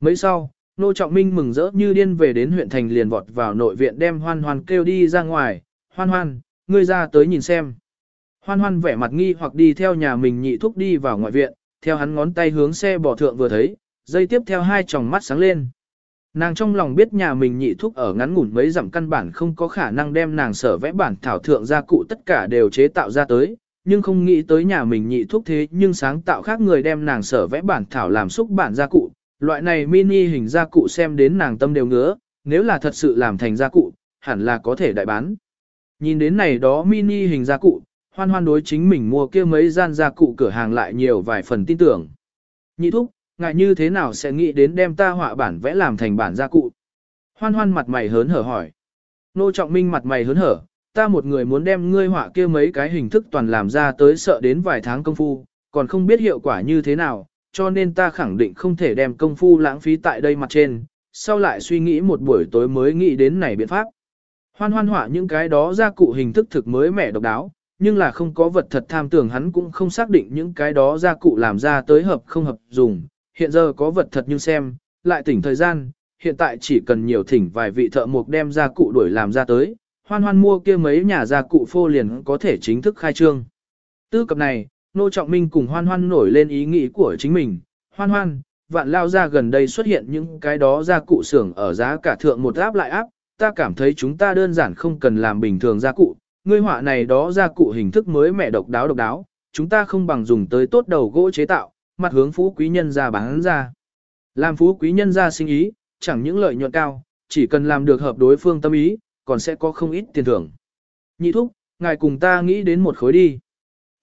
Mấy sau, Nô Trọng Minh mừng rỡ như điên về đến huyện thành liền vọt vào nội viện đem hoan hoan kêu đi ra ngoài, hoan hoan, ngươi ra tới nhìn xem. Hoan hoan vẻ mặt nghi hoặc đi theo nhà mình nhị thúc đi vào ngoại viện, theo hắn ngón tay hướng xe bỏ thượng vừa thấy, dây tiếp theo hai tròng mắt sáng lên. Nàng trong lòng biết nhà mình nhị thúc ở ngắn ngủn mấy dặm căn bản không có khả năng đem nàng sở vẽ bản thảo thượng gia cụ tất cả đều chế tạo ra tới, nhưng không nghĩ tới nhà mình nhị thúc thế nhưng sáng tạo khác người đem nàng sở vẽ bản thảo làm xúc bản gia cụ. Loại này mini hình gia cụ xem đến nàng tâm đều ngứa, nếu là thật sự làm thành gia cụ, hẳn là có thể đại bán. Nhìn đến này đó mini hình gia cụ, hoan hoan đối chính mình mua kia mấy gian gia cụ cửa hàng lại nhiều vài phần tin tưởng. Nhị thúc, ngại như thế nào sẽ nghĩ đến đem ta họa bản vẽ làm thành bản gia cụ? Hoan hoan mặt mày hớn hở hỏi. Nô trọng minh mặt mày hớn hở, ta một người muốn đem ngươi họa kia mấy cái hình thức toàn làm ra tới sợ đến vài tháng công phu, còn không biết hiệu quả như thế nào, cho nên ta khẳng định không thể đem công phu lãng phí tại đây mặt trên, sau lại suy nghĩ một buổi tối mới nghĩ đến này biện pháp. Hoan hoan họa những cái đó gia cụ hình thức thực mới mẻ độc đáo, nhưng là không có vật thật tham tưởng hắn cũng không xác định những cái đó gia cụ làm ra tới hợp không hợp dùng, hiện giờ có vật thật nhưng xem, lại tỉnh thời gian, hiện tại chỉ cần nhiều thỉnh vài vị thợ mộc đem gia cụ đuổi làm ra tới, hoan hoan mua kia mấy nhà gia cụ phô liền có thể chính thức khai trương. Tư cập này, Nô Trọng Minh cùng hoan hoan nổi lên ý nghĩ của chính mình, hoan hoan, vạn lao ra gần đây xuất hiện những cái đó gia cụ xưởng ở giá cả thượng một áp lại áp, ta cảm thấy chúng ta đơn giản không cần làm bình thường gia cụ, ngươi họa này đó gia cụ hình thức mới mẹ độc đáo độc đáo, chúng ta không bằng dùng tới tốt đầu gỗ chế tạo, mặt hướng phú quý nhân ra bán ra. Làm phú quý nhân ra sinh ý, chẳng những lợi nhuận cao, chỉ cần làm được hợp đối phương tâm ý, còn sẽ có không ít tiền thưởng. Nhị thúc, ngài cùng ta nghĩ đến một khối đi.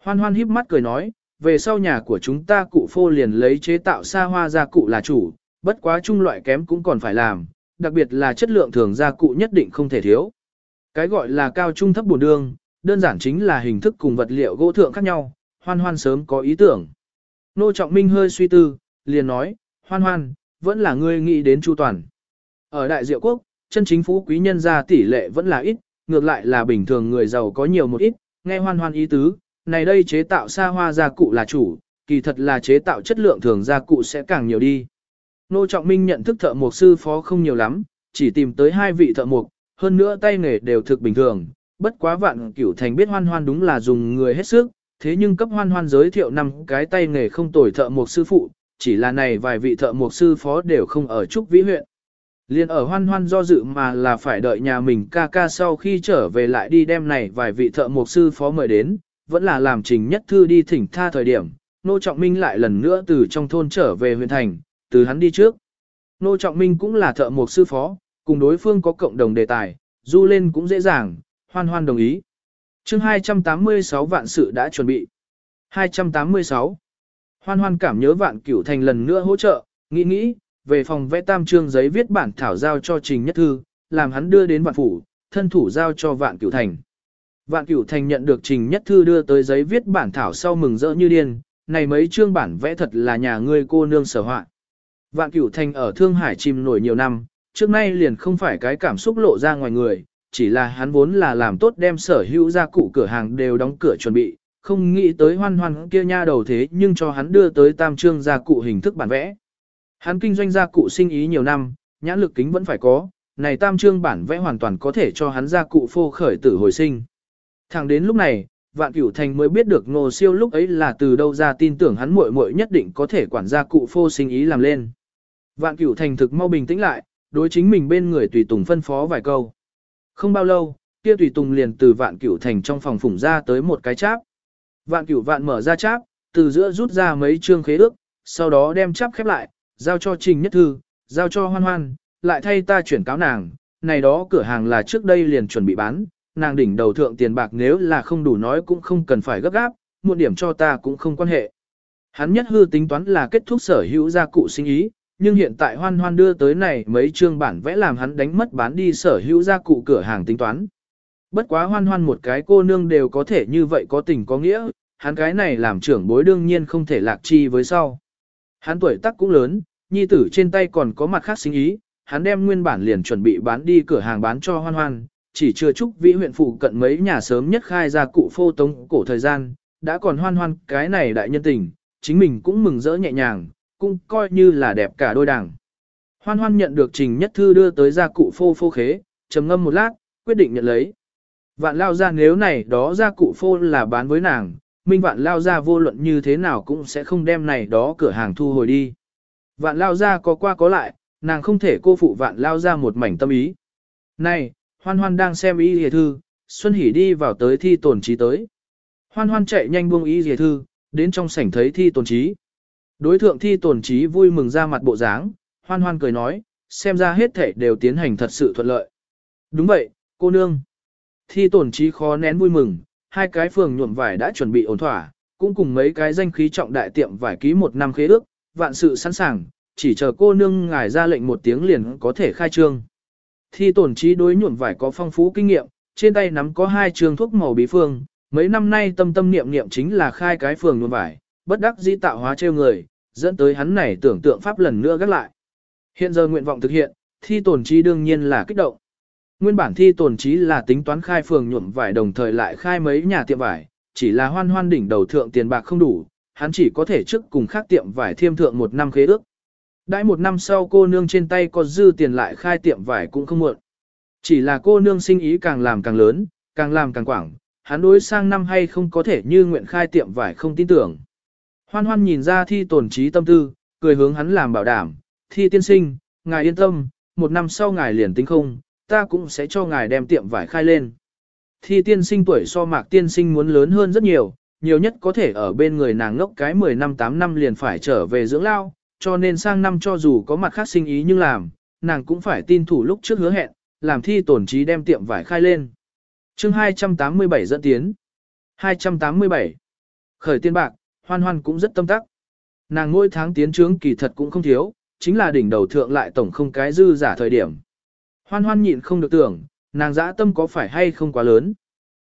Hoan hoan híp mắt cười nói, về sau nhà của chúng ta cụ phô liền lấy chế tạo xa hoa gia cụ là chủ, bất quá trung loại kém cũng còn phải làm, đặc biệt là chất lượng thường gia cụ nhất định không thể thiếu. Cái gọi là cao trung thấp bổn đương, đơn giản chính là hình thức cùng vật liệu gỗ thượng khác nhau, hoan hoan sớm có ý tưởng. Nô Trọng Minh hơi suy tư, liền nói, hoan hoan, vẫn là ngươi nghĩ đến chu toàn. Ở Đại Diệu Quốc, chân chính phú quý nhân gia tỷ lệ vẫn là ít, ngược lại là bình thường người giàu có nhiều một ít, nghe hoan hoan ý tứ, này đây chế tạo xa hoa gia cụ là chủ, kỳ thật là chế tạo chất lượng thường gia cụ sẽ càng nhiều đi. Nô Trọng Minh nhận thức thợ mộc sư phó không nhiều lắm, chỉ tìm tới hai vị thợ mộc, hơn nữa tay nghề đều thực bình thường, bất quá vạn cửu thành biết hoan hoan đúng là dùng người hết sức, thế nhưng cấp hoan hoan giới thiệu năm cái tay nghề không tồi thợ mộc sư phụ, chỉ là này vài vị thợ mộc sư phó đều không ở Trúc Vĩ huyện. Liên ở hoan hoan do dự mà là phải đợi nhà mình ca ca sau khi trở về lại đi đem này vài vị thợ mộc sư phó mời đến, vẫn là làm trình nhất thư đi thỉnh tha thời điểm, Nô Trọng Minh lại lần nữa từ trong thôn trở về huyện thành, từ hắn đi trước. Nô Trọng Minh cũng là thợ mộc sư phó, cùng đối phương có cộng đồng đề tài, du lên cũng dễ dàng, hoan hoan đồng ý chương 286 vạn sự đã chuẩn bị. 286. Hoan hoan cảm nhớ vạn cửu thành lần nữa hỗ trợ, nghĩ nghĩ, về phòng vẽ tam trương giấy viết bản thảo giao cho Trình Nhất Thư, làm hắn đưa đến vạn phủ, thân thủ giao cho vạn cửu thành. Vạn cửu thành nhận được Trình Nhất Thư đưa tới giấy viết bản thảo sau mừng rỡ như điên, này mấy chương bản vẽ thật là nhà ngươi cô nương sở họa. Vạn cửu thành ở Thương Hải chìm nổi nhiều năm, trước nay liền không phải cái cảm xúc lộ ra ngoài người, chỉ là hắn vốn là làm tốt đem sở hữu gia cụ cửa hàng đều đóng cửa chuẩn bị, không nghĩ tới hoan hoan kia nha đầu thế nhưng cho hắn đưa tới tam trương gia cụ hình thức bản vẽ. Hắn kinh doanh gia cụ sinh ý nhiều năm, nhãn lực kính vẫn phải có, này tam trương bản vẽ hoàn toàn có thể cho hắn gia cụ phô khởi tử hồi sinh. Thẳng đến lúc này, Vạn Cửu Thành mới biết được Ngô Siêu lúc ấy là từ đâu ra tin tưởng hắn muội muội nhất định có thể quản gia cụ phô sinh ý làm lên. Vạn Cửu Thành thực mau bình tĩnh lại, đối chính mình bên người tùy tùng phân phó vài câu. Không bao lâu, kia tùy tùng liền từ Vạn Cửu Thành trong phòng phủng ra tới một cái cháp. Vạn Cửu Vạn mở ra cháp, từ giữa rút ra mấy chương khế ước, sau đó đem cháp khép lại, giao cho Trình Nhất Thư, giao cho Hoan Hoan, lại thay ta chuyển cáo nàng, này đó cửa hàng là trước đây liền chuẩn bị bán, nàng đỉnh đầu thượng tiền bạc nếu là không đủ nói cũng không cần phải gấp gáp, muộn điểm cho ta cũng không quan hệ. Hắn nhất hư tính toán là kết thúc sở hữu gia cụ sinh ý, nhưng hiện tại hoan hoan đưa tới này mấy chương bản vẽ làm hắn đánh mất bán đi sở hữu gia cụ cửa hàng tính toán, Bất quá hoan hoan một cái cô nương đều có thể như vậy có tình có nghĩa, hắn cái này làm trưởng bối đương nhiên không thể lạc chi với sau. Hắn tuổi tác cũng lớn, nhi tử trên tay còn có mặt khác sinh ý, hắn đem nguyên bản liền chuẩn bị bán đi cửa hàng bán cho hoan hoan, chỉ chưa chúc vĩ huyện phụ cận mấy nhà sớm nhất khai ra cụ phô tống cổ thời gian, đã còn hoan hoan cái này đại nhân tình, chính mình cũng mừng rỡ nhẹ nhàng, cũng coi như là đẹp cả đôi đảng. Hoan hoan nhận được trình nhất thư đưa tới gia cụ phô phô khế, trầm ngâm một lát, quyết định nhận lấy. Vạn lao ra nếu này đó gia cụ phô là bán với nàng, minh vạn lao ra vô luận như thế nào cũng sẽ không đem này đó cửa hàng thu hồi đi. Vạn lao ra có qua có lại, nàng không thể cô phụ vạn lao ra một mảnh tâm ý. Này, hoan hoan đang xem ý hề thư, Xuân Hỷ đi vào tới thi tổn trí tới. Hoan hoan chạy nhanh buông ý hề thư, đến trong sảnh thấy thi tổn trí. Đối thượng thi tổn trí vui mừng ra mặt bộ dáng, hoan hoan cười nói, xem ra hết thể đều tiến hành thật sự thuận lợi. Đúng vậy, cô nương. Thi tổn trí khó nén vui mừng, hai cái phường nhuộm vải đã chuẩn bị ổn thỏa, cũng cùng mấy cái danh khí trọng đại tiệm vải ký một năm khế ước, vạn sự sẵn sàng, chỉ chờ cô nương ngài ra lệnh một tiếng liền có thể khai trương. Thi tổn trí đối nhuộm vải có phong phú kinh nghiệm, trên tay nắm có hai trường thuốc màu bí phương, mấy năm nay tâm tâm niệm niệm chính là khai cái phường nhuộm vải, bất đắc dĩ tạo hóa trêu người, dẫn tới hắn này tưởng tượng pháp lần nữa gác lại. Hiện giờ nguyện vọng thực hiện, thi tổn trí đương nhiên là kích động. Nguyên bản thi tổn trí là tính toán khai phường nhuộm vải đồng thời lại khai mấy nhà tiệm vải, chỉ là hoan hoan đỉnh đầu thượng tiền bạc không đủ, hắn chỉ có thể trước cùng khác tiệm vải thiêm thượng một năm khế ước. Đãi một năm sau cô nương trên tay có dư tiền lại khai tiệm vải cũng không muộn. Chỉ là cô nương sinh ý càng làm càng lớn, càng làm càng quảng, hắn đối sang năm hay không có thể như nguyện khai tiệm vải không tin tưởng. Hoan hoan nhìn ra thi tổn trí tâm tư, cười hướng hắn làm bảo đảm, thi tiên sinh, ngài yên tâm, một năm sau ngài liền tính không, ta cũng sẽ cho ngài đem tiệm vải khai lên. Thi tiên sinh tuổi so mạc tiên sinh muốn lớn hơn rất nhiều, nhiều nhất có thể ở bên người nàng ngốc cái 10 năm 8 năm liền phải trở về dưỡng lao, cho nên sang năm cho dù có mặt khác sinh ý nhưng làm, nàng cũng phải tin thủ lúc trước hứa hẹn, làm thi tổn trí đem tiệm vải khai lên. chương 287 dẫn tiến. 287. Khởi tiên bạc, hoan hoan cũng rất tâm tắc. Nàng mỗi tháng tiến trướng kỳ thật cũng không thiếu, chính là đỉnh đầu thượng lại tổng không cái dư giả thời điểm. Hoan hoan nhịn không được tưởng, nàng dã tâm có phải hay không quá lớn.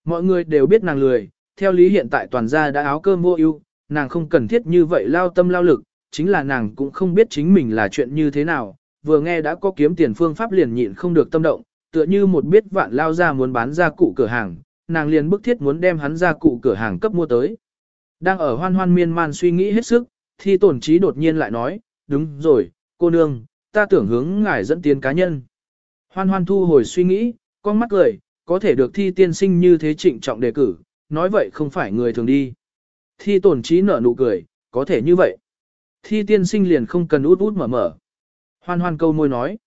Mọi người đều biết nàng lười, theo lý hiện tại toàn gia đã áo cơm mua ưu, nàng không cần thiết như vậy lao tâm lao lực, chính là nàng cũng không biết chính mình là chuyện như thế nào, vừa nghe đã có kiếm tiền phương pháp liền nhịn không được tâm động, tựa như một biết vạn lao ra muốn bán ra cụ cửa hàng, nàng liền bức thiết muốn đem hắn ra cụ cửa hàng cấp mua tới. Đang ở hoan hoan miên man suy nghĩ hết sức, thì tổn trí đột nhiên lại nói, đúng rồi, cô nương, ta tưởng hướng ngài dẫn tiến cá nhân. Hoan hoan thu hồi suy nghĩ, con mắt cười, có thể được thi tiên sinh như thế trịnh trọng đề cử, nói vậy không phải người thường đi. Thi tổn trí nở nụ cười, có thể như vậy. Thi tiên sinh liền không cần út út mở mở. Hoan hoan câu môi nói.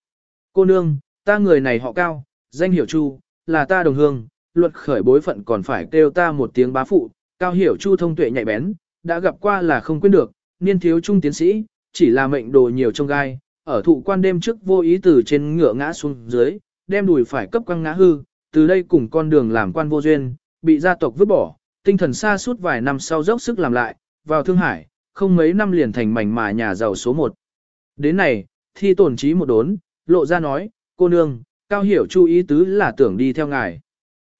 Cô nương, ta người này họ cao, danh hiểu chu, là ta đồng hương, luật khởi bối phận còn phải kêu ta một tiếng bá phụ, cao hiểu chu thông tuệ nhạy bén, đã gặp qua là không quên được, niên thiếu trung tiến sĩ, chỉ là mệnh đồ nhiều trong gai, ở thụ quan đêm trước vô ý từ trên ngựa ngã xuống dưới, đem đùi phải cấp quăng ngã hư, từ đây cùng con đường làm quan vô duyên, bị gia tộc vứt bỏ, tinh thần xa suốt vài năm sau dốc sức làm lại, vào Thương Hải, không mấy năm liền thành mảnh mà nhà giàu số một. Đến này, thi tổn trí một đốn, lộ ra nói, cô nương, cao hiểu chu ý tứ là tưởng đi theo ngài.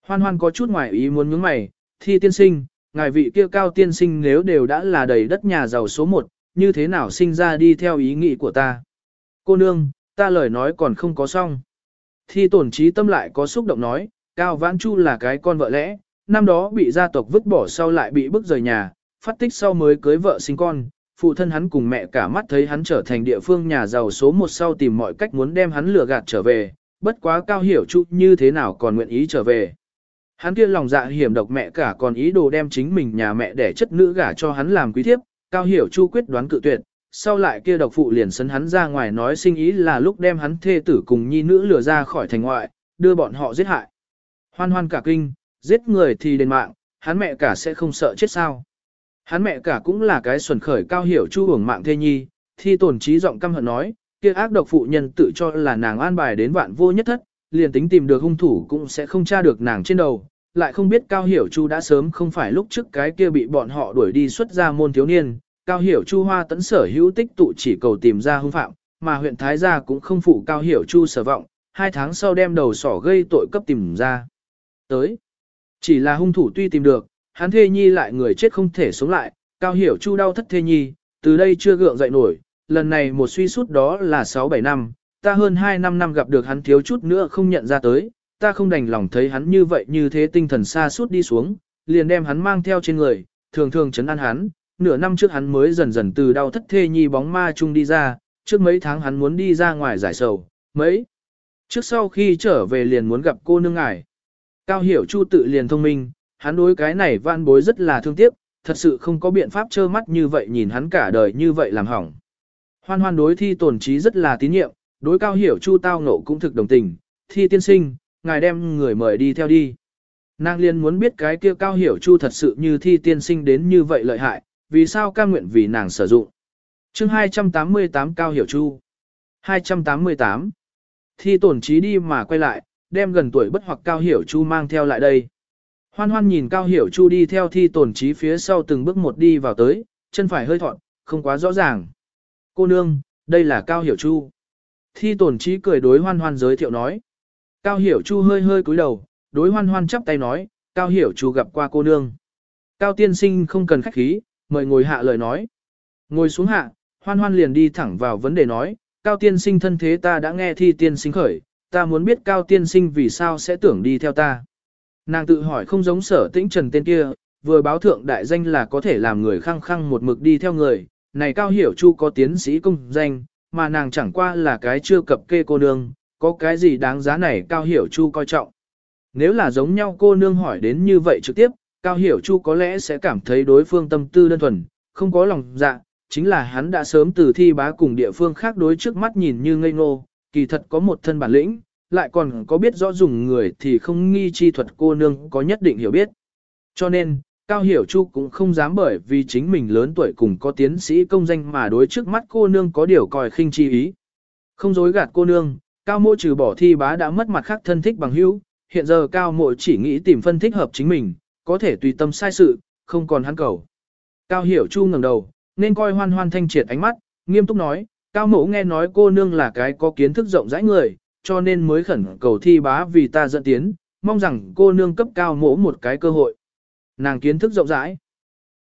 Hoan hoan có chút ngoài ý muốn nhướng mày, thi tiên sinh, ngài vị kia cao tiên sinh nếu đều đã là đầy đất nhà giàu số một, như thế nào sinh ra đi theo ý nghĩ của ta. Cô nương, ta lời nói còn không có xong. Thi tổn trí tâm lại có xúc động nói, Cao Vãn Chu là cái con vợ lẽ, năm đó bị gia tộc vứt bỏ sau lại bị bức rời nhà, phát tích sau mới cưới vợ sinh con, phụ thân hắn cùng mẹ cả mắt thấy hắn trở thành địa phương nhà giàu số một sau tìm mọi cách muốn đem hắn lừa gạt trở về, bất quá Cao hiểu Chu như thế nào còn nguyện ý trở về. Hắn kia lòng dạ hiểm độc mẹ cả còn ý đồ đem chính mình nhà mẹ để chất nữ gả cho hắn làm quý thiếp, Cao hiểu Chu quyết đoán cự tuyệt, sau lại kia độc phụ liền sấn hắn ra ngoài nói sinh ý là lúc đem hắn thê tử cùng nhi nữ lừa ra khỏi thành ngoại, đưa bọn họ giết hại. Hoan hoan cả kinh, giết người thì đền mạng, hắn mẹ cả sẽ không sợ chết sao. Hắn mẹ cả cũng là cái xuẩn khởi cao hiểu chu hưởng mạng thê nhi, thi tổn trí giọng căm hận nói, kia ác độc phụ nhân tự cho là nàng an bài đến vạn vô nhất thất, liền tính tìm được hung thủ cũng sẽ không tra được nàng trên đầu, lại không biết cao hiểu chu đã sớm không phải lúc trước cái kia bị bọn họ đuổi đi xuất ra môn thiếu niên, Cao hiểu Chu Hoa tấn sở hữu tích tụ chỉ cầu tìm ra hung phạm, mà huyện Thái Gia cũng không phụ Cao hiểu Chu sở vọng, hai tháng sau đem đầu sỏ gây tội cấp tìm ra. Tới. Chỉ là hung thủ tuy tìm được, hắn thê nhi lại người chết không thể sống lại, cao hiểu chu đau thất thê nhi, từ đây chưa gượng dậy nổi, lần này một suy sút đó là 6-7 năm, ta hơn 2 năm năm gặp được hắn thiếu chút nữa không nhận ra tới, ta không đành lòng thấy hắn như vậy như thế tinh thần xa suốt đi xuống, liền đem hắn mang theo trên người, thường thường chấn an hắn, nửa năm trước hắn mới dần dần từ đau thất thê nhi bóng ma chung đi ra, trước mấy tháng hắn muốn đi ra ngoài giải sầu, mấy. Trước sau khi trở về liền muốn gặp cô nương ngài. Cao hiểu chu tự liền thông minh, hắn đối cái này van bối rất là thương tiếc, thật sự không có biện pháp trơ mắt như vậy nhìn hắn cả đời như vậy làm hỏng. Hoan hoan đối thi tổn trí rất là tín nhiệm, đối cao hiểu chu tao nộ cũng thực đồng tình, thi tiên sinh, ngài đem người mời đi theo đi. Nàng liên muốn biết cái kia cao hiểu chu thật sự như thi tiên sinh đến như vậy lợi hại, vì sao ca nguyện vì nàng sử dụng. chương 288 cao hiểu chu. 288. Thi tổn trí đi mà quay lại, đem gần tuổi bất hoặc cao hiểu chu mang theo lại đây. Hoan hoan nhìn cao hiểu chu đi theo thi tổn trí phía sau từng bước một đi vào tới, chân phải hơi thọn, không quá rõ ràng. Cô nương, đây là cao hiểu chu. Thi tổn trí cười đối hoan hoan giới thiệu nói. Cao hiểu chu hơi hơi cúi đầu, đối hoan hoan chắp tay nói, cao hiểu chu gặp qua cô nương. Cao tiên sinh không cần khách khí, mời ngồi hạ lời nói. Ngồi xuống hạ, hoan hoan liền đi thẳng vào vấn đề nói, cao tiên sinh thân thế ta đã nghe thi tiên sinh khởi, ta muốn biết cao tiên sinh vì sao sẽ tưởng đi theo ta. Nàng tự hỏi không giống sở tĩnh trần tên kia, vừa báo thượng đại danh là có thể làm người khăng khăng một mực đi theo người, này cao hiểu chu có tiến sĩ công danh, mà nàng chẳng qua là cái chưa cập kê cô nương, có cái gì đáng giá này cao hiểu chu coi trọng. Nếu là giống nhau cô nương hỏi đến như vậy trực tiếp, cao hiểu chu có lẽ sẽ cảm thấy đối phương tâm tư đơn thuần, không có lòng dạ, chính là hắn đã sớm từ thi bá cùng địa phương khác đối trước mắt nhìn như ngây ngô, kỳ thật có một thân bản lĩnh, lại còn có biết rõ dùng người thì không nghi chi thuật cô nương có nhất định hiểu biết. Cho nên, Cao Hiểu Chu cũng không dám bởi vì chính mình lớn tuổi cùng có tiến sĩ công danh mà đối trước mắt cô nương có điều còi khinh chi ý. Không dối gạt cô nương, Cao Mộ trừ bỏ thi bá đã mất mặt khác thân thích bằng hữu, hiện giờ Cao Mộ chỉ nghĩ tìm phân thích hợp chính mình, có thể tùy tâm sai sự, không còn hắn cầu. Cao Hiểu Chu ngẩng đầu, nên coi hoan hoan thanh triệt ánh mắt, nghiêm túc nói, Cao Mộ nghe nói cô nương là cái có kiến thức rộng rãi người, cho nên mới khẩn cầu thi bá vì ta dẫn tiến, mong rằng cô nương cấp Cao Mộ một cái cơ hội. Nàng kiến thức rộng rãi.